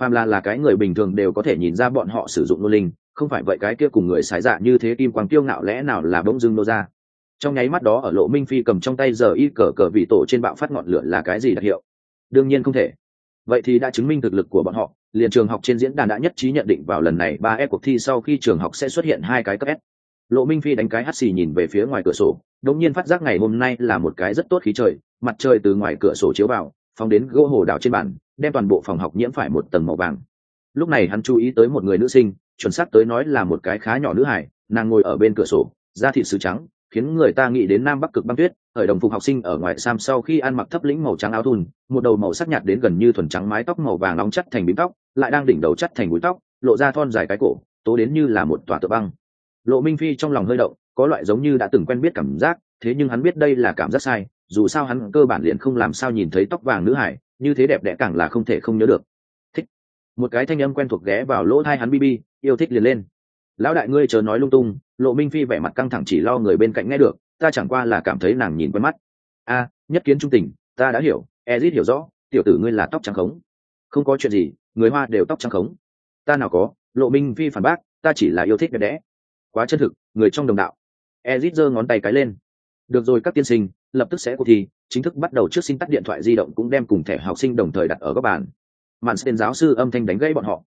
Phàm là là cái người bình thường đều có thể nhìn ra bọn họ sử dụng nô linh, không phải vậy cái kia cùng người sái dạ như thế kim quang tiêu ngạo lẽ nào là bỗng dưng nô ra. Trong nháy mắt đó ở lộ minh phi cầm trong tay giờ y cờ cờ vị tổ trên bạo phát ngọn lửa là cái gì đặc hiệu? Đương nhiên không thể. Vậy thì đã chứng minh thực lực của bọn họ, liền trường học trên diễn đàn đã nhất trí nhận định vào lần này ba s cuộc thi sau khi trường học sẽ xuất hiện hai cái cấp s lộ minh phi đánh cái hắt xì nhìn về phía ngoài cửa sổ đột nhiên phát giác ngày hôm nay là một cái rất tốt khí trời, mặt trời từ ngoài cửa sổ chiếu vào, phóng đến gỗ hồ đảo trên bàn, đem toàn bộ phòng học nhiễm phải một tầng màu vàng. Lúc này hắn chú ý tới một người nữ sinh, chuẩn xác tới nói là một cái khá nhỏ nữ hải nàng ngồi ở bên cửa sổ, da thịt sứ trắng, khiến người ta nghĩ đến nam bắc cực băng tuyết ở đồng phục học sinh ở ngoài sam sau khi ăn mặc thấp lĩnh màu trắng áo thun, một đầu màu sắc nhạt đến gần như thuần trắng mái tóc màu vàng nóng chất thành bím tóc, lại đang đỉnh đầu chất thành búi tóc, lộ ra thon dài cái cổ, tố đến như là một tòa tượng băng lộ minh phi trong lòng hơi động, có loại giống như đã từng quen biết cảm giác, thế nhưng hắn biết đây là cảm giác sai, dù sao hắn cơ bản liền không làm sao nhìn thấy tóc vàng nữ hải, như thế đẹp đẽ càng là không thể không nhớ được. Thích. Một cái thanh âm quen thuộc ghé vào lỗ thai hắn bb yêu thích liền lên. Lão đại ngươi chờ nói lung tung. Lộ minh phi vẻ mặt căng thẳng chỉ lo người bên cạnh nghe được, ta chẳng qua là cảm thấy nàng nhìn quen mắt. A, nhất kiến trung tình, ta đã hiểu, ezit hiểu rõ, tiểu tử ngươi là tóc trắng khống. Không có chuyện gì, người hoa đều tóc trắng khống. Ta nào có. Lộ minh phi phản bác, ta chỉ là yêu thích đẹp đẽ quá chân thực, người trong đồng đạo. Ezit giơ ngón tay cái lên. Được rồi các tiên sinh, lập tức sẽ cuộc thi, chính thức bắt đầu trước xin tắt điện thoại di động cũng đem cùng thẻ học sinh đồng thời đặt ở các bàn. Màn tên giáo sư âm thanh đánh gây bọn họ.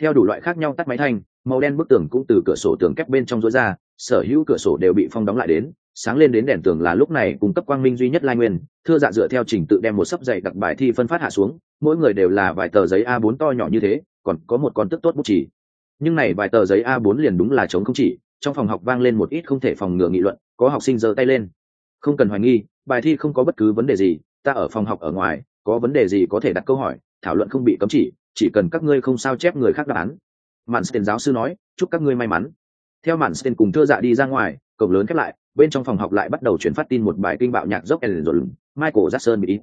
Theo đủ loại khác nhau tắt máy thanh, màu đen bức tường cũng từ cửa sổ tường kép bên trong rối ra, sở hữu cửa sổ đều bị phong đóng lại đến, sáng lên đến đèn tường là lúc này cung cấp quang minh duy nhất lai nguyên, thưa dạ dựa theo trình tự đem một sấp dày đặc bài thi phân phát hạ xuống, mỗi người đều là vài tờ giấy a 4 to nhỏ như thế, còn có một con tức tốt bút chỉ nhưng này vài tờ giấy a 4 liền đúng là chống không chỉ trong phòng học vang lên một ít không thể phòng ngừa nghị luận, có học sinh giơ tay lên. Không cần hoài nghi, bài thi không có bất cứ vấn đề gì, ta ở phòng học ở ngoài, có vấn đề gì có thể đặt câu hỏi, thảo luận không bị cấm chỉ chỉ cần các ngươi không sao chép người khác đáp án. Mạn sten giáo sư nói, chúc các ngươi may mắn. Theo mạn sten cùng thưa dạ đi ra ngoài, cổng lớn khép lại, bên trong phòng học lại bắt đầu chuyển phát tin một bài kinh bạo nhạc dốc ellen rồi michael jackson bị.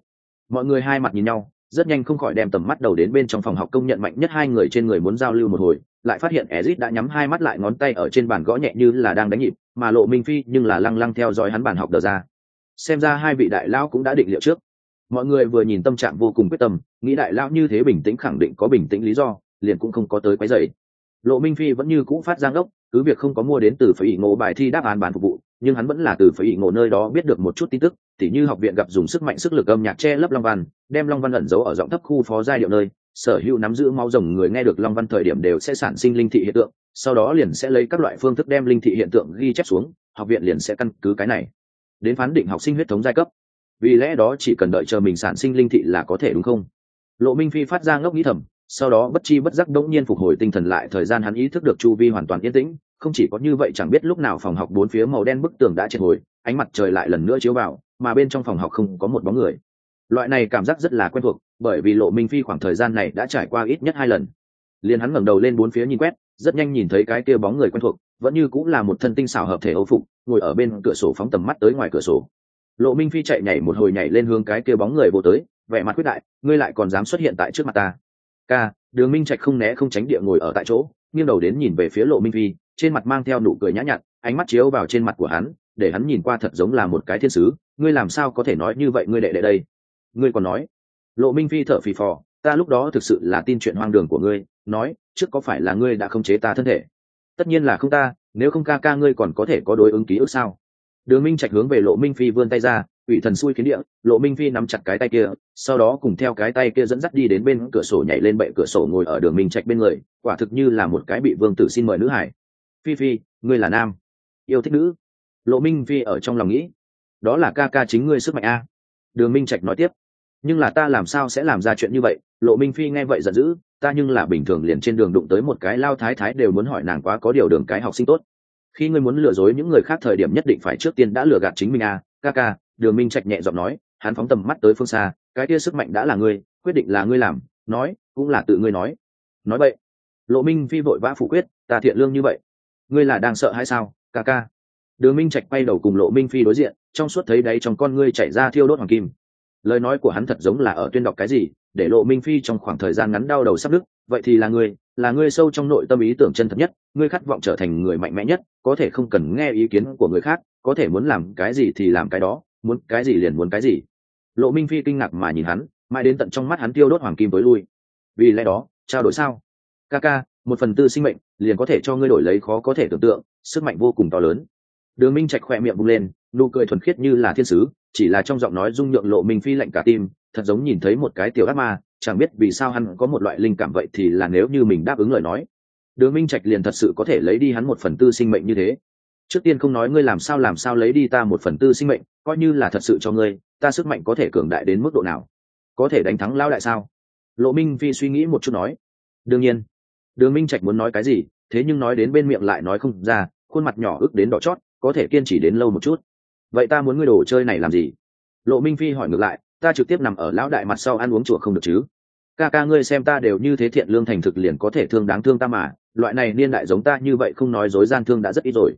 Mọi người hai mặt nhìn nhau rất nhanh không khỏi đem tầm mắt đầu đến bên trong phòng học công nhận mạnh nhất hai người trên người muốn giao lưu một hồi, lại phát hiện ezit đã nhắm hai mắt lại ngón tay ở trên bàn gõ nhẹ như là đang đánh nhịp, mà lộ minh phi nhưng là lăng lăng theo dõi hắn bàn học đờ ra. Xem ra hai vị đại lão cũng đã định liệu trước. Mọi người vừa nhìn tâm trạng vô cùng quyết tâm, nghĩ đại lão như thế bình tĩnh khẳng định có bình tĩnh lý do, liền cũng không có tới quấy dày lộ minh phi vẫn như cũ phát giang đốc cứ việc không có mua đến từ phải ỷ ngộ bài thi đáp án bản phục vụ nhưng hắn vẫn là từ phải ý ngộ nơi đó biết được một chút tin tức, tỉ như học viện gặp dùng sức mạnh sức lực âm nhạc che lấp long văn, đem long văn ẩn giấu ở giọng thấp khu phó giai điệu nơi, sở hữu nắm giữ máu rồng người nghe được long văn thời điểm đều sẽ sản sinh linh thị hiện tượng, sau đó liền sẽ lấy các loại phương thức đem linh thị hiện tượng ghi chép xuống, học viện liền sẽ căn cứ cái này đến phán định học sinh huyết thống giai cấp. Vì lẽ đó chỉ cần đợi chờ mình sản sinh linh thị là có thể đúng không? Lộ minh phi phát ra ngốc nghĩ thầm, sau đó bất chi bất giác đống nhiên phục hồi tinh thần lại, thời gian hắn ý thức được chu vi hoàn toàn yên tĩnh không chỉ có như vậy chẳng biết lúc nào phòng học bốn phía màu đen bức tường đã triệt hồi, ánh mặt trời lại lần nữa chiếu vào, mà bên trong phòng học không có một bóng người. Loại này cảm giác rất là quen thuộc, bởi vì lộ minh phi khoảng thời gian này đã trải qua ít nhất hai lần. Liền hắn ngẩng đầu lên bốn phía nhìn quét, rất nhanh nhìn thấy cái kia bóng người quen thuộc, vẫn như cũng là một thân tinh xảo hợp thể âu phục, ngồi ở bên cửa sổ phóng tầm mắt tới ngoài cửa sổ. Lộ minh phi chạy nhảy một hồi nhảy lên hướng cái kia bóng người vô tới, vẻ mặt quyết đại, ngươi lại còn dám xuất hiện tại trước mặt ta. Ca, đường minh trạch không né không tránh địa ngồi ở tại chỗ, nghiêng đầu đến nhìn về phía lộ minh phi trên mặt mang theo nụ cười nhã nhặn, ánh mắt chiếu vào trên mặt của hắn, để hắn nhìn qua thật giống là một cái thiên sứ, ngươi làm sao có thể nói như vậy ngươi đệ đệ đây? Ngươi còn nói, lộ minh phi thở phì phò, ta lúc đó thực sự là tin chuyện hoang đường của ngươi, nói, trước có phải là ngươi đã không chế ta thân thể? Tất nhiên là không ta, nếu không ca ca ngươi còn có thể có đối ứng ký ức sao? Đường minh trạch hướng về lộ minh phi vươn tay ra, ủy thần xui khiến địa, lộ minh phi nắm chặt cái tay kia, sau đó cùng theo cái tay kia dẫn dắt đi đến bên cửa sổ nhảy lên bệ cửa sổ ngồi ở đường minh trạch bên người, quả thực như là một cái bị vương tử xin mời nữ hải phi phi, ngươi là nam. Yêu thích nữ. Lộ minh phi ở trong lòng nghĩ, đó là ca ca chính ngươi sức mạnh a. Đường minh trạch nói tiếp, nhưng là ta làm sao sẽ làm ra chuyện như vậy? Lộ minh phi nghe vậy giận dữ, ta nhưng là bình thường liền trên đường đụng tới một cái lao thái thái đều muốn hỏi nàng quá có điều đường cái học sinh tốt. Khi ngươi muốn lừa dối những người khác thời điểm nhất định phải trước tiên đã lừa gạt chính mình à ca ca, đường minh trạch nhẹ giọng nói, hắn phóng tầm mắt tới phương xa, cái kia sức mạnh đã là ngươi, quyết định là ngươi làm, nói, cũng là tự ngươi nói. Nói vậy, lộ minh phi vội vã phủ quyết, ta thiện lương như vậy ngươi là đang sợ hay sao? Ca ca. Đường minh trạch quay đầu cùng lộ minh phi đối diện, trong suốt thấy đáy trong con ngươi chảy ra thiêu đốt hoàng kim. Lời nói của hắn thật giống là ở tuyên đọc cái gì, để lộ minh phi trong khoảng thời gian ngắn đau đầu sắp đứt. Vậy thì là ngươi là ngươi sâu trong nội tâm ý tưởng chân thật nhất, ngươi khát vọng trở thành người mạnh mẽ nhất, có thể không cần nghe ý kiến của người khác, có thể muốn làm cái gì thì làm cái đó, muốn cái gì liền muốn cái gì. Lộ minh phi kinh ngạc mà nhìn hắn, mãi đến tận trong mắt hắn tiêu đốt hoàng kim tối lui. Vì lẽ đó, trao đổi sao? Ca ca, một phần tư sinh mệnh liền có thể cho ngươi đổi lấy khó có thể tưởng tượng, sức mạnh vô cùng to lớn. Đường minh trạch khỏe miệng bung lên, nụ cười thuần khiết như là thiên sứ, chỉ là trong giọng nói dung nhượng lộ minh phi lạnh cả tim, thật giống nhìn thấy một cái tiểu ác ma, chẳng biết vì sao hắn có một loại linh cảm vậy thì là nếu như mình đáp ứng lời nói. Đường minh trạch liền thật sự có thể lấy đi hắn một phần tư sinh mệnh như thế. Trước tiên không nói ngươi làm sao làm sao lấy đi ta một phần tư sinh mệnh, coi như là thật sự cho ngươi, ta sức mạnh có thể cường đại đến mức độ nào? Có thể đánh thắng lao đại sao? Lộ minh phi suy nghĩ một chút nói. Đương nhiên đường minh trạch muốn nói cái gì, thế nhưng nói đến bên miệng lại nói không ra, khuôn mặt nhỏ ức đến đỏ chót, có thể kiên trì đến lâu một chút. Vậy ta muốn ngươi đồ chơi này làm gì? Lộ minh phi hỏi ngược lại, ta trực tiếp nằm ở lão đại mặt sau ăn uống chùa không được chứ? Ca ca ngươi xem ta đều như thế thiện lương thành thực liền có thể thương đáng thương ta mà, loại này niên đại giống ta như vậy không nói dối gian thương đã rất ít rồi.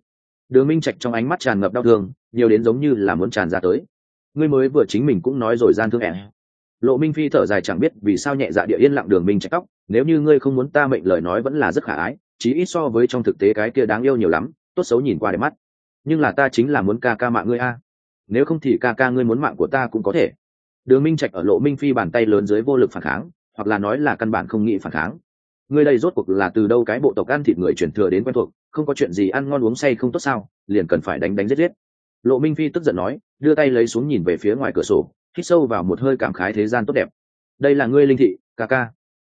Đường minh trạch trong ánh mắt tràn ngập đau thương, nhiều đến giống như là muốn tràn ra tới. Ngươi mới vừa chính mình cũng nói rồi gian thương ẻn lộ minh phi thở dài chẳng biết vì sao nhẹ dạ địa yên lặng đường minh trạch tóc, nếu như ngươi không muốn ta mệnh lời nói vẫn là rất khả ái, chí ít so với trong thực tế cái kia đáng yêu nhiều lắm, tốt xấu nhìn qua để mắt. Nhưng là ta chính là muốn ca ca mạng ngươi a. Nếu không thì ca ca ngươi muốn mạng của ta cũng có thể. Đường minh trạch ở lộ minh phi bàn tay lớn dưới vô lực phản kháng, hoặc là nói là căn bản không nghĩ phản kháng. Ngươi đây rốt cuộc là từ đâu cái bộ tộc ăn thịt người chuyển thừa đến quen thuộc, không có chuyện gì ăn ngon uống say không tốt sao, liền cần phải đánh đánh giết giết. Lộ minh phi tức giận nói, đưa tay lấy xuống nhìn về phía ngoài cửa sổ hít sâu vào một hơi cảm khái thế gian tốt đẹp. Đây là ngươi linh thị, ca ca.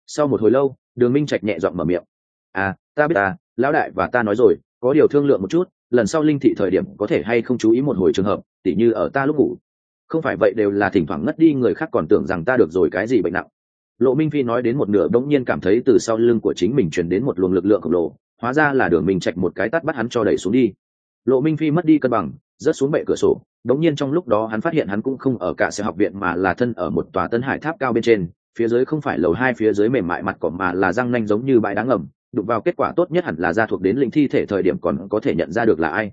Sau một hồi lâu, đường minh trạch nhẹ giọng mở miệng. À ta biết à lão đại và ta nói rồi, có điều thương lượng một chút, lần sau linh thị thời điểm có thể hay không chú ý một hồi trường hợp, tỉ như ở ta lúc ngủ. Không phải vậy đều là thỉnh thoảng ngất đi, người khác còn tưởng rằng ta được rồi cái gì bệnh nặng. Lộ minh phi nói đến một nửa bỗng nhiên cảm thấy từ sau lưng của chính mình truyền đến một luồng lực lượng khổng lồ, hóa ra là đường minh trạch một cái tắt bắt hắn cho đẩy xuống đi. Lộ minh phi mất đi cân bằng rớt xuống bệ cửa sổ. Đống nhiên trong lúc đó hắn phát hiện hắn cũng không ở cả xe học viện mà là thân ở một tòa tân hải tháp cao bên trên. Phía dưới không phải lầu hai, phía dưới mềm mại mặt cỏ mà là răng nanh giống như bãi đá ngầm. Đụng vào kết quả tốt nhất hẳn là ra thuộc đến lĩnh thi thể thời điểm còn có thể nhận ra được là ai.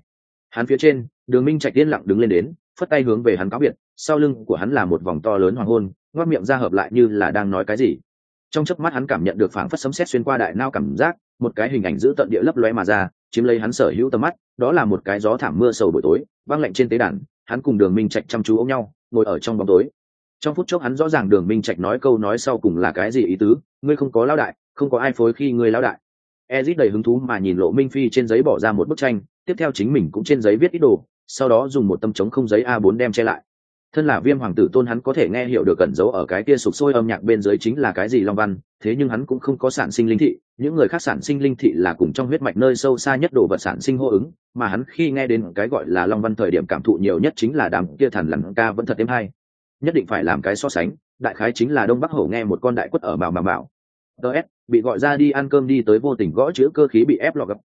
Hắn phía trên, đường minh trạch yên lặng đứng lên đến, phất tay hướng về hắn cáo biệt. Sau lưng của hắn là một vòng to lớn hoàng hôn, ngoác miệng ra hợp lại như là đang nói cái gì. Trong chớp mắt hắn cảm nhận được phảng phất sấm sét xuyên qua đại nao cảm giác, một cái hình ảnh giữ tận địa lấp lóe mà ra, chiếm lấy hắn sở hữu tầm mắt đó là một cái gió thảm mưa sầu buổi tối băng lạnh trên tế đàn, hắn cùng đường minh trạch chăm chú ôm nhau, ngồi ở trong bóng tối. Trong phút chốc hắn rõ ràng đường minh trạch nói câu nói sau cùng là cái gì ý tứ, ngươi không có lao đại, không có ai phối khi ngươi lao đại. Ezit đầy hứng thú mà nhìn lộ minh phi trên giấy bỏ ra một bức tranh, tiếp theo chính mình cũng trên giấy viết ít đồ, sau đó dùng một tâm chống không giấy a 4 đem che lại. Thân là viêm hoàng tử tôn hắn có thể nghe hiểu được cẩn dấu ở cái kia sụp sôi âm nhạc bên dưới chính là cái gì long văn, thế nhưng hắn cũng không có sản sinh linh thị những người khác sản sinh linh thị là cùng trong huyết mạch nơi sâu xa nhất đồ vật sản sinh hô ứng, mà hắn khi nghe đến cái gọi là long văn thời điểm cảm thụ nhiều nhất chính là đám kia thần lằn ca vẫn thật êm hay. Nhất định phải làm cái so sánh, đại khái chính là đông bắc hổ nghe một con đại quất ở mào mà mạo ts bị gọi ra đi ăn cơm đi tới vô tình gõ chữ cơ khí bị ép lọt gặp